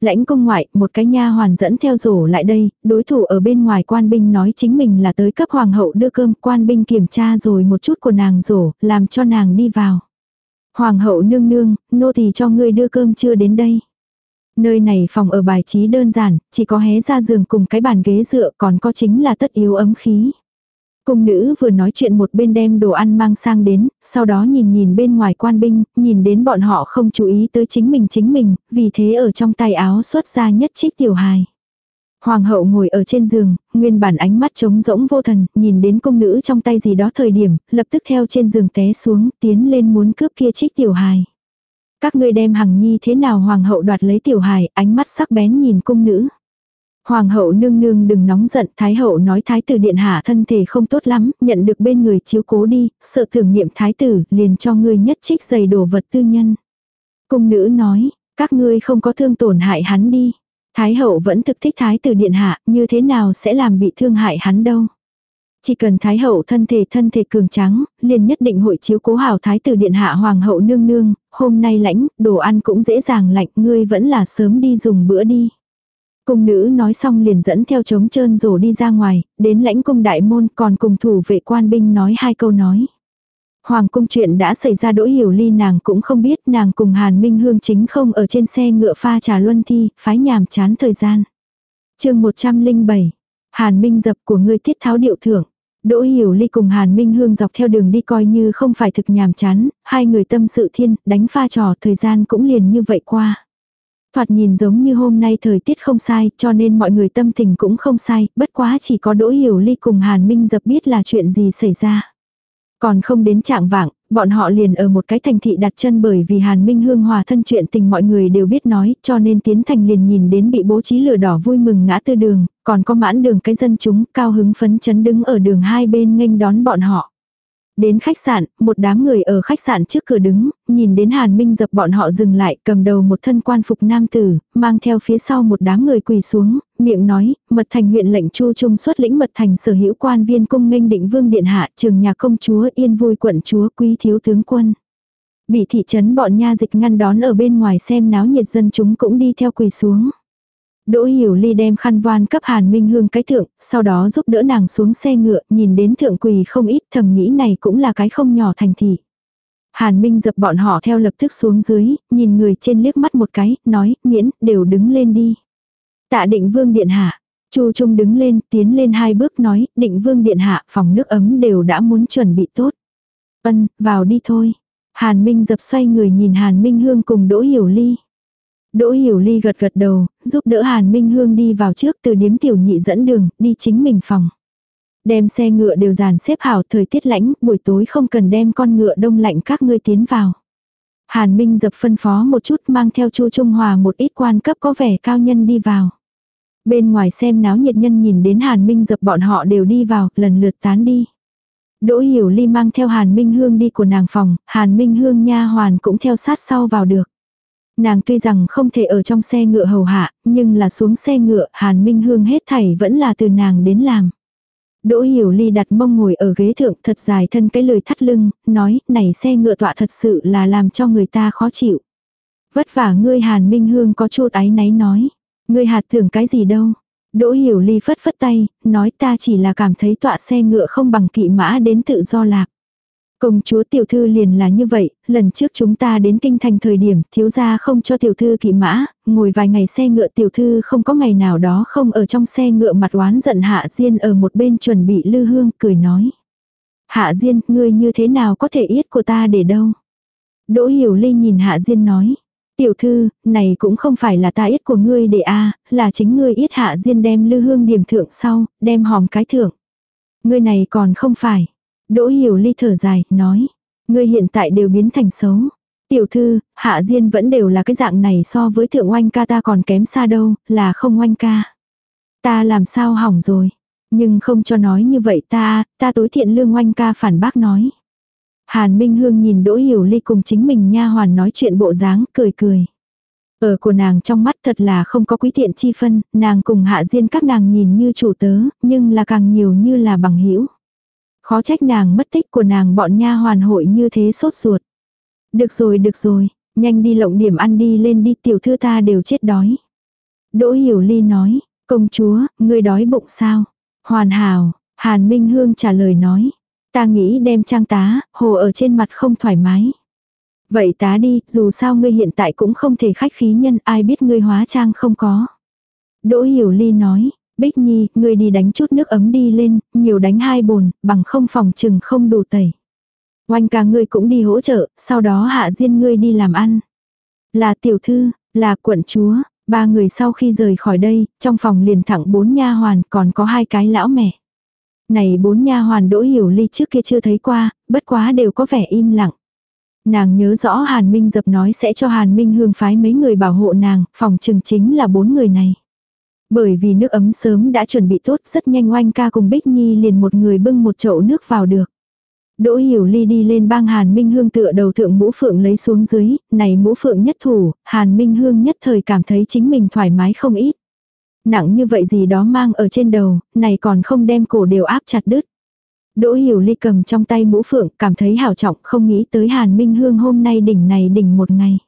Lãnh công ngoại, một cái nha hoàn dẫn theo rổ lại đây, đối thủ ở bên ngoài quan binh nói chính mình là tới cấp hoàng hậu đưa cơm, quan binh kiểm tra rồi một chút của nàng rổ, làm cho nàng đi vào. Hoàng hậu nương nương, nô tỳ cho ngươi đưa cơm trưa đến đây. Nơi này phòng ở bài trí đơn giản, chỉ có hé ra giường cùng cái bàn ghế dựa còn có chính là tất yếu ấm khí. Cung nữ vừa nói chuyện một bên đem đồ ăn mang sang đến, sau đó nhìn nhìn bên ngoài quan binh, nhìn đến bọn họ không chú ý tới chính mình chính mình, vì thế ở trong tay áo xuất ra nhất trích tiểu hài. Hoàng hậu ngồi ở trên giường, nguyên bản ánh mắt trống rỗng vô thần, nhìn đến công nữ trong tay gì đó thời điểm, lập tức theo trên giường té xuống, tiến lên muốn cướp kia trích tiểu hài. Các ngươi đem hằng nhi thế nào hoàng hậu đoạt lấy tiểu hài, ánh mắt sắc bén nhìn cung nữ. Hoàng hậu nương nương đừng nóng giận, thái hậu nói thái tử điện hạ thân thể không tốt lắm, nhận được bên người chiếu cố đi, sợ thưởng niệm thái tử, liền cho ngươi nhất trích giày đồ vật tư nhân. Cung nữ nói, các ngươi không có thương tổn hại hắn đi. Thái hậu vẫn thực thích thái tử điện hạ, như thế nào sẽ làm bị thương hại hắn đâu. Chỉ cần thái hậu thân thể thân thể cường trắng, liền nhất định hội chiếu cố hảo thái tử điện hạ hoàng hậu nương nương, hôm nay lãnh, đồ ăn cũng dễ dàng lạnh, ngươi vẫn là sớm đi dùng bữa đi. Cung nữ nói xong liền dẫn theo trống trơn rổ đi ra ngoài, đến lãnh cung đại môn còn cùng thủ vệ quan binh nói hai câu nói. Hoàng cung chuyện đã xảy ra Đỗ hiểu ly nàng cũng không biết nàng cùng Hàn Minh Hương chính không ở trên xe ngựa pha trà luân thi, phái nhàm chán thời gian. chương 107, Hàn Minh dập của ngươi tiết tháo điệu thưởng. Đỗ Hiểu Ly cùng Hàn Minh Hương dọc theo đường đi coi như không phải thực nhàm chán, hai người tâm sự thiên, đánh pha trò thời gian cũng liền như vậy qua. Thoạt nhìn giống như hôm nay thời tiết không sai, cho nên mọi người tâm tình cũng không sai, bất quá chỉ có Đỗ Hiểu Ly cùng Hàn Minh dập biết là chuyện gì xảy ra. Còn không đến trạng vạng, bọn họ liền ở một cái thành thị đặt chân bởi vì Hàn Minh Hương hòa thân chuyện tình mọi người đều biết nói, cho nên tiến thành liền nhìn đến bị bố trí lửa đỏ vui mừng ngã tư đường, còn có mãn đường cái dân chúng cao hứng phấn chấn đứng ở đường hai bên nghênh đón bọn họ. Đến khách sạn, một đám người ở khách sạn trước cửa đứng, nhìn đến Hàn Minh dập bọn họ dừng lại, cầm đầu một thân quan phục nam tử, mang theo phía sau một đám người quỳ xuống, miệng nói, mật thành huyện lệnh chu trung xuất lĩnh mật thành sở hữu quan viên cung nghênh định vương điện hạ, trường nhà công chúa yên vui quận chúa quý thiếu tướng quân. Bị thị trấn bọn nha dịch ngăn đón ở bên ngoài xem náo nhiệt dân chúng cũng đi theo quỳ xuống. Đỗ Hiểu Ly đem khăn voan cấp Hàn Minh Hương cái thượng, sau đó giúp đỡ nàng xuống xe ngựa, nhìn đến thượng quỳ không ít thầm nghĩ này cũng là cái không nhỏ thành thị. Hàn Minh dập bọn họ theo lập tức xuống dưới, nhìn người trên liếc mắt một cái, nói, miễn, đều đứng lên đi. Tạ định vương điện hạ, Chu Trung đứng lên, tiến lên hai bước nói, định vương điện hạ, phòng nước ấm đều đã muốn chuẩn bị tốt. Ân, vào đi thôi. Hàn Minh dập xoay người nhìn Hàn Minh Hương cùng Đỗ Hiểu Ly. Đỗ Hiểu Ly gật gật đầu, giúp đỡ Hàn Minh Hương đi vào trước từ điếm tiểu nhị dẫn đường, đi chính mình phòng. Đem xe ngựa đều dàn xếp hảo thời tiết lạnh, buổi tối không cần đem con ngựa đông lạnh các ngươi tiến vào. Hàn Minh dập phân phó một chút mang theo Chu Trung Hòa một ít quan cấp có vẻ cao nhân đi vào. Bên ngoài xem náo nhiệt nhân nhìn đến Hàn Minh dập bọn họ đều đi vào, lần lượt tán đi. Đỗ Hiểu Ly mang theo Hàn Minh Hương đi của nàng phòng, Hàn Minh Hương nha hoàn cũng theo sát sau vào được. Nàng tuy rằng không thể ở trong xe ngựa hầu hạ, nhưng là xuống xe ngựa, Hàn Minh Hương hết thảy vẫn là từ nàng đến làm. Đỗ Hiểu Ly đặt mông ngồi ở ghế thượng thật dài thân cái lời thắt lưng, nói, này xe ngựa tọa thật sự là làm cho người ta khó chịu. Vất vả ngươi Hàn Minh Hương có chút áy náy nói. Ngươi hạt thưởng cái gì đâu. Đỗ Hiểu Ly phất phất tay, nói ta chỉ là cảm thấy tọa xe ngựa không bằng kỵ mã đến tự do lạc. Công chúa tiểu thư liền là như vậy, lần trước chúng ta đến kinh thành thời điểm thiếu gia không cho tiểu thư kỵ mã, ngồi vài ngày xe ngựa tiểu thư không có ngày nào đó không ở trong xe ngựa mặt oán giận hạ diên ở một bên chuẩn bị lư hương cười nói. Hạ diên, ngươi như thế nào có thể yết của ta để đâu? Đỗ hiểu ly nhìn hạ diên nói. Tiểu thư, này cũng không phải là ta yết của ngươi để a là chính ngươi yết hạ diên đem lư hương điểm thượng sau, đem hòm cái thượng. Ngươi này còn không phải. Đỗ hiểu ly thở dài, nói. Ngươi hiện tại đều biến thành xấu. Tiểu thư, hạ diên vẫn đều là cái dạng này so với thượng oanh ca ta còn kém xa đâu, là không oanh ca. Ta làm sao hỏng rồi. Nhưng không cho nói như vậy ta, ta tối thiện lương oanh ca phản bác nói. Hàn Minh Hương nhìn Đỗ Hiểu Ly cùng chính mình nha hoàn nói chuyện bộ dáng, cười cười. Ở của nàng trong mắt thật là không có quý thiện chi phân, nàng cùng hạ diên các nàng nhìn như chủ tớ, nhưng là càng nhiều như là bằng hữu Khó trách nàng mất tích của nàng bọn nha hoàn hội như thế sốt ruột. Được rồi được rồi, nhanh đi lộng điểm ăn đi lên đi tiểu thư ta đều chết đói. Đỗ Hiểu Ly nói, công chúa, ngươi đói bụng sao? Hoàn hảo, Hàn Minh Hương trả lời nói. Ta nghĩ đem trang tá, hồ ở trên mặt không thoải mái. Vậy tá đi, dù sao ngươi hiện tại cũng không thể khách khí nhân ai biết ngươi hóa trang không có. Đỗ Hiểu Ly nói, Bích Nhi, ngươi đi đánh chút nước ấm đi lên, nhiều đánh hai bồn, bằng không phòng chừng không đủ tẩy. Oanh ca ngươi cũng đi hỗ trợ, sau đó hạ diên ngươi đi làm ăn. Là tiểu thư, là quận chúa, ba người sau khi rời khỏi đây, trong phòng liền thẳng bốn nha hoàn, còn có hai cái lão mẹ. Này bốn nha hoàn đỗ hiểu ly trước kia chưa thấy qua, bất quá đều có vẻ im lặng. Nàng nhớ rõ Hàn Minh dập nói sẽ cho Hàn Minh hương phái mấy người bảo hộ nàng, phòng trừng chính là bốn người này. Bởi vì nước ấm sớm đã chuẩn bị tốt rất nhanh oanh ca cùng Bích Nhi liền một người bưng một chậu nước vào được. Đỗ Hiểu Ly đi lên bang Hàn Minh Hương tựa đầu thượng mũ phượng lấy xuống dưới, này mũ phượng nhất thủ, Hàn Minh Hương nhất thời cảm thấy chính mình thoải mái không ít. Nặng như vậy gì đó mang ở trên đầu, này còn không đem cổ đều áp chặt đứt. Đỗ Hiểu Ly cầm trong tay mũ phượng, cảm thấy hào trọng, không nghĩ tới Hàn Minh Hương hôm nay đỉnh này đỉnh một ngày.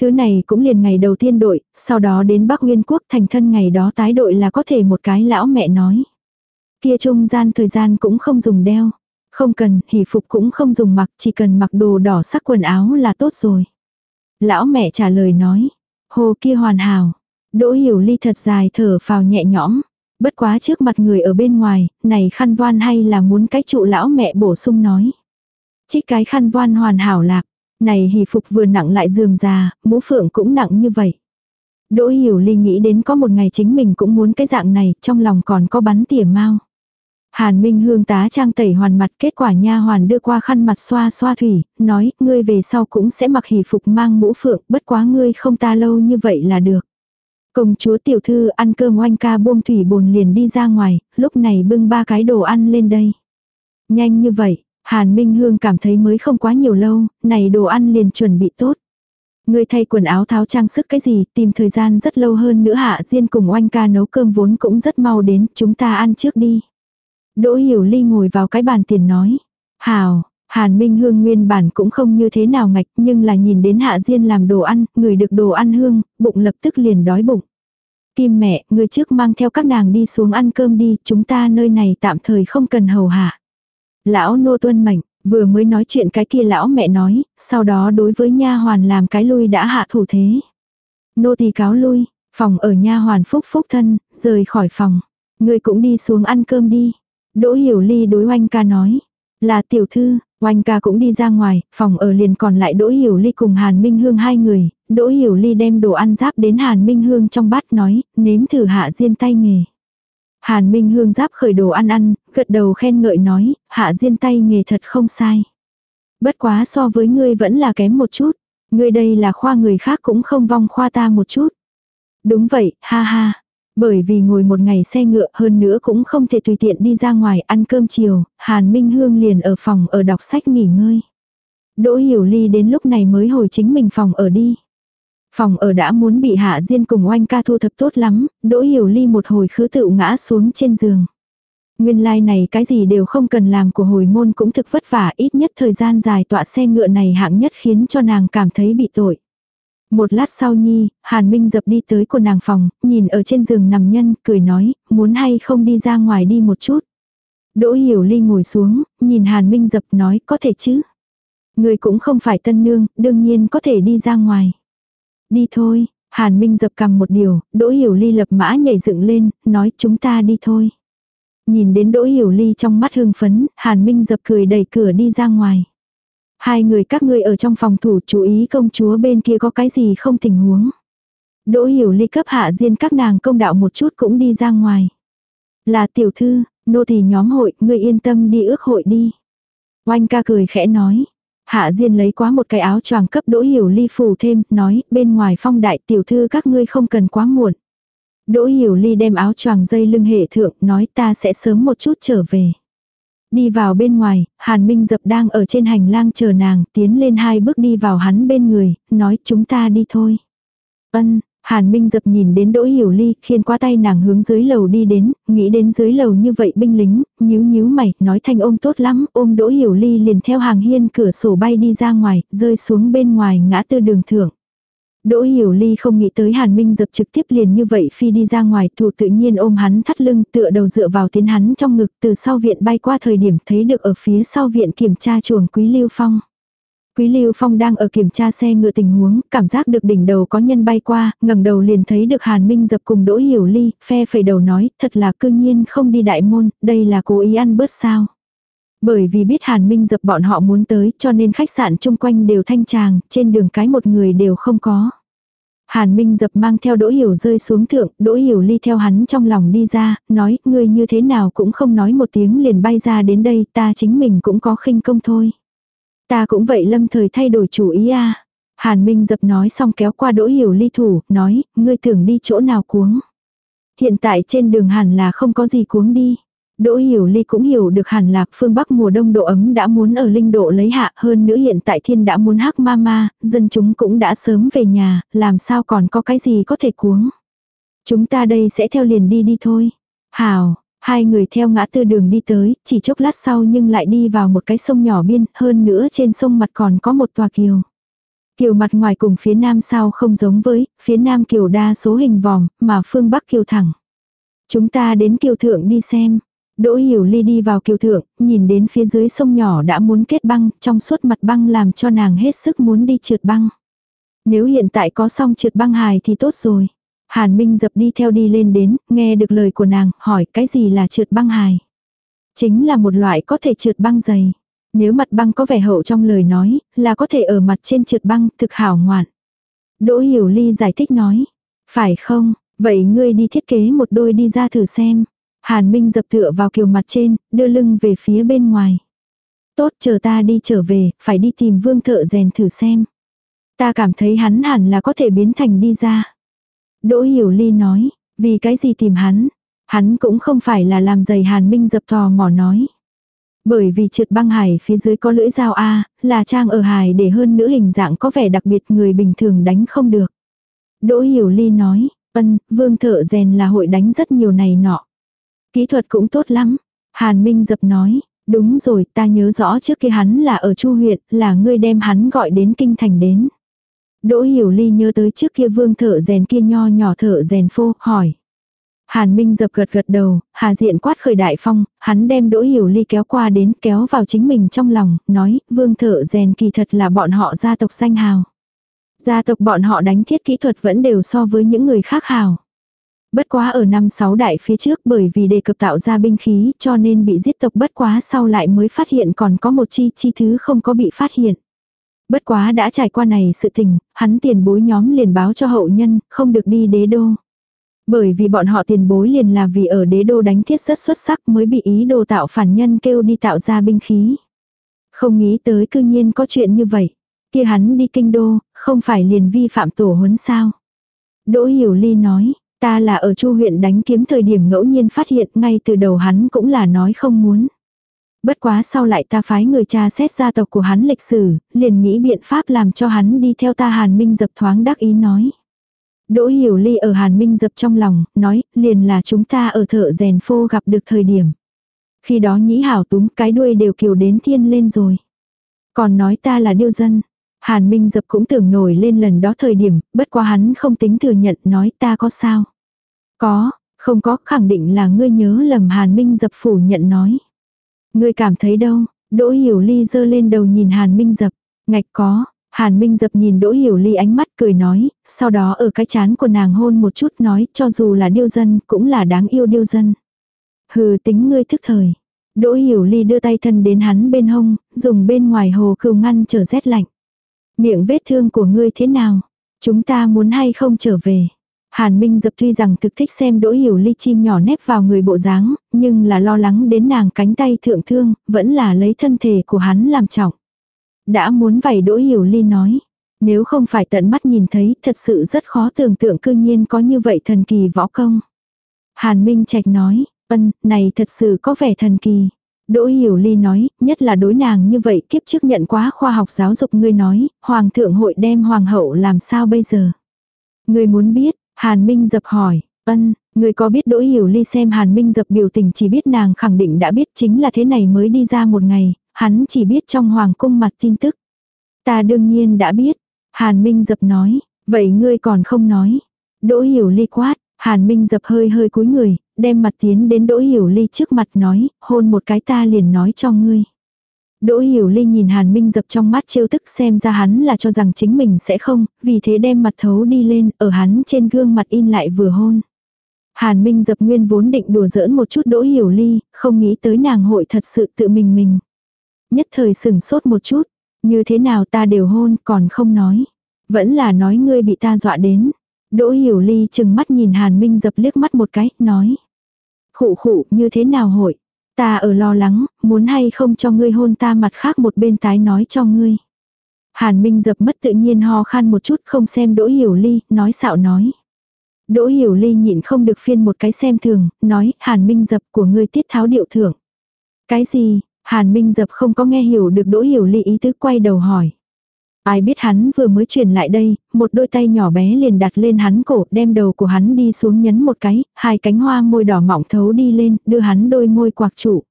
Thứ này cũng liền ngày đầu tiên đội, sau đó đến Bắc Nguyên Quốc thành thân ngày đó tái đội là có thể một cái lão mẹ nói. Kia trung gian thời gian cũng không dùng đeo. Không cần, hỷ phục cũng không dùng mặc, chỉ cần mặc đồ đỏ sắc quần áo là tốt rồi. Lão mẹ trả lời nói, hồ kia hoàn hảo. Đỗ hiểu ly thật dài thở phào nhẹ nhõm. Bất quá trước mặt người ở bên ngoài, này khăn voan hay là muốn cái trụ lão mẹ bổ sung nói. Trích cái khăn voan hoàn hảo lạc. Này hỷ phục vừa nặng lại dườm già, mũ phượng cũng nặng như vậy. Đỗ hiểu ly nghĩ đến có một ngày chính mình cũng muốn cái dạng này, trong lòng còn có bắn tỉa mau. Hàn Minh Hương tá trang tẩy hoàn mặt kết quả nha hoàn đưa qua khăn mặt xoa xoa thủy, nói, ngươi về sau cũng sẽ mặc hỷ phục mang mũ phượng, bất quá ngươi không ta lâu như vậy là được. Công chúa tiểu thư ăn cơm oanh ca buông thủy bồn liền đi ra ngoài, lúc này bưng ba cái đồ ăn lên đây. Nhanh như vậy, Hàn Minh Hương cảm thấy mới không quá nhiều lâu, này đồ ăn liền chuẩn bị tốt. Người thay quần áo tháo trang sức cái gì, tìm thời gian rất lâu hơn nữa hạ Diên cùng oanh ca nấu cơm vốn cũng rất mau đến, chúng ta ăn trước đi. Đỗ Hiểu Ly ngồi vào cái bàn tiền nói. Hào, Hàn Minh Hương nguyên bản cũng không như thế nào ngạch nhưng là nhìn đến Hạ Diên làm đồ ăn, người được đồ ăn hương, bụng lập tức liền đói bụng. Kim mẹ, người trước mang theo các nàng đi xuống ăn cơm đi, chúng ta nơi này tạm thời không cần hầu hạ. Lão nô tuân mệnh, vừa mới nói chuyện cái kia lão mẹ nói, sau đó đối với nha hoàn làm cái lui đã hạ thủ thế. Nô tỳ cáo lui, phòng ở nha hoàn phúc phúc thân, rời khỏi phòng. ngươi cũng đi xuống ăn cơm đi. Đỗ Hiểu Ly đối oanh ca nói. Là tiểu thư, oanh ca cũng đi ra ngoài, phòng ở liền còn lại Đỗ Hiểu Ly cùng Hàn Minh Hương hai người. Đỗ Hiểu Ly đem đồ ăn giáp đến Hàn Minh Hương trong bát nói, nếm thử hạ diên tay nghề. Hàn Minh Hương giáp khởi đồ ăn ăn, gật đầu khen ngợi nói, hạ diên tay nghề thật không sai. Bất quá so với ngươi vẫn là kém một chút. Ngươi đây là khoa người khác cũng không vong khoa ta một chút. Đúng vậy, ha ha. Bởi vì ngồi một ngày xe ngựa hơn nữa cũng không thể tùy tiện đi ra ngoài ăn cơm chiều, Hàn Minh Hương liền ở phòng ở đọc sách nghỉ ngơi. Đỗ Hiểu Ly đến lúc này mới hồi chính mình phòng ở đi. Phòng ở đã muốn bị Hạ Diên cùng oanh ca thu thập tốt lắm, Đỗ Hiểu Ly một hồi khứ tự ngã xuống trên giường. Nguyên lai like này cái gì đều không cần làm của hồi môn cũng thực vất vả ít nhất thời gian dài tọa xe ngựa này hạng nhất khiến cho nàng cảm thấy bị tội. Một lát sau nhi, Hàn Minh dập đi tới của nàng phòng, nhìn ở trên giường nằm nhân, cười nói, muốn hay không đi ra ngoài đi một chút. Đỗ Hiểu Ly ngồi xuống, nhìn Hàn Minh dập nói có thể chứ. Người cũng không phải tân nương, đương nhiên có thể đi ra ngoài. Đi thôi, Hàn Minh dập cầm một điều, Đỗ Hiểu Ly lập mã nhảy dựng lên, nói chúng ta đi thôi. Nhìn đến Đỗ Hiểu Ly trong mắt hương phấn, Hàn Minh dập cười đẩy cửa đi ra ngoài. Hai người các ngươi ở trong phòng thủ chú ý công chúa bên kia có cái gì không tình huống. Đỗ hiểu ly cấp hạ diên các nàng công đạo một chút cũng đi ra ngoài. Là tiểu thư, nô tỳ nhóm hội, ngươi yên tâm đi ước hội đi. Oanh ca cười khẽ nói. Hạ Diên lấy quá một cái áo choàng cấp Đỗ Hiểu Ly phủ thêm, nói, bên ngoài phong đại tiểu thư các ngươi không cần quá muộn. Đỗ Hiểu Ly đem áo choàng dây lưng hệ thượng, nói ta sẽ sớm một chút trở về. Đi vào bên ngoài, Hàn Minh Dập đang ở trên hành lang chờ nàng, tiến lên hai bước đi vào hắn bên người, nói chúng ta đi thôi. Ân, Hàn Minh dập nhìn đến Đỗ Hiểu Ly, khiên qua tay nàng hướng dưới lầu đi đến, nghĩ đến dưới lầu như vậy binh lính, nhíu nhíu mày, nói thanh ôm tốt lắm, ôm Đỗ Hiểu Ly liền theo hàng hiên cửa sổ bay đi ra ngoài, rơi xuống bên ngoài ngã tư đường thượng. Đỗ Hiểu Ly không nghĩ tới Hàn Minh dập trực tiếp liền như vậy phi đi ra ngoài, thủ tự nhiên ôm hắn thắt lưng, tựa đầu dựa vào tiến hắn trong ngực, từ sau viện bay qua thời điểm thấy được ở phía sau viện kiểm tra chuồng Quý Lưu Phong. Quý Lưu Phong đang ở kiểm tra xe ngựa tình huống, cảm giác được đỉnh đầu có nhân bay qua, ngẩng đầu liền thấy được Hàn Minh dập cùng Đỗ Hiểu Ly, phe phẩy đầu nói, thật là cương nhiên không đi đại môn, đây là cố ý ăn bớt sao. Bởi vì biết Hàn Minh dập bọn họ muốn tới cho nên khách sạn chung quanh đều thanh tràng, trên đường cái một người đều không có. Hàn Minh dập mang theo Đỗ Hiểu rơi xuống thượng, Đỗ Hiểu ly theo hắn trong lòng đi ra, nói, ngươi như thế nào cũng không nói một tiếng liền bay ra đến đây, ta chính mình cũng có khinh công thôi. Ta cũng vậy lâm thời thay đổi chủ ý a Hàn Minh dập nói xong kéo qua Đỗ Hiểu ly thủ, nói, ngươi tưởng đi chỗ nào cuống. Hiện tại trên đường hẳn là không có gì cuống đi. Đỗ Hiểu Ly cũng hiểu được hàn là phương Bắc mùa đông độ ấm đã muốn ở linh độ lấy hạ hơn nữa hiện tại thiên đã muốn hắc ma ma, dân chúng cũng đã sớm về nhà, làm sao còn có cái gì có thể cuống. Chúng ta đây sẽ theo liền đi đi thôi. Hào, hai người theo ngã tư đường đi tới, chỉ chốc lát sau nhưng lại đi vào một cái sông nhỏ biên, hơn nữa trên sông mặt còn có một tòa kiều. Kiều mặt ngoài cùng phía nam sao không giống với, phía nam kiều đa số hình vòm, mà phương bắc kiều thẳng. Chúng ta đến kiều thượng đi xem. Đỗ Hiểu Ly đi vào kiều thượng, nhìn đến phía dưới sông nhỏ đã muốn kết băng, trong suốt mặt băng làm cho nàng hết sức muốn đi trượt băng. Nếu hiện tại có xong trượt băng hài thì tốt rồi. Hàn Minh dập đi theo đi lên đến, nghe được lời của nàng, hỏi cái gì là trượt băng hài. Chính là một loại có thể trượt băng dày. Nếu mặt băng có vẻ hậu trong lời nói, là có thể ở mặt trên trượt băng, thực hảo ngoạn. Đỗ Hiểu Ly giải thích nói. Phải không, vậy ngươi đi thiết kế một đôi đi ra thử xem. Hàn Minh dập tựa vào kiều mặt trên, đưa lưng về phía bên ngoài. Tốt chờ ta đi trở về, phải đi tìm vương thợ rèn thử xem. Ta cảm thấy hắn hẳn là có thể biến thành đi ra. Đỗ Hiểu Ly nói, vì cái gì tìm hắn? Hắn cũng không phải là làm giày Hàn Minh dập tò mò nói. Bởi vì trượt băng hải phía dưới có lưỡi dao A, là trang ở hải để hơn nữ hình dạng có vẻ đặc biệt người bình thường đánh không được. Đỗ Hiểu Ly nói, ân, vương thợ rèn là hội đánh rất nhiều này nọ. Kỹ thuật cũng tốt lắm. Hàn Minh dập nói, đúng rồi ta nhớ rõ trước kia hắn là ở Chu huyện, là ngươi đem hắn gọi đến kinh thành đến. Đỗ Hiểu Ly nhớ tới trước kia vương thợ rèn kia nho nhỏ thợ rèn phô, hỏi. Hàn Minh dập gật gật đầu, Hà Diện quát khởi đại phong, hắn đem Đỗ Hiểu Ly kéo qua đến kéo vào chính mình trong lòng, nói, vương thợ rèn kỳ thật là bọn họ gia tộc danh hào. Gia tộc bọn họ đánh thiết kỹ thuật vẫn đều so với những người khác hào. Bất quá ở năm sáu đại phía trước bởi vì đề cập tạo ra binh khí cho nên bị giết tộc bất quá sau lại mới phát hiện còn có một chi chi thứ không có bị phát hiện. Bất quá đã trải qua này sự tình, hắn tiền bối nhóm liền báo cho hậu nhân, không được đi đế đô. Bởi vì bọn họ tiền bối liền là vì ở đế đô đánh thiết rất xuất sắc mới bị ý đồ tạo phản nhân kêu đi tạo ra binh khí. Không nghĩ tới cư nhiên có chuyện như vậy. Kia hắn đi kinh đô, không phải liền vi phạm tổ huấn sao. Đỗ Hiểu Ly nói, ta là ở chu huyện đánh kiếm thời điểm ngẫu nhiên phát hiện ngay từ đầu hắn cũng là nói không muốn. Bất quá sau lại ta phái người cha xét gia tộc của hắn lịch sử, liền nghĩ biện pháp làm cho hắn đi theo ta Hàn Minh dập thoáng đắc ý nói. Đỗ Hiểu Ly ở Hàn Minh dập trong lòng, nói, liền là chúng ta ở thợ rèn phô gặp được thời điểm. Khi đó nhĩ hảo túm cái đuôi đều kiều đến thiên lên rồi. Còn nói ta là điêu dân. Hàn Minh dập cũng tưởng nổi lên lần đó thời điểm, bất quá hắn không tính thừa nhận nói ta có sao. Có, không có, khẳng định là ngươi nhớ lầm Hàn Minh dập phủ nhận nói. Ngươi cảm thấy đâu? Đỗ Hiểu Ly giơ lên đầu nhìn Hàn Minh Dập. Ngạch có. Hàn Minh Dập nhìn Đỗ Hiểu Ly ánh mắt cười nói, sau đó ở cái chán của nàng hôn một chút nói cho dù là điêu dân cũng là đáng yêu điêu dân. Hừ tính ngươi thức thời. Đỗ Hiểu Ly đưa tay thân đến hắn bên hông, dùng bên ngoài hồ cừu ngăn trở rét lạnh. Miệng vết thương của ngươi thế nào? Chúng ta muốn hay không trở về? Hàn Minh dập tuy rằng thực thích xem đỗ hiểu ly chim nhỏ nép vào người bộ dáng, nhưng là lo lắng đến nàng cánh tay thượng thương, vẫn là lấy thân thể của hắn làm trọng. Đã muốn vảy đỗ hiểu ly nói. Nếu không phải tận mắt nhìn thấy, thật sự rất khó tưởng tượng cư nhiên có như vậy thần kỳ võ công. Hàn Minh Trạch nói, ân, này thật sự có vẻ thần kỳ. Đỗ Hiểu Ly nói, nhất là đối nàng như vậy kiếp trước nhận quá khoa học giáo dục ngươi nói, Hoàng thượng hội đem Hoàng hậu làm sao bây giờ. Ngươi muốn biết, Hàn Minh dập hỏi, ân, người có biết Đỗ Hiểu Ly xem Hàn Minh dập biểu tình chỉ biết nàng khẳng định đã biết chính là thế này mới đi ra một ngày, hắn chỉ biết trong Hoàng cung mặt tin tức. Ta đương nhiên đã biết, Hàn Minh dập nói, vậy ngươi còn không nói. Đỗ Hiểu Ly quát, Hàn Minh dập hơi hơi cúi người, đem mặt tiến đến Đỗ Hiểu Ly trước mặt nói, hôn một cái ta liền nói cho ngươi. Đỗ Hiểu Ly nhìn Hàn Minh dập trong mắt trêu tức xem ra hắn là cho rằng chính mình sẽ không, vì thế đem mặt thấu đi lên, ở hắn trên gương mặt in lại vừa hôn. Hàn Minh dập nguyên vốn định đùa giỡn một chút Đỗ Hiểu Ly, không nghĩ tới nàng hội thật sự tự mình mình. Nhất thời sừng sốt một chút, như thế nào ta đều hôn còn không nói. Vẫn là nói ngươi bị ta dọa đến. Đỗ Hiểu Ly chừng mắt nhìn Hàn Minh dập liếc mắt một cái, nói. Khụ khụ, như thế nào hội? Ta ở lo lắng, muốn hay không cho ngươi hôn ta mặt khác một bên tái nói cho ngươi. Hàn Minh dập mất tự nhiên ho khan một chút không xem Đỗ Hiểu Ly, nói xạo nói. Đỗ Hiểu Ly nhịn không được phiên một cái xem thường, nói, Hàn Minh dập của ngươi tiết tháo điệu thưởng. Cái gì, Hàn Minh dập không có nghe hiểu được Đỗ Hiểu Ly ý tứ quay đầu hỏi. Ai biết hắn vừa mới chuyển lại đây, một đôi tay nhỏ bé liền đặt lên hắn cổ, đem đầu của hắn đi xuống nhấn một cái, hai cánh hoa môi đỏ mỏng thấu đi lên, đưa hắn đôi môi quạc trụ.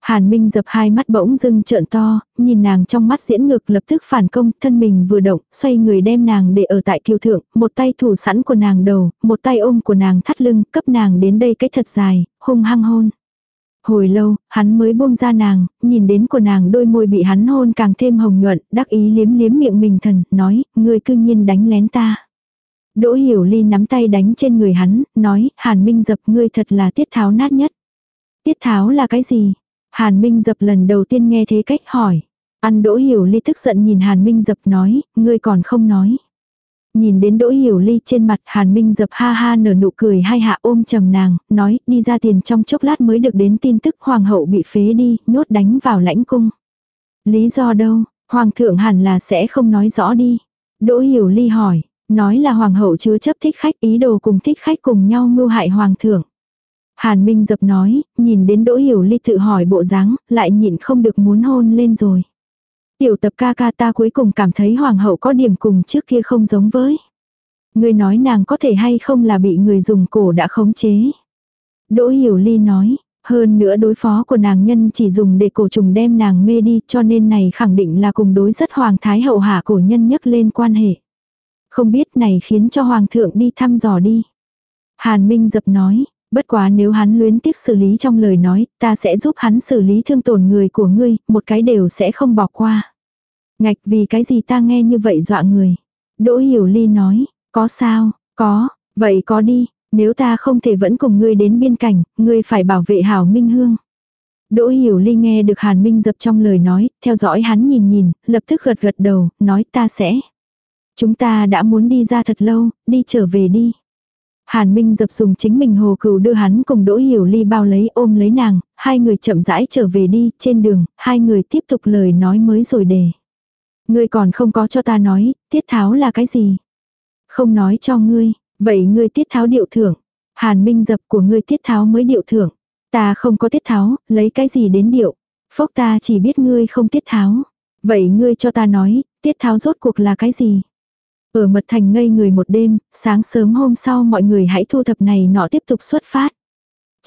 Hàn Minh dập hai mắt bỗng dưng trợn to, nhìn nàng trong mắt diễn ngược lập tức phản công, thân mình vừa động, xoay người đem nàng để ở tại kiều thượng, một tay thủ sẵn của nàng đầu, một tay ôm của nàng thắt lưng, cấp nàng đến đây cái thật dài, hung hăng hôn. Hồi lâu, hắn mới buông ra nàng, nhìn đến của nàng đôi môi bị hắn hôn càng thêm hồng nhuận, đắc ý liếm liếm miệng mình thần, nói, ngươi cư nhiên đánh lén ta. Đỗ hiểu ly nắm tay đánh trên người hắn, nói, hàn minh dập ngươi thật là tiết tháo nát nhất. Tiết tháo là cái gì? Hàn minh dập lần đầu tiên nghe thế cách hỏi. Ăn đỗ hiểu ly tức giận nhìn hàn minh dập nói, ngươi còn không nói. Nhìn đến Đỗ Hiểu Ly trên mặt Hàn Minh dập ha ha nở nụ cười hai hạ ôm trầm nàng, nói đi ra tiền trong chốc lát mới được đến tin tức hoàng hậu bị phế đi, nhốt đánh vào lãnh cung. Lý do đâu, hoàng thượng hẳn là sẽ không nói rõ đi. Đỗ Hiểu Ly hỏi, nói là hoàng hậu chứa chấp thích khách ý đồ cùng thích khách cùng nhau mưu hại hoàng thượng. Hàn Minh dập nói, nhìn đến Đỗ Hiểu Ly tự hỏi bộ dáng, lại nhịn không được muốn hôn lên rồi. Tiểu tập ca ca ta cuối cùng cảm thấy hoàng hậu có điểm cùng trước kia không giống với. Người nói nàng có thể hay không là bị người dùng cổ đã khống chế. Đỗ Hiểu Ly nói, hơn nữa đối phó của nàng nhân chỉ dùng để cổ trùng đem nàng mê đi cho nên này khẳng định là cùng đối rất hoàng thái hậu hạ cổ nhân nhấc lên quan hệ. Không biết này khiến cho hoàng thượng đi thăm dò đi. Hàn Minh dập nói, bất quá nếu hắn luyến tiếc xử lý trong lời nói, ta sẽ giúp hắn xử lý thương tổn người của ngươi, một cái đều sẽ không bỏ qua. Ngạch vì cái gì ta nghe như vậy dọa người. Đỗ Hiểu Ly nói, có sao, có, vậy có đi, nếu ta không thể vẫn cùng ngươi đến biên cảnh, ngươi phải bảo vệ hảo Minh Hương. Đỗ Hiểu Ly nghe được Hàn Minh dập trong lời nói, theo dõi hắn nhìn nhìn, lập tức gật gật đầu, nói ta sẽ. Chúng ta đã muốn đi ra thật lâu, đi trở về đi. Hàn Minh dập dùng chính mình hồ cừu đưa hắn cùng Đỗ Hiểu Ly bao lấy ôm lấy nàng, hai người chậm rãi trở về đi, trên đường, hai người tiếp tục lời nói mới rồi đề. Ngươi còn không có cho ta nói, tiết tháo là cái gì? Không nói cho ngươi, vậy ngươi tiết tháo điệu thưởng. Hàn minh dập của ngươi tiết tháo mới điệu thưởng. Ta không có tiết tháo, lấy cái gì đến điệu. Phốc ta chỉ biết ngươi không tiết tháo. Vậy ngươi cho ta nói, tiết tháo rốt cuộc là cái gì? Ở mật thành ngây người một đêm, sáng sớm hôm sau mọi người hãy thu thập này nọ tiếp tục xuất phát.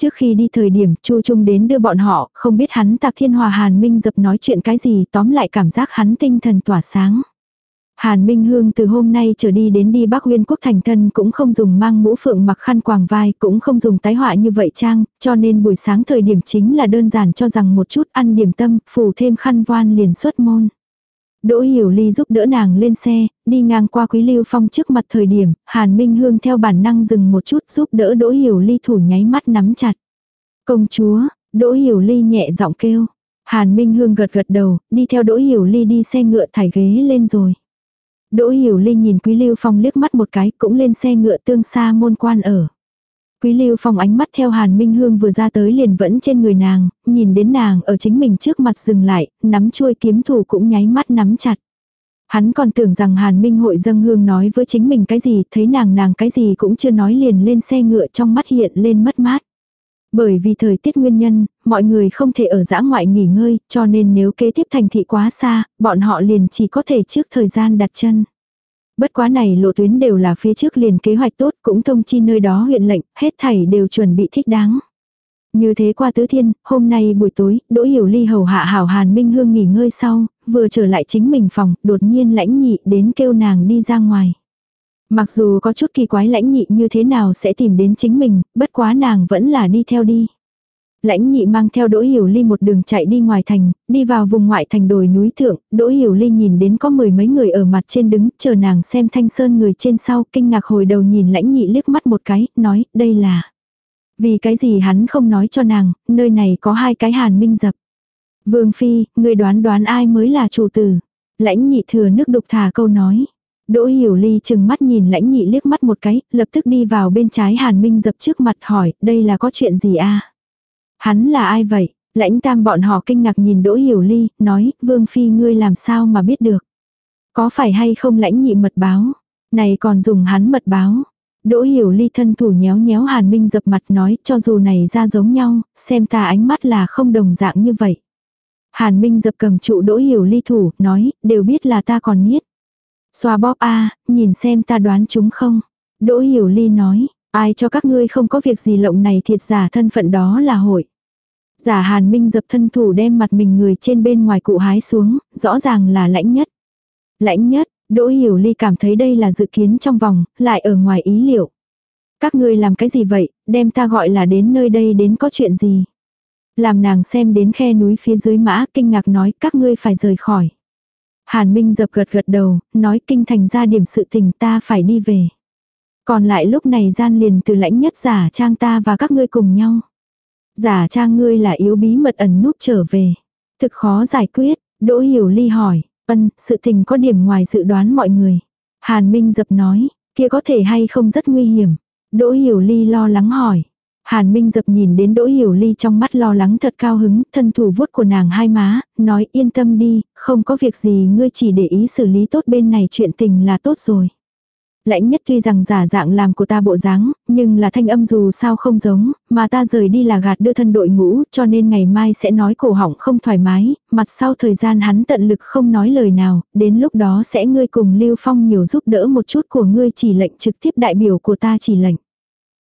Trước khi đi thời điểm Chu Trung đến đưa bọn họ, không biết hắn Tạc Thiên Hòa Hàn Minh dập nói chuyện cái gì tóm lại cảm giác hắn tinh thần tỏa sáng. Hàn Minh Hương từ hôm nay trở đi đến đi Bắc Nguyên Quốc thành thân cũng không dùng mang mũ phượng mặc khăn quàng vai, cũng không dùng tái họa như vậy trang, cho nên buổi sáng thời điểm chính là đơn giản cho rằng một chút ăn điểm tâm, phủ thêm khăn voan liền xuất môn. Đỗ Hiểu Ly giúp đỡ nàng lên xe, đi ngang qua Quý Lưu Phong trước mặt thời điểm, Hàn Minh Hương theo bản năng dừng một chút giúp đỡ Đỗ Hiểu Ly thủ nháy mắt nắm chặt. Công chúa, Đỗ Hiểu Ly nhẹ giọng kêu. Hàn Minh Hương gật gật đầu, đi theo Đỗ Hiểu Ly đi xe ngựa thải ghế lên rồi. Đỗ Hiểu Ly nhìn Quý Lưu Phong liếc mắt một cái cũng lên xe ngựa tương xa môn quan ở. Quý Lưu Phong ánh mắt theo Hàn Minh Hương vừa ra tới liền vẫn trên người nàng, nhìn đến nàng ở chính mình trước mặt dừng lại, nắm chuôi kiếm thủ cũng nháy mắt nắm chặt. Hắn còn tưởng rằng Hàn Minh hội dâng hương nói với chính mình cái gì, thấy nàng nàng cái gì cũng chưa nói liền lên xe ngựa trong mắt hiện lên mất mát. Bởi vì thời tiết nguyên nhân, mọi người không thể ở giã ngoại nghỉ ngơi, cho nên nếu kế tiếp thành thị quá xa, bọn họ liền chỉ có thể trước thời gian đặt chân. Bất quá này lộ tuyến đều là phía trước liền kế hoạch tốt cũng thông chi nơi đó huyện lệnh, hết thảy đều chuẩn bị thích đáng. Như thế qua tứ thiên, hôm nay buổi tối, Đỗ Hiểu Ly hầu hạ hảo Hàn Minh Hương nghỉ ngơi sau, vừa trở lại chính mình phòng, đột nhiên lãnh nhị đến kêu nàng đi ra ngoài. Mặc dù có chút kỳ quái lãnh nhị như thế nào sẽ tìm đến chính mình, bất quá nàng vẫn là đi theo đi. Lãnh nhị mang theo Đỗ Hiểu Ly một đường chạy đi ngoài thành, đi vào vùng ngoại thành đồi núi thượng, Đỗ Hiểu Ly nhìn đến có mười mấy người ở mặt trên đứng, chờ nàng xem thanh sơn người trên sau, kinh ngạc hồi đầu nhìn lãnh nhị liếc mắt một cái, nói, đây là. Vì cái gì hắn không nói cho nàng, nơi này có hai cái hàn minh dập. Vương Phi, người đoán đoán ai mới là chủ tử. Lãnh nhị thừa nước đục thả câu nói. Đỗ Hiểu Ly chừng mắt nhìn lãnh nhị liếc mắt một cái, lập tức đi vào bên trái Hàn Minh dập trước mặt hỏi, đây là có chuyện gì a? Hắn là ai vậy? Lãnh tam bọn họ kinh ngạc nhìn Đỗ Hiểu Ly, nói, Vương Phi ngươi làm sao mà biết được? Có phải hay không lãnh nhị mật báo? Này còn dùng hắn mật báo? Đỗ Hiểu Ly thân thủ nhéo nhéo Hàn Minh dập mặt nói, cho dù này ra giống nhau, xem ta ánh mắt là không đồng dạng như vậy. Hàn Minh dập cầm trụ Đỗ Hiểu Ly thủ, nói, đều biết là ta còn niết. Xoa bóp a nhìn xem ta đoán chúng không. Đỗ Hiểu Ly nói, ai cho các ngươi không có việc gì lộng này thiệt giả thân phận đó là hội. Giả Hàn Minh dập thân thủ đem mặt mình người trên bên ngoài cụ hái xuống, rõ ràng là lãnh nhất. Lãnh nhất, Đỗ Hiểu Ly cảm thấy đây là dự kiến trong vòng, lại ở ngoài ý liệu. Các ngươi làm cái gì vậy, đem ta gọi là đến nơi đây đến có chuyện gì. Làm nàng xem đến khe núi phía dưới mã, kinh ngạc nói các ngươi phải rời khỏi. Hàn Minh dập gật gật đầu, nói kinh thành ra điểm sự tình ta phải đi về. Còn lại lúc này gian liền từ lãnh nhất giả trang ta và các ngươi cùng nhau. Giả trang ngươi là yếu bí mật ẩn núp trở về. Thực khó giải quyết, Đỗ Hiểu Ly hỏi, ân, sự tình có điểm ngoài dự đoán mọi người. Hàn Minh dập nói, kia có thể hay không rất nguy hiểm. Đỗ Hiểu Ly lo lắng hỏi, Hàn Minh dập nhìn đến Đỗ Hiểu Ly trong mắt lo lắng thật cao hứng, thân thủ vuốt của nàng hai má, nói yên tâm đi, không có việc gì ngươi chỉ để ý xử lý tốt bên này chuyện tình là tốt rồi. Lãnh nhất tuy rằng giả dạng làm của ta bộ dáng, nhưng là thanh âm dù sao không giống, mà ta rời đi là gạt đưa thân đội ngũ, cho nên ngày mai sẽ nói cổ họng không thoải mái, mặt sau thời gian hắn tận lực không nói lời nào, đến lúc đó sẽ ngươi cùng Lưu Phong nhiều giúp đỡ một chút của ngươi chỉ lệnh trực tiếp đại biểu của ta chỉ lệnh.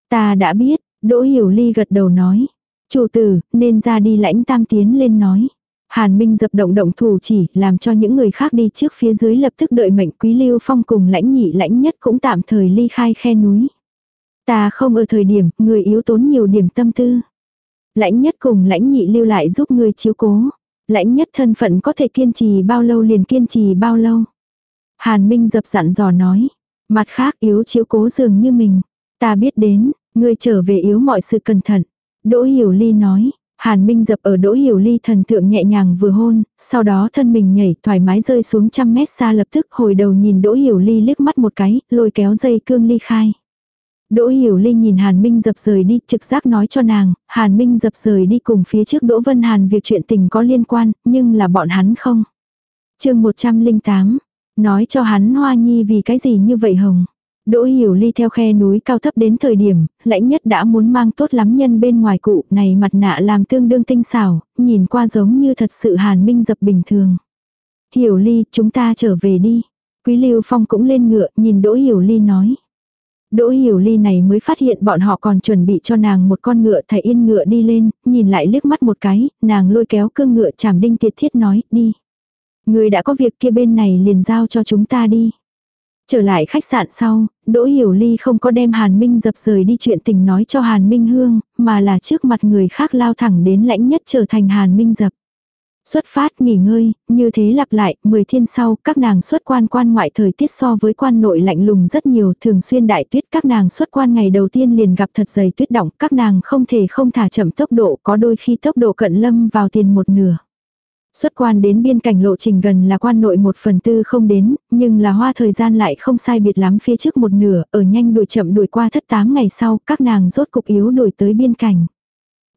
Ta đã biết, Đỗ Hiểu Ly gật đầu nói. Chủ tử, nên ra đi lãnh tam tiến lên nói. Hàn Minh dập động động thủ chỉ, làm cho những người khác đi trước phía dưới lập tức đợi mệnh quý lưu phong cùng lãnh nhị lãnh nhất cũng tạm thời ly khai khe núi. Ta không ở thời điểm, người yếu tốn nhiều điểm tâm tư. Lãnh nhất cùng lãnh nhị lưu lại giúp người chiếu cố. Lãnh nhất thân phận có thể kiên trì bao lâu liền kiên trì bao lâu. Hàn Minh dập dặn dò nói. Mặt khác yếu chiếu cố dường như mình. Ta biết đến, Ngươi trở về yếu mọi sự cẩn thận. Đỗ Hiểu Ly nói. Hàn Minh dập ở Đỗ Hiểu Ly thần thượng nhẹ nhàng vừa hôn, sau đó thân mình nhảy thoải mái rơi xuống trăm mét xa lập tức hồi đầu nhìn Đỗ Hiểu Ly liếc mắt một cái, lôi kéo dây cương ly khai. Đỗ Hiểu Ly nhìn Hàn Minh dập rời đi, trực giác nói cho nàng, Hàn Minh dập rời đi cùng phía trước Đỗ Vân Hàn việc chuyện tình có liên quan, nhưng là bọn hắn không. chương 108, nói cho hắn Hoa Nhi vì cái gì như vậy Hồng. Đỗ hiểu ly theo khe núi cao thấp đến thời điểm, lãnh nhất đã muốn mang tốt lắm nhân bên ngoài cụ này mặt nạ làm tương đương tinh xảo, nhìn qua giống như thật sự hàn minh dập bình thường. Hiểu ly, chúng ta trở về đi. Quý lưu phong cũng lên ngựa, nhìn đỗ hiểu ly nói. Đỗ hiểu ly này mới phát hiện bọn họ còn chuẩn bị cho nàng một con ngựa thầy yên ngựa đi lên, nhìn lại liếc mắt một cái, nàng lôi kéo cương ngựa chảm đinh tiệt thiết nói, đi. Người đã có việc kia bên này liền giao cho chúng ta đi. Trở lại khách sạn sau, Đỗ Hiểu Ly không có đem Hàn Minh dập rời đi chuyện tình nói cho Hàn Minh Hương, mà là trước mặt người khác lao thẳng đến lãnh nhất trở thành Hàn Minh dập. Xuất phát nghỉ ngơi, như thế lặp lại, 10 thiên sau, các nàng xuất quan quan ngoại thời tiết so với quan nội lạnh lùng rất nhiều, thường xuyên đại tuyết các nàng xuất quan ngày đầu tiên liền gặp thật dày tuyết động, các nàng không thể không thả chậm tốc độ, có đôi khi tốc độ cận lâm vào tiền một nửa. Xuất quan đến biên cảnh lộ trình gần là quan nội một phần tư không đến, nhưng là hoa thời gian lại không sai biệt lắm phía trước một nửa, ở nhanh đuổi chậm đuổi qua thất tám ngày sau, các nàng rốt cục yếu đuổi tới biên cảnh.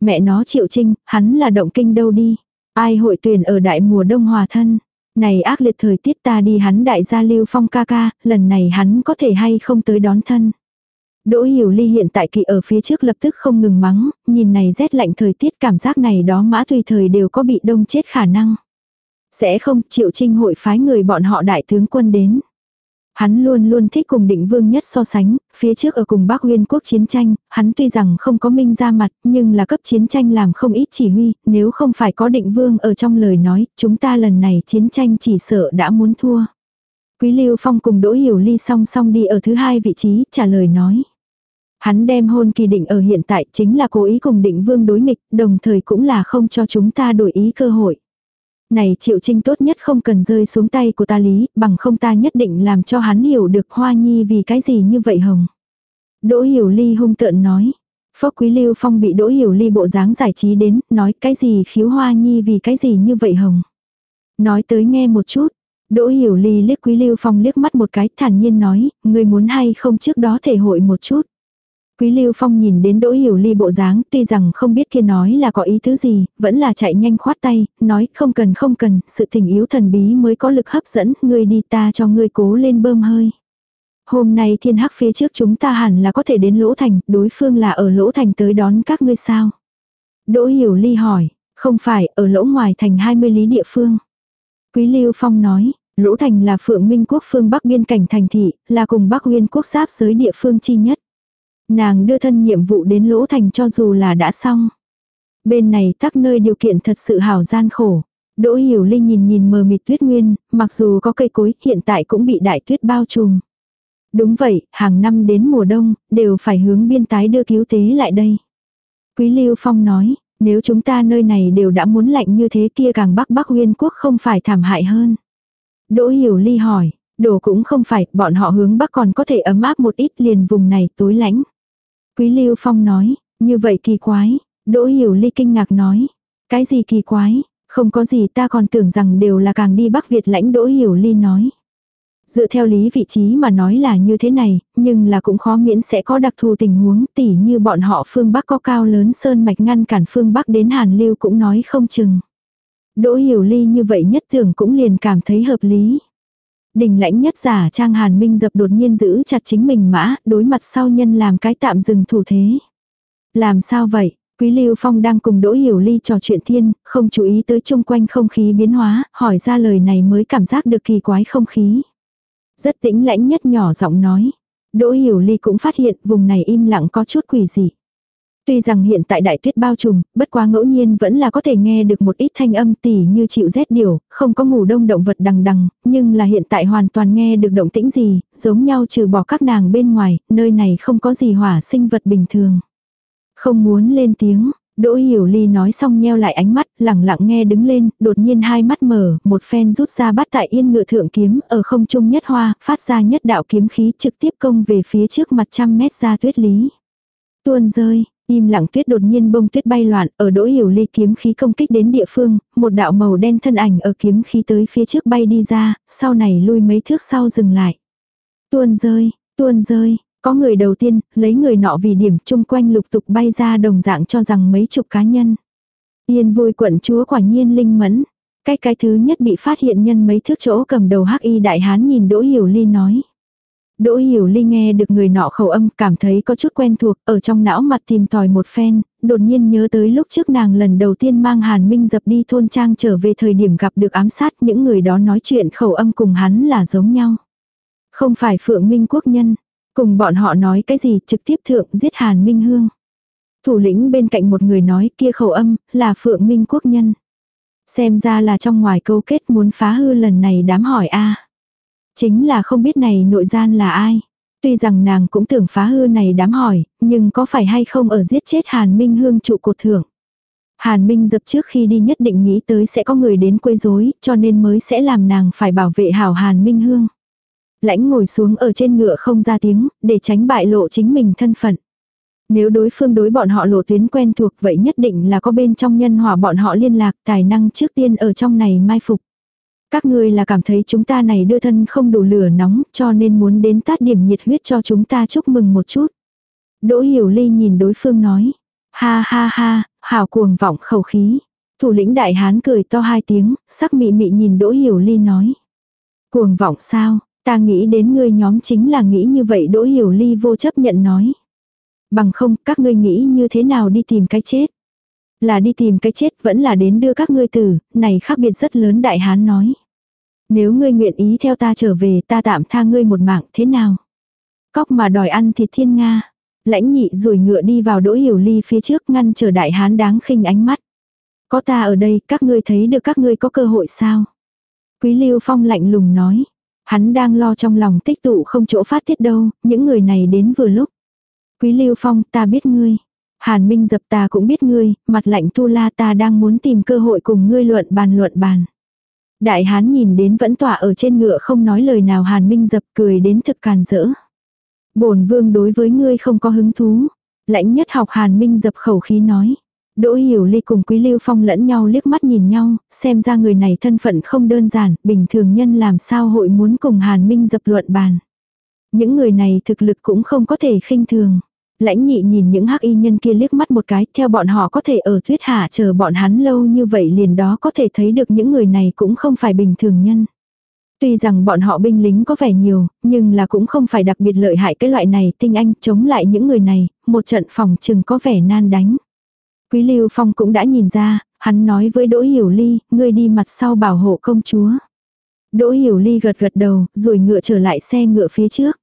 Mẹ nó triệu trinh, hắn là động kinh đâu đi. Ai hội tuyển ở đại mùa đông hòa thân. Này ác liệt thời tiết ta đi hắn đại gia lưu phong ca ca, lần này hắn có thể hay không tới đón thân. Đỗ Hiểu Ly hiện tại kỵ ở phía trước lập tức không ngừng mắng, nhìn này rét lạnh thời tiết cảm giác này đó mã tùy thời đều có bị đông chết khả năng. Sẽ không, Triệu Trinh hội phái người bọn họ đại tướng quân đến. Hắn luôn luôn thích cùng định vương nhất so sánh, phía trước ở cùng Bắc Uyên quốc chiến tranh, hắn tuy rằng không có minh ra mặt, nhưng là cấp chiến tranh làm không ít chỉ huy, nếu không phải có định vương ở trong lời nói, chúng ta lần này chiến tranh chỉ sợ đã muốn thua. Quý Lưu Phong cùng Đỗ Hiểu Ly song song đi ở thứ hai vị trí, trả lời nói. Hắn đem hôn kỳ định ở hiện tại chính là cố ý cùng định vương đối nghịch, đồng thời cũng là không cho chúng ta đổi ý cơ hội. Này triệu trinh tốt nhất không cần rơi xuống tay của ta lý, bằng không ta nhất định làm cho hắn hiểu được hoa nhi vì cái gì như vậy hồng. Đỗ hiểu ly hung tợn nói. Phốc quý lưu phong bị đỗ hiểu ly bộ dáng giải trí đến, nói cái gì khiếu hoa nhi vì cái gì như vậy hồng. Nói tới nghe một chút, Đỗ Hiểu Ly liếc Quý Lưu Phong liếc mắt một cái, thản nhiên nói, người muốn hay không trước đó thể hội một chút. Quý Lưu Phong nhìn đến Đỗ Hiểu Ly bộ dáng, tuy rằng không biết kia nói là có ý thứ gì, vẫn là chạy nhanh khoát tay, nói không cần không cần, sự tình yếu thần bí mới có lực hấp dẫn, ngươi đi ta cho ngươi cố lên bơm hơi. Hôm nay thiên hắc phía trước chúng ta hẳn là có thể đến lỗ thành, đối phương là ở lỗ thành tới đón các ngươi sao. Đỗ Hiểu Ly hỏi, không phải, ở lỗ ngoài thành 20 lý địa phương. Quý Lưu Phong nói, Lỗ Thành là Phượng Minh quốc phương Bắc biên cảnh thành thị, là cùng Bắc Nguyên quốc giáp giới địa phương chi nhất. Nàng đưa thân nhiệm vụ đến Lỗ Thành cho dù là đã xong. Bên này tắc nơi điều kiện thật sự hảo gian khổ. Đỗ Hiểu Linh nhìn nhìn mờ mịt tuyết nguyên, mặc dù có cây cối, hiện tại cũng bị đại tuyết bao trùm. Đúng vậy, hàng năm đến mùa đông, đều phải hướng biên tái đưa cứu tế lại đây. Quý Lưu Phong nói, nếu chúng ta nơi này đều đã muốn lạnh như thế kia càng bắc bắc nguyên quốc không phải thảm hại hơn. Đỗ Hiểu Ly hỏi, đồ cũng không phải, bọn họ hướng bắc còn có thể ấm áp một ít liền vùng này tối lạnh. Quý Lưu Phong nói, như vậy kỳ quái. Đỗ Hiểu Ly kinh ngạc nói, cái gì kỳ quái, không có gì ta còn tưởng rằng đều là càng đi Bắc Việt lãnh Đỗ Hiểu Ly nói. Dựa theo lý vị trí mà nói là như thế này, nhưng là cũng khó miễn sẽ có đặc thù tình huống tỉ như bọn họ phương Bắc có cao lớn sơn mạch ngăn cản phương Bắc đến Hàn Lưu cũng nói không chừng. Đỗ Hiểu Ly như vậy nhất tưởng cũng liền cảm thấy hợp lý. Đình lãnh nhất giả trang hàn minh dập đột nhiên giữ chặt chính mình mã, đối mặt sau nhân làm cái tạm dừng thủ thế. Làm sao vậy? Quý Lưu Phong đang cùng Đỗ Hiểu Ly trò chuyện thiên, không chú ý tới chung quanh không khí biến hóa, hỏi ra lời này mới cảm giác được kỳ quái không khí. Rất tĩnh lãnh nhất nhỏ giọng nói. Đỗ Hiểu Ly cũng phát hiện vùng này im lặng có chút quỷ dị. Tuy rằng hiện tại đại tuyết bao trùm, bất quá ngẫu nhiên vẫn là có thể nghe được một ít thanh âm tỉ như chịu rét điều, không có ngủ đông động vật đằng đằng, nhưng là hiện tại hoàn toàn nghe được động tĩnh gì, giống nhau trừ bỏ các nàng bên ngoài, nơi này không có gì hỏa sinh vật bình thường. Không muốn lên tiếng, Đỗ Hiểu Ly nói xong nheo lại ánh mắt, lẳng lặng nghe đứng lên, đột nhiên hai mắt mở, một phen rút ra bắt tại yên ngựa thượng kiếm, ở không trung nhất hoa, phát ra nhất đạo kiếm khí trực tiếp công về phía trước mặt trăm mét ra tuyết lý. Tuôn rơi, Im lặng tuyết đột nhiên bông tuyết bay loạn, ở đỗ hiểu ly kiếm khí công kích đến địa phương, một đạo màu đen thân ảnh ở kiếm khí tới phía trước bay đi ra, sau này lui mấy thước sau dừng lại. Tuôn rơi, tuôn rơi, có người đầu tiên, lấy người nọ vì điểm chung quanh lục tục bay ra đồng dạng cho rằng mấy chục cá nhân. Yên vui quận chúa quả nhiên linh mẫn. Cái cái thứ nhất bị phát hiện nhân mấy thước chỗ cầm đầu hắc y đại hán nhìn đỗ hiểu ly nói. Đỗ Hiểu Ly nghe được người nọ khẩu âm cảm thấy có chút quen thuộc, ở trong não mặt tìm tòi một phen, đột nhiên nhớ tới lúc trước nàng lần đầu tiên mang Hàn Minh dập đi thôn trang trở về thời điểm gặp được ám sát những người đó nói chuyện khẩu âm cùng hắn là giống nhau. Không phải Phượng Minh quốc nhân, cùng bọn họ nói cái gì trực tiếp thượng giết Hàn Minh Hương. Thủ lĩnh bên cạnh một người nói kia khẩu âm là Phượng Minh quốc nhân. Xem ra là trong ngoài câu kết muốn phá hư lần này đám hỏi a Chính là không biết này nội gian là ai. Tuy rằng nàng cũng tưởng phá hư này đám hỏi, nhưng có phải hay không ở giết chết Hàn Minh Hương trụ cột thưởng. Hàn Minh dập trước khi đi nhất định nghĩ tới sẽ có người đến quấy rối, cho nên mới sẽ làm nàng phải bảo vệ hảo Hàn Minh Hương. Lãnh ngồi xuống ở trên ngựa không ra tiếng, để tránh bại lộ chính mình thân phận. Nếu đối phương đối bọn họ lộ tuyến quen thuộc vậy nhất định là có bên trong nhân hòa bọn họ liên lạc tài năng trước tiên ở trong này mai phục. Các ngươi là cảm thấy chúng ta này đưa thân không đủ lửa nóng cho nên muốn đến tát điểm nhiệt huyết cho chúng ta chúc mừng một chút. Đỗ Hiểu Ly nhìn đối phương nói. Ha ha ha, hào cuồng vọng khẩu khí. Thủ lĩnh đại hán cười to hai tiếng, sắc mị mị nhìn Đỗ Hiểu Ly nói. Cuồng vọng sao, ta nghĩ đến ngươi nhóm chính là nghĩ như vậy Đỗ Hiểu Ly vô chấp nhận nói. Bằng không, các ngươi nghĩ như thế nào đi tìm cái chết. Là đi tìm cái chết vẫn là đến đưa các ngươi tử, này khác biệt rất lớn đại hán nói. Nếu ngươi nguyện ý theo ta trở về ta tạm tha ngươi một mạng thế nào? Cóc mà đòi ăn thịt thiên Nga. Lãnh nhị rồi ngựa đi vào đỗ hiểu ly phía trước ngăn chờ đại hán đáng khinh ánh mắt. Có ta ở đây các ngươi thấy được các ngươi có cơ hội sao? Quý lưu phong lạnh lùng nói. Hắn đang lo trong lòng tích tụ không chỗ phát tiết đâu, những người này đến vừa lúc. Quý lưu phong ta biết ngươi. Hàn Minh dập ta cũng biết ngươi, mặt lạnh tu la ta đang muốn tìm cơ hội cùng ngươi luận bàn luận bàn. Đại hán nhìn đến vẫn tỏa ở trên ngựa không nói lời nào Hàn Minh dập cười đến thực càn rỡ. bổn vương đối với ngươi không có hứng thú. Lãnh nhất học Hàn Minh dập khẩu khí nói. Đỗ Hiểu Ly cùng Quý Lưu Phong lẫn nhau liếc mắt nhìn nhau, xem ra người này thân phận không đơn giản, bình thường nhân làm sao hội muốn cùng Hàn Minh dập luận bàn. Những người này thực lực cũng không có thể khinh thường. Lãnh nhị nhìn những hắc y nhân kia liếc mắt một cái, theo bọn họ có thể ở thuyết hạ chờ bọn hắn lâu như vậy liền đó có thể thấy được những người này cũng không phải bình thường nhân. Tuy rằng bọn họ binh lính có vẻ nhiều, nhưng là cũng không phải đặc biệt lợi hại cái loại này tinh anh chống lại những người này, một trận phòng chừng có vẻ nan đánh. Quý Lưu Phong cũng đã nhìn ra, hắn nói với Đỗ Hiểu Ly, ngươi đi mặt sau bảo hộ công chúa. Đỗ Hiểu Ly gật gật đầu, rồi ngựa trở lại xe ngựa phía trước.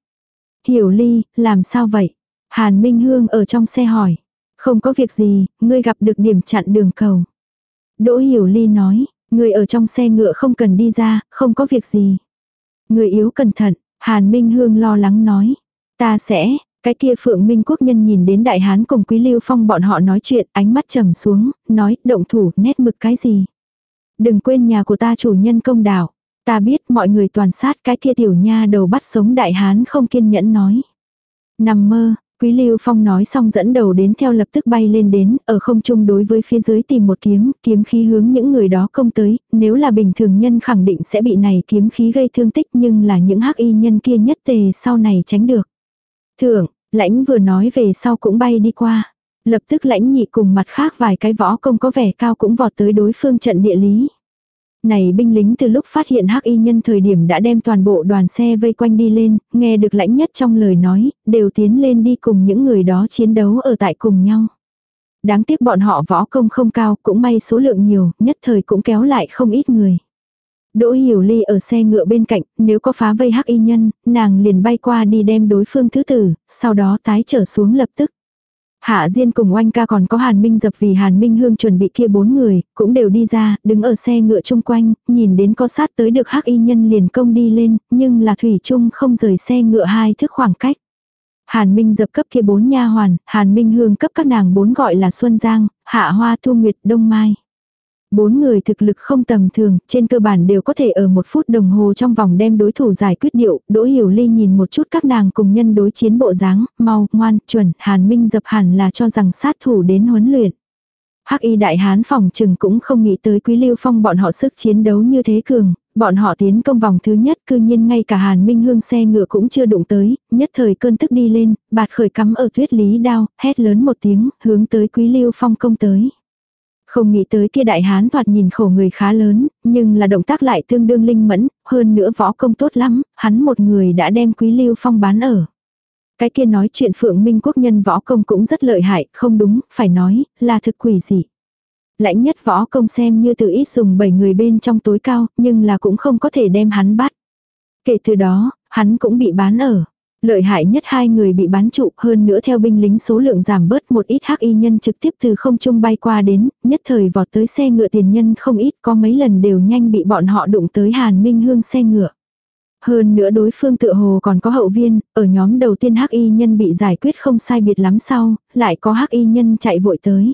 Hiểu Ly, làm sao vậy? Hàn Minh Hương ở trong xe hỏi. Không có việc gì, ngươi gặp được điểm chặn đường cầu. Đỗ Hiểu Ly nói, ngươi ở trong xe ngựa không cần đi ra, không có việc gì. Người yếu cẩn thận, Hàn Minh Hương lo lắng nói. Ta sẽ, cái kia Phượng Minh Quốc nhân nhìn đến Đại Hán cùng Quý Lưu Phong bọn họ nói chuyện, ánh mắt trầm xuống, nói, động thủ, nét mực cái gì. Đừng quên nhà của ta chủ nhân công đảo. Ta biết mọi người toàn sát cái kia tiểu nha đầu bắt sống Đại Hán không kiên nhẫn nói. Nằm mơ, Quý Lưu Phong nói xong dẫn đầu đến theo lập tức bay lên đến, ở không trung đối với phía dưới tìm một kiếm, kiếm khí hướng những người đó công tới, nếu là bình thường nhân khẳng định sẽ bị này kiếm khí gây thương tích nhưng là những hắc y nhân kia nhất tề sau này tránh được. Thượng, lãnh vừa nói về sau cũng bay đi qua. Lập tức lãnh nhị cùng mặt khác vài cái võ công có vẻ cao cũng vọt tới đối phương trận địa lý. Này binh lính từ lúc phát hiện hắc y nhân thời điểm đã đem toàn bộ đoàn xe vây quanh đi lên, nghe được lãnh nhất trong lời nói, đều tiến lên đi cùng những người đó chiến đấu ở tại cùng nhau. Đáng tiếc bọn họ võ công không cao, cũng may số lượng nhiều, nhất thời cũng kéo lại không ít người. Đỗ Hiểu Ly ở xe ngựa bên cạnh, nếu có phá vây hắc y nhân, nàng liền bay qua đi đem đối phương thứ tử, sau đó tái trở xuống lập tức. Hạ Diên cùng oanh ca còn có Hàn Minh dập vì Hàn Minh Hương chuẩn bị kia bốn người, cũng đều đi ra, đứng ở xe ngựa chung quanh, nhìn đến có sát tới được hắc y nhân liền công đi lên, nhưng là Thủy Trung không rời xe ngựa hai thước khoảng cách. Hàn Minh dập cấp kia bốn nha hoàn, Hàn Minh Hương cấp các nàng bốn gọi là Xuân Giang, Hạ Hoa Thu Nguyệt Đông Mai. Bốn người thực lực không tầm thường, trên cơ bản đều có thể ở một phút đồng hồ trong vòng đem đối thủ giải quyết điệu, Đỗ Hiểu Ly nhìn một chút các nàng cùng nhân đối chiến bộ dáng, mau, ngoan, chuẩn, Hàn Minh dập hẳn là cho rằng sát thủ đến huấn luyện. Hắc y đại hán phòng trừng cũng không nghĩ tới Quý Lưu Phong bọn họ sức chiến đấu như thế cường, bọn họ tiến công vòng thứ nhất cư nhiên ngay cả Hàn Minh Hương xe ngựa cũng chưa đụng tới, nhất thời cơn tức đi lên, bạt khởi cắm ở tuyết lý đao, hét lớn một tiếng, hướng tới Quý Lưu Phong công tới. Không nghĩ tới kia đại hán thoạt nhìn khổ người khá lớn, nhưng là động tác lại tương đương linh mẫn, hơn nữa võ công tốt lắm, hắn một người đã đem quý lưu phong bán ở. Cái kia nói chuyện phượng minh quốc nhân võ công cũng rất lợi hại, không đúng, phải nói, là thực quỷ gì. Lãnh nhất võ công xem như từ ít dùng bảy người bên trong tối cao, nhưng là cũng không có thể đem hắn bắt. Kể từ đó, hắn cũng bị bán ở. Lợi hại nhất hai người bị bắn trụ hơn nữa theo binh lính số lượng giảm bớt một ít hắc y nhân trực tiếp từ không trung bay qua đến, nhất thời vọt tới xe ngựa tiền nhân không ít có mấy lần đều nhanh bị bọn họ đụng tới Hàn Minh Hương xe ngựa. Hơn nữa đối phương tựa hồ còn có hậu viên, ở nhóm đầu tiên hắc y nhân bị giải quyết không sai biệt lắm sau, lại có hắc y nhân chạy vội tới.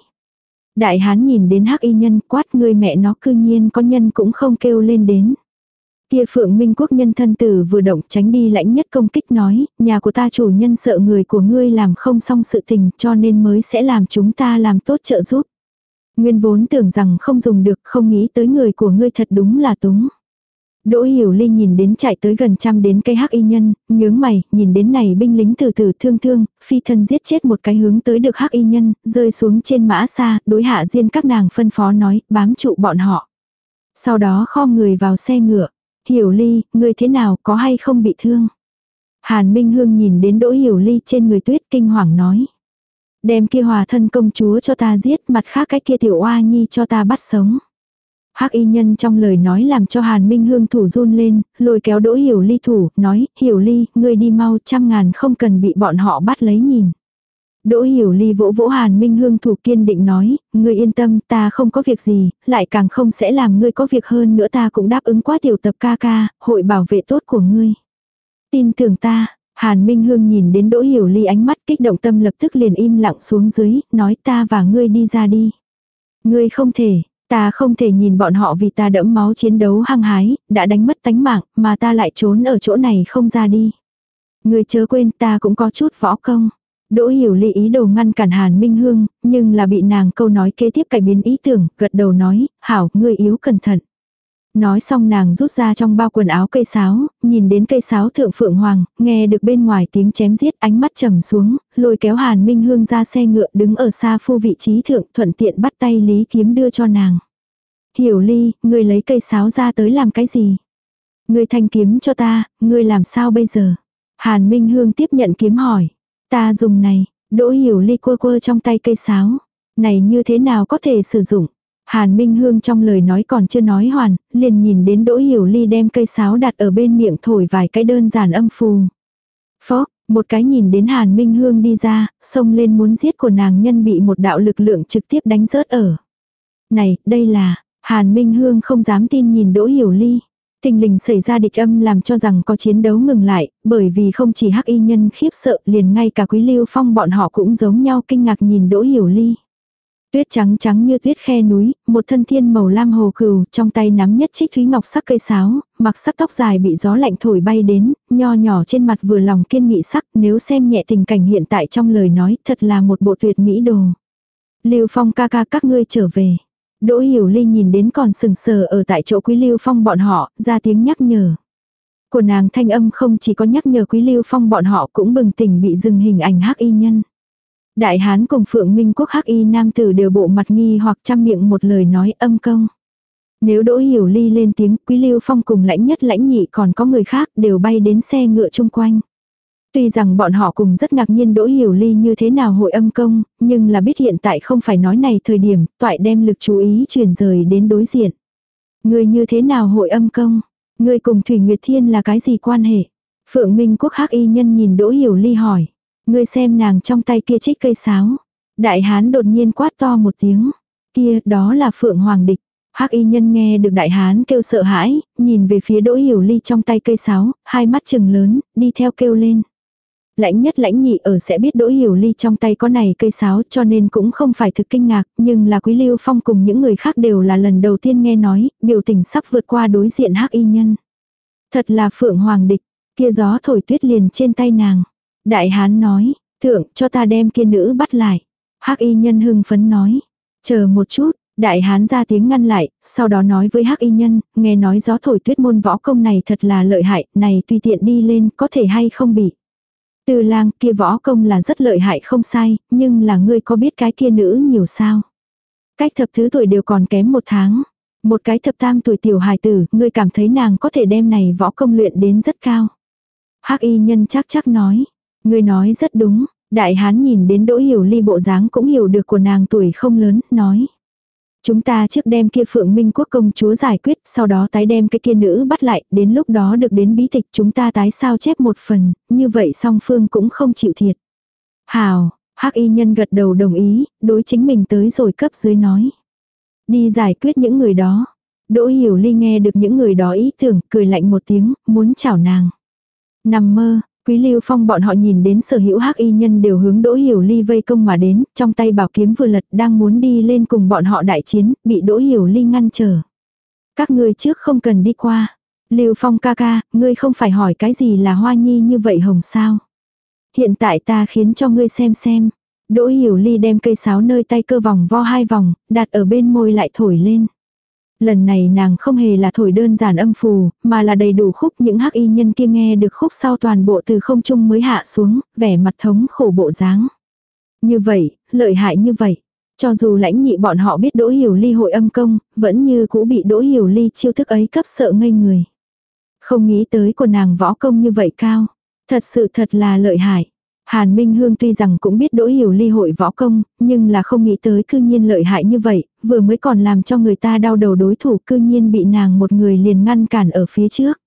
Đại hán nhìn đến hắc y nhân quát người mẹ nó cư nhiên có nhân cũng không kêu lên đến. Kia phượng minh quốc nhân thân tử vừa động tránh đi lãnh nhất công kích nói, nhà của ta chủ nhân sợ người của ngươi làm không xong sự tình cho nên mới sẽ làm chúng ta làm tốt trợ giúp. Nguyên vốn tưởng rằng không dùng được không nghĩ tới người của ngươi thật đúng là túng. Đỗ Hiểu Ly nhìn đến chạy tới gần trăm đến cây hắc y nhân, nhướng mày, nhìn đến này binh lính từ từ thương thương, phi thân giết chết một cái hướng tới được hắc y nhân, rơi xuống trên mã xa, đối hạ riêng các nàng phân phó nói, bám trụ bọn họ. Sau đó kho người vào xe ngựa. Hiểu Ly, người thế nào, có hay không bị thương? Hàn Minh Hương nhìn đến Đỗ Hiểu Ly trên người tuyết kinh hoàng nói. Đem kia hòa thân công chúa cho ta giết, mặt khác cái kia tiểu oa nhi cho ta bắt sống. Hắc y nhân trong lời nói làm cho Hàn Minh Hương thủ run lên, lôi kéo Đỗ Hiểu Ly thủ, nói, Hiểu Ly, ngươi đi mau, trăm ngàn không cần bị bọn họ bắt lấy nhìn. Đỗ Hiểu Ly vỗ vỗ Hàn Minh Hương thủ kiên định nói, ngươi yên tâm, ta không có việc gì, lại càng không sẽ làm ngươi có việc hơn nữa ta cũng đáp ứng quá tiểu tập ca ca, hội bảo vệ tốt của ngươi. Tin tưởng ta, Hàn Minh Hương nhìn đến Đỗ Hiểu Ly ánh mắt kích động tâm lập tức liền im lặng xuống dưới, nói ta và ngươi đi ra đi. Ngươi không thể, Ta không thể nhìn bọn họ vì ta đẫm máu chiến đấu hăng hái, đã đánh mất tánh mạng, mà ta lại trốn ở chỗ này không ra đi. Ngươi chớ quên ta cũng có chút võ công. Đỗ hiểu ly ý đồ ngăn cản Hàn Minh Hương, nhưng là bị nàng câu nói kế tiếp cải biến ý tưởng, gật đầu nói, hảo, ngươi yếu cẩn thận. Nói xong nàng rút ra trong bao quần áo cây sáo, nhìn đến cây sáo thượng phượng hoàng, nghe được bên ngoài tiếng chém giết ánh mắt trầm xuống, lôi kéo Hàn Minh Hương ra xe ngựa đứng ở xa phu vị trí thượng thuận tiện bắt tay Lý Kiếm đưa cho nàng. Hiểu ly, ngươi lấy cây sáo ra tới làm cái gì? Ngươi thanh kiếm cho ta, ngươi làm sao bây giờ? Hàn Minh Hương tiếp nhận kiếm hỏi. Ta dùng này, đỗ hiểu ly quơ quơ trong tay cây sáo. Này như thế nào có thể sử dụng? Hàn Minh Hương trong lời nói còn chưa nói hoàn, liền nhìn đến Đỗ Hiểu Ly đem cây sáo đặt ở bên miệng thổi vài cái đơn giản âm phù. Phó, một cái nhìn đến Hàn Minh Hương đi ra, xông lên muốn giết của nàng nhân bị một đạo lực lượng trực tiếp đánh rớt ở. Này, đây là, Hàn Minh Hương không dám tin nhìn Đỗ Hiểu Ly. Tình lình xảy ra địch âm làm cho rằng có chiến đấu ngừng lại, bởi vì không chỉ hắc y nhân khiếp sợ liền ngay cả quý lưu phong bọn họ cũng giống nhau kinh ngạc nhìn Đỗ Hiểu Ly. Tuyết trắng trắng như tuyết khe núi, một thân thiên màu lam hồ cừu, trong tay nắm nhất trích thúy ngọc sắc cây sáo, mặc sắc tóc dài bị gió lạnh thổi bay đến, nho nhỏ trên mặt vừa lòng kiên nghị sắc, nếu xem nhẹ tình cảnh hiện tại trong lời nói, thật là một bộ tuyệt mỹ đồ. Lưu Phong ca ca các ngươi trở về. Đỗ Hiểu Ly nhìn đến còn sừng sờ ở tại chỗ Quý Lưu Phong bọn họ, ra tiếng nhắc nhở. Của nàng thanh âm không chỉ có nhắc nhở Quý Lưu Phong bọn họ cũng bừng tỉnh bị dừng hình ảnh hắc y nhân. Đại Hán cùng Phượng Minh Quốc hắc y nam tử đều bộ mặt nghi hoặc chăm miệng một lời nói âm công. Nếu Đỗ Hiểu Ly lên tiếng Quý Lưu Phong cùng lãnh nhất lãnh nhị còn có người khác đều bay đến xe ngựa chung quanh. Tuy rằng bọn họ cùng rất ngạc nhiên Đỗ Hiểu Ly như thế nào hội âm công, nhưng là biết hiện tại không phải nói này thời điểm, toại đem lực chú ý chuyển rời đến đối diện. Người như thế nào hội âm công? Người cùng Thủy Nguyệt Thiên là cái gì quan hệ? Phượng Minh Quốc hắc y nhân nhìn Đỗ Hiểu Ly hỏi. Ngươi xem nàng trong tay kia trích cây sáo. Đại hán đột nhiên quát to một tiếng. Kia, đó là Phượng Hoàng Địch. Hắc y nhân nghe được đại hán kêu sợ hãi, nhìn về phía đỗ hiểu ly trong tay cây sáo, hai mắt trừng lớn, đi theo kêu lên. Lãnh nhất lãnh nhị ở sẽ biết đỗ hiểu ly trong tay có này cây sáo cho nên cũng không phải thực kinh ngạc, nhưng là quý lưu phong cùng những người khác đều là lần đầu tiên nghe nói, biểu tình sắp vượt qua đối diện hắc y nhân. Thật là phượng hoàng địch, kia gió thổi tuyết liền trên tay nàng. Đại hán nói, thượng cho ta đem kia nữ bắt lại. hắc y nhân hưng phấn nói, chờ một chút, Đại hán ra tiếng ngăn lại, sau đó nói với hắc y nhân, nghe nói gió thổi tuyết môn võ công này thật là lợi hại, này tùy tiện đi lên có thể hay không bị tư lang kia võ công là rất lợi hại không sai, nhưng là ngươi có biết cái kia nữ nhiều sao. Cách thập thứ tuổi đều còn kém một tháng. Một cái thập tam tuổi tiểu hài tử, ngươi cảm thấy nàng có thể đem này võ công luyện đến rất cao. hắc y nhân chắc chắc nói. Ngươi nói rất đúng, đại hán nhìn đến đỗ hiểu ly bộ dáng cũng hiểu được của nàng tuổi không lớn, nói. Chúng ta trước đem kia phượng minh quốc công chúa giải quyết, sau đó tái đem cái kia nữ bắt lại, đến lúc đó được đến bí tịch chúng ta tái sao chép một phần, như vậy song phương cũng không chịu thiệt. Hào, hắc y nhân gật đầu đồng ý, đối chính mình tới rồi cấp dưới nói. Đi giải quyết những người đó. Đỗ hiểu ly nghe được những người đó ý tưởng, cười lạnh một tiếng, muốn chào nàng. Nằm mơ, Quý Lưu Phong bọn họ nhìn đến sở hữu hắc y nhân đều hướng Đỗ Hiểu Ly vây công mà đến, trong tay bảo kiếm vừa lật đang muốn đi lên cùng bọn họ đại chiến, bị Đỗ Hiểu Ly ngăn trở. Các ngươi trước không cần đi qua. Lưu Phong ca ca, ngươi không phải hỏi cái gì là hoa nhi như vậy hồng sao? Hiện tại ta khiến cho ngươi xem xem. Đỗ Hiểu Ly đem cây sáo nơi tay cơ vòng vo hai vòng, đặt ở bên môi lại thổi lên. Lần này nàng không hề là thổi đơn giản âm phù, mà là đầy đủ khúc những hắc y nhân kia nghe được khúc sau toàn bộ từ không trung mới hạ xuống, vẻ mặt thống khổ bộ dáng. Như vậy, lợi hại như vậy. Cho dù lãnh nhị bọn họ biết Đỗ Hiểu Ly hội âm công, vẫn như cũ bị Đỗ Hiểu Ly chiêu thức ấy cấp sợ ngây người. Không nghĩ tới của nàng võ công như vậy cao. Thật sự thật là lợi hại. Hàn Minh Hương tuy rằng cũng biết đỗ hiểu ly hội võ công, nhưng là không nghĩ tới cư nhiên lợi hại như vậy, vừa mới còn làm cho người ta đau đầu đối thủ cư nhiên bị nàng một người liền ngăn cản ở phía trước.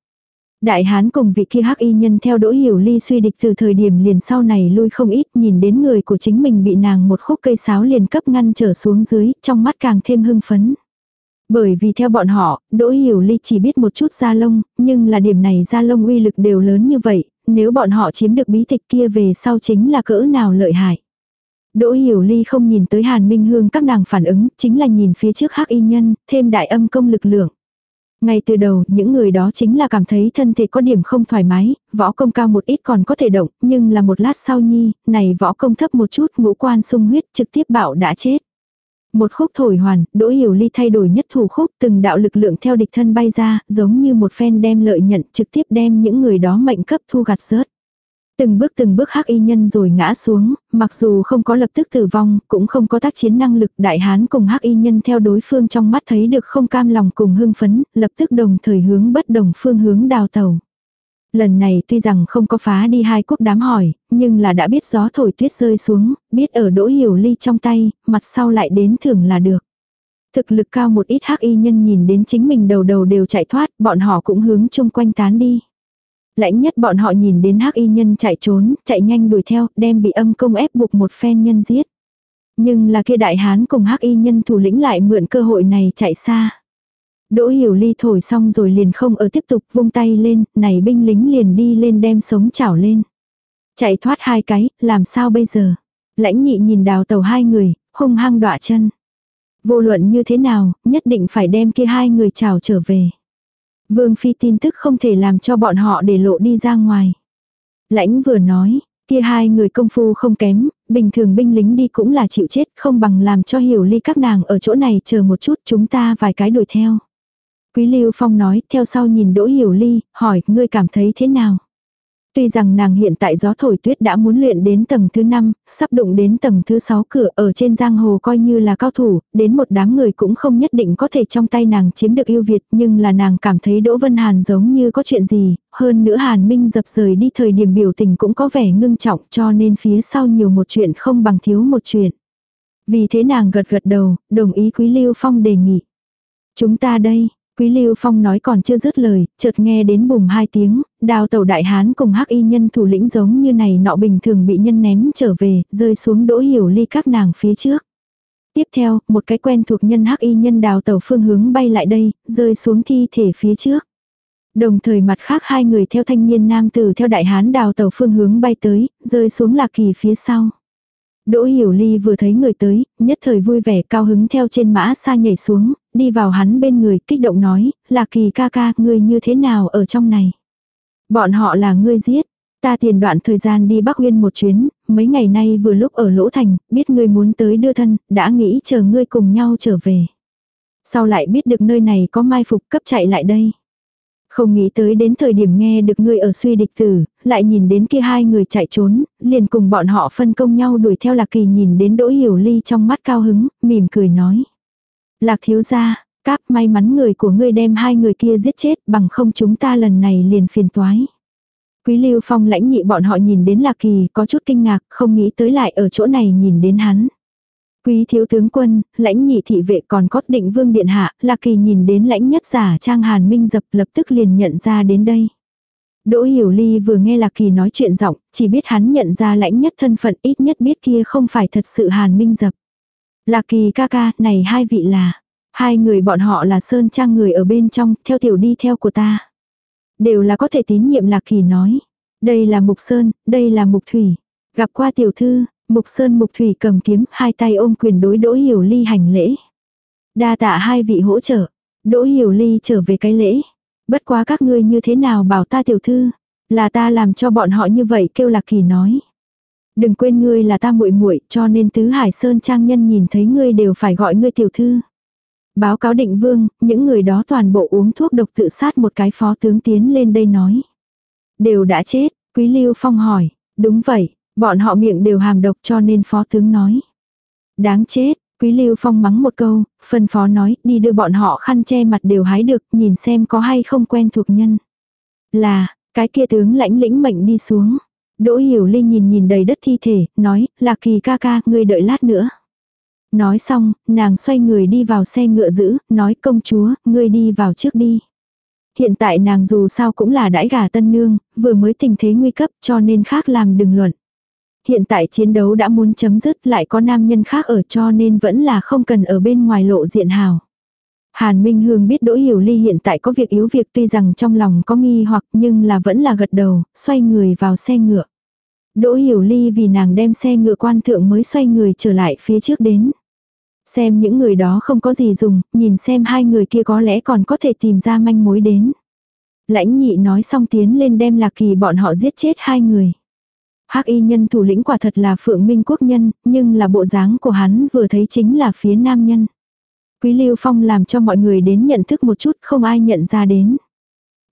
Đại hán cùng vị kia hắc y nhân theo đỗ hiểu ly suy địch từ thời điểm liền sau này lui không ít nhìn đến người của chính mình bị nàng một khúc cây sáo liền cấp ngăn trở xuống dưới, trong mắt càng thêm hưng phấn. Bởi vì theo bọn họ, Đỗ Hiểu Ly chỉ biết một chút da lông, nhưng là điểm này da lông uy lực đều lớn như vậy, nếu bọn họ chiếm được bí tịch kia về sau chính là cỡ nào lợi hại. Đỗ Hiểu Ly không nhìn tới Hàn Minh Hương các nàng phản ứng, chính là nhìn phía trước hắc y nhân, thêm đại âm công lực lượng. Ngay từ đầu, những người đó chính là cảm thấy thân thể có điểm không thoải mái, võ công cao một ít còn có thể động, nhưng là một lát sau nhi, này võ công thấp một chút ngũ quan sung huyết trực tiếp bạo đã chết. Một khúc thổi hoàn, Đỗ Hiểu Ly thay đổi nhất thủ khúc, từng đạo lực lượng theo địch thân bay ra, giống như một phen đem lợi nhận trực tiếp đem những người đó mệnh cấp thu gặt rớt. Từng bước từng bước hắc y nhân rồi ngã xuống, mặc dù không có lập tức tử vong, cũng không có tác chiến năng lực đại hán cùng hắc y nhân theo đối phương trong mắt thấy được không cam lòng cùng hưng phấn, lập tức đồng thời hướng bất đồng phương hướng đào tàu. Lần này tuy rằng không có phá đi hai quốc đám hỏi, nhưng là đã biết gió thổi tuyết rơi xuống, biết ở đỗ hiểu ly trong tay, mặt sau lại đến thưởng là được. Thực lực cao một ít hắc y nhân nhìn đến chính mình đầu đầu đều chạy thoát, bọn họ cũng hướng chung quanh tán đi. Lãnh nhất bọn họ nhìn đến hắc y nhân chạy trốn, chạy nhanh đuổi theo, đem bị âm công ép buộc một phen nhân giết. Nhưng là kia đại hán cùng hắc y nhân thủ lĩnh lại mượn cơ hội này chạy xa. Đỗ hiểu ly thổi xong rồi liền không ở tiếp tục vung tay lên, này binh lính liền đi lên đem sống chảo lên. Chạy thoát hai cái, làm sao bây giờ? Lãnh nhị nhìn đào tàu hai người, hung hăng đọa chân. Vô luận như thế nào, nhất định phải đem kia hai người chào trở về. Vương Phi tin tức không thể làm cho bọn họ để lộ đi ra ngoài. Lãnh vừa nói, kia hai người công phu không kém, bình thường binh lính đi cũng là chịu chết không bằng làm cho hiểu ly các nàng ở chỗ này chờ một chút chúng ta vài cái đuổi theo. Quý Lưu Phong nói, theo sau nhìn Đỗ Hiểu Ly, hỏi, ngươi cảm thấy thế nào? Tuy rằng nàng hiện tại gió thổi tuyết đã muốn luyện đến tầng thứ 5, sắp đụng đến tầng thứ 6 cửa ở trên giang hồ coi như là cao thủ, đến một đám người cũng không nhất định có thể trong tay nàng chiếm được yêu Việt, nhưng là nàng cảm thấy Đỗ Vân Hàn giống như có chuyện gì, hơn nữa Hàn Minh dập rời đi thời điểm biểu tình cũng có vẻ ngưng trọng cho nên phía sau nhiều một chuyện không bằng thiếu một chuyện. Vì thế nàng gật gật đầu, đồng ý Quý Lưu Phong đề nghị. Chúng ta đây, Quý Lưu Phong nói còn chưa dứt lời, chợt nghe đến bùm hai tiếng, đào tàu đại hán cùng hắc y nhân thủ lĩnh giống như này nọ bình thường bị nhân ném trở về, rơi xuống đỗ hiểu ly các nàng phía trước. Tiếp theo, một cái quen thuộc nhân hắc y nhân đào tàu phương hướng bay lại đây, rơi xuống thi thể phía trước. Đồng thời mặt khác hai người theo thanh niên nam tử theo đại hán đào tàu phương hướng bay tới, rơi xuống lạc kỳ phía sau. Đỗ Hiểu Ly vừa thấy người tới, nhất thời vui vẻ cao hứng theo trên mã xa nhảy xuống, đi vào hắn bên người kích động nói, là kỳ ca ca, ngươi như thế nào ở trong này. Bọn họ là ngươi giết. Ta tiền đoạn thời gian đi Bắc Uyên một chuyến, mấy ngày nay vừa lúc ở Lỗ Thành, biết ngươi muốn tới đưa thân, đã nghĩ chờ ngươi cùng nhau trở về. Sau lại biết được nơi này có mai phục cấp chạy lại đây. Không nghĩ tới đến thời điểm nghe được ngươi ở suy địch tử, lại nhìn đến kia hai người chạy trốn, liền cùng bọn họ phân công nhau đuổi theo Lạc Kỳ nhìn đến Đỗ Hiểu Ly trong mắt cao hứng, mỉm cười nói. Lạc thiếu gia, cáp may mắn người của ngươi đem hai người kia giết chết bằng không chúng ta lần này liền phiền toái. Quý Lưu Phong lãnh nhị bọn họ nhìn đến Lạc Kỳ có chút kinh ngạc, không nghĩ tới lại ở chỗ này nhìn đến hắn. Quý thiếu tướng quân, lãnh nhị thị vệ còn có định vương điện hạ, Lạc Kỳ nhìn đến lãnh nhất giả trang hàn minh dập lập tức liền nhận ra đến đây. Đỗ Hiểu Ly vừa nghe Lạc Kỳ nói chuyện giọng, chỉ biết hắn nhận ra lãnh nhất thân phận ít nhất biết kia không phải thật sự hàn minh dập. Lạc Kỳ ca ca, này hai vị là, hai người bọn họ là Sơn Trang người ở bên trong, theo tiểu đi theo của ta. Đều là có thể tín nhiệm Lạc Kỳ nói. Đây là Mục Sơn, đây là Mục Thủy. Gặp qua tiểu thư, Mục Sơn Mục Thủy cầm kiếm, hai tay ôm quyền đối Đỗ Hiểu Ly hành lễ. Đa tạ hai vị hỗ trợ. Đỗ Hiểu Ly trở về cái lễ. Bất quá các ngươi như thế nào bảo ta tiểu thư, là ta làm cho bọn họ như vậy kêu Lạc Kỳ nói. Đừng quên ngươi là ta muội muội, cho nên tứ Hải Sơn trang nhân nhìn thấy ngươi đều phải gọi ngươi tiểu thư. Báo cáo định vương, những người đó toàn bộ uống thuốc độc tự sát một cái phó tướng tiến lên đây nói. Đều đã chết, Quý Lưu Phong hỏi, đúng vậy, bọn họ miệng đều hàm độc cho nên phó tướng nói. Đáng chết, Quý Lưu Phong mắng một câu, phân phó nói đi đưa bọn họ khăn che mặt đều hái được nhìn xem có hay không quen thuộc nhân. Là, cái kia tướng lãnh lĩnh mệnh đi xuống. Đỗ Hiểu Linh nhìn nhìn đầy đất thi thể, nói, là kỳ ca ca, ngươi đợi lát nữa. Nói xong, nàng xoay người đi vào xe ngựa giữ, nói công chúa, ngươi đi vào trước đi. Hiện tại nàng dù sao cũng là đãi gà tân nương, vừa mới tình thế nguy cấp cho nên khác làm đừng luận. Hiện tại chiến đấu đã muốn chấm dứt lại có nam nhân khác ở cho nên vẫn là không cần ở bên ngoài lộ diện hào. Hàn Minh Hương biết Đỗ Hiểu Ly hiện tại có việc yếu việc tuy rằng trong lòng có nghi hoặc nhưng là vẫn là gật đầu, xoay người vào xe ngựa. Đỗ Hiểu Ly vì nàng đem xe ngựa quan thượng mới xoay người trở lại phía trước đến. Xem những người đó không có gì dùng, nhìn xem hai người kia có lẽ còn có thể tìm ra manh mối đến. Lãnh nhị nói xong tiến lên đem lạc kỳ bọn họ giết chết hai người. hắc y nhân thủ lĩnh quả thật là phượng minh quốc nhân, nhưng là bộ dáng của hắn vừa thấy chính là phía nam nhân. Quý Lưu Phong làm cho mọi người đến nhận thức một chút không ai nhận ra đến.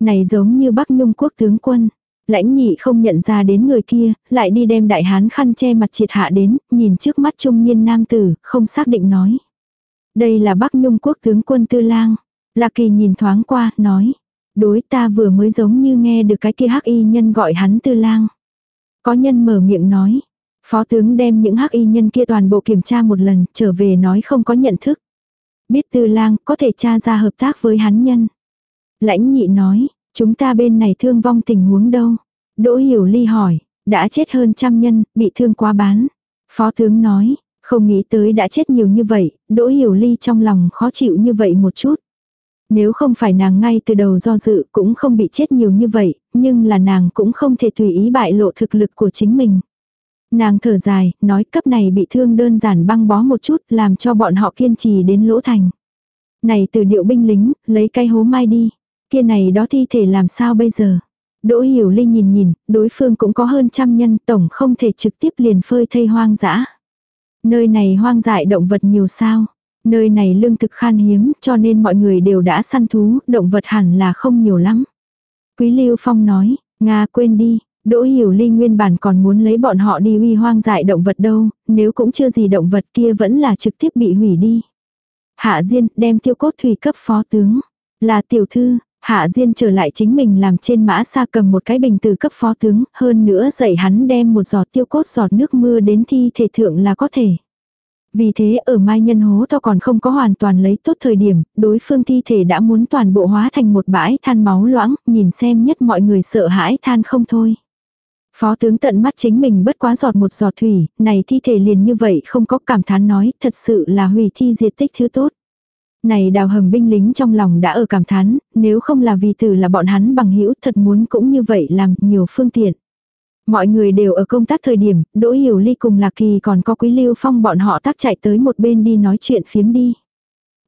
Này giống như Bắc Nhung quốc tướng quân. Lãnh nhị không nhận ra đến người kia, lại đi đem đại hán khăn che mặt triệt hạ đến, nhìn trước mắt trung niên nam tử, không xác định nói. Đây là Bắc Nhung quốc tướng quân Tư Lang. Lạc Kỳ nhìn thoáng qua, nói. Đối ta vừa mới giống như nghe được cái kia hắc y nhân gọi hắn Tư Lang. Có nhân mở miệng nói. Phó tướng đem những hắc y nhân kia toàn bộ kiểm tra một lần, trở về nói không có nhận thức. Biết Tư Lang có thể tra ra hợp tác với hắn nhân. Lãnh nhị nói, Chúng ta bên này thương vong tình huống đâu? Đỗ Hiểu Ly hỏi, đã chết hơn trăm nhân, bị thương quá bán. Phó tướng nói, không nghĩ tới đã chết nhiều như vậy, Đỗ Hiểu Ly trong lòng khó chịu như vậy một chút. Nếu không phải nàng ngay từ đầu do dự cũng không bị chết nhiều như vậy, nhưng là nàng cũng không thể tùy ý bại lộ thực lực của chính mình. Nàng thở dài, nói cấp này bị thương đơn giản băng bó một chút làm cho bọn họ kiên trì đến lỗ thành. Này từ điệu binh lính, lấy cây hố mai đi. Kia này đó thi thể làm sao bây giờ? Đỗ Hiểu Linh nhìn nhìn, đối phương cũng có hơn trăm nhân, tổng không thể trực tiếp liền phơi thây hoang dã. Nơi này hoang dại động vật nhiều sao? Nơi này lương thực khan hiếm, cho nên mọi người đều đã săn thú, động vật hẳn là không nhiều lắm. Quý Lưu Phong nói, Nga quên đi, Đỗ Hiểu Linh nguyên bản còn muốn lấy bọn họ đi uy hoang dại động vật đâu, nếu cũng chưa gì động vật kia vẫn là trực tiếp bị hủy đi. Hạ Diên đem tiêu cốt thủy cấp phó tướng. Là tiểu thư, Hạ Diên trở lại chính mình làm trên mã xa cầm một cái bình từ cấp phó tướng, hơn nữa dạy hắn đem một giọt tiêu cốt giọt nước mưa đến thi thể thượng là có thể. Vì thế ở mai nhân hố to còn không có hoàn toàn lấy tốt thời điểm, đối phương thi thể đã muốn toàn bộ hóa thành một bãi than máu loãng, nhìn xem nhất mọi người sợ hãi than không thôi. Phó tướng tận mắt chính mình bất quá giọt một giọt thủy, này thi thể liền như vậy không có cảm thán nói, thật sự là hủy thi diệt tích thứ tốt. Này đào hầm binh lính trong lòng đã ở cảm thán, nếu không là vì từ là bọn hắn bằng hữu thật muốn cũng như vậy làm nhiều phương tiện. Mọi người đều ở công tác thời điểm, Đỗ Hiểu Ly cùng Lạc Kỳ còn có Quý Lưu Phong bọn họ tác chạy tới một bên đi nói chuyện phiếm đi.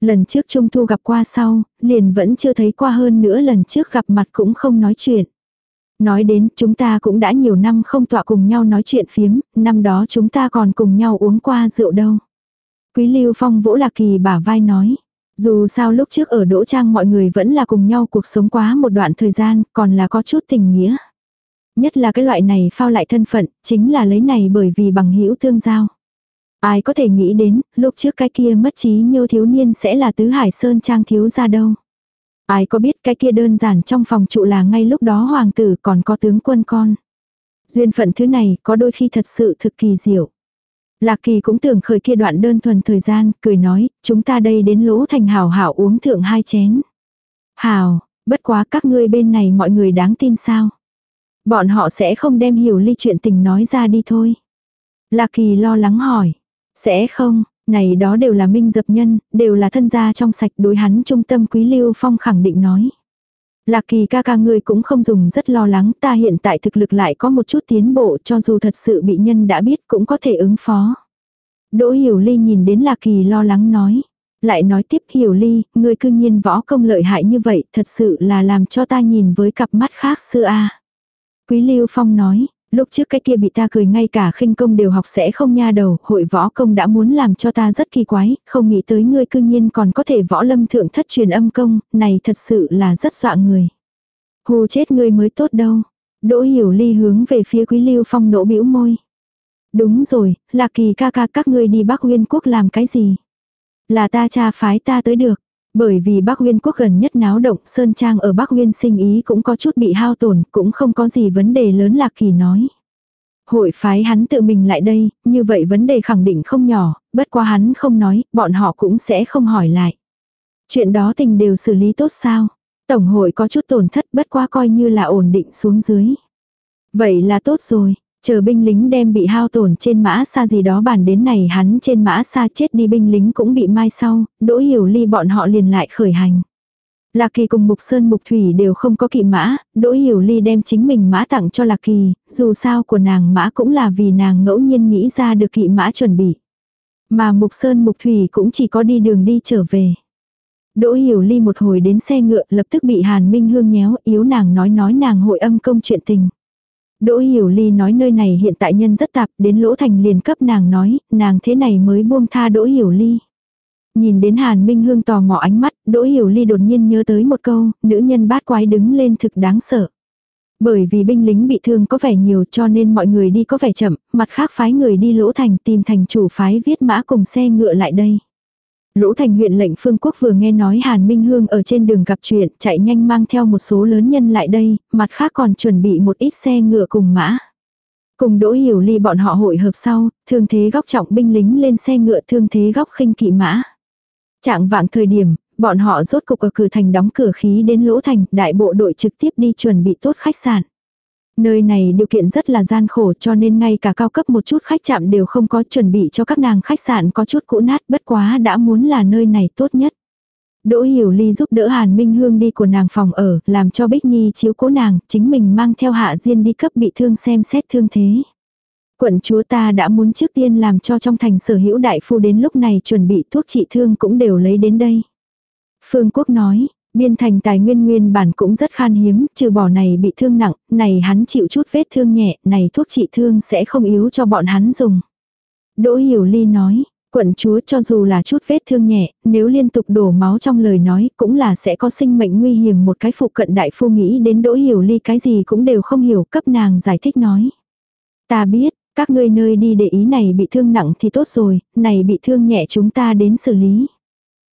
Lần trước Trung Thu gặp qua sau, liền vẫn chưa thấy qua hơn nữa lần trước gặp mặt cũng không nói chuyện. Nói đến chúng ta cũng đã nhiều năm không tọa cùng nhau nói chuyện phiếm, năm đó chúng ta còn cùng nhau uống qua rượu đâu. Quý Lưu Phong vỗ Lạc Kỳ bả vai nói. Dù sao lúc trước ở Đỗ Trang mọi người vẫn là cùng nhau cuộc sống quá một đoạn thời gian, còn là có chút tình nghĩa. Nhất là cái loại này phao lại thân phận, chính là lấy này bởi vì bằng hữu tương giao. Ai có thể nghĩ đến, lúc trước cái kia mất trí nhiêu thiếu niên sẽ là tứ hải sơn trang thiếu ra đâu. Ai có biết cái kia đơn giản trong phòng trụ là ngay lúc đó hoàng tử còn có tướng quân con. Duyên phận thứ này có đôi khi thật sự thực kỳ diệu. Lạc kỳ cũng tưởng khởi kia đoạn đơn thuần thời gian, cười nói, chúng ta đây đến lỗ thành hào hảo uống thượng hai chén. hào bất quá các ngươi bên này mọi người đáng tin sao. Bọn họ sẽ không đem hiểu ly chuyện tình nói ra đi thôi. Lạc kỳ lo lắng hỏi. Sẽ không, này đó đều là minh dập nhân, đều là thân gia trong sạch đối hắn trung tâm quý lưu phong khẳng định nói. Lạc kỳ ca ca ngươi cũng không dùng rất lo lắng, ta hiện tại thực lực lại có một chút tiến bộ cho dù thật sự bị nhân đã biết cũng có thể ứng phó. Đỗ hiểu ly nhìn đến lạc kỳ lo lắng nói. Lại nói tiếp hiểu ly, ngươi cư nhiên võ công lợi hại như vậy, thật sự là làm cho ta nhìn với cặp mắt khác xưa a Quý Lưu Phong nói, lúc trước cái kia bị ta cười ngay cả khinh công đều học sẽ không nha đầu, hội võ công đã muốn làm cho ta rất kỳ quái, không nghĩ tới ngươi cư nhiên còn có thể võ lâm thượng thất truyền âm công, này thật sự là rất dọa người. Hù chết ngươi mới tốt đâu. Đỗ hiểu ly hướng về phía quý lưu phong nỗ bĩu môi. Đúng rồi, là kỳ ca ca các ngươi đi Bắc Nguyên Quốc làm cái gì? Là ta cha phái ta tới được. Bởi vì Bắc Nguyên Quốc gần nhất náo động, Sơn Trang ở Bắc Nguyên sinh ý cũng có chút bị hao tổn, cũng không có gì vấn đề lớn lạc kỳ nói. Hội phái hắn tự mình lại đây, như vậy vấn đề khẳng định không nhỏ, bất quá hắn không nói, bọn họ cũng sẽ không hỏi lại. Chuyện đó tình đều xử lý tốt sao? Tổng hội có chút tổn thất bất qua coi như là ổn định xuống dưới. Vậy là tốt rồi, chờ binh lính đem bị hao tổn trên mã xa gì đó bản đến này hắn trên mã xa chết đi binh lính cũng bị mai sau, đỗ hiểu ly bọn họ liền lại khởi hành. Lạc Kỳ cùng Mục Sơn Mục Thủy đều không có kỵ mã, Đỗ Hiểu Ly đem chính mình mã tặng cho Lạc Kỳ, dù sao của nàng mã cũng là vì nàng ngẫu nhiên nghĩ ra được kỵ mã chuẩn bị. Mà Mục Sơn Mục Thủy cũng chỉ có đi đường đi trở về. Đỗ Hiểu Ly một hồi đến xe ngựa lập tức bị Hàn Minh Hương nhéo yếu nàng nói nói nàng hội âm công chuyện tình. Đỗ Hiểu Ly nói nơi này hiện tại nhân rất tạp đến lỗ thành liền cấp nàng nói, nàng thế này mới buông tha Đỗ Hiểu Ly. Nhìn đến Hàn Minh Hương tò mò ánh mắt, Đỗ Hiểu Ly đột nhiên nhớ tới một câu, nữ nhân bát quái đứng lên thực đáng sợ. Bởi vì binh lính bị thương có vẻ nhiều cho nên mọi người đi có vẻ chậm, mặt khác phái người đi lỗ thành tìm thành chủ phái viết mã cùng xe ngựa lại đây lũ thành huyện lệnh phương quốc vừa nghe nói Hàn Minh Hương ở trên đường gặp chuyện, chạy nhanh mang theo một số lớn nhân lại đây, mặt khác còn chuẩn bị một ít xe ngựa cùng mã. Cùng đỗ hiểu ly bọn họ hội hợp sau, thương thế góc trọng binh lính lên xe ngựa thương thế góc khinh kỵ mã. Trạng vạng thời điểm, bọn họ rốt cục ở cửa thành đóng cửa khí đến lỗ thành, đại bộ đội trực tiếp đi chuẩn bị tốt khách sạn. Nơi này điều kiện rất là gian khổ cho nên ngay cả cao cấp một chút khách chạm đều không có chuẩn bị cho các nàng khách sạn có chút cũ nát bất quá đã muốn là nơi này tốt nhất. Đỗ Hiểu Ly giúp đỡ Hàn Minh Hương đi của nàng phòng ở, làm cho Bích Nhi chiếu cố nàng, chính mình mang theo Hạ Diên đi cấp bị thương xem xét thương thế. Quận chúa ta đã muốn trước tiên làm cho trong thành sở hữu đại phu đến lúc này chuẩn bị thuốc trị thương cũng đều lấy đến đây. Phương Quốc nói, biên thành tài nguyên nguyên bản cũng rất khan hiếm, trừ bỏ này bị thương nặng, này hắn chịu chút vết thương nhẹ, này thuốc trị thương sẽ không yếu cho bọn hắn dùng. Đỗ Hiểu Ly nói, quận chúa cho dù là chút vết thương nhẹ, nếu liên tục đổ máu trong lời nói cũng là sẽ có sinh mệnh nguy hiểm một cái phụ cận đại phu nghĩ đến Đỗ Hiểu Ly cái gì cũng đều không hiểu cấp nàng giải thích nói. Ta biết, các ngươi nơi đi để ý này bị thương nặng thì tốt rồi, này bị thương nhẹ chúng ta đến xử lý.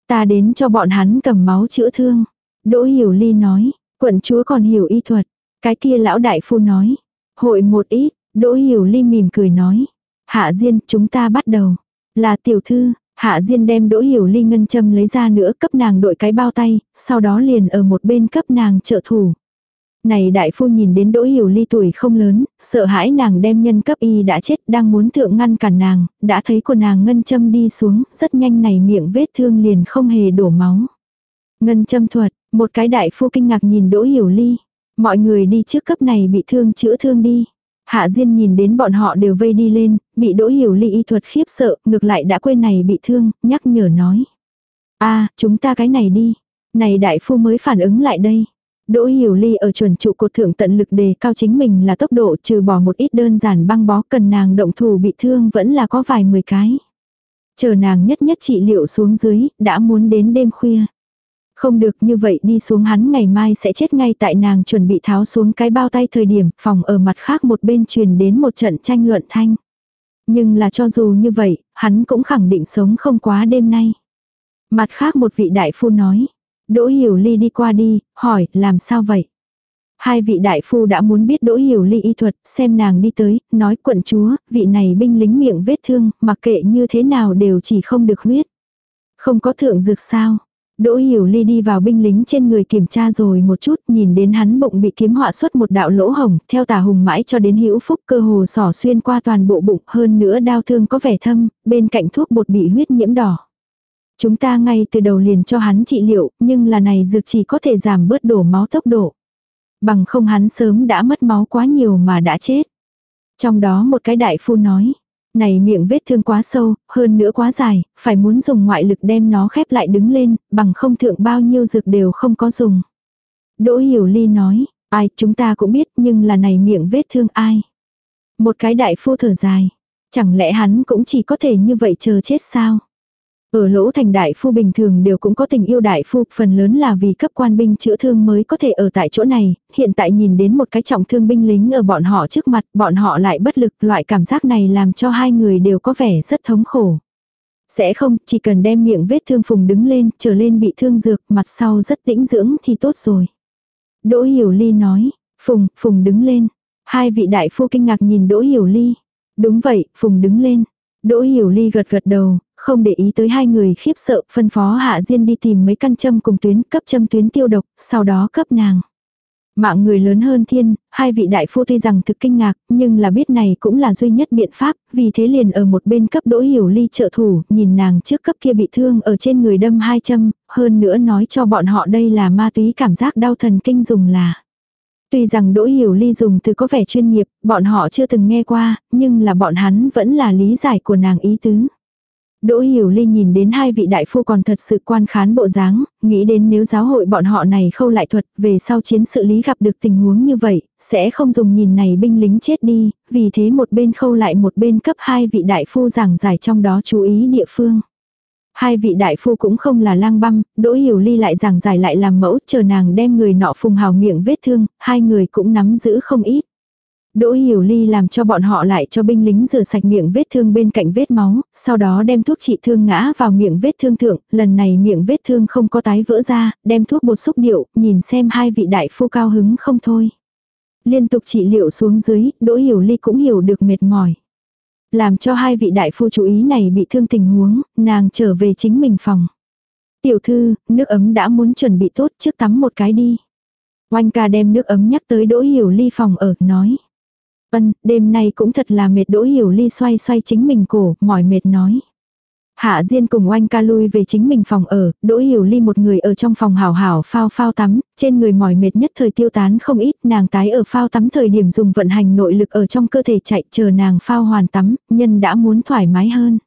Ta đến cho bọn hắn cầm máu chữa thương. Đỗ Hiểu Ly nói, quận chúa còn hiểu y thuật. Cái kia lão đại phu nói, hội một ít, Đỗ Hiểu Ly mỉm cười nói. Hạ Diên, chúng ta bắt đầu. Là tiểu thư, Hạ Diên đem Đỗ Hiểu Ly ngân châm lấy ra nữa cấp nàng đội cái bao tay, sau đó liền ở một bên cấp nàng trợ thủ. Này đại phu nhìn đến đỗ hiểu ly tuổi không lớn, sợ hãi nàng đem nhân cấp y đã chết đang muốn thượng ngăn cản nàng, đã thấy của nàng ngân châm đi xuống, rất nhanh này miệng vết thương liền không hề đổ máu. Ngân châm thuật, một cái đại phu kinh ngạc nhìn đỗ hiểu ly. Mọi người đi trước cấp này bị thương chữa thương đi. Hạ Diên nhìn đến bọn họ đều vây đi lên, bị đỗ hiểu ly y thuật khiếp sợ, ngược lại đã quên này bị thương, nhắc nhở nói. a chúng ta cái này đi. Này đại phu mới phản ứng lại đây. Đỗ Hiểu Ly ở chuẩn trụ cột thượng tận lực đề cao chính mình là tốc độ trừ bỏ một ít đơn giản băng bó cần nàng động thủ bị thương vẫn là có vài mười cái. Chờ nàng nhất nhất trị liệu xuống dưới, đã muốn đến đêm khuya. Không được như vậy đi xuống hắn ngày mai sẽ chết ngay tại nàng chuẩn bị tháo xuống cái bao tay thời điểm phòng ở mặt khác một bên truyền đến một trận tranh luận thanh. Nhưng là cho dù như vậy, hắn cũng khẳng định sống không quá đêm nay. Mặt khác một vị đại phu nói, Đỗ Hiểu Ly đi qua đi, hỏi, làm sao vậy? Hai vị đại phu đã muốn biết Đỗ Hiểu Ly y thuật, xem nàng đi tới, nói quận chúa, vị này binh lính miệng vết thương, mặc kệ như thế nào đều chỉ không được huyết. Không có thượng dược sao? Đỗ Hiểu Ly đi vào binh lính trên người kiểm tra rồi một chút, nhìn đến hắn bụng bị kiếm họa xuất một đạo lỗ hồng, theo tà hùng mãi cho đến hữu phúc cơ hồ sỏ xuyên qua toàn bộ bụng, hơn nữa đau thương có vẻ thâm, bên cạnh thuốc bột bị huyết nhiễm đỏ. Chúng ta ngay từ đầu liền cho hắn trị liệu, nhưng là này dược chỉ có thể giảm bớt đổ máu tốc độ. Bằng không hắn sớm đã mất máu quá nhiều mà đã chết. Trong đó một cái đại phu nói, này miệng vết thương quá sâu, hơn nữa quá dài, phải muốn dùng ngoại lực đem nó khép lại đứng lên, bằng không thượng bao nhiêu dược đều không có dùng. Đỗ Hiểu Ly nói, ai chúng ta cũng biết nhưng là này miệng vết thương ai. Một cái đại phu thở dài, chẳng lẽ hắn cũng chỉ có thể như vậy chờ chết sao? Ở lỗ thành đại phu bình thường đều cũng có tình yêu đại phu, phần lớn là vì cấp quan binh chữa thương mới có thể ở tại chỗ này, hiện tại nhìn đến một cái trọng thương binh lính ở bọn họ trước mặt, bọn họ lại bất lực, loại cảm giác này làm cho hai người đều có vẻ rất thống khổ. Sẽ không, chỉ cần đem miệng vết thương phùng đứng lên, trở lên bị thương dược, mặt sau rất tĩnh dưỡng thì tốt rồi. Đỗ Hiểu Ly nói, phùng, phùng đứng lên. Hai vị đại phu kinh ngạc nhìn Đỗ Hiểu Ly. Đúng vậy, phùng đứng lên. Đỗ Hiểu Ly gật gật đầu, không để ý tới hai người khiếp sợ, phân phó Hạ Diên đi tìm mấy căn châm cùng tuyến, cấp châm tuyến tiêu độc, sau đó cấp nàng. Mạng người lớn hơn thiên, hai vị đại phu tuy rằng thực kinh ngạc, nhưng là biết này cũng là duy nhất biện pháp, vì thế liền ở một bên cấp đỗ hiểu ly trợ thủ, nhìn nàng trước cấp kia bị thương ở trên người đâm hai châm, hơn nữa nói cho bọn họ đây là ma túy cảm giác đau thần kinh dùng là. Tuy rằng đỗ hiểu ly dùng từ có vẻ chuyên nghiệp, bọn họ chưa từng nghe qua, nhưng là bọn hắn vẫn là lý giải của nàng ý tứ. Đỗ Hiểu Ly nhìn đến hai vị đại phu còn thật sự quan khán bộ dáng, nghĩ đến nếu giáo hội bọn họ này khâu lại thuật, về sau chiến sự lý gặp được tình huống như vậy, sẽ không dùng nhìn này binh lính chết đi, vì thế một bên khâu lại một bên cấp hai vị đại phu giảng giải trong đó chú ý địa phương. Hai vị đại phu cũng không là lang băm, Đỗ Hiểu Ly lại giảng giải lại làm mẫu, chờ nàng đem người nọ phùng hào miệng vết thương, hai người cũng nắm giữ không ít. Đỗ Hiểu Ly làm cho bọn họ lại cho binh lính rửa sạch miệng vết thương bên cạnh vết máu, sau đó đem thuốc trị thương ngã vào miệng vết thương thượng, lần này miệng vết thương không có tái vỡ ra, đem thuốc bột xúc điệu, nhìn xem hai vị đại phu cao hứng không thôi. Liên tục trị liệu xuống dưới, Đỗ Hiểu Ly cũng hiểu được mệt mỏi. Làm cho hai vị đại phu chú ý này bị thương tình huống, nàng trở về chính mình phòng. Tiểu thư, nước ấm đã muốn chuẩn bị tốt trước tắm một cái đi. Oanh ca đem nước ấm nhắc tới Đỗ Hiểu Ly phòng ở, nói. Ân, đêm nay cũng thật là mệt đỗ hiểu ly xoay xoay chính mình cổ, mỏi mệt nói. Hạ Diên cùng oanh ca lui về chính mình phòng ở, đỗ hiểu ly một người ở trong phòng hào hào phao phao tắm, trên người mỏi mệt nhất thời tiêu tán không ít, nàng tái ở phao tắm thời điểm dùng vận hành nội lực ở trong cơ thể chạy chờ nàng phao hoàn tắm, nhân đã muốn thoải mái hơn.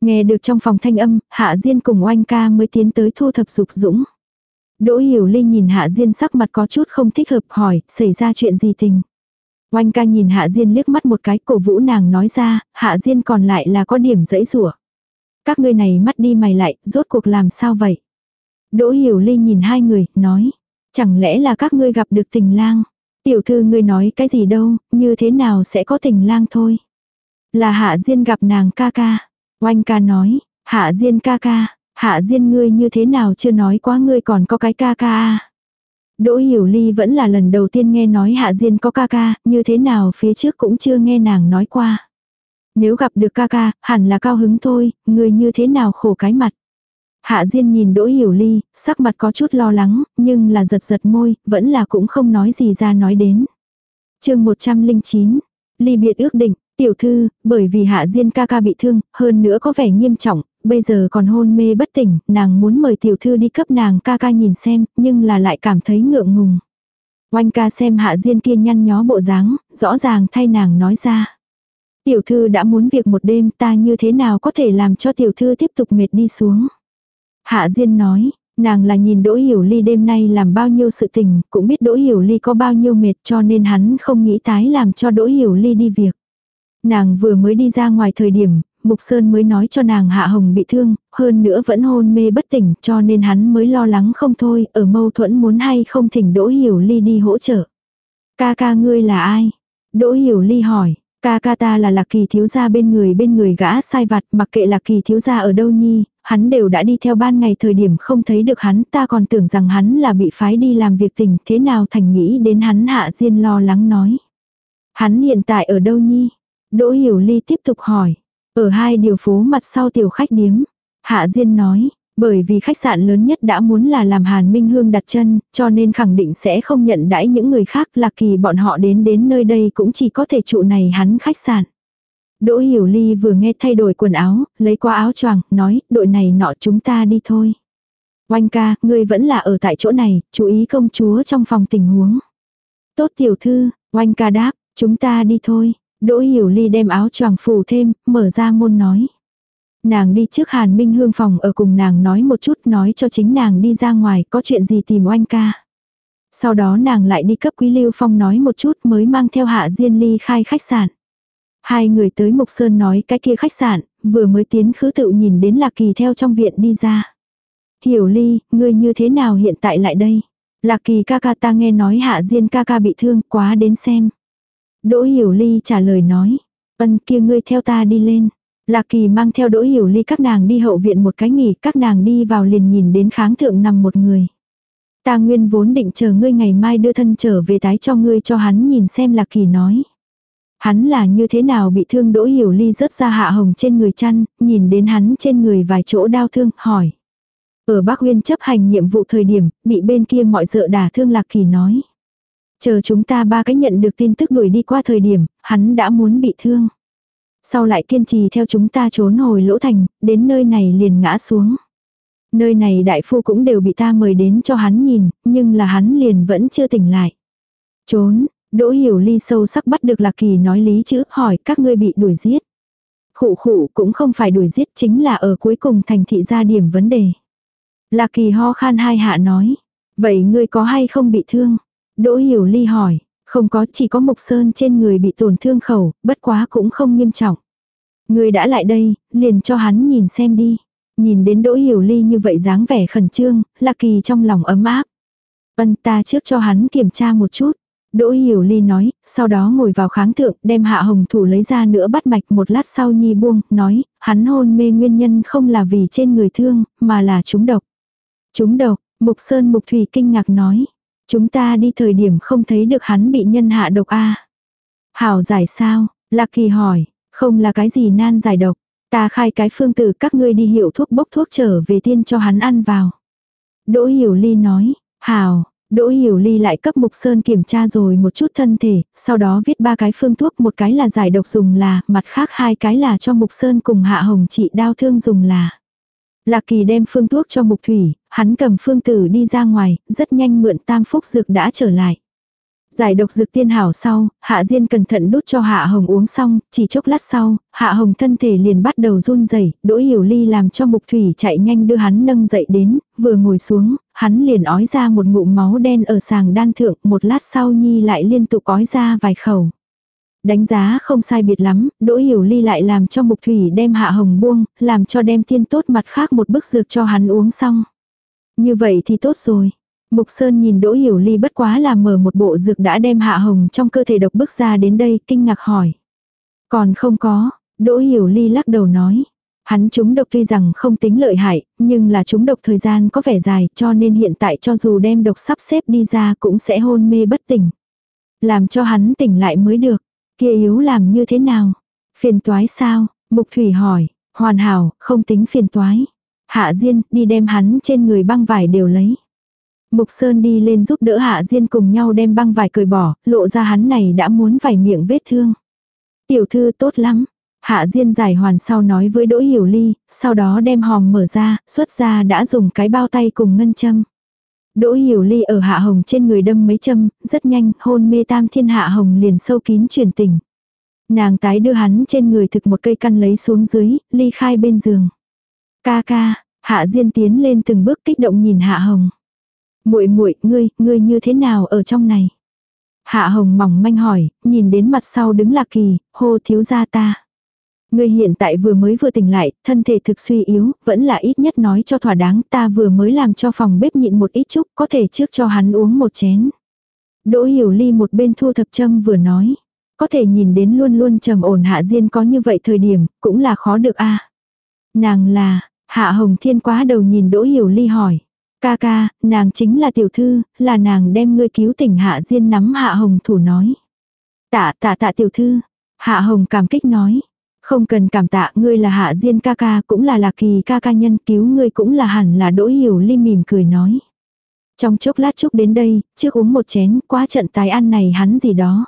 Nghe được trong phòng thanh âm, Hạ Diên cùng oanh ca mới tiến tới thu thập dục dũng. Đỗ hiểu ly nhìn Hạ Diên sắc mặt có chút không thích hợp hỏi, xảy ra chuyện gì tình. Oanh ca nhìn Hạ Diên liếc mắt một cái cổ vũ nàng nói ra, Hạ Diên còn lại là có điểm dẫy rủa Các ngươi này mắt đi mày lại, rốt cuộc làm sao vậy? Đỗ Hiểu Ly nhìn hai người, nói. Chẳng lẽ là các ngươi gặp được tình lang? Tiểu thư ngươi nói cái gì đâu, như thế nào sẽ có tình lang thôi? Là Hạ Diên gặp nàng ca ca. Oanh ca nói, Hạ Diên ca ca, Hạ Diên ngươi như thế nào chưa nói quá ngươi còn có cái ca ca à? Đỗ Hiểu Ly vẫn là lần đầu tiên nghe nói Hạ Diên có ca ca, như thế nào phía trước cũng chưa nghe nàng nói qua. Nếu gặp được ca ca, hẳn là cao hứng thôi, người như thế nào khổ cái mặt. Hạ Diên nhìn Đỗ Hiểu Ly, sắc mặt có chút lo lắng, nhưng là giật giật môi, vẫn là cũng không nói gì ra nói đến. chương 109, Ly biệt ước định, tiểu thư, bởi vì Hạ Diên ca ca bị thương, hơn nữa có vẻ nghiêm trọng, bây giờ còn hôn mê bất tỉnh, nàng muốn mời tiểu thư đi cấp nàng ca ca nhìn xem, nhưng là lại cảm thấy ngượng ngùng. Oanh ca xem hạ diên kia nhăn nhó bộ dáng, rõ ràng thay nàng nói ra. Tiểu thư đã muốn việc một đêm ta như thế nào có thể làm cho tiểu thư tiếp tục mệt đi xuống. Hạ diên nói, nàng là nhìn Đỗ Hiểu Ly đêm nay làm bao nhiêu sự tình, cũng biết Đỗ Hiểu Ly có bao nhiêu mệt cho nên hắn không nghĩ tái làm cho Đỗ Hiểu Ly đi việc. Nàng vừa mới đi ra ngoài thời điểm, Mục Sơn mới nói cho nàng Hạ Hồng bị thương, hơn nữa vẫn hôn mê bất tỉnh cho nên hắn mới lo lắng không thôi, ở mâu thuẫn muốn hay không thỉnh Đỗ Hiểu Ly đi hỗ trợ. Ca ca ngươi là ai? Đỗ Hiểu Ly hỏi, ca ca ta là lạc kỳ thiếu gia bên người bên người gã sai vặt mặc kệ lạc kỳ thiếu gia ở đâu nhi, hắn đều đã đi theo ban ngày thời điểm không thấy được hắn ta còn tưởng rằng hắn là bị phái đi làm việc tình thế nào thành nghĩ đến hắn hạ diên lo lắng nói. Hắn hiện tại ở đâu nhi? Đỗ Hiểu Ly tiếp tục hỏi. Ở hai điều phố mặt sau tiểu khách điếm. Hạ Diên nói, bởi vì khách sạn lớn nhất đã muốn là làm Hàn Minh Hương đặt chân, cho nên khẳng định sẽ không nhận đãi những người khác là kỳ bọn họ đến đến nơi đây cũng chỉ có thể trụ này hắn khách sạn. Đỗ Hiểu Ly vừa nghe thay đổi quần áo, lấy qua áo choàng, nói, đội này nọ chúng ta đi thôi. Oanh ca, ngươi vẫn là ở tại chỗ này, chú ý công chúa trong phòng tình huống. Tốt tiểu thư, oanh ca đáp, chúng ta đi thôi. Đỗ Hiểu Ly đem áo choàng phủ thêm, mở ra môn nói. Nàng đi trước Hàn Minh Hương phòng ở cùng nàng nói một chút nói cho chính nàng đi ra ngoài có chuyện gì tìm oanh ca. Sau đó nàng lại đi cấp Quý Lưu Phong nói một chút mới mang theo Hạ Diên Ly khai khách sạn. Hai người tới Mục Sơn nói cái kia khách sạn, vừa mới tiến khứ tự nhìn đến Lạc Kỳ theo trong viện đi ra. Hiểu Ly, ngươi như thế nào hiện tại lại đây? Lạc Kỳ ca ca ta nghe nói Hạ Diên ca ca bị thương quá đến xem. Đỗ Hiểu Ly trả lời nói. Ân kia ngươi theo ta đi lên. Lạc Kỳ mang theo Đỗ Hiểu Ly các nàng đi hậu viện một cái nghỉ, các nàng đi vào liền nhìn đến kháng thượng nằm một người. Ta nguyên vốn định chờ ngươi ngày mai đưa thân trở về tái cho ngươi cho hắn nhìn xem Lạc Kỳ nói. Hắn là như thế nào bị thương Đỗ Hiểu Ly rớt ra hạ hồng trên người chăn, nhìn đến hắn trên người vài chỗ đau thương, hỏi. Ở Bắc Uyên chấp hành nhiệm vụ thời điểm, bị bên kia mọi dợ đả thương Lạc Kỳ nói. Chờ chúng ta ba cái nhận được tin tức đuổi đi qua thời điểm, hắn đã muốn bị thương. Sau lại kiên trì theo chúng ta trốn hồi lỗ thành, đến nơi này liền ngã xuống. Nơi này đại phu cũng đều bị ta mời đến cho hắn nhìn, nhưng là hắn liền vẫn chưa tỉnh lại. Trốn, Đỗ Hiểu Ly sâu sắc bắt được Lạc Kỳ nói lý chữ, hỏi các ngươi bị đuổi giết. Khụ khụ cũng không phải đuổi giết chính là ở cuối cùng thành thị ra điểm vấn đề. Lạc Kỳ ho khan hai hạ nói. Vậy ngươi có hay không bị thương? Đỗ Hiểu Ly hỏi. Không có chỉ có Mục Sơn trên người bị tổn thương khẩu, bất quá cũng không nghiêm trọng. Ngươi đã lại đây, liền cho hắn nhìn xem đi. Nhìn đến Đỗ Hiểu Ly như vậy dáng vẻ khẩn trương, Lạc Kỳ trong lòng ấm áp. Ân ta trước cho hắn kiểm tra một chút. Đỗ Hiểu Ly nói, sau đó ngồi vào kháng thượng, đem hạ hồng thủ lấy ra nữa bắt mạch một lát sau nhi buông, nói, hắn hôn mê nguyên nhân không là vì trên người thương, mà là chúng độc. Chúng độc, Mục Sơn Mục Thủy kinh ngạc nói. Chúng ta đi thời điểm không thấy được hắn bị nhân hạ độc a Hảo giải sao? Lạc Kỳ hỏi, không là cái gì nan giải độc. Ta khai cái phương tử các ngươi đi hiệu thuốc bốc thuốc trở về tiên cho hắn ăn vào. Đỗ Hiểu Ly nói, hảo, Đỗ Hiểu Ly lại cấp Mục Sơn kiểm tra rồi một chút thân thể, sau đó viết ba cái phương thuốc, một cái là giải độc dùng là, mặt khác hai cái là cho Mục Sơn cùng Hạ Hồng trị đau thương dùng là. Lạc Kỳ đem phương thuốc cho Mục Thủy, hắn cầm phương tử đi ra ngoài, rất nhanh mượn tam phúc dược đã trở lại. Giải độc dược tiên hảo sau, Hạ Diên cẩn thận đút cho Hạ Hồng uống xong, chỉ chốc lát sau, Hạ Hồng thân thể liền bắt đầu run rẩy, Đỗ Hiểu Ly làm cho Mục Thủy chạy nhanh đưa hắn nâng dậy đến, vừa ngồi xuống, hắn liền ói ra một ngụm máu đen ở sàng đan thượng, một lát sau Nhi lại liên tục ói ra vài khẩu. Đánh giá không sai biệt lắm, Đỗ Hiểu Ly lại làm cho Mục Thủy đem Hạ Hồng buông, làm cho đem tiên tốt mặt khác một bức dược cho hắn uống xong. Như vậy thì tốt rồi. Mục Sơn nhìn Đỗ Hiểu Ly bất quá là mở một bộ dược đã đem Hạ Hồng trong cơ thể độc bức ra đến đây, kinh ngạc hỏi. Còn không có, Đỗ Hiểu Ly lắc đầu nói. Hắn chúng độc tuy rằng không tính lợi hại, nhưng là chúng độc thời gian có vẻ dài cho nên hiện tại cho dù đem độc sắp xếp đi ra cũng sẽ hôn mê bất tỉnh. Làm cho hắn tỉnh lại mới được. Kia yếu làm như thế nào? Phiền toái sao? Mục Thủy hỏi. Hoàn hảo, không tính phiền toái. Hạ Diên, đi đem hắn trên người băng vải đều lấy. Mục Sơn đi lên giúp đỡ Hạ Diên cùng nhau đem băng vải cởi bỏ, lộ ra hắn này đã muốn vải miệng vết thương. Tiểu thư tốt lắm. Hạ Diên giải hoàn sau nói với Đỗ Hiểu Ly, sau đó đem hòm mở ra, xuất ra đã dùng cái bao tay cùng ngân châm. Đỗ Hiểu Ly ở Hạ Hồng trên người đâm mấy châm, rất nhanh, hôn mê tam thiên Hạ Hồng liền sâu kín truyền tình. Nàng tái đưa hắn trên người thực một cây căn lấy xuống dưới, ly khai bên giường. Ca ca, Hạ Diên tiến lên từng bước kích động nhìn Hạ Hồng. Muội muội, ngươi, ngươi như thế nào ở trong này? Hạ Hồng mỏng manh hỏi, nhìn đến mặt sau đứng Lạc Kỳ, hô thiếu gia ta. Ngươi hiện tại vừa mới vừa tỉnh lại, thân thể thực suy yếu, vẫn là ít nhất nói cho thỏa đáng, ta vừa mới làm cho phòng bếp nhịn một ít chút, có thể trước cho hắn uống một chén. Đỗ Hiểu Ly một bên thu thập châm vừa nói, có thể nhìn đến luôn luôn trầm ổn Hạ Diên có như vậy thời điểm, cũng là khó được a. Nàng là, Hạ Hồng Thiên quá đầu nhìn Đỗ Hiểu Ly hỏi. Ca ca, nàng chính là tiểu thư, là nàng đem ngươi cứu tỉnh Hạ Diên nắm Hạ Hồng thủ nói. Tạ tạ tạ tiểu thư. Hạ Hồng cảm kích nói. Không cần cảm tạ ngươi là Hạ Diên ca ca cũng là Lạc Kỳ ca ca nhân cứu ngươi cũng là hẳn là Đỗ Hiểu Ly mỉm cười nói. Trong chốc lát chúc đến đây, trước uống một chén, quá trận tài ăn này hắn gì đó.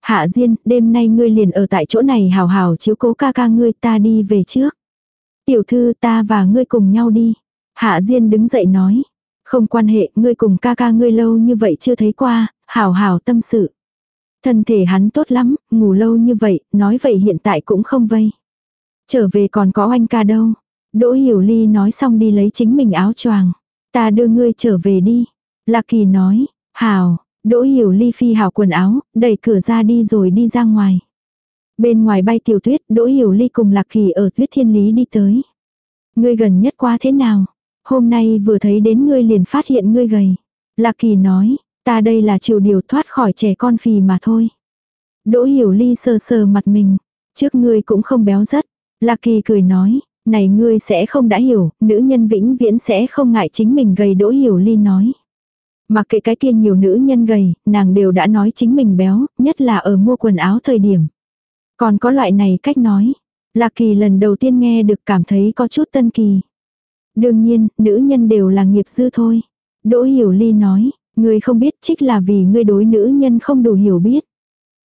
Hạ Diên, đêm nay ngươi liền ở tại chỗ này hào hào chiếu cố ca ca ngươi ta đi về trước. Tiểu thư ta và ngươi cùng nhau đi. Hạ Diên đứng dậy nói. Không quan hệ, ngươi cùng ca ca ngươi lâu như vậy chưa thấy qua, hào hào tâm sự. Thân thể hắn tốt lắm, ngủ lâu như vậy, nói vậy hiện tại cũng không vây. Trở về còn có anh ca đâu. Đỗ Hiểu Ly nói xong đi lấy chính mình áo choàng. Ta đưa ngươi trở về đi. Lạc Kỳ nói, hào, Đỗ Hiểu Ly phi hào quần áo, đẩy cửa ra đi rồi đi ra ngoài. Bên ngoài bay tiểu tuyết, Đỗ Hiểu Ly cùng Lạc Kỳ ở tuyết thiên lý đi tới. Ngươi gần nhất qua thế nào? Hôm nay vừa thấy đến ngươi liền phát hiện ngươi gầy. Lạc Kỳ nói, ta đây là chịu điều thoát khỏi trẻ con phì mà thôi. Đỗ Hiểu Ly sờ sờ mặt mình. Trước ngươi cũng không béo rất. Lạc Kỳ cười nói, này ngươi sẽ không đã hiểu, nữ nhân vĩnh viễn sẽ không ngại chính mình gầy Đỗ Hiểu Ly nói. Mặc kệ cái kia nhiều nữ nhân gầy, nàng đều đã nói chính mình béo, nhất là ở mua quần áo thời điểm. Còn có loại này cách nói. Lạc kỳ lần đầu tiên nghe được cảm thấy có chút tân kỳ. Đương nhiên, nữ nhân đều là nghiệp dư thôi. Đỗ Hiểu Ly nói, ngươi không biết trích là vì ngươi đối nữ nhân không đủ hiểu biết.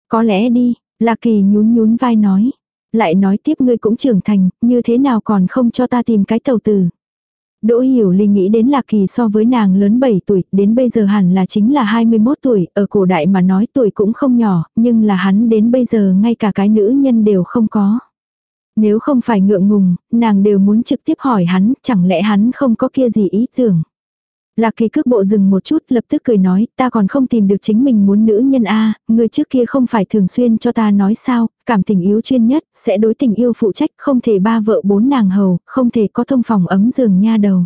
Có lẽ đi, Lạc kỳ nhún nhún vai nói. Lại nói tiếp ngươi cũng trưởng thành, như thế nào còn không cho ta tìm cái tàu tử. Đỗ Hiểu Ly nghĩ đến Lạc Kỳ so với nàng lớn 7 tuổi, đến bây giờ hẳn là chính là 21 tuổi, ở cổ đại mà nói tuổi cũng không nhỏ, nhưng là hắn đến bây giờ ngay cả cái nữ nhân đều không có. Nếu không phải ngượng ngùng, nàng đều muốn trực tiếp hỏi hắn, chẳng lẽ hắn không có kia gì ý tưởng. Lạc kỳ cước bộ dừng một chút lập tức cười nói, ta còn không tìm được chính mình muốn nữ nhân A, người trước kia không phải thường xuyên cho ta nói sao, cảm tình yếu chuyên nhất, sẽ đối tình yêu phụ trách, không thể ba vợ bốn nàng hầu, không thể có thông phòng ấm giường nha đầu.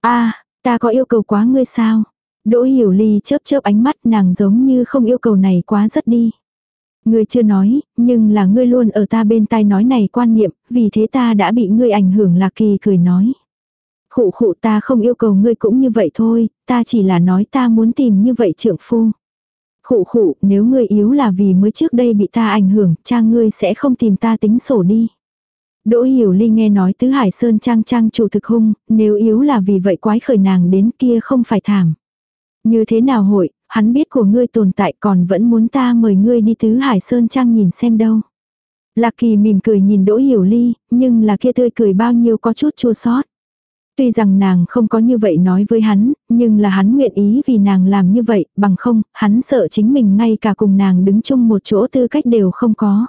A, ta có yêu cầu quá ngươi sao? Đỗ hiểu ly chớp chớp ánh mắt nàng giống như không yêu cầu này quá rất đi. Ngươi chưa nói, nhưng là ngươi luôn ở ta bên tai nói này quan niệm, vì thế ta đã bị ngươi ảnh hưởng lạc kỳ cười nói. Khụ khụ ta không yêu cầu ngươi cũng như vậy thôi, ta chỉ là nói ta muốn tìm như vậy trượng phu. Khụ khụ, nếu ngươi yếu là vì mới trước đây bị ta ảnh hưởng, cha ngươi sẽ không tìm ta tính sổ đi. Đỗ Hiểu Ly nghe nói Tứ Hải Sơn trang trang chủ thực hung, nếu yếu là vì vậy quái khởi nàng đến kia không phải thảm. Như thế nào hội, hắn biết của ngươi tồn tại còn vẫn muốn ta mời ngươi đi Tứ Hải Sơn trang nhìn xem đâu. Lạc Kỳ mỉm cười nhìn Đỗ Hiểu Ly, nhưng là kia tươi cười bao nhiêu có chút chua xót. Tuy rằng nàng không có như vậy nói với hắn, nhưng là hắn nguyện ý vì nàng làm như vậy, bằng không, hắn sợ chính mình ngay cả cùng nàng đứng chung một chỗ tư cách đều không có.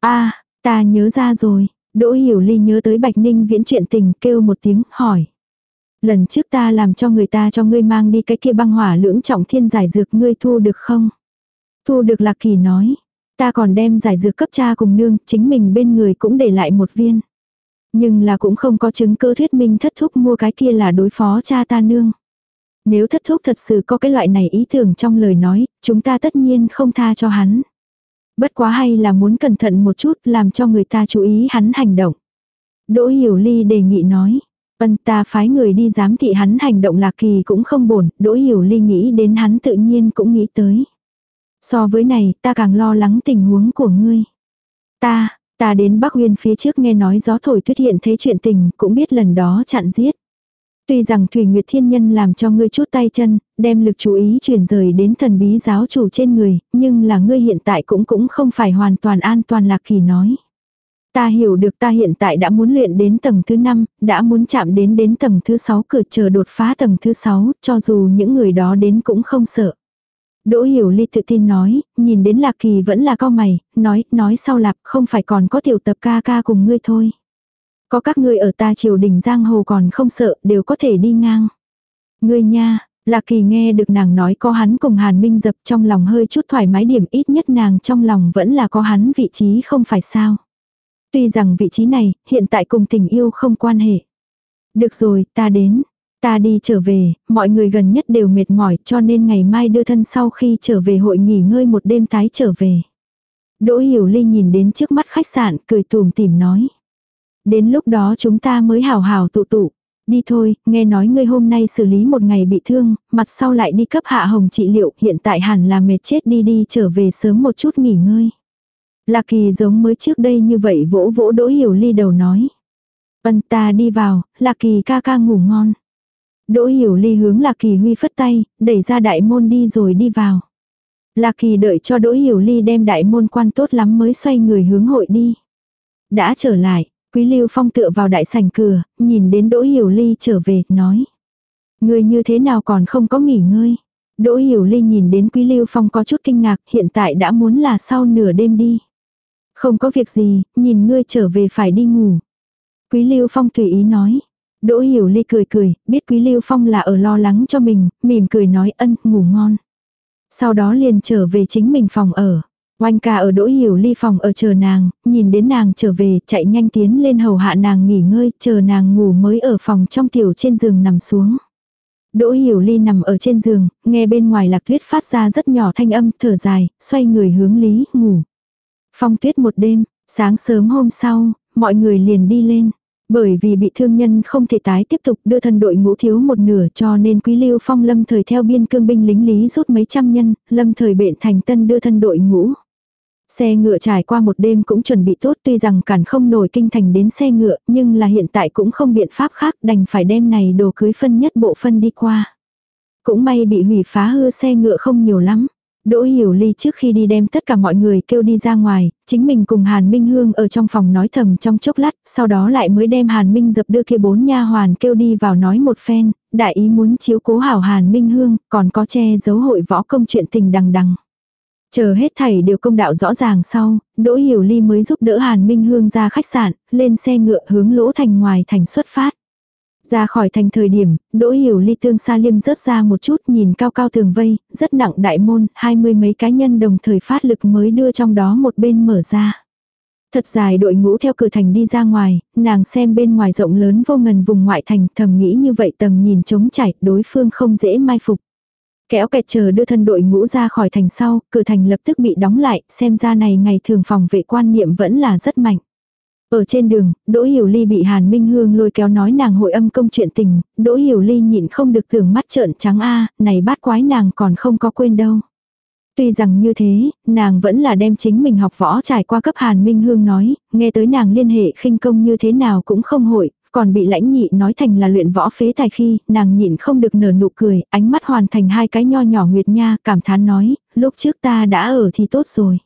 a ta nhớ ra rồi, Đỗ Hiểu Ly nhớ tới Bạch Ninh viễn chuyện tình kêu một tiếng, hỏi. Lần trước ta làm cho người ta cho ngươi mang đi cái kia băng hỏa lưỡng trọng thiên giải dược ngươi thu được không? Thu được Lạc Kỳ nói. Ta còn đem giải dược cấp cha cùng nương, chính mình bên người cũng để lại một viên. Nhưng là cũng không có chứng cơ thuyết minh thất thúc mua cái kia là đối phó cha ta nương. Nếu thất thúc thật sự có cái loại này ý tưởng trong lời nói, chúng ta tất nhiên không tha cho hắn. Bất quá hay là muốn cẩn thận một chút làm cho người ta chú ý hắn hành động. Đỗ Hiểu Ly đề nghị nói. Ân ta phái người đi giám thị hắn hành động lạc kỳ cũng không bổn, Đỗ Hiểu Ly nghĩ đến hắn tự nhiên cũng nghĩ tới. So với này, ta càng lo lắng tình huống của ngươi. Ta, Ta đến Bắc Uyên phía trước nghe nói gió thổi tuyết hiện thấy chuyện tình, cũng biết lần đó chặn giết. Tuy rằng Thủy Nguyệt Thiên Nhân làm cho ngươi chút tay chân, đem lực chú ý chuyển rời đến thần bí giáo chủ trên người, nhưng là ngươi hiện tại cũng cũng không phải hoàn toàn an toàn lạc kỳ nói. Ta hiểu được ta hiện tại đã muốn luyện đến tầng thứ 5, đã muốn chạm đến đến tầng thứ 6 cửa chờ đột phá tầng thứ 6, cho dù những người đó đến cũng không sợ. Đỗ Hiểu Ly tự tin nói, nhìn đến Lạc Kỳ vẫn là cao mày, nói, nói sau lạp không phải còn có tiểu tập ca ca cùng ngươi thôi. Có các ngươi ở ta triều đình giang hồ còn không sợ, đều có thể đi ngang. Ngươi nha, Lạc Kỳ nghe được nàng nói có hắn cùng Hàn Minh dập trong lòng hơi chút thoải mái điểm ít nhất nàng trong lòng vẫn là có hắn vị trí không phải sao. Tuy rằng vị trí này, hiện tại cùng tình yêu không quan hệ. Được rồi, ta đến. Ta đi trở về, mọi người gần nhất đều mệt mỏi cho nên ngày mai đưa thân sau khi trở về hội nghỉ ngơi một đêm tái trở về. Đỗ Hiểu Ly nhìn đến trước mắt khách sạn cười tùm tìm nói. Đến lúc đó chúng ta mới hào hào tụ tụ. Đi thôi, nghe nói ngươi hôm nay xử lý một ngày bị thương, mặt sau lại đi cấp hạ hồng trị liệu, hiện tại hẳn là mệt chết đi đi trở về sớm một chút nghỉ ngơi. Lạc kỳ giống mới trước đây như vậy vỗ vỗ đỗ hiểu ly đầu nói. Ân ta đi vào, lạc kỳ ca ca ngủ ngon. Đỗ hiểu ly hướng Lạc Kỳ Huy phất tay, đẩy ra đại môn đi rồi đi vào. Lạc Kỳ đợi cho Đỗ hiểu ly đem đại môn quan tốt lắm mới xoay người hướng hội đi. Đã trở lại, Quý Lưu Phong tựa vào đại sảnh cửa, nhìn đến Đỗ hiểu ly trở về, nói. Người như thế nào còn không có nghỉ ngơi. Đỗ Hiểu Ly nhìn đến Quý Lưu Phong có chút kinh ngạc, hiện tại đã muốn là sau nửa đêm đi. Không có việc gì, nhìn ngươi trở về phải đi ngủ. Quý Lưu Phong tùy ý nói. Đỗ Hiểu Ly cười cười, biết Quý Lưu Phong là ở lo lắng cho mình, mỉm cười nói ân, ngủ ngon. Sau đó liền trở về chính mình phòng ở. Oanh ca ở Đỗ Hiểu Ly phòng ở chờ nàng, nhìn đến nàng trở về, chạy nhanh tiến lên hầu hạ nàng nghỉ ngơi, chờ nàng ngủ mới ở phòng trong tiểu trên giường nằm xuống. Đỗ Hiểu Ly nằm ở trên giường, nghe bên ngoài lạc tuyết phát ra rất nhỏ thanh âm, thở dài, xoay người hướng Lý, ngủ. Phong tuyết một đêm, sáng sớm hôm sau, mọi người liền đi lên. Bởi vì bị thương nhân không thể tái tiếp tục đưa thân đội ngũ thiếu một nửa cho nên quý lưu phong lâm thời theo biên cương binh lính lý rút mấy trăm nhân, lâm thời bệnh thành tân đưa thân đội ngũ. Xe ngựa trải qua một đêm cũng chuẩn bị tốt tuy rằng cản không nổi kinh thành đến xe ngựa nhưng là hiện tại cũng không biện pháp khác đành phải đem này đồ cưới phân nhất bộ phân đi qua. Cũng may bị hủy phá hư xe ngựa không nhiều lắm. Đỗ Hiểu Ly trước khi đi đem tất cả mọi người kêu đi ra ngoài, chính mình cùng Hàn Minh Hương ở trong phòng nói thầm trong chốc lát, sau đó lại mới đem Hàn Minh dập đưa kia bốn nha hoàn kêu đi vào nói một phen, đại ý muốn chiếu cố hảo Hàn Minh Hương, còn có che giấu hội võ công chuyện tình đằng đằng. Chờ hết thảy đều công đạo rõ ràng sau, Đỗ Hiểu Ly mới giúp đỡ Hàn Minh Hương ra khách sạn, lên xe ngựa hướng lỗ thành ngoài thành xuất phát. Ra khỏi thành thời điểm, Đỗ Hiểu Ly tương xa liêm rớt ra một chút nhìn cao cao tường vây, rất nặng đại môn, hai mươi mấy cá nhân đồng thời phát lực mới đưa trong đó một bên mở ra. Thật dài đội ngũ theo cửa thành đi ra ngoài, nàng xem bên ngoài rộng lớn vô ngần vùng ngoại thành thầm nghĩ như vậy tầm nhìn trống trải, đối phương không dễ mai phục. Kéo kẹt chờ đưa thân đội ngũ ra khỏi thành sau, cửa thành lập tức bị đóng lại, xem ra này ngày thường phòng vệ quan niệm vẫn là rất mạnh. Ở trên đường, Đỗ Hiểu Ly bị Hàn Minh Hương lôi kéo nói nàng hội âm công chuyện tình, Đỗ Hiểu Ly nhịn không được tưởng mắt trợn trắng a, này bát quái nàng còn không có quên đâu. Tuy rằng như thế, nàng vẫn là đem chính mình học võ trải qua cấp Hàn Minh Hương nói, nghe tới nàng liên hệ khinh công như thế nào cũng không hội, còn bị lãnh nhị nói thành là luyện võ phế tài khi, nàng nhịn không được nở nụ cười, ánh mắt hoàn thành hai cái nho nhỏ nguyệt nha, cảm thán nói, lúc trước ta đã ở thì tốt rồi.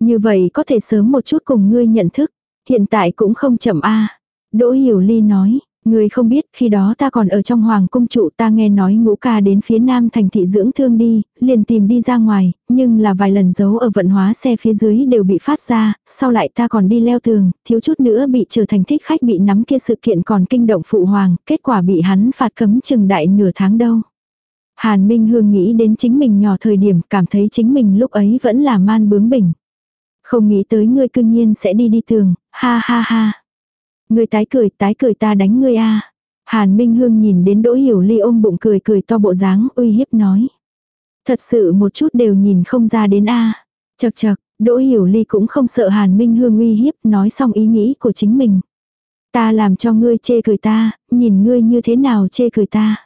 Như vậy có thể sớm một chút cùng ngươi nhận thức. Hiện tại cũng không chậm a Đỗ Hiểu Ly nói, người không biết khi đó ta còn ở trong hoàng cung trụ ta nghe nói ngũ ca đến phía nam thành thị dưỡng thương đi, liền tìm đi ra ngoài, nhưng là vài lần giấu ở vận hóa xe phía dưới đều bị phát ra, sau lại ta còn đi leo tường, thiếu chút nữa bị trở thành thích khách bị nắm kia sự kiện còn kinh động phụ hoàng, kết quả bị hắn phạt cấm chừng đại nửa tháng đâu. Hàn Minh Hương nghĩ đến chính mình nhỏ thời điểm cảm thấy chính mình lúc ấy vẫn là man bướng bỉnh. Không nghĩ tới ngươi cương nhiên sẽ đi đi tường, ha ha ha. Ngươi tái cười, tái cười ta đánh ngươi a. Hàn Minh Hương nhìn đến Đỗ Hiểu Ly ôm bụng cười cười to bộ dáng, uy hiếp nói. Thật sự một chút đều nhìn không ra đến a. Chật chật, Đỗ Hiểu Ly cũng không sợ Hàn Minh Hương uy hiếp, nói xong ý nghĩ của chính mình. Ta làm cho ngươi chê cười ta, nhìn ngươi như thế nào chê cười ta.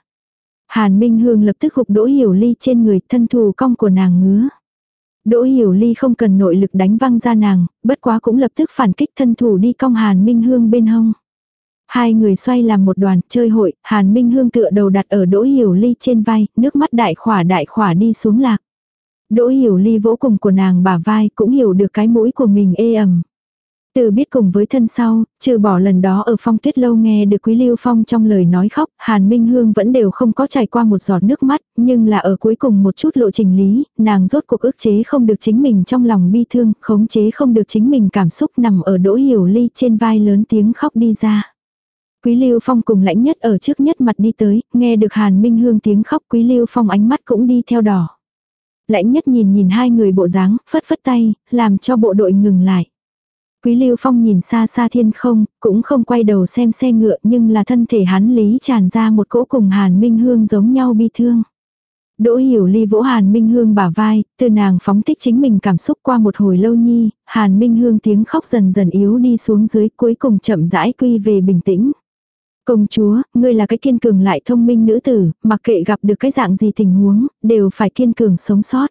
Hàn Minh Hương lập tức gục Đỗ Hiểu Ly trên người thân thù cong của nàng ngứa. Đỗ Hiểu Ly không cần nội lực đánh văng ra nàng, bất quá cũng lập tức phản kích thân thủ đi cong Hàn Minh Hương bên hông. Hai người xoay làm một đoàn chơi hội, Hàn Minh Hương tựa đầu đặt ở Đỗ Hiểu Ly trên vai, nước mắt đại khỏa đại khỏa đi xuống lạc. Đỗ Hiểu Ly vỗ cùng của nàng bả vai cũng hiểu được cái mũi của mình ê ẩm. Từ biết cùng với thân sau, trừ bỏ lần đó ở phong tuyết lâu nghe được Quý Lưu Phong trong lời nói khóc, Hàn Minh Hương vẫn đều không có trải qua một giọt nước mắt, nhưng là ở cuối cùng một chút lộ trình lý, nàng rốt cuộc ức chế không được chính mình trong lòng bi thương, khống chế không được chính mình cảm xúc nằm ở đỗ hiểu ly trên vai lớn tiếng khóc đi ra. Quý Lưu Phong cùng lãnh nhất ở trước nhất mặt đi tới, nghe được Hàn Minh Hương tiếng khóc Quý Lưu Phong ánh mắt cũng đi theo đỏ. Lãnh nhất nhìn nhìn hai người bộ dáng, phất phất tay, làm cho bộ đội ngừng lại. Quý Lưu Phong nhìn xa xa thiên không, cũng không quay đầu xem xe ngựa nhưng là thân thể hắn lý tràn ra một cỗ cùng Hàn Minh Hương giống nhau bi thương. Đỗ hiểu ly vỗ Hàn Minh Hương bả vai, từ nàng phóng thích chính mình cảm xúc qua một hồi lâu nhi, Hàn Minh Hương tiếng khóc dần dần yếu đi xuống dưới cuối cùng chậm rãi quy về bình tĩnh. Công chúa, ngươi là cái kiên cường lại thông minh nữ tử, mặc kệ gặp được cái dạng gì tình huống, đều phải kiên cường sống sót.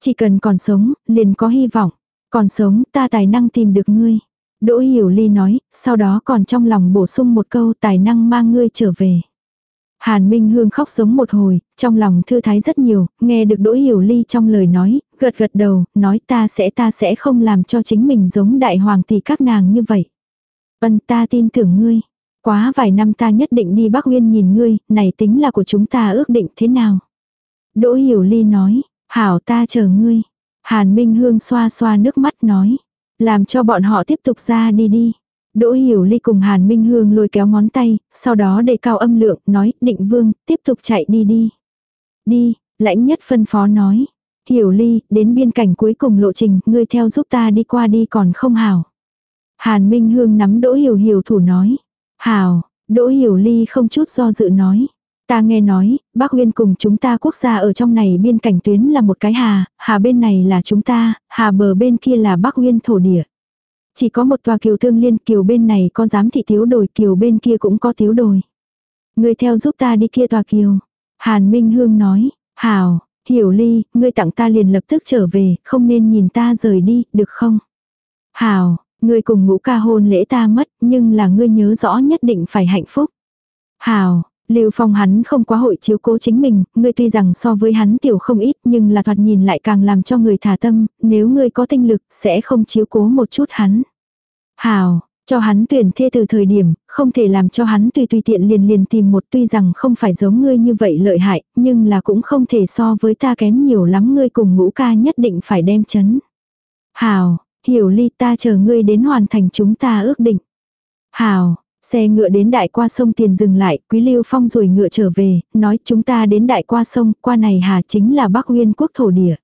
Chỉ cần còn sống, liền có hy vọng. Còn sống ta tài năng tìm được ngươi. Đỗ Hiểu Ly nói, sau đó còn trong lòng bổ sung một câu tài năng mang ngươi trở về. Hàn Minh Hương khóc giống một hồi, trong lòng thư thái rất nhiều, nghe được Đỗ Hiểu Ly trong lời nói, gật gật đầu, nói ta sẽ ta sẽ không làm cho chính mình giống đại hoàng tỷ các nàng như vậy. Vân ta tin tưởng ngươi. Quá vài năm ta nhất định đi Bắc Nguyên nhìn ngươi, này tính là của chúng ta ước định thế nào. Đỗ Hiểu Ly nói, hảo ta chờ ngươi. Hàn Minh Hương xoa xoa nước mắt nói, làm cho bọn họ tiếp tục ra đi đi. Đỗ Hiểu Ly cùng Hàn Minh Hương lôi kéo ngón tay, sau đó đề cao âm lượng, nói, định vương, tiếp tục chạy đi đi. Đi, lãnh nhất phân phó nói. Hiểu Ly, đến biên cảnh cuối cùng lộ trình, ngươi theo giúp ta đi qua đi còn không hảo. Hàn Minh Hương nắm Đỗ Hiểu Hiểu thủ nói. Hảo, Đỗ Hiểu Ly không chút do dự nói. Ta nghe nói, Bắc nguyên cùng chúng ta quốc gia ở trong này biên cảnh tuyến là một cái hà, hà bên này là chúng ta, hà bờ bên kia là Bắc nguyên thổ địa. Chỉ có một tòa kiều tương liên, kiều bên này có giám thị tiếu đồi, kiều bên kia cũng có tiếu đồi. Người theo giúp ta đi kia tòa kiều. Hàn Minh Hương nói, hảo, hiểu ly, ngươi tặng ta liền lập tức trở về, không nên nhìn ta rời đi, được không? Hảo, ngươi cùng ngũ ca hôn lễ ta mất, nhưng là ngươi nhớ rõ nhất định phải hạnh phúc. Hảo, Lưu Phong hắn không quá hội chiếu cố chính mình, ngươi tuy rằng so với hắn tiểu không ít nhưng là thoạt nhìn lại càng làm cho người thả tâm, nếu ngươi có tinh lực sẽ không chiếu cố một chút hắn. Hào, cho hắn tuyển thê từ thời điểm, không thể làm cho hắn tùy tùy tiện liền liền tìm một tuy rằng không phải giống ngươi như vậy lợi hại, nhưng là cũng không thể so với ta kém nhiều lắm ngươi cùng ngũ ca nhất định phải đem chấn. Hào, hiểu ly ta chờ ngươi đến hoàn thành chúng ta ước định. Hào, Xe ngựa đến đại qua sông tiền dừng lại, Quý Lưu Phong rồi ngựa trở về, nói chúng ta đến đại qua sông, qua này hà chính là Bắc Nguyên quốc thổ địa.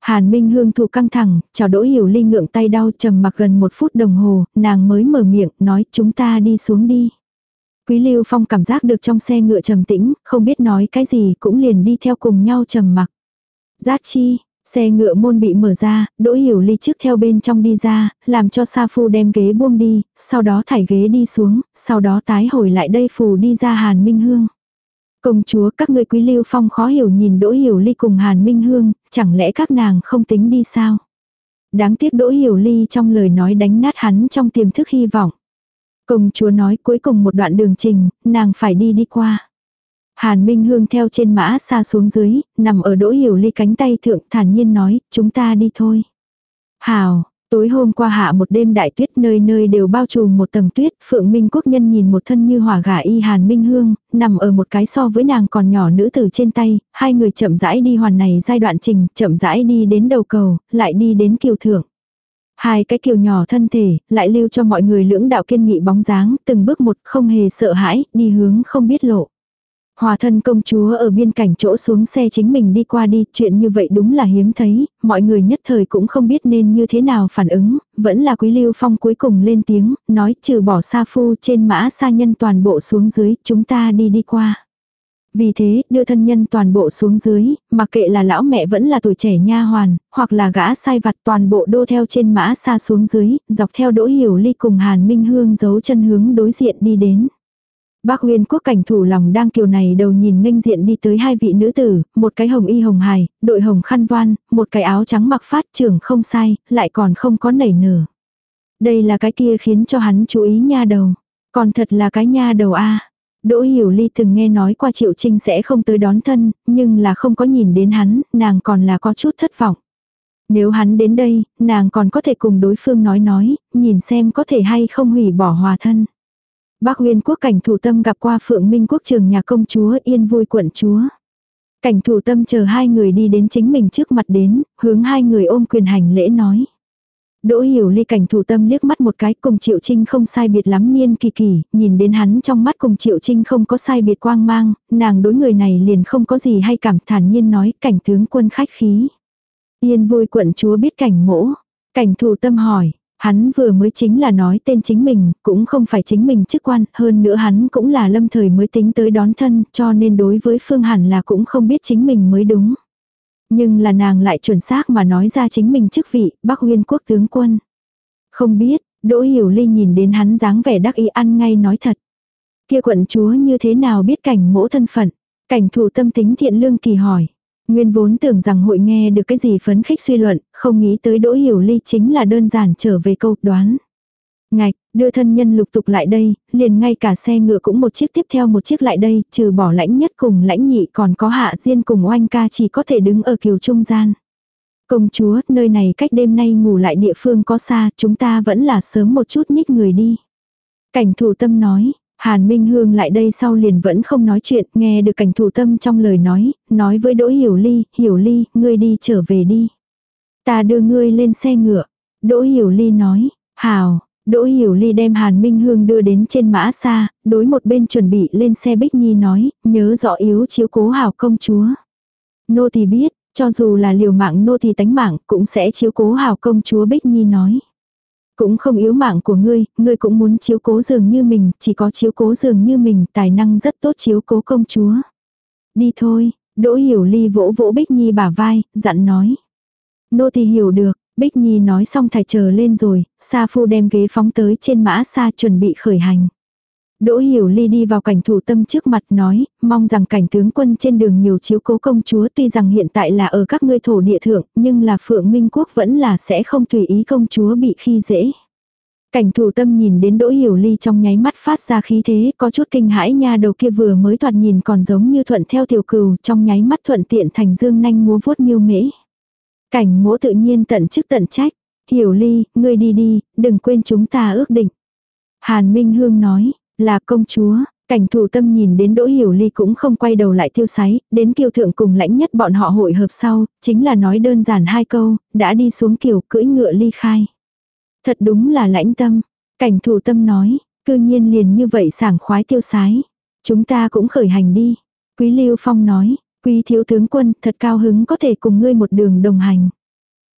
Hàn Minh Hương thụ căng thẳng, chào đỗ hiểu ly ngượng tay đau trầm mặc gần một phút đồng hồ, nàng mới mở miệng, nói chúng ta đi xuống đi. Quý Lưu Phong cảm giác được trong xe ngựa trầm tĩnh, không biết nói cái gì cũng liền đi theo cùng nhau trầm mặc. Giác chi, Xe ngựa môn bị mở ra, Đỗ Hiểu Ly trước theo bên trong đi ra, làm cho Sa Phu đem ghế buông đi, sau đó thải ghế đi xuống, sau đó tái hồi lại đây phù đi ra Hàn Minh Hương. Công chúa các ngươi quý lưu phong khó hiểu nhìn Đỗ Hiểu Ly cùng Hàn Minh Hương, chẳng lẽ các nàng không tính đi sao? Đáng tiếc Đỗ Hiểu Ly trong lời nói đánh nát hắn trong tiềm thức hy vọng. Công chúa nói cuối cùng một đoạn đường trình, nàng phải đi đi qua. Hàn Minh Hương theo trên mã xa xuống dưới, nằm ở đỗ hiểu ly cánh tay thượng thản nhiên nói, chúng ta đi thôi. Hào, tối hôm qua hạ một đêm đại tuyết nơi nơi đều bao trùm một tầng tuyết, Phượng Minh Quốc nhân nhìn một thân như hỏa gà y Hàn Minh Hương, nằm ở một cái so với nàng còn nhỏ nữ tử trên tay, hai người chậm rãi đi hoàn này giai đoạn trình, chậm rãi đi đến đầu cầu, lại đi đến kiều thượng. Hai cái kiều nhỏ thân thể, lại lưu cho mọi người lưỡng đạo kiên nghị bóng dáng, từng bước một không hề sợ hãi, đi hướng không biết lộ. Hòa thân công chúa ở biên cảnh chỗ xuống xe chính mình đi qua đi, chuyện như vậy đúng là hiếm thấy, mọi người nhất thời cũng không biết nên như thế nào phản ứng, vẫn là quý lưu phong cuối cùng lên tiếng, nói trừ bỏ sa phu trên mã sa nhân toàn bộ xuống dưới, chúng ta đi đi qua. Vì thế, đưa thân nhân toàn bộ xuống dưới, mặc kệ là lão mẹ vẫn là tuổi trẻ nha hoàn, hoặc là gã sai vặt toàn bộ đô theo trên mã xa xuống dưới, dọc theo đỗ hiểu ly cùng Hàn Minh Hương giấu chân hướng đối diện đi đến. Bác Nguyên quốc cảnh thủ lòng đang kiều này đầu nhìn nghênh diện đi tới hai vị nữ tử, một cái hồng y hồng hài, đội hồng khăn voan, một cái áo trắng mặc phát trưởng không sai, lại còn không có nảy nở. Đây là cái kia khiến cho hắn chú ý nha đầu. Còn thật là cái nha đầu a. Đỗ Hiểu Ly từng nghe nói qua Triệu Trinh sẽ không tới đón thân, nhưng là không có nhìn đến hắn, nàng còn là có chút thất vọng. Nếu hắn đến đây, nàng còn có thể cùng đối phương nói nói, nhìn xem có thể hay không hủy bỏ hòa thân. Bác Uyên quốc cảnh thủ tâm gặp qua Phượng Minh quốc trường nhà công chúa yên vui quận chúa. Cảnh thủ tâm chờ hai người đi đến chính mình trước mặt đến, hướng hai người ôm quyền hành lễ nói. Đỗ hiểu ly cảnh thủ tâm liếc mắt một cái cùng Triệu Trinh không sai biệt lắm niên kỳ kỳ, nhìn đến hắn trong mắt cùng Triệu Trinh không có sai biệt quang mang, nàng đối người này liền không có gì hay cảm thản nhiên nói cảnh tướng quân khách khí. Yên vui quận chúa biết cảnh mỗ. Cảnh thủ tâm hỏi, Hắn vừa mới chính là nói tên chính mình, cũng không phải chính mình chức quan, hơn nữa hắn cũng là lâm thời mới tính tới đón thân, cho nên đối với Phương hẳn là cũng không biết chính mình mới đúng. Nhưng là nàng lại chuẩn xác mà nói ra chính mình chức vị, Bắc nguyên quốc tướng quân. Không biết, Đỗ Hiểu Ly nhìn đến hắn dáng vẻ đắc ý ăn ngay nói thật. Kia quận chúa như thế nào biết cảnh mỗ thân phận? Cảnh thủ tâm tính thiện lương kỳ hỏi. Nguyên vốn tưởng rằng hội nghe được cái gì phấn khích suy luận, không nghĩ tới Đỗ Hiểu Ly chính là đơn giản trở về câu đoán. Ngạch, đưa thân nhân lục tục lại đây, liền ngay cả xe ngựa cũng một chiếc tiếp theo một chiếc lại đây, trừ bỏ lãnh nhất cùng lãnh nhị còn có hạ diên cùng oanh ca chỉ có thể đứng ở kiều trung gian. Công chúa, nơi này cách đêm nay ngủ lại địa phương có xa, chúng ta vẫn là sớm một chút nhích người đi. Cảnh thủ tâm nói, Hàn Minh Hương lại đây sau liền vẫn không nói chuyện, nghe được cảnh thủ tâm trong lời nói, nói với Đỗ Hiểu Ly, Hiểu Ly, ngươi đi trở về đi. Ta đưa ngươi lên xe ngựa. Đỗ Hiểu Ly nói, hào, Đỗ Hiểu Ly đem Hàn Minh Hương đưa đến trên mã xa, đối một bên chuẩn bị lên xe Bích Nhi nói, nhớ rõ yếu chiếu cố hảo công chúa. Nô thì biết, cho dù là liều mạng nô thì tánh mạng cũng sẽ chiếu cố hảo công chúa Bích Nhi nói. Cũng không yếu mạng của ngươi, ngươi cũng muốn chiếu cố dường như mình, chỉ có chiếu cố dường như mình, tài năng rất tốt chiếu cố công chúa. Đi thôi, Đỗ Hiểu Ly vỗ vỗ Bích Nhi bả vai, dặn nói. Nô tỳ hiểu được, Bích Nhi nói xong thải chờ lên rồi, Sa Phu đem ghế phóng tới trên mã xa chuẩn bị khởi hành. Đỗ Hiểu Ly đi vào cảnh thủ tâm trước mặt nói, mong rằng cảnh tướng quân trên đường nhiều chiếu cố công chúa tuy rằng hiện tại là ở các ngươi thổ địa thượng, nhưng là Phượng Minh Quốc vẫn là sẽ không tùy ý công chúa bị khi dễ. Cảnh thủ tâm nhìn đến Đỗ Hiểu Ly trong nháy mắt phát ra khí thế, có chút kinh hãi nha đầu kia vừa mới thoạt nhìn còn giống như thuận theo tiểu cừu, trong nháy mắt thuận tiện thành dương nanh múa vuốt miêu mễ. Cảnh mỗ tự nhiên tận chức tận trách. Hiểu ly, ngươi đi đi, đừng quên chúng ta ước định. Hàn Minh Hương nói, là công chúa, cảnh thủ tâm nhìn đến đỗ hiểu ly cũng không quay đầu lại tiêu sái, đến kiều thượng cùng lãnh nhất bọn họ hội hợp sau, chính là nói đơn giản hai câu, đã đi xuống kiều cưỡi ngựa ly khai. Thật đúng là lãnh tâm, cảnh thủ tâm nói, cư nhiên liền như vậy sảng khoái tiêu sái. Chúng ta cũng khởi hành đi. Quý Lưu Phong nói, Quý thiếu tướng quân, thật cao hứng có thể cùng ngươi một đường đồng hành.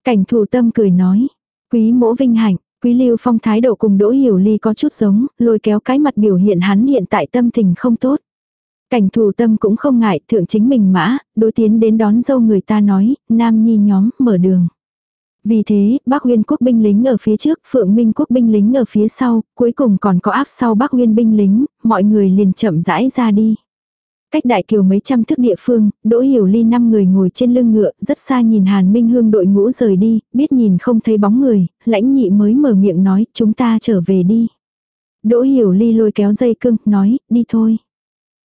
Cảnh thủ tâm cười nói. Quý mỗ vinh hạnh, quý lưu phong thái độ cùng đỗ hiểu ly có chút giống, lôi kéo cái mặt biểu hiện hắn hiện tại tâm tình không tốt. Cảnh thủ tâm cũng không ngại, thượng chính mình mã, đối tiến đến đón dâu người ta nói, nam nhi nhóm, mở đường. Vì thế, Bắc Nguyên quốc binh lính ở phía trước, Phượng Minh quốc binh lính ở phía sau, cuối cùng còn có áp sau Bắc Nguyên binh lính, mọi người liền chậm rãi ra đi. Cách đại kiều mấy trăm thước địa phương, Đỗ Hiểu Ly năm người ngồi trên lưng ngựa, rất xa nhìn Hàn Minh Hương đội ngũ rời đi, biết nhìn không thấy bóng người, lãnh nhị mới mở miệng nói, chúng ta trở về đi. Đỗ Hiểu Ly lôi kéo dây cưng, nói, đi thôi.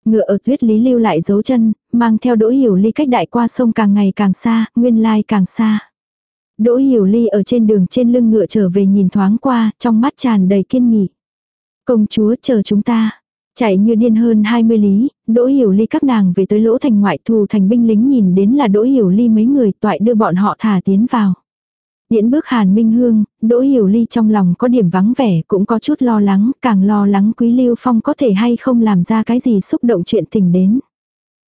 Ngựa ở tuyết lý lưu lại dấu chân, mang theo Đỗ Hiểu Ly cách đại qua sông càng ngày càng xa, nguyên lai càng xa. Đỗ Hiểu Ly ở trên đường trên lưng ngựa trở về nhìn thoáng qua, trong mắt tràn đầy kiên nghị. Công chúa chờ chúng ta. Chạy như điên hơn 20 lý, Đỗ Hiểu Ly các nàng về tới lỗ thành ngoại thù thành binh lính nhìn đến là Đỗ Hiểu Ly mấy người toại đưa bọn họ thả tiến vào. Điễn bước Hàn Minh Hương, Đỗ Hiểu Ly trong lòng có điểm vắng vẻ cũng có chút lo lắng, càng lo lắng Quý Lưu Phong có thể hay không làm ra cái gì xúc động chuyện tình đến.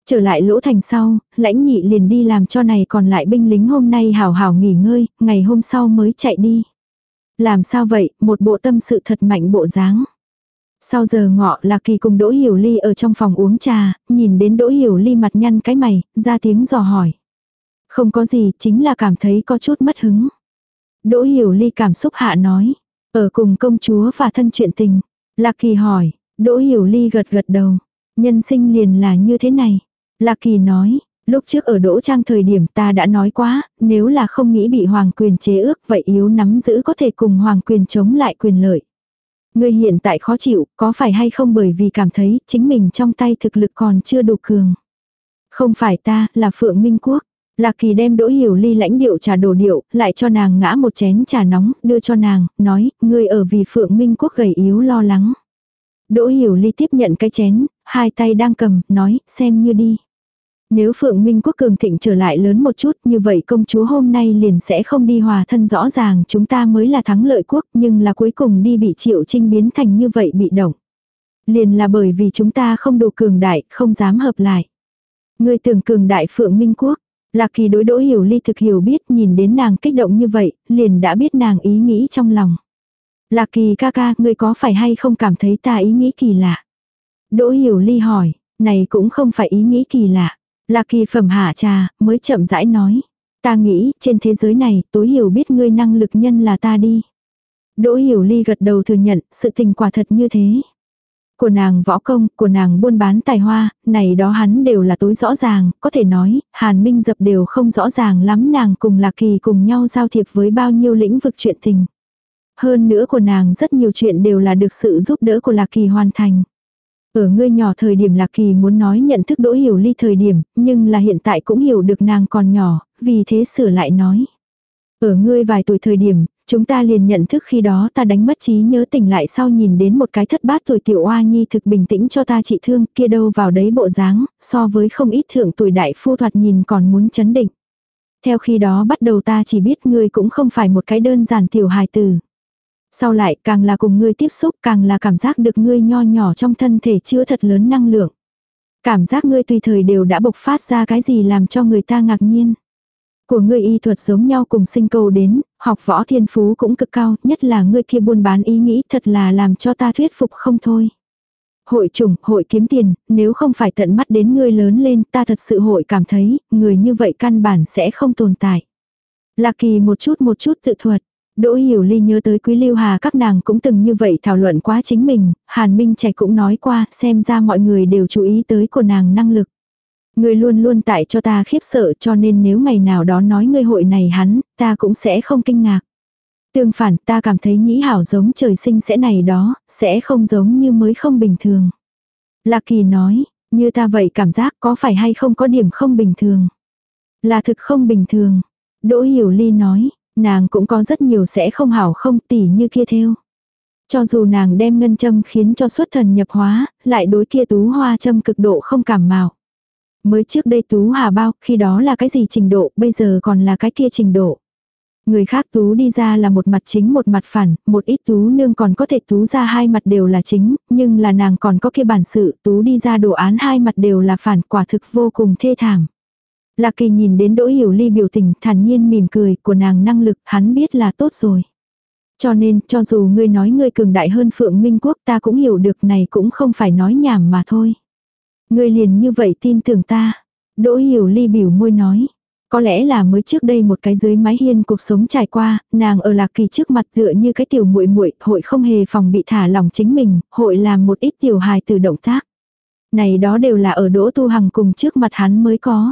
Trở lại lỗ thành sau, lãnh nhị liền đi làm cho này còn lại binh lính hôm nay hào hào nghỉ ngơi, ngày hôm sau mới chạy đi. Làm sao vậy, một bộ tâm sự thật mạnh bộ dáng. Sau giờ ngọ lạc kỳ cùng Đỗ Hiểu Ly ở trong phòng uống trà, nhìn đến Đỗ Hiểu Ly mặt nhăn cái mày, ra tiếng dò hỏi. Không có gì, chính là cảm thấy có chút mất hứng. Đỗ Hiểu Ly cảm xúc hạ nói. Ở cùng công chúa và thân chuyện tình. Lạc Kỳ hỏi. Đỗ Hiểu Ly gật gật đầu. Nhân sinh liền là như thế này. Lạc Kỳ nói. Lúc trước ở Đỗ Trang thời điểm ta đã nói quá, nếu là không nghĩ bị hoàng quyền chế ước vậy yếu nắm giữ có thể cùng hoàng quyền chống lại quyền lợi. Ngươi hiện tại khó chịu, có phải hay không bởi vì cảm thấy chính mình trong tay thực lực còn chưa đủ cường. Không phải ta, là Phượng Minh Quốc. Lạc Kỳ đem đỗ hiểu ly lãnh điệu trà đồ điệu, lại cho nàng ngã một chén trà nóng, đưa cho nàng, nói, ngươi ở vì Phượng Minh Quốc gầy yếu lo lắng. Đỗ hiểu ly tiếp nhận cái chén, hai tay đang cầm, nói, xem như đi. Nếu Phượng Minh Quốc cường thịnh trở lại lớn một chút như vậy công chúa hôm nay liền sẽ không đi hòa thân rõ ràng chúng ta mới là thắng lợi quốc nhưng là cuối cùng đi bị triệu trinh biến thành như vậy bị động. Liền là bởi vì chúng ta không đủ cường đại, không dám hợp lại. Người tưởng cường đại Phượng Minh Quốc, Lạc Kỳ đối đỗ hiểu ly thực hiểu biết nhìn đến nàng kích động như vậy, liền đã biết nàng ý nghĩ trong lòng. Lạc Kỳ ca ca, ngươi có phải hay không cảm thấy ta ý nghĩ kỳ lạ? Đỗ hiểu ly hỏi, này cũng không phải ý nghĩ kỳ lạ. Là kỳ phẩm hạ trà, mới chậm rãi nói. Ta nghĩ, trên thế giới này, tối hiểu biết ngươi năng lực nhân là ta đi. Đỗ hiểu ly gật đầu thừa nhận, sự tình quả thật như thế. Của nàng võ công, của nàng buôn bán tài hoa, này đó hắn đều là tối rõ ràng, có thể nói, hàn minh dập đều không rõ ràng lắm nàng cùng lạc kỳ cùng nhau giao thiệp với bao nhiêu lĩnh vực chuyện tình. Hơn nữa của nàng rất nhiều chuyện đều là được sự giúp đỡ của lạc kỳ hoàn thành. Ở ngươi nhỏ thời điểm Lạc Kỳ muốn nói nhận thức Đỗ Hiểu Ly thời điểm, nhưng là hiện tại cũng hiểu được nàng còn nhỏ, vì thế sửa lại nói. Ở ngươi vài tuổi thời điểm, Chúng ta liền nhận thức khi đó ta đánh mất trí nhớ tỉnh lại sau nhìn đến một cái thất bát tuổi tiểu oa nhi thực bình tĩnh cho ta trị thương kia đâu vào đấy bộ dáng, so với không ít thượng tuổi đại phu thoạt nhìn còn muốn chấn định. Theo khi đó bắt đầu ta chỉ biết ngươi cũng không phải một cái đơn giản tiểu hài tử. Sau lại càng là cùng ngươi tiếp xúc càng là cảm giác được ngươi nho nhỏ trong thân thể chứa thật lớn năng lượng. Cảm giác ngươi tùy thời đều đã bộc phát ra cái gì làm cho người ta ngạc nhiên. Của ngươi y thuật giống nhau cùng sinh cầu đến, học võ thiên phú cũng cực cao, nhất là ngươi kia buôn bán ý nghĩ thật là làm cho ta thuyết phục không thôi. Hội trùng, hội kiếm tiền, nếu không phải tận mắt đến ngươi lớn lên ta thật sự hội cảm thấy, người như vậy căn bản sẽ không tồn tại. Lạc kỳ một chút một chút tự thuật. Đỗ Hiểu Ly nhớ tới Quý Lưu Hà các nàng cũng từng như vậy thảo luận quá chính mình, Hàn Minh Trạch cũng nói qua, xem ra mọi người đều chú ý tới của nàng năng lực. Ngươi luôn luôn tại cho ta khiếp sợ cho nên nếu ngày nào đó nói ngươi hội này hắn, ta cũng sẽ không kinh ngạc. Tương phản ta cảm thấy nhĩ hảo giống trời sinh sẽ này đó, sẽ không giống như mới không bình thường. Lạc kỳ nói, như ta vậy cảm giác có phải hay không có điểm không bình thường. Là thực không bình thường. Đỗ Hiểu Ly nói, nàng cũng có rất nhiều sẽ không hảo không tỉ như kia theo. Cho dù nàng đem ngân châm khiến cho xuất thần nhập hóa, lại đối kia tú hoa châm cực độ không cảm mạo. Mới trước đây tú hà bao, khi đó là cái gì trình độ, bây giờ còn là cái kia trình độ. Người khác tú đi ra là một mặt chính một mặt phản, một ít tú nương còn có thể tú ra hai mặt đều là chính, nhưng là nàng còn có kia bản sự tú đi ra đồ án hai mặt đều là phản quả thực vô cùng thê thảm. Lạc kỳ nhìn đến đỗ hiểu ly biểu tình thản nhiên mỉm cười của nàng năng lực hắn biết là tốt rồi. Cho nên cho dù ngươi nói ngươi cường đại hơn phượng minh quốc ta cũng hiểu được này cũng không phải nói nhảm mà thôi. Ngươi liền như vậy tin tưởng ta. Đỗ hiểu ly biểu môi nói. Có lẽ là mới trước đây một cái dưới mái hiên cuộc sống trải qua, nàng ở lạc kỳ trước mặt tựa như cái tiểu muội muội hội không hề phòng bị thả lòng chính mình, hội làm một ít tiểu hài từ động tác. Này đó đều là ở đỗ tu hằng cùng trước mặt hắn mới có.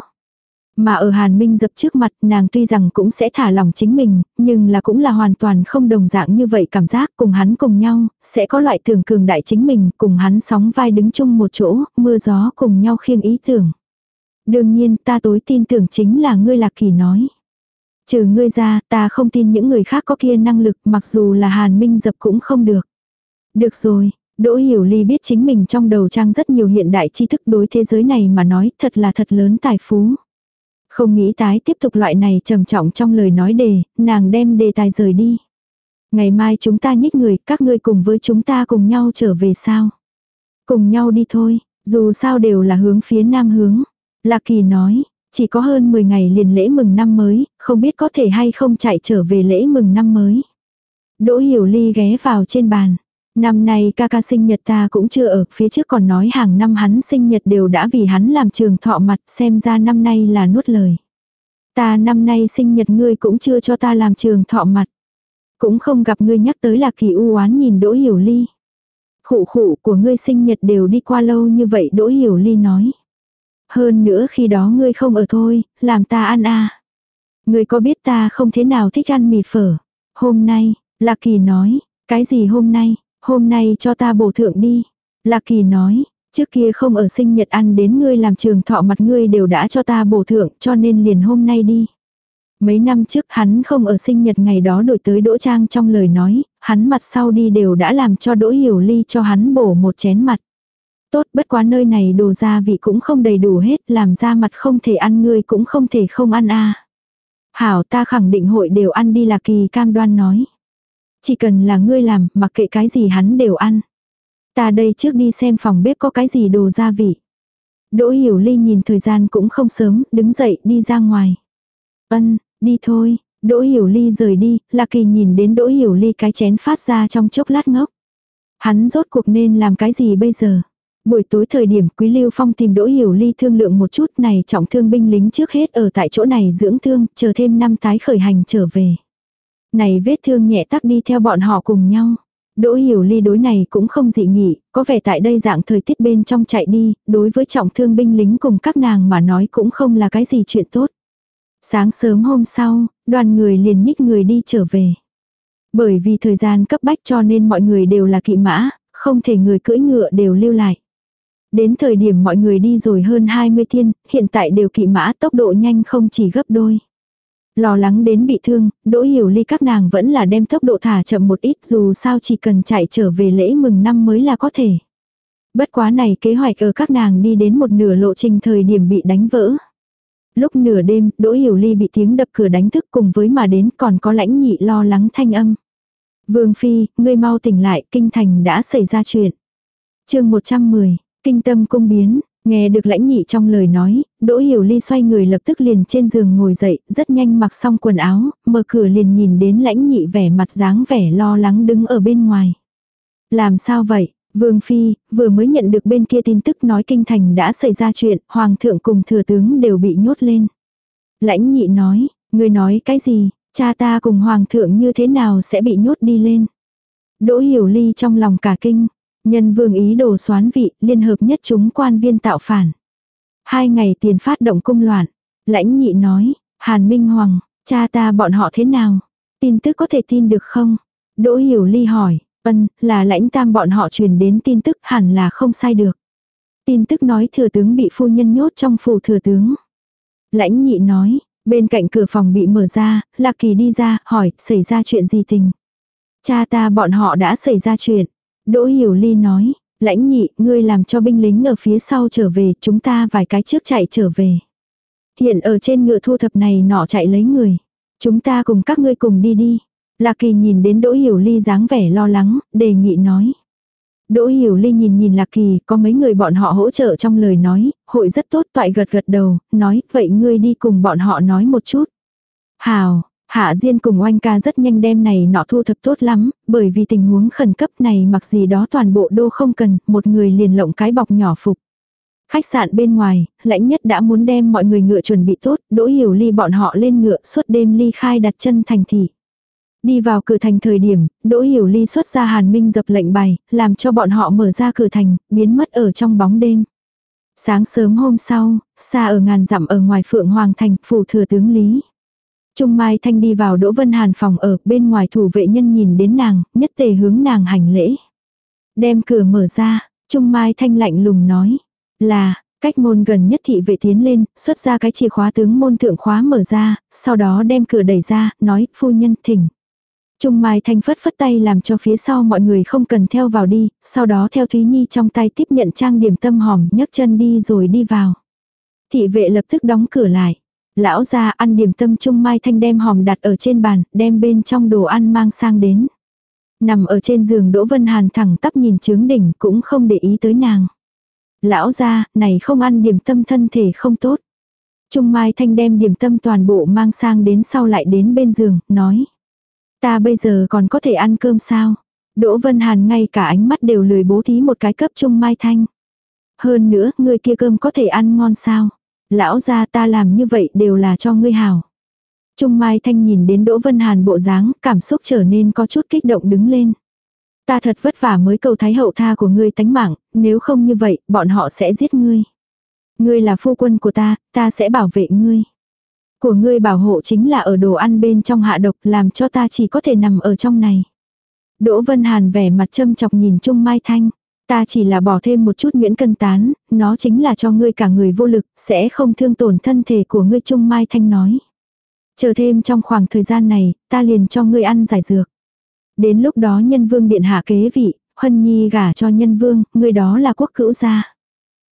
Mà ở Hàn Minh dập trước mặt nàng tuy rằng cũng sẽ thả lòng chính mình, nhưng là cũng là hoàn toàn không đồng dạng như vậy cảm giác cùng hắn cùng nhau, sẽ có loại tưởng cường đại chính mình, cùng hắn sóng vai đứng chung một chỗ, mưa gió cùng nhau khiêng ý tưởng. Đương nhiên ta tối tin tưởng chính là ngươi lạc kỳ nói. Trừ ngươi ra, ta không tin những người khác có kia năng lực mặc dù là Hàn Minh dập cũng không được. Được rồi, Đỗ Hiểu Ly biết chính mình trong đầu trang rất nhiều hiện đại tri thức đối thế giới này mà nói thật là thật lớn tài phú. Không nghĩ tái tiếp tục loại này trầm trọng trong lời nói đề, nàng đem đề tài rời đi. Ngày mai chúng ta nhích người, các ngươi cùng với chúng ta cùng nhau trở về sao? Cùng nhau đi thôi, dù sao đều là hướng phía nam hướng. Lạc Kỳ nói, chỉ có hơn 10 ngày liền lễ mừng năm mới, không biết có thể hay không chạy trở về lễ mừng năm mới. Đỗ Hiểu Ly ghé vào trên bàn. Năm nay ca ca sinh nhật ta cũng chưa ở, phía trước còn nói hàng năm hắn sinh nhật đều đã vì hắn làm trường thọ mặt, xem ra năm nay là nuốt lời. Ta năm nay sinh nhật ngươi cũng chưa cho ta làm trường thọ mặt. Cũng không gặp ngươi nhắc tới là kỳ u oán nhìn Đỗ Hiểu Ly. Khụ khụ của ngươi sinh nhật đều đi qua lâu như vậy Đỗ Hiểu Ly nói. Hơn nữa khi đó ngươi không ở thôi, làm ta ăn à. Ngươi có biết ta không thế nào thích ăn mì phở. Hôm nay, Lạc Kỳ nói, cái gì hôm nay, Hôm nay cho ta bổ thượng đi. Lạc Kỳ nói, trước kia không ở sinh nhật ăn đến ngươi làm trường thọ mặt ngươi đều đã cho ta bổ thượng cho nên liền hôm nay đi. Mấy năm trước hắn không ở sinh nhật ngày đó đổi tới Đỗ Trang trong lời nói, hắn mặt sau đi đều đã làm cho Đỗ Hiểu Ly cho hắn bổ một chén mặt. Tốt bất quá nơi này đồ gia vị cũng không đầy đủ hết, làm ra mặt không thể ăn ngươi cũng không thể không ăn a Hảo ta khẳng định hội đều ăn đi là kỳ cam đoan nói. Chỉ cần là ngươi làm, mặc kệ cái gì hắn đều ăn. Ta đây trước đi xem phòng bếp có cái gì đồ gia vị. Đỗ Hiểu Ly nhìn thời gian cũng không sớm, đứng dậy đi ra ngoài. Ân, đi thôi. Đỗ Hiểu Ly rời đi, Lạc Kỳ nhìn đến Đỗ Hiểu Ly cái chén phát ra trong chốc lát ngốc. Hắn rốt cuộc nên làm cái gì bây giờ? Buổi tối thời điểm Quý Lưu Phong tìm Đỗ Hiểu Ly thương lượng một chút này trọng thương binh lính trước hết ở tại chỗ này dưỡng thương, chờ thêm năm tái khởi hành trở về. Này vết thương nhẹ tắc đi theo bọn họ cùng nhau. Đỗ hiểu ly đối này cũng không dị nghị, có vẻ tại đây dạng thời tiết bên trong chạy đi, đối với trọng thương binh lính cùng các nàng mà nói cũng không là cái gì chuyện tốt. Sáng sớm hôm sau, đoàn người liền nhích người đi trở về. Bởi vì thời gian cấp bách cho nên mọi người đều là kỵ mã, không thể người cưỡi ngựa đều lưu lại. Đến thời điểm mọi người đi rồi hơn 20 thiên, hiện tại đều kỵ mã tốc độ nhanh không chỉ gấp đôi. Lo lắng đến bị thương, Đỗ Hiểu Ly các nàng vẫn là đem tốc độ thả chậm một ít dù sao chỉ cần chạy trở về lễ mừng năm mới là có thể. Bất quá này kế hoạch ở các nàng đi đến một nửa lộ trình thời điểm bị đánh vỡ. Lúc nửa đêm, Đỗ Hiểu Ly bị tiếng đập cửa đánh thức cùng với mà đến còn có lãnh nhị lo lắng thanh âm. Vương Phi, ngươi mau tỉnh lại, kinh thành đã xảy ra chuyện. chương 110, kinh tâm cung biến, nghe được lãnh nhị trong lời nói, Đỗ Hiểu Ly xoay người lập tức liền trên giường ngồi dậy, rất nhanh mặc xong quần áo, mở cửa liền nhìn đến lãnh nhị vẻ mặt dáng vẻ lo lắng đứng ở bên ngoài. Làm sao vậy? Vương Phi, vừa mới nhận được bên kia tin tức nói kinh thành đã xảy ra chuyện, Hoàng thượng cùng thừa tướng đều bị nhốt lên. Lãnh nhị nói, người nói cái gì, cha ta cùng Hoàng thượng như thế nào sẽ bị nhốt đi lên. Đỗ hiểu ly trong lòng cả kinh, nhân vương ý đồ xoán vị, liên hợp nhất chúng quan viên tạo phản. Hai ngày tiền phát động cung loạn, lãnh nhị nói, Hàn Minh Hoàng, cha ta bọn họ thế nào, tin tức có thể tin được không? Đỗ hiểu ly hỏi, Ân, là lãnh tam bọn họ truyền đến tin tức hẳn là không sai được. Tin tức nói thừa tướng bị phu nhân nhốt trong phủ thừa tướng. Lãnh nhị nói, bên cạnh cửa phòng bị mở ra, Lạc Kỳ đi ra, hỏi, xảy ra chuyện gì tình. Cha ta bọn họ đã xảy ra chuyện. Đỗ Hiểu Ly nói, lãnh nhị, ngươi làm cho binh lính ở phía sau trở về, chúng ta vài cái trước chạy trở về. Hiện ở trên ngựa thu thập này nọ chạy lấy người. Chúng ta cùng các ngươi cùng đi đi. Lạc Kỳ nhìn đến Đỗ Hiểu Ly dáng vẻ lo lắng, đề nghị nói. Đỗ Hiểu Ly nhìn nhìn Lạc Kỳ, có mấy người bọn họ hỗ trợ trong lời nói, hội rất tốt toại gật gật đầu, nói, vậy ngươi đi cùng bọn họ nói một chút. Hào, Hạ Diên cùng oanh ca rất nhanh đem này nọ thu thập tốt lắm, bởi vì tình huống khẩn cấp này mặc gì đó toàn bộ đô không cần, một người liền lộng cái bọc nhỏ phục. Khách sạn bên ngoài, lãnh nhất đã muốn đem mọi người ngựa chuẩn bị tốt, đỗ hiểu ly bọn họ lên ngựa suốt đêm ly khai đặt chân thành thị. Đi vào cửa thành thời điểm, Đỗ Hiểu Ly xuất ra Hàn Minh dập lệnh bài, làm cho bọn họ mở ra cửa thành, biến mất ở trong bóng đêm. Sáng sớm hôm sau, xa ở ngàn dặm ở ngoài Phượng Hoàng Thành, phủ thừa tướng Lý. Trung Mai Thanh đi vào Đỗ Vân Hàn phòng ở, bên ngoài thủ vệ nhân nhìn đến nàng, nhất tề hướng nàng hành lễ. Đem cửa mở ra, Trung Mai Thanh lạnh lùng nói, là, cách môn gần nhất thị vệ tiến lên, xuất ra cái chìa khóa tướng môn thượng khóa mở ra, sau đó đem cửa đẩy ra, nói, phu nhân thỉnh. Trung Mai Thanh phất phất tay làm cho phía sau mọi người không cần theo vào đi, sau đó theo Thúy Nhi trong tay tiếp nhận trang điểm tâm hòm nhấc chân đi rồi đi vào. Thị vệ lập tức đóng cửa lại. Lão ra ăn điểm tâm Trung Mai Thanh đem hòm đặt ở trên bàn, đem bên trong đồ ăn mang sang đến. Nằm ở trên giường Đỗ Vân Hàn thẳng tắp nhìn trướng đỉnh cũng không để ý tới nàng. Lão ra, này không ăn điểm tâm thân thể không tốt. Trung Mai Thanh đem điểm tâm toàn bộ mang sang đến sau lại đến bên giường, nói. Ta bây giờ còn có thể ăn cơm sao? Đỗ Vân Hàn ngay cả ánh mắt đều lười bố thí một cái cấp trung mai thanh. Hơn nữa, người kia cơm có thể ăn ngon sao? Lão gia ta làm như vậy đều là cho ngươi hảo. Trung Mai Thanh nhìn đến Đỗ Vân Hàn bộ dáng, cảm xúc trở nên có chút kích động đứng lên. Ta thật vất vả mới cầu thái hậu tha của ngươi tánh mạng, nếu không như vậy, bọn họ sẽ giết ngươi. Ngươi là phu quân của ta, ta sẽ bảo vệ ngươi. Của ngươi bảo hộ chính là ở đồ ăn bên trong hạ độc làm cho ta chỉ có thể nằm ở trong này. Đỗ Vân Hàn vẻ mặt châm chọc nhìn Trung Mai Thanh. Ta chỉ là bỏ thêm một chút nguyễn cân tán, nó chính là cho ngươi cả người vô lực, sẽ không thương tổn thân thể của ngươi Trung Mai Thanh nói. Chờ thêm trong khoảng thời gian này, ta liền cho ngươi ăn giải dược. Đến lúc đó nhân vương điện hạ kế vị, Hân Nhi gả cho nhân vương, ngươi đó là quốc cữu gia.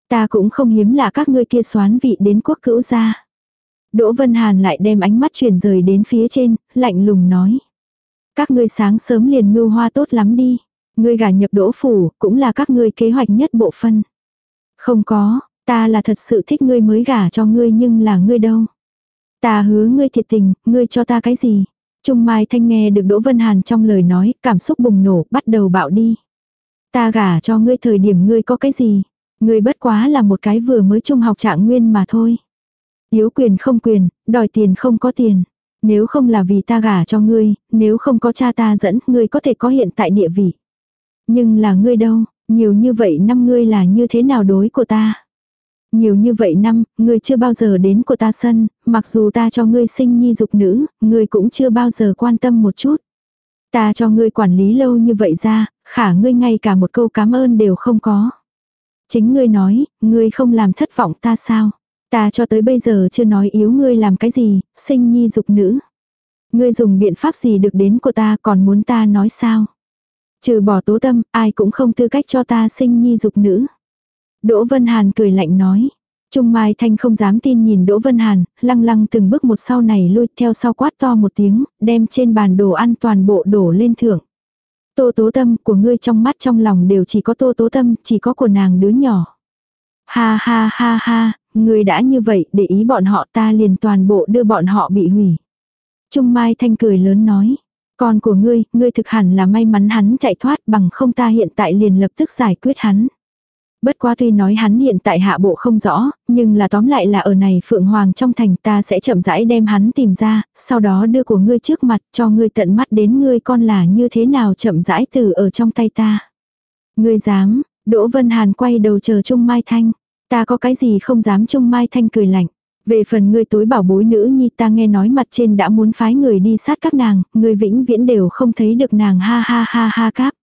Ta cũng không hiếm là các ngươi kia xoán vị đến quốc cữu gia. Đỗ Vân Hàn lại đem ánh mắt chuyển rời đến phía trên, lạnh lùng nói. Các ngươi sáng sớm liền mưu hoa tốt lắm đi. Ngươi gả nhập đỗ phủ, cũng là các ngươi kế hoạch nhất bộ phân. Không có, ta là thật sự thích ngươi mới gả cho ngươi nhưng là ngươi đâu. Ta hứa ngươi thiệt tình, ngươi cho ta cái gì? Trung Mai Thanh nghe được Đỗ Vân Hàn trong lời nói, cảm xúc bùng nổ, bắt đầu bạo đi. Ta gả cho ngươi thời điểm ngươi có cái gì? Ngươi bất quá là một cái vừa mới trung học trạng nguyên mà thôi. Yếu quyền không quyền, đòi tiền không có tiền. Nếu không là vì ta gả cho ngươi, nếu không có cha ta dẫn, ngươi có thể có hiện tại địa vị. Nhưng là ngươi đâu, nhiều như vậy năm ngươi là như thế nào đối của ta. Nhiều như vậy năm, ngươi chưa bao giờ đến của ta sân, mặc dù ta cho ngươi sinh nhi dục nữ, ngươi cũng chưa bao giờ quan tâm một chút. Ta cho ngươi quản lý lâu như vậy ra, khả ngươi ngay cả một câu cảm ơn đều không có. Chính ngươi nói, ngươi không làm thất vọng ta sao? Ta cho tới bây giờ chưa nói yếu ngươi làm cái gì, sinh nhi dục nữ. Ngươi dùng biện pháp gì được đến của ta còn muốn ta nói sao? Trừ bỏ tố tâm, ai cũng không tư cách cho ta sinh nhi dục nữ. Đỗ Vân Hàn cười lạnh nói. Trung Mai Thanh không dám tin nhìn Đỗ Vân Hàn, lăng lăng từng bước một sau này lui theo sau quát to một tiếng, đem trên bàn đồ ăn toàn bộ đổ lên thưởng. Tô tố tâm của ngươi trong mắt trong lòng đều chỉ có tô tố tâm, chỉ có của nàng đứa nhỏ. Ha ha ha ha, ngươi đã như vậy để ý bọn họ ta liền toàn bộ đưa bọn họ bị hủy. Trung Mai Thanh cười lớn nói. Con của ngươi, ngươi thực hẳn là may mắn hắn chạy thoát bằng không ta hiện tại liền lập tức giải quyết hắn. Bất quá tuy nói hắn hiện tại hạ bộ không rõ, nhưng là tóm lại là ở này Phượng Hoàng trong thành ta sẽ chậm rãi đem hắn tìm ra, sau đó đưa của ngươi trước mặt cho ngươi tận mắt đến ngươi con là như thế nào chậm rãi từ ở trong tay ta. Ngươi dám, Đỗ Vân Hàn quay đầu chờ Trung Mai Thanh. Ta có cái gì không dám Trung Mai Thanh cười lạnh. Về phần ngươi tối bảo bối nữ nhi ta nghe nói mặt trên đã muốn phái người đi sát các nàng, ngươi vĩnh viễn đều không thấy được nàng ha ha ha ha cáp.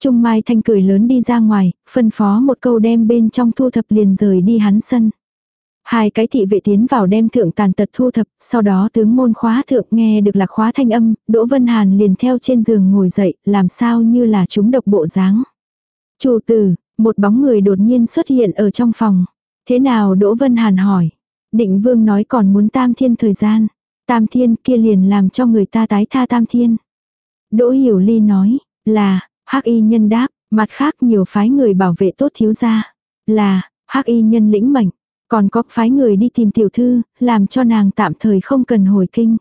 Trung Mai Thanh cười lớn đi ra ngoài, phân phó một câu đem bên trong thu thập liền rời đi hắn sân. Hai cái thị vệ tiến vào đem thượng tàn tật thu thập, sau đó tướng môn khóa thượng nghe được lạc khóa thanh âm, Đỗ Vân Hàn liền theo trên giường ngồi dậy, làm sao như là chúng độc bộ dáng. Chủ tử, một bóng người đột nhiên xuất hiện ở trong phòng. Thế nào Đỗ Vân Hàn hỏi. Định vương nói còn muốn tam thiên thời gian. Tam thiên kia liền làm cho người ta tái tha tam thiên. Đỗ Hiểu Ly nói, là, hắc y nhân đáp, mặt khác nhiều phái người bảo vệ tốt thiếu gia. Là, hắc y nhân lĩnh mệnh. Còn có phái người đi tìm tiểu thư, làm cho nàng tạm thời không cần hồi kinh.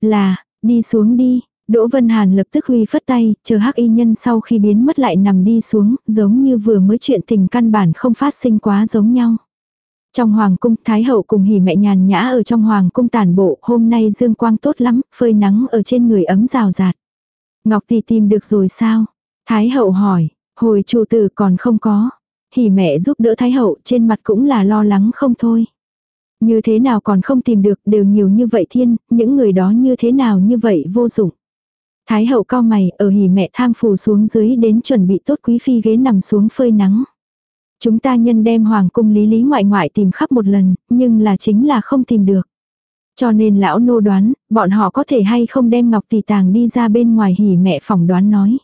Là, đi xuống đi. Đỗ Vân Hàn lập tức huy phất tay, chờ hắc y nhân sau khi biến mất lại nằm đi xuống, giống như vừa mới chuyện tình căn bản không phát sinh quá giống nhau. Trong hoàng cung, Thái hậu cùng hỉ mẹ nhàn nhã ở trong hoàng cung tản bộ, hôm nay dương quang tốt lắm, phơi nắng ở trên người ấm rào rạt. Ngọc tỷ tìm được rồi sao? Thái hậu hỏi, hồi chủ tử còn không có. Hỉ mẹ giúp đỡ Thái hậu, trên mặt cũng là lo lắng không thôi. Như thế nào còn không tìm được, đều nhiều như vậy thiên, những người đó như thế nào như vậy vô dụng. Thái hậu cao mày, ở hỉ mẹ tham phù xuống dưới đến chuẩn bị tốt quý phi ghế nằm xuống phơi nắng. Chúng ta nhân đem hoàng cung lý lý ngoại ngoại tìm khắp một lần, nhưng là chính là không tìm được. Cho nên lão nô đoán, bọn họ có thể hay không đem ngọc tỷ tàng đi ra bên ngoài hỉ mẹ phỏng đoán nói.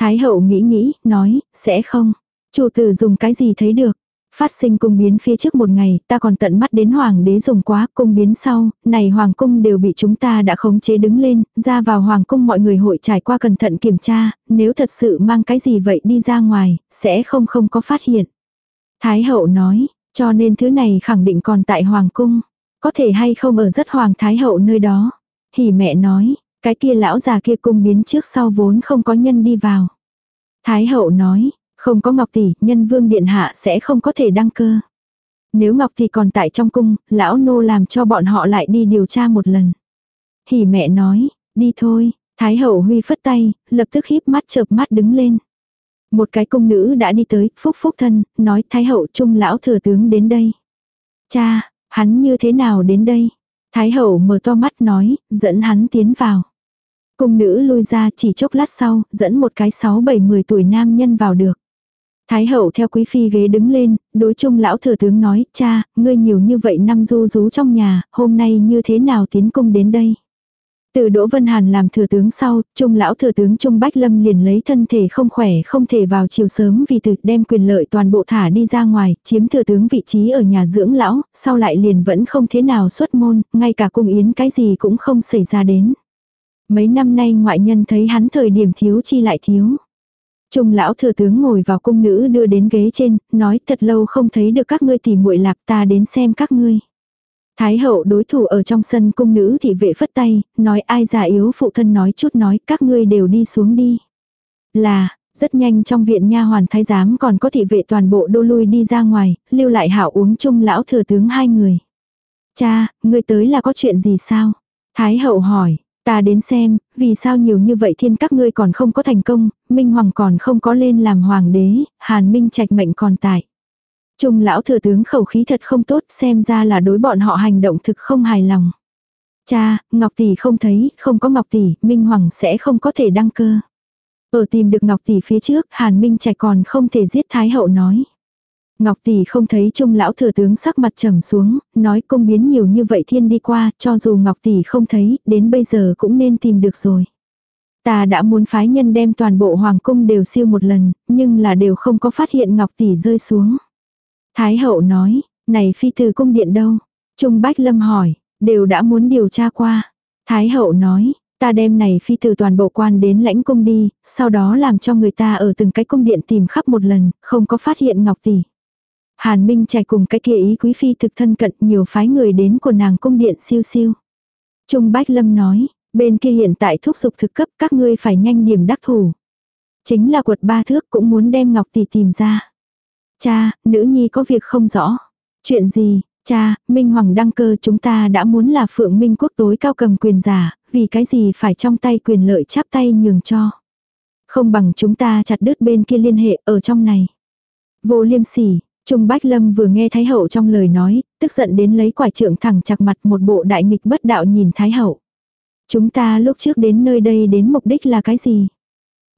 Thái hậu nghĩ nghĩ, nói, sẽ không. Chủ tử dùng cái gì thấy được. Phát sinh cung biến phía trước một ngày, ta còn tận mắt đến hoàng đế dùng quá, cung biến sau, này hoàng cung đều bị chúng ta đã khống chế đứng lên, ra vào hoàng cung mọi người hội trải qua cẩn thận kiểm tra, nếu thật sự mang cái gì vậy đi ra ngoài, sẽ không không có phát hiện. Thái hậu nói, cho nên thứ này khẳng định còn tại hoàng cung, có thể hay không ở rất hoàng thái hậu nơi đó. Hỉ mẹ nói, cái kia lão già kia cung biến trước sau vốn không có nhân đi vào. Thái hậu nói, không có Ngọc Tỷ, nhân vương điện hạ sẽ không có thể đăng cơ. Nếu Ngọc Tỷ còn tại trong cung, lão nô làm cho bọn họ lại đi điều tra một lần. Hỉ mẹ nói, đi thôi, Thái hậu huy phất tay, lập tức híp mắt chợp mắt đứng lên. Một cái cung nữ đã đi tới, phúc phúc thân, nói Thái hậu trung lão thừa tướng đến đây. Cha, hắn như thế nào đến đây? Thái hậu mở to mắt nói, dẫn hắn tiến vào. Cung nữ lui ra chỉ chốc lát sau, dẫn một cái 6-7-10 tuổi nam nhân vào được. Thái hậu theo quý phi ghế đứng lên, đối chung lão thừa tướng nói, cha, ngươi nhiều như vậy năm du rú trong nhà, hôm nay như thế nào tiến cung đến đây. Từ Đỗ Vân Hàn làm thừa tướng sau, trung lão thừa tướng Trung Bách Lâm liền lấy thân thể không khỏe không thể vào chiều sớm vì từ đem quyền lợi toàn bộ thả đi ra ngoài, chiếm thừa tướng vị trí ở nhà dưỡng lão, sau lại liền vẫn không thế nào xuất môn, ngay cả cung yến cái gì cũng không xảy ra đến. Mấy năm nay ngoại nhân thấy hắn thời điểm thiếu chi lại thiếu. Trung lão thừa tướng ngồi vào cung nữ đưa đến ghế trên, nói thật lâu không thấy được các ngươi tỉ muội lạc ta đến xem các ngươi. Thái hậu đối thủ ở trong sân cung nữ thị vệ phất tay, nói ai già yếu phụ thân nói chút nói các ngươi đều đi xuống đi. Là, rất nhanh trong viện nha hoàn thái giám còn có thị vệ toàn bộ đô lui đi ra ngoài, lưu lại hảo uống chung lão thừa tướng hai người. Cha, ngươi tới là có chuyện gì sao? Thái hậu hỏi, Ta đến xem, vì sao nhiều như vậy thiên các ngươi còn không có thành công, Minh Hoàng còn không có lên làm hoàng đế, Hàn Minh trạch mệnh còn tại. Trung lão thừa tướng khẩu khí thật không tốt, xem ra là đối bọn họ hành động thực không hài lòng. Cha, Ngọc Tỷ không thấy, không có Ngọc Tỷ, Minh Hoàng sẽ không có thể đăng cơ. Ở tìm được Ngọc Tỷ phía trước, Hàn Minh Trạch còn không thể giết Thái Hậu nói. Ngọc tỷ không thấy trung lão thừa tướng sắc mặt trầm xuống, nói công biến nhiều như vậy thiên đi qua, cho dù Ngọc tỷ không thấy, đến bây giờ cũng nên tìm được rồi. Ta đã muốn phái nhân đem toàn bộ hoàng cung đều siêu một lần, nhưng là đều không có phát hiện Ngọc tỷ rơi xuống. Thái hậu nói, này phi từ cung điện đâu? Trung Bách Lâm hỏi, đều đã muốn điều tra qua. Thái hậu nói, ta đem này phi từ toàn bộ quan đến lãnh cung đi, sau đó làm cho người ta ở từng cái cung điện tìm khắp một lần, không có phát hiện ngọc tỷ. Hàn Minh chạy cùng cái kia ý quý phi thực thân cận nhiều phái người đến của nàng cung điện siêu siêu. Trung Bách Lâm nói, bên kia hiện tại thúc dục thực cấp các ngươi phải nhanh điểm đắc thủ. Chính là quật ba thước cũng muốn đem ngọc tỷ tìm ra. Cha, nữ nhi có việc không rõ. Chuyện gì, cha, Minh Hoàng đăng cơ chúng ta đã muốn là phượng minh quốc tối cao cầm quyền giả, vì cái gì phải trong tay quyền lợi chắp tay nhường cho. Không bằng chúng ta chặt đứt bên kia liên hệ ở trong này. Vô liêm sỉ, Trung Bách Lâm vừa nghe Thái Hậu trong lời nói, tức giận đến lấy quải trượng thẳng chặt mặt một bộ đại nghịch bất đạo nhìn Thái Hậu. Chúng ta lúc trước đến nơi đây đến mục đích là cái gì?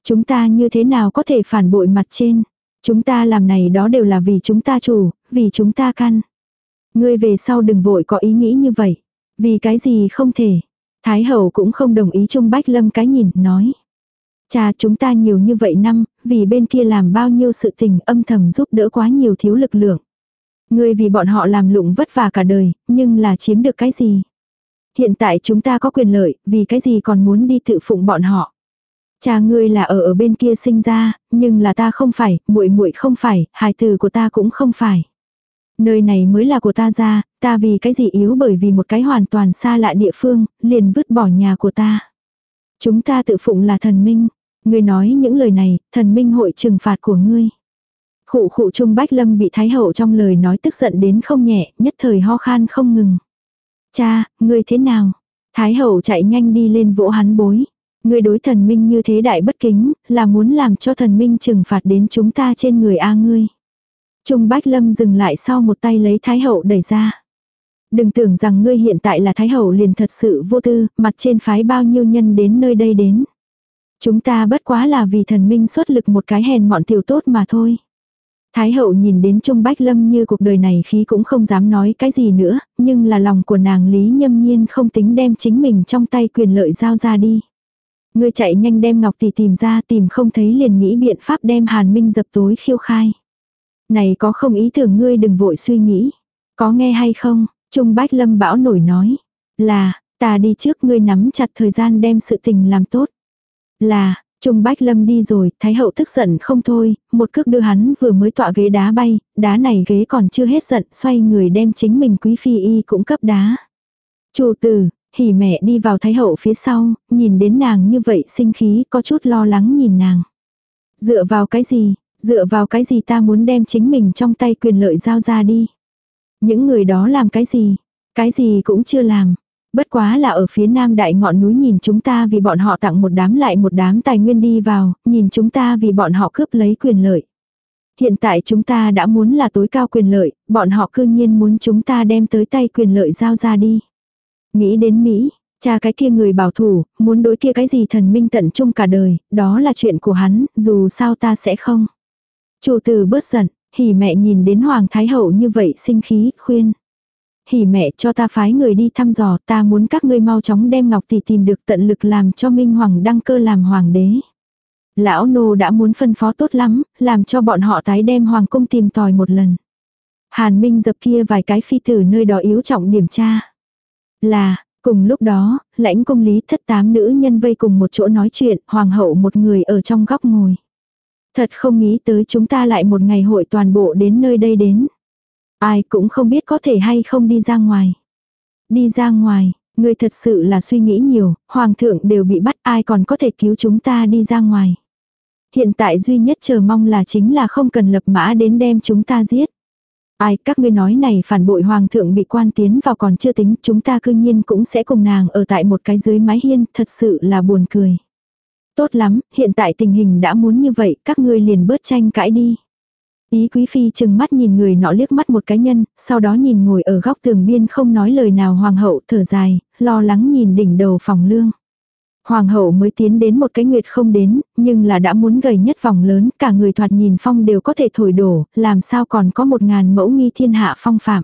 Chúng ta như thế nào có thể phản bội mặt trên? Chúng ta làm này đó đều là vì chúng ta chủ, vì chúng ta căn. Ngươi về sau đừng vội có ý nghĩ như vậy. Vì cái gì không thể. Thái hậu cũng không đồng ý Trung Bách Lâm cái nhìn, nói. Cha chúng ta nhiều như vậy năm, vì bên kia làm bao nhiêu sự tình âm thầm giúp đỡ quá nhiều thiếu lực lượng. Ngươi vì bọn họ làm lụng vất vả cả đời, nhưng là chiếm được cái gì? Hiện tại chúng ta có quyền lợi, vì cái gì còn muốn đi tự phụng bọn họ? Cha ngươi là ở ở bên kia sinh ra, nhưng là ta không phải, muội muội không phải, hài tử của ta cũng không phải. Nơi này mới là của ta ra, ta vì cái gì yếu bởi vì một cái hoàn toàn xa lạ địa phương, liền vứt bỏ nhà của ta. Chúng ta tự phụng là thần minh. Ngươi nói những lời này, thần minh hội trừng phạt của ngươi. Khụ khụ Trung Bách Lâm bị Thái Hậu trong lời nói tức giận đến không nhẹ, nhất thời ho khan không ngừng. Cha, ngươi thế nào? Thái Hậu chạy nhanh đi lên vỗ hắn bối. Ngươi đối thần minh như thế đại bất kính, là muốn làm cho thần minh trừng phạt đến chúng ta trên người A ngươi. Trung Bách Lâm dừng lại sau một tay lấy Thái Hậu đẩy ra. Đừng tưởng rằng ngươi hiện tại là Thái Hậu liền thật sự vô tư, mặt trên phái bao nhiêu nhân đến nơi đây đến. Chúng ta bất quá là vì thần minh xuất lực một cái hèn mọn tiểu tốt mà thôi. Thái hậu nhìn đến Trung Bách Lâm như cuộc đời này khí cũng không dám nói cái gì nữa, nhưng là lòng của nàng Lý Nhâm Nhiên không tính đem chính mình trong tay quyền lợi giao ra đi. Ngươi chạy nhanh đem Ngọc Tỷ tìm ra tìm không thấy liền nghĩ biện pháp đem Hàn Minh dập tối khiêu khai. Này có không ý tưởng ngươi đừng vội suy nghĩ. Có nghe hay không? Trung Bách Lâm bão nổi nói. Là, ta đi trước ngươi nắm chặt thời gian đem sự tình làm tốt. Là, Trung Bách Lâm đi rồi, Thái hậu tức giận không thôi, một cước đưa hắn vừa mới tọa ghế đá bay, đá này ghế còn chưa hết giận, xoay người đem chính mình quý phi y cũng cấp đá. Chủ tử, hỉ mẹ đi vào Thái hậu phía sau, nhìn đến nàng như vậy sinh khí, có chút lo lắng nhìn nàng. Dựa vào cái gì, dựa vào cái gì ta muốn đem chính mình trong tay quyền lợi giao ra đi. Những người đó làm cái gì, cái gì cũng chưa làm. Bất quá là ở phía nam đại ngọn núi nhìn chúng ta vì bọn họ tặng một đám lại một đám tài nguyên đi vào, nhìn chúng ta vì bọn họ cướp lấy quyền lợi. Hiện tại chúng ta đã muốn là tối cao quyền lợi, bọn họ cư nhiên muốn chúng ta đem tới tay quyền lợi giao ra đi. Nghĩ đến Mỹ, cha cái kia người bảo thủ, muốn đối kia cái gì thần minh tận chung cả đời, đó là chuyện của hắn, dù sao ta sẽ không. Chủ tử bớt giận, hỉ mẹ nhìn đến Hoàng Thái Hậu như vậy sinh khí, khuyên hỉ mẹ cho ta phái người đi thăm dò, ta muốn các ngươi mau chóng đem Ngọc Tỷ tìm được tận lực làm cho Minh Hoàng đăng cơ làm hoàng đế. Lão nô đã muốn phân phó tốt lắm, làm cho bọn họ tái đem hoàng cung tìm tòi một lần. Hàn Minh dập kia vài cái phi tử nơi đó yếu trọng điểm tra. Là, cùng lúc đó, lãnh công lý thất tám nữ nhân vây cùng một chỗ nói chuyện, hoàng hậu một người ở trong góc ngồi. Thật không nghĩ tới chúng ta lại một ngày hội toàn bộ đến nơi đây đến. Ai cũng không biết có thể hay không đi ra ngoài. Đi ra ngoài, người thật sự là suy nghĩ nhiều, hoàng thượng đều bị bắt ai còn có thể cứu chúng ta đi ra ngoài. Hiện tại duy nhất chờ mong là chính là không cần lập mã đến đem chúng ta giết. Ai các ngươi nói này phản bội hoàng thượng bị quan tiến vào còn chưa tính chúng ta cư nhiên cũng sẽ cùng nàng ở tại một cái dưới mái hiên thật sự là buồn cười. Tốt lắm, hiện tại tình hình đã muốn như vậy các ngươi liền bớt tranh cãi đi. Ý quý phi chừng mắt nhìn người nọ liếc mắt một cái nhân, sau đó nhìn ngồi ở góc tường biên không nói lời nào hoàng hậu thở dài, lo lắng nhìn đỉnh đầu phòng lương. Hoàng hậu mới tiến đến một cái nguyệt không đến, nhưng là đã muốn gầy nhất vòng lớn, cả người thoạt nhìn phong đều có thể thổi đổ, làm sao còn có một ngàn mẫu nghi thiên hạ phong phạm.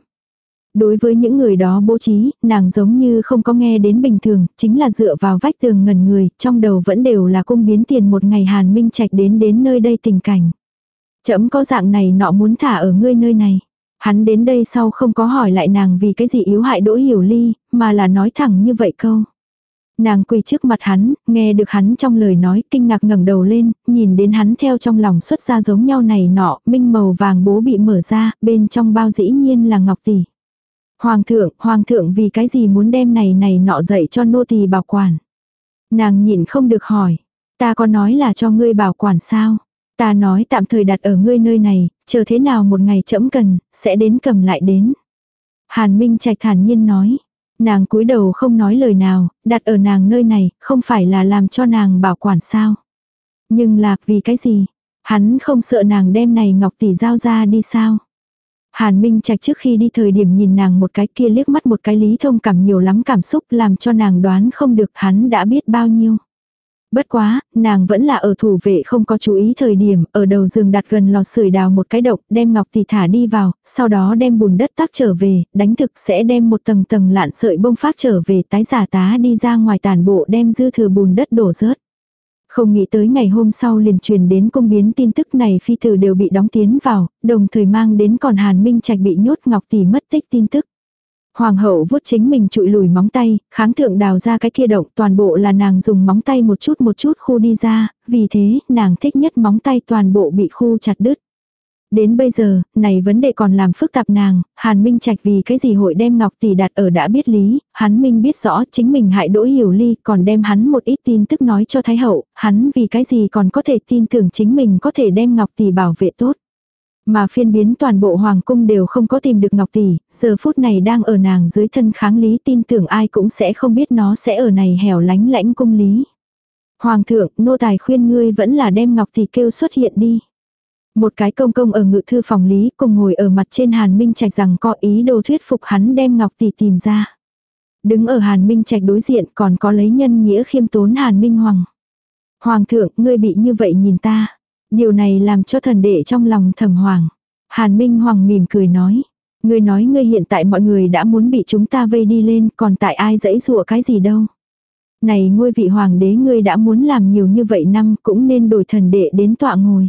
Đối với những người đó bố trí, nàng giống như không có nghe đến bình thường, chính là dựa vào vách tường ngần người, trong đầu vẫn đều là cung biến tiền một ngày Hàn Minh Trạch đến đến nơi đây tình cảnh. Chấm có dạng này nọ muốn thả ở ngươi nơi này. Hắn đến đây sau không có hỏi lại nàng vì cái gì yếu hại đỗ hiểu ly, mà là nói thẳng như vậy câu. Nàng quỳ trước mặt hắn, nghe được hắn trong lời nói, kinh ngạc ngẩng đầu lên, nhìn đến hắn theo trong lòng xuất ra giống nhau này nọ, minh màu vàng bố bị mở ra, bên trong bao dĩ nhiên là ngọc tỷ. Hoàng thượng, hoàng thượng vì cái gì muốn đem này này nọ dậy cho nô tỳ bảo quản. Nàng nhìn không được hỏi, ta có nói là cho ngươi bảo quản sao? Ta nói tạm thời đặt ở ngươi nơi này, chờ thế nào một ngày chậm cần, sẽ đến cầm lại đến. Hàn Minh Trạch thản nhiên nói, nàng cúi đầu không nói lời nào, đặt ở nàng nơi này, không phải là làm cho nàng bảo quản sao. Nhưng là vì cái gì? Hắn không sợ nàng đem này ngọc tỷ giao ra đi sao? Hàn Minh Trạch trước khi đi thời điểm nhìn nàng một cái kia liếc mắt một cái lý thông cảm nhiều lắm cảm xúc làm cho nàng đoán không được hắn đã biết bao nhiêu. Bất quá, nàng vẫn là ở thủ vệ không có chú ý thời điểm, ở đầu giường đặt gần lò sưởi đào một cái độc, đem ngọc tỷ thả đi vào, sau đó đem bùn đất tác trở về, đánh thực sẽ đem một tầng tầng lạn sợi bông phát trở về tái giả tá đi ra ngoài tàn bộ đem dư thừa bùn đất đổ rớt. Không nghĩ tới ngày hôm sau liền truyền đến công biến tin tức này phi tử đều bị đóng tiến vào, đồng thời mang đến còn Hàn Minh Trạch bị nhốt Ngọc Tỷ mất tích tin tức. Hoàng hậu vuốt chính mình trụi lùi móng tay, kháng thượng đào ra cái kia động toàn bộ là nàng dùng móng tay một chút một chút khu đi ra, vì thế nàng thích nhất móng tay toàn bộ bị khu chặt đứt. Đến bây giờ, này vấn đề còn làm phức tạp nàng, Hàn Minh Trạch vì cái gì hội đem Ngọc Tỷ đặt ở đã biết lý, hắn Minh biết rõ chính mình hại đỗ hiểu ly, còn đem hắn một ít tin tức nói cho Thái Hậu, hắn vì cái gì còn có thể tin tưởng chính mình có thể đem Ngọc Tỷ bảo vệ tốt. Mà phiên biến toàn bộ hoàng cung đều không có tìm được Ngọc Tỷ, giờ phút này đang ở nàng dưới thân kháng lý tin tưởng ai cũng sẽ không biết nó sẽ ở này hẻo lánh lãnh cung lý. Hoàng thượng, nô tài khuyên ngươi vẫn là đem Ngọc Tỷ kêu xuất hiện đi. Một cái công công ở ngự thư phòng lý cùng ngồi ở mặt trên Hàn Minh Trạch rằng có ý đồ thuyết phục hắn đem Ngọc Tỷ tìm ra. Đứng ở Hàn Minh Trạch đối diện còn có lấy nhân nghĩa khiêm tốn Hàn Minh Hoàng. Hoàng thượng, ngươi bị như vậy nhìn ta. Điều này làm cho thần đệ trong lòng thầm hoàng. Hàn Minh Hoàng mỉm cười nói. Ngươi nói ngươi hiện tại mọi người đã muốn bị chúng ta vây đi lên còn tại ai dãy dụa cái gì đâu. Này ngôi vị hoàng đế ngươi đã muốn làm nhiều như vậy năm cũng nên đổi thần đệ đến tọa ngồi.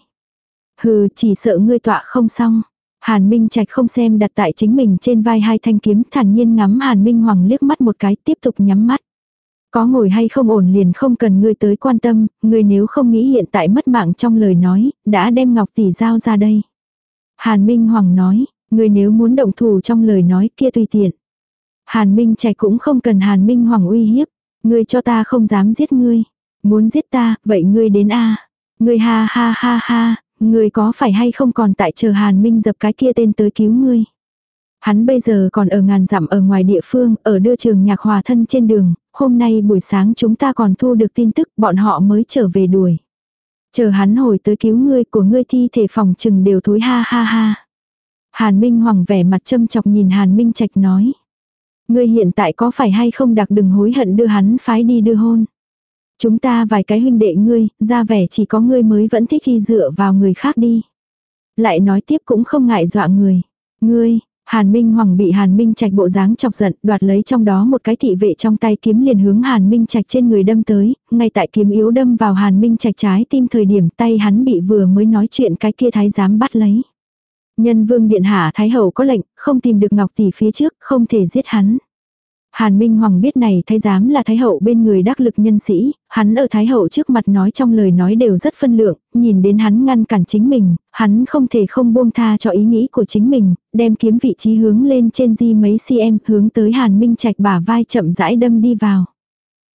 Hừ, chỉ sợ ngươi tọa không xong. Hàn Minh Trạch không xem đặt tại chính mình trên vai hai thanh kiếm thản nhiên ngắm Hàn Minh Hoàng liếc mắt một cái tiếp tục nhắm mắt. Có ngồi hay không ổn liền không cần ngươi tới quan tâm, ngươi nếu không nghĩ hiện tại mất mạng trong lời nói, đã đem ngọc tỷ giao ra đây. Hàn Minh Hoàng nói, ngươi nếu muốn động thủ trong lời nói kia tùy tiện. Hàn Minh Trạch cũng không cần Hàn Minh Hoàng uy hiếp, ngươi cho ta không dám giết ngươi. Muốn giết ta, vậy ngươi đến a. Ngươi ha ha ha ha, ngươi có phải hay không còn tại chờ Hàn Minh dập cái kia tên tới cứu ngươi. Hắn bây giờ còn ở ngàn dặm ở ngoài địa phương, ở đưa trường nhạc hòa thân trên đường, hôm nay buổi sáng chúng ta còn thu được tin tức bọn họ mới trở về đuổi. Chờ hắn hồi tới cứu ngươi của ngươi thi thể phòng trừng đều thối ha ha ha. Hàn Minh Hoàng vẻ mặt châm chọc nhìn Hàn Minh Trạch nói. Ngươi hiện tại có phải hay không đặc đừng hối hận đưa hắn phái đi đưa hôn. Chúng ta vài cái huynh đệ ngươi, ra vẻ chỉ có ngươi mới vẫn thích đi dựa vào người khác đi. Lại nói tiếp cũng không ngại dọa người. Ngươi, Hàn Minh Hoàng bị Hàn Minh Trạch bộ dáng chọc giận, đoạt lấy trong đó một cái thị vệ trong tay kiếm liền hướng Hàn Minh Trạch trên người đâm tới, ngay tại kiếm yếu đâm vào Hàn Minh Trạch trái tim thời điểm tay hắn bị vừa mới nói chuyện cái kia thái giám bắt lấy. Nhân vương điện hạ thái hậu có lệnh, không tìm được ngọc tỷ phía trước, không thể giết hắn. Hàn Minh Hoàng biết này thái giám là thái hậu bên người đắc lực nhân sĩ, hắn ở thái hậu trước mặt nói trong lời nói đều rất phân lượng, nhìn đến hắn ngăn cản chính mình, hắn không thể không buông tha cho ý nghĩ của chính mình, đem kiếm vị trí hướng lên trên di mấy cm hướng tới Hàn Minh Trạch bả vai chậm rãi đâm đi vào.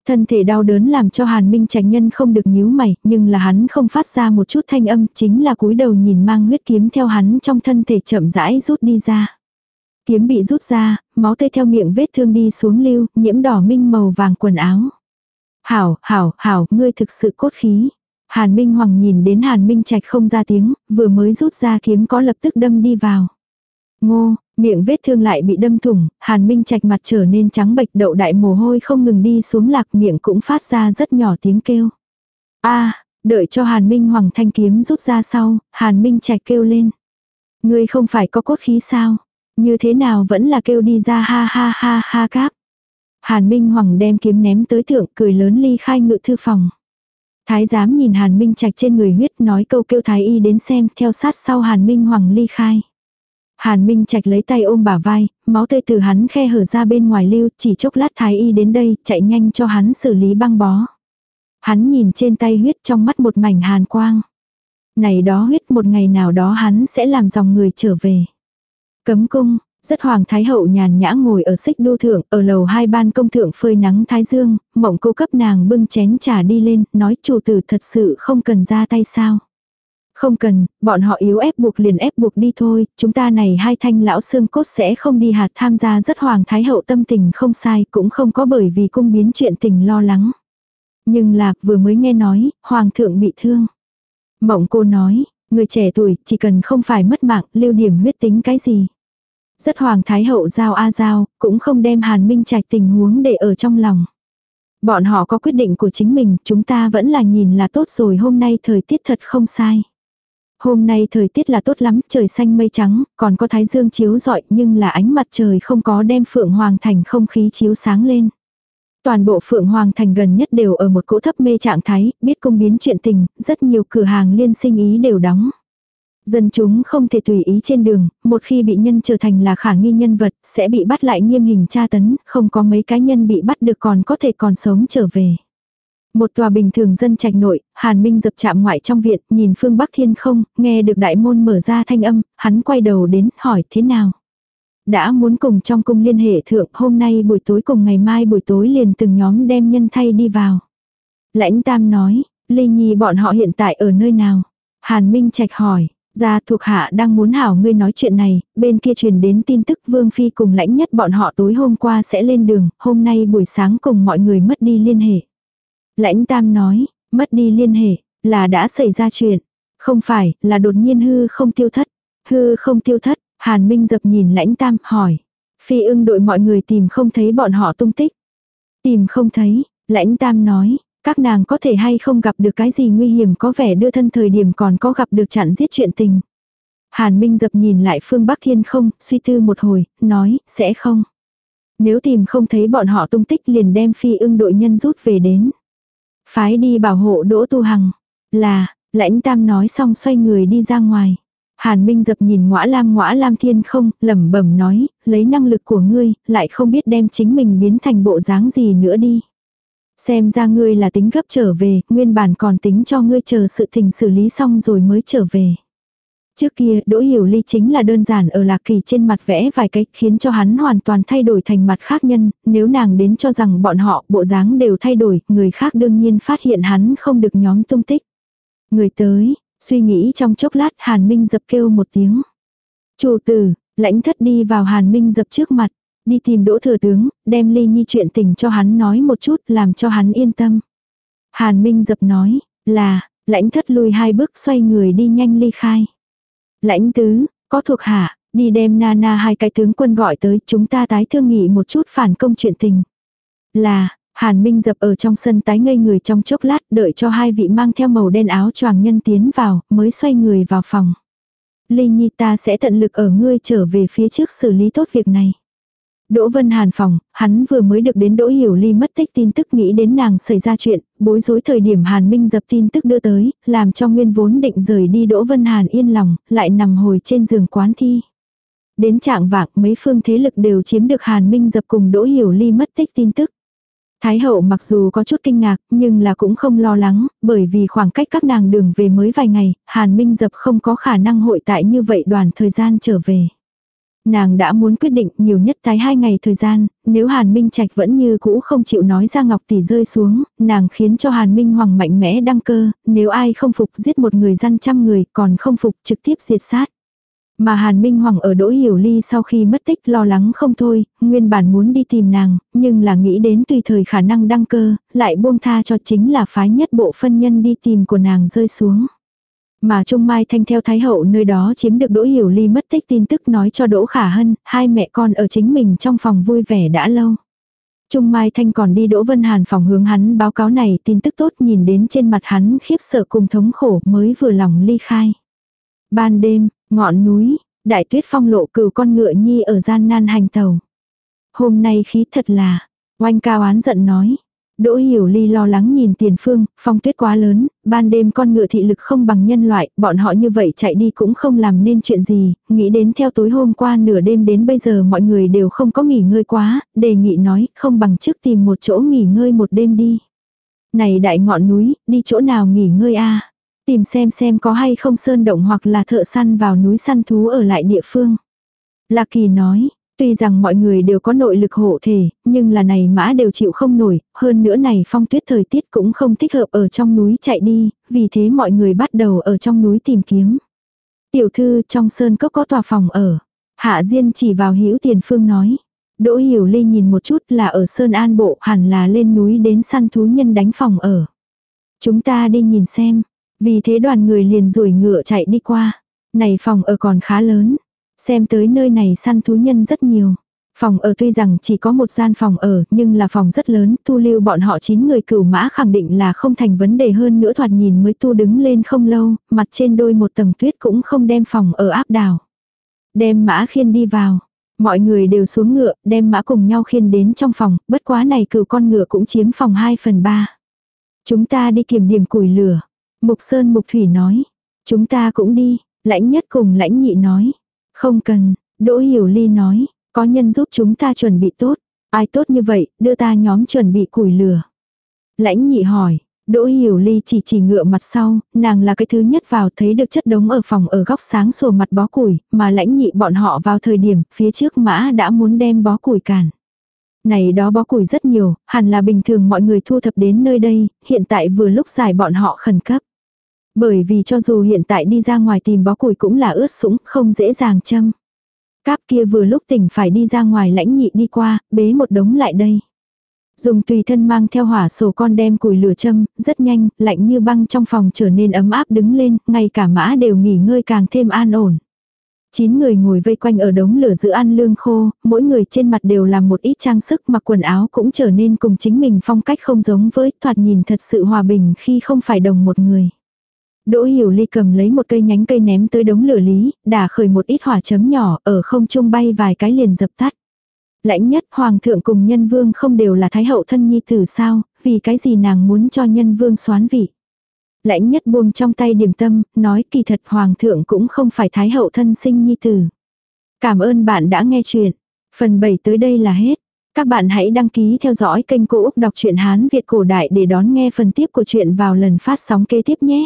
Thân thể đau đớn làm cho Hàn Minh Trạch nhân không được nhíu mày, nhưng là hắn không phát ra một chút thanh âm, chính là cúi đầu nhìn mang huyết kiếm theo hắn trong thân thể chậm rãi rút đi ra. Kiếm bị rút ra, máu tê theo miệng vết thương đi xuống lưu, nhiễm đỏ minh màu vàng quần áo. Hảo, hảo, hảo, ngươi thực sự cốt khí. Hàn Minh Hoàng nhìn đến Hàn Minh Trạch không ra tiếng, vừa mới rút ra kiếm có lập tức đâm đi vào. Ngô, miệng vết thương lại bị đâm thủng, Hàn Minh Trạch mặt trở nên trắng bệch đậu đại mồ hôi không ngừng đi xuống lạc miệng cũng phát ra rất nhỏ tiếng kêu. a đợi cho Hàn Minh Hoàng thanh kiếm rút ra sau, Hàn Minh Trạch kêu lên. Ngươi không phải có cốt khí sao? Như thế nào vẫn là kêu đi ra ha ha ha ha cáp. Hàn Minh Hoàng đem kiếm ném tới thượng cười lớn ly khai ngự thư phòng. Thái giám nhìn Hàn Minh Trạch trên người huyết nói câu kêu Thái y đến xem theo sát sau Hàn Minh Hoàng ly khai. Hàn Minh Trạch lấy tay ôm bả vai, máu tươi từ hắn khe hở ra bên ngoài lưu, chỉ chốc lát Thái y đến đây, chạy nhanh cho hắn xử lý băng bó. Hắn nhìn trên tay huyết trong mắt một mảnh hàn quang. Này đó huyết một ngày nào đó hắn sẽ làm dòng người trở về. Cấm cung, rất hoàng thái hậu nhàn nhã ngồi ở xích đô thượng, ở lầu hai ban công thượng phơi nắng thái dương, mộng cô cấp nàng bưng chén trà đi lên, nói chủ tử thật sự không cần ra tay sao. Không cần, bọn họ yếu ép buộc liền ép buộc đi thôi, chúng ta này hai thanh lão xương cốt sẽ không đi hạt tham gia rất hoàng thái hậu tâm tình không sai cũng không có bởi vì cung biến chuyện tình lo lắng. Nhưng lạc vừa mới nghe nói, hoàng thượng bị thương. Mộng cô nói, người trẻ tuổi chỉ cần không phải mất mạng lưu điểm huyết tính cái gì. Rất hoàng thái hậu giao a giao, cũng không đem hàn minh trạch tình huống để ở trong lòng. Bọn họ có quyết định của chính mình, chúng ta vẫn là nhìn là tốt rồi hôm nay thời tiết thật không sai. Hôm nay thời tiết là tốt lắm, trời xanh mây trắng, còn có thái dương chiếu rọi nhưng là ánh mặt trời không có đem phượng hoàng thành không khí chiếu sáng lên. Toàn bộ Phượng Hoàng Thành gần nhất đều ở một cỗ thấp mê trạng thái, biết công biến chuyện tình, rất nhiều cửa hàng liên sinh ý đều đóng. Dân chúng không thể tùy ý trên đường, một khi bị nhân trở thành là khả nghi nhân vật, sẽ bị bắt lại nghiêm hình tra tấn, không có mấy cá nhân bị bắt được còn có thể còn sống trở về. Một tòa bình thường dân trạch nội, Hàn Minh dập chạm ngoại trong viện, nhìn phương Bắc Thiên không, nghe được đại môn mở ra thanh âm, hắn quay đầu đến, hỏi thế nào. Đã muốn cùng trong cung liên hệ thượng, hôm nay buổi tối cùng ngày mai buổi tối liền từng nhóm đem nhân thay đi vào. Lãnh Tam nói, Ly Nhi bọn họ hiện tại ở nơi nào? Hàn Minh Trạch hỏi, Gia thuộc hạ đang muốn hảo ngươi nói chuyện này, bên kia truyền đến tin tức Vương Phi cùng lãnh nhất bọn họ tối hôm qua sẽ lên đường, hôm nay buổi sáng cùng mọi người mất đi liên hệ. Lãnh Tam nói, mất đi liên hệ, là đã xảy ra chuyện. Không phải, là đột nhiên hư không tiêu thất. Hư không tiêu thất, Hàn Minh dập nhìn lãnh Tam, hỏi. Phi ưng đội mọi người tìm không thấy bọn họ tung tích. Tìm không thấy, lãnh Tam nói, các nàng có thể hay không gặp được cái gì nguy hiểm có vẻ đưa thân thời điểm còn có gặp được chặn giết chuyện tình. Hàn Minh dập nhìn lại phương Bắc Thiên không, suy tư một hồi, nói, sẽ không. Nếu tìm không thấy bọn họ tung tích liền đem phi ưng đội nhân rút về đến. Phái đi bảo hộ Đỗ Tu Hằng. Là, lãnh tam nói xong xoay người đi ra ngoài. Hàn Minh dập nhìn ngõa lam ngõa lam thiên không, lẩm bẩm nói, lấy năng lực của ngươi, lại không biết đem chính mình biến thành bộ dáng gì nữa đi. Xem ra ngươi là tính gấp trở về, nguyên bản còn tính cho ngươi chờ sự tình xử lý xong rồi mới trở về. Trước kia, Đỗ Hiểu Ly chính là đơn giản ở Lạc Kỳ trên mặt vẽ vài cách khiến cho hắn hoàn toàn thay đổi thành mặt khác nhân, nếu nàng đến cho rằng bọn họ bộ dáng đều thay đổi, người khác đương nhiên phát hiện hắn không được nhóm tung tích. Người tới, suy nghĩ trong chốc lát Hàn Minh dập kêu một tiếng. Chủ tử, lãnh thất đi vào Hàn Minh dập trước mặt, đi tìm Đỗ Thừa Tướng, đem Ly Nhi chuyện tình cho hắn nói một chút làm cho hắn yên tâm. Hàn Minh dập nói, là, lãnh thất lùi hai bước xoay người đi nhanh ly khai. Lãnh tứ, có thuộc hạ, đi đem Nana hai cái tướng quân gọi tới chúng ta tái thương nghị một chút phản công chuyện tình. Là, Hàn Minh dập ở trong sân tái ngây người trong chốc lát đợi cho hai vị mang theo màu đen áo choàng nhân tiến vào, mới xoay người vào phòng. Ly Nhi ta sẽ tận lực ở ngươi trở về phía trước xử lý tốt việc này. Đỗ Vân Hàn phòng, hắn vừa mới được đến Đỗ Hiểu Ly mất tích tin tức nghĩ đến nàng xảy ra chuyện, bối rối thời điểm Hàn Minh dập tin tức đưa tới, làm cho nguyên vốn định rời đi Đỗ Vân Hàn yên lòng, lại nằm hồi trên giường quán thi. Đến trạng vạng mấy phương thế lực đều chiếm được Hàn Minh dập cùng Đỗ Hiểu Ly mất tích tin tức. Thái hậu mặc dù có chút kinh ngạc, nhưng là cũng không lo lắng, bởi vì khoảng cách các nàng đường về mới vài ngày, Hàn Minh dập không có khả năng hội tại như vậy đoàn thời gian trở về. Nàng đã muốn quyết định nhiều nhất tái hai ngày thời gian, nếu Hàn Minh Trạch vẫn như cũ không chịu nói ra Ngọc Tỷ rơi xuống, nàng khiến cho Hàn Minh Hoàng mạnh mẽ đăng cơ, nếu ai không phục giết một người dân trăm người còn không phục trực tiếp diệt sát. Mà Hàn Minh Hoàng ở Đỗ Hiểu Ly sau khi mất tích lo lắng không thôi, nguyên bản muốn đi tìm nàng, nhưng là nghĩ đến tùy thời khả năng đăng cơ, lại buông tha cho chính là phái nhất bộ phân nhân đi tìm của nàng rơi xuống. Mà Trung Mai Thanh theo Thái Hậu nơi đó chiếm được Đỗ Hiểu Ly mất tích tin tức nói cho Đỗ Khả Hân, hai mẹ con ở chính mình trong phòng vui vẻ đã lâu. Trung Mai Thanh còn đi Đỗ Vân Hàn phòng hướng hắn báo cáo này tin tức tốt nhìn đến trên mặt hắn khiếp sợ cùng thống khổ mới vừa lòng ly khai. Ban đêm, ngọn núi, đại tuyết phong lộ cừu con ngựa nhi ở gian nan hành tàu. Hôm nay khí thật là, oanh cao án giận nói. Đỗ hiểu ly lo lắng nhìn tiền phương, phong tuyết quá lớn, ban đêm con ngựa thị lực không bằng nhân loại, bọn họ như vậy chạy đi cũng không làm nên chuyện gì, nghĩ đến theo tối hôm qua nửa đêm đến bây giờ mọi người đều không có nghỉ ngơi quá, đề nghị nói không bằng trước tìm một chỗ nghỉ ngơi một đêm đi. Này đại ngọn núi, đi chỗ nào nghỉ ngơi a Tìm xem xem có hay không sơn động hoặc là thợ săn vào núi săn thú ở lại địa phương. Lạc Kỳ nói, Tuy rằng mọi người đều có nội lực hộ thể, nhưng là này mã đều chịu không nổi, hơn nữa này phong tuyết thời tiết cũng không thích hợp ở trong núi chạy đi, vì thế mọi người bắt đầu ở trong núi tìm kiếm. Tiểu thư trong sơn cốc có tòa phòng ở. Hạ Diên chỉ vào hữu tiền phương nói. Đỗ Hiểu Ly nhìn một chút là ở Sơn An Bộ hẳn là lên núi đến săn thú nhân đánh phòng ở. Chúng ta đi nhìn xem. Vì thế đoàn người liền rủi ngựa chạy đi qua. Này phòng ở còn khá lớn. Xem tới nơi này săn thú nhân rất nhiều. Phòng ở tuy rằng chỉ có một gian phòng ở, nhưng là phòng rất lớn, tu lưu bọn họ 9 người cửu mã khẳng định là không thành vấn đề hơn nữa thoạt nhìn mới tu đứng lên không lâu, mặt trên đôi một tầng tuyết cũng không đem phòng ở áp đảo. Đem mã khiên đi vào. Mọi người đều xuống ngựa, đem mã cùng nhau khiên đến trong phòng, bất quá này cửu con ngựa cũng chiếm phòng 2 phần 3. Chúng ta đi kiểm điểm củi lửa. Mục Sơn Mục Thủy nói. Chúng ta cũng đi, lãnh nhất cùng lãnh nhị nói. Không cần, Đỗ Hiểu Ly nói, có nhân giúp chúng ta chuẩn bị tốt. Ai tốt như vậy, đưa ta nhóm chuẩn bị củi lửa. Lãnh nhị hỏi, Đỗ Hiểu Ly chỉ chỉ ngựa mặt sau, nàng là cái thứ nhất vào thấy được chất đống ở phòng ở góc sáng sổ mặt bó củi, mà lãnh nhị bọn họ vào thời điểm phía trước mã đã muốn đem bó củi cản. Này đó bó củi rất nhiều, hẳn là bình thường mọi người thu thập đến nơi đây, hiện tại vừa lúc giải bọn họ khẩn cấp. Bởi vì cho dù hiện tại đi ra ngoài tìm bó củi cũng là ướt sũng, không dễ dàng châm. Cáp kia vừa lúc tỉnh phải đi ra ngoài lãnh nhị đi qua, bế một đống lại đây. Dùng tùy thân mang theo hỏa sổ con đem củi lửa châm, rất nhanh, lạnh như băng trong phòng trở nên ấm áp đứng lên, ngay cả mã đều nghỉ ngơi càng thêm an ổn. Chín người ngồi vây quanh ở đống lửa giữ ăn lương khô, mỗi người trên mặt đều làm một ít trang sức mặc quần áo cũng trở nên cùng chính mình phong cách không giống với thoạt nhìn thật sự hòa bình khi không phải đồng một người. Đỗ Hiểu Ly cầm lấy một cây nhánh cây ném tới đống lửa lý, đả khởi một ít hỏa chấm nhỏ, ở không trung bay vài cái liền dập tắt. Lãnh nhất hoàng thượng cùng nhân vương không đều là thái hậu thân nhi tử sao, vì cái gì nàng muốn cho nhân vương xoán vị. Lãnh nhất buông trong tay điểm tâm, nói kỳ thật hoàng thượng cũng không phải thái hậu thân sinh nhi tử. Cảm ơn bạn đã nghe chuyện. Phần 7 tới đây là hết. Các bạn hãy đăng ký theo dõi kênh Cô Úc Đọc truyện Hán Việt Cổ Đại để đón nghe phần tiếp của chuyện vào lần phát sóng kế tiếp nhé.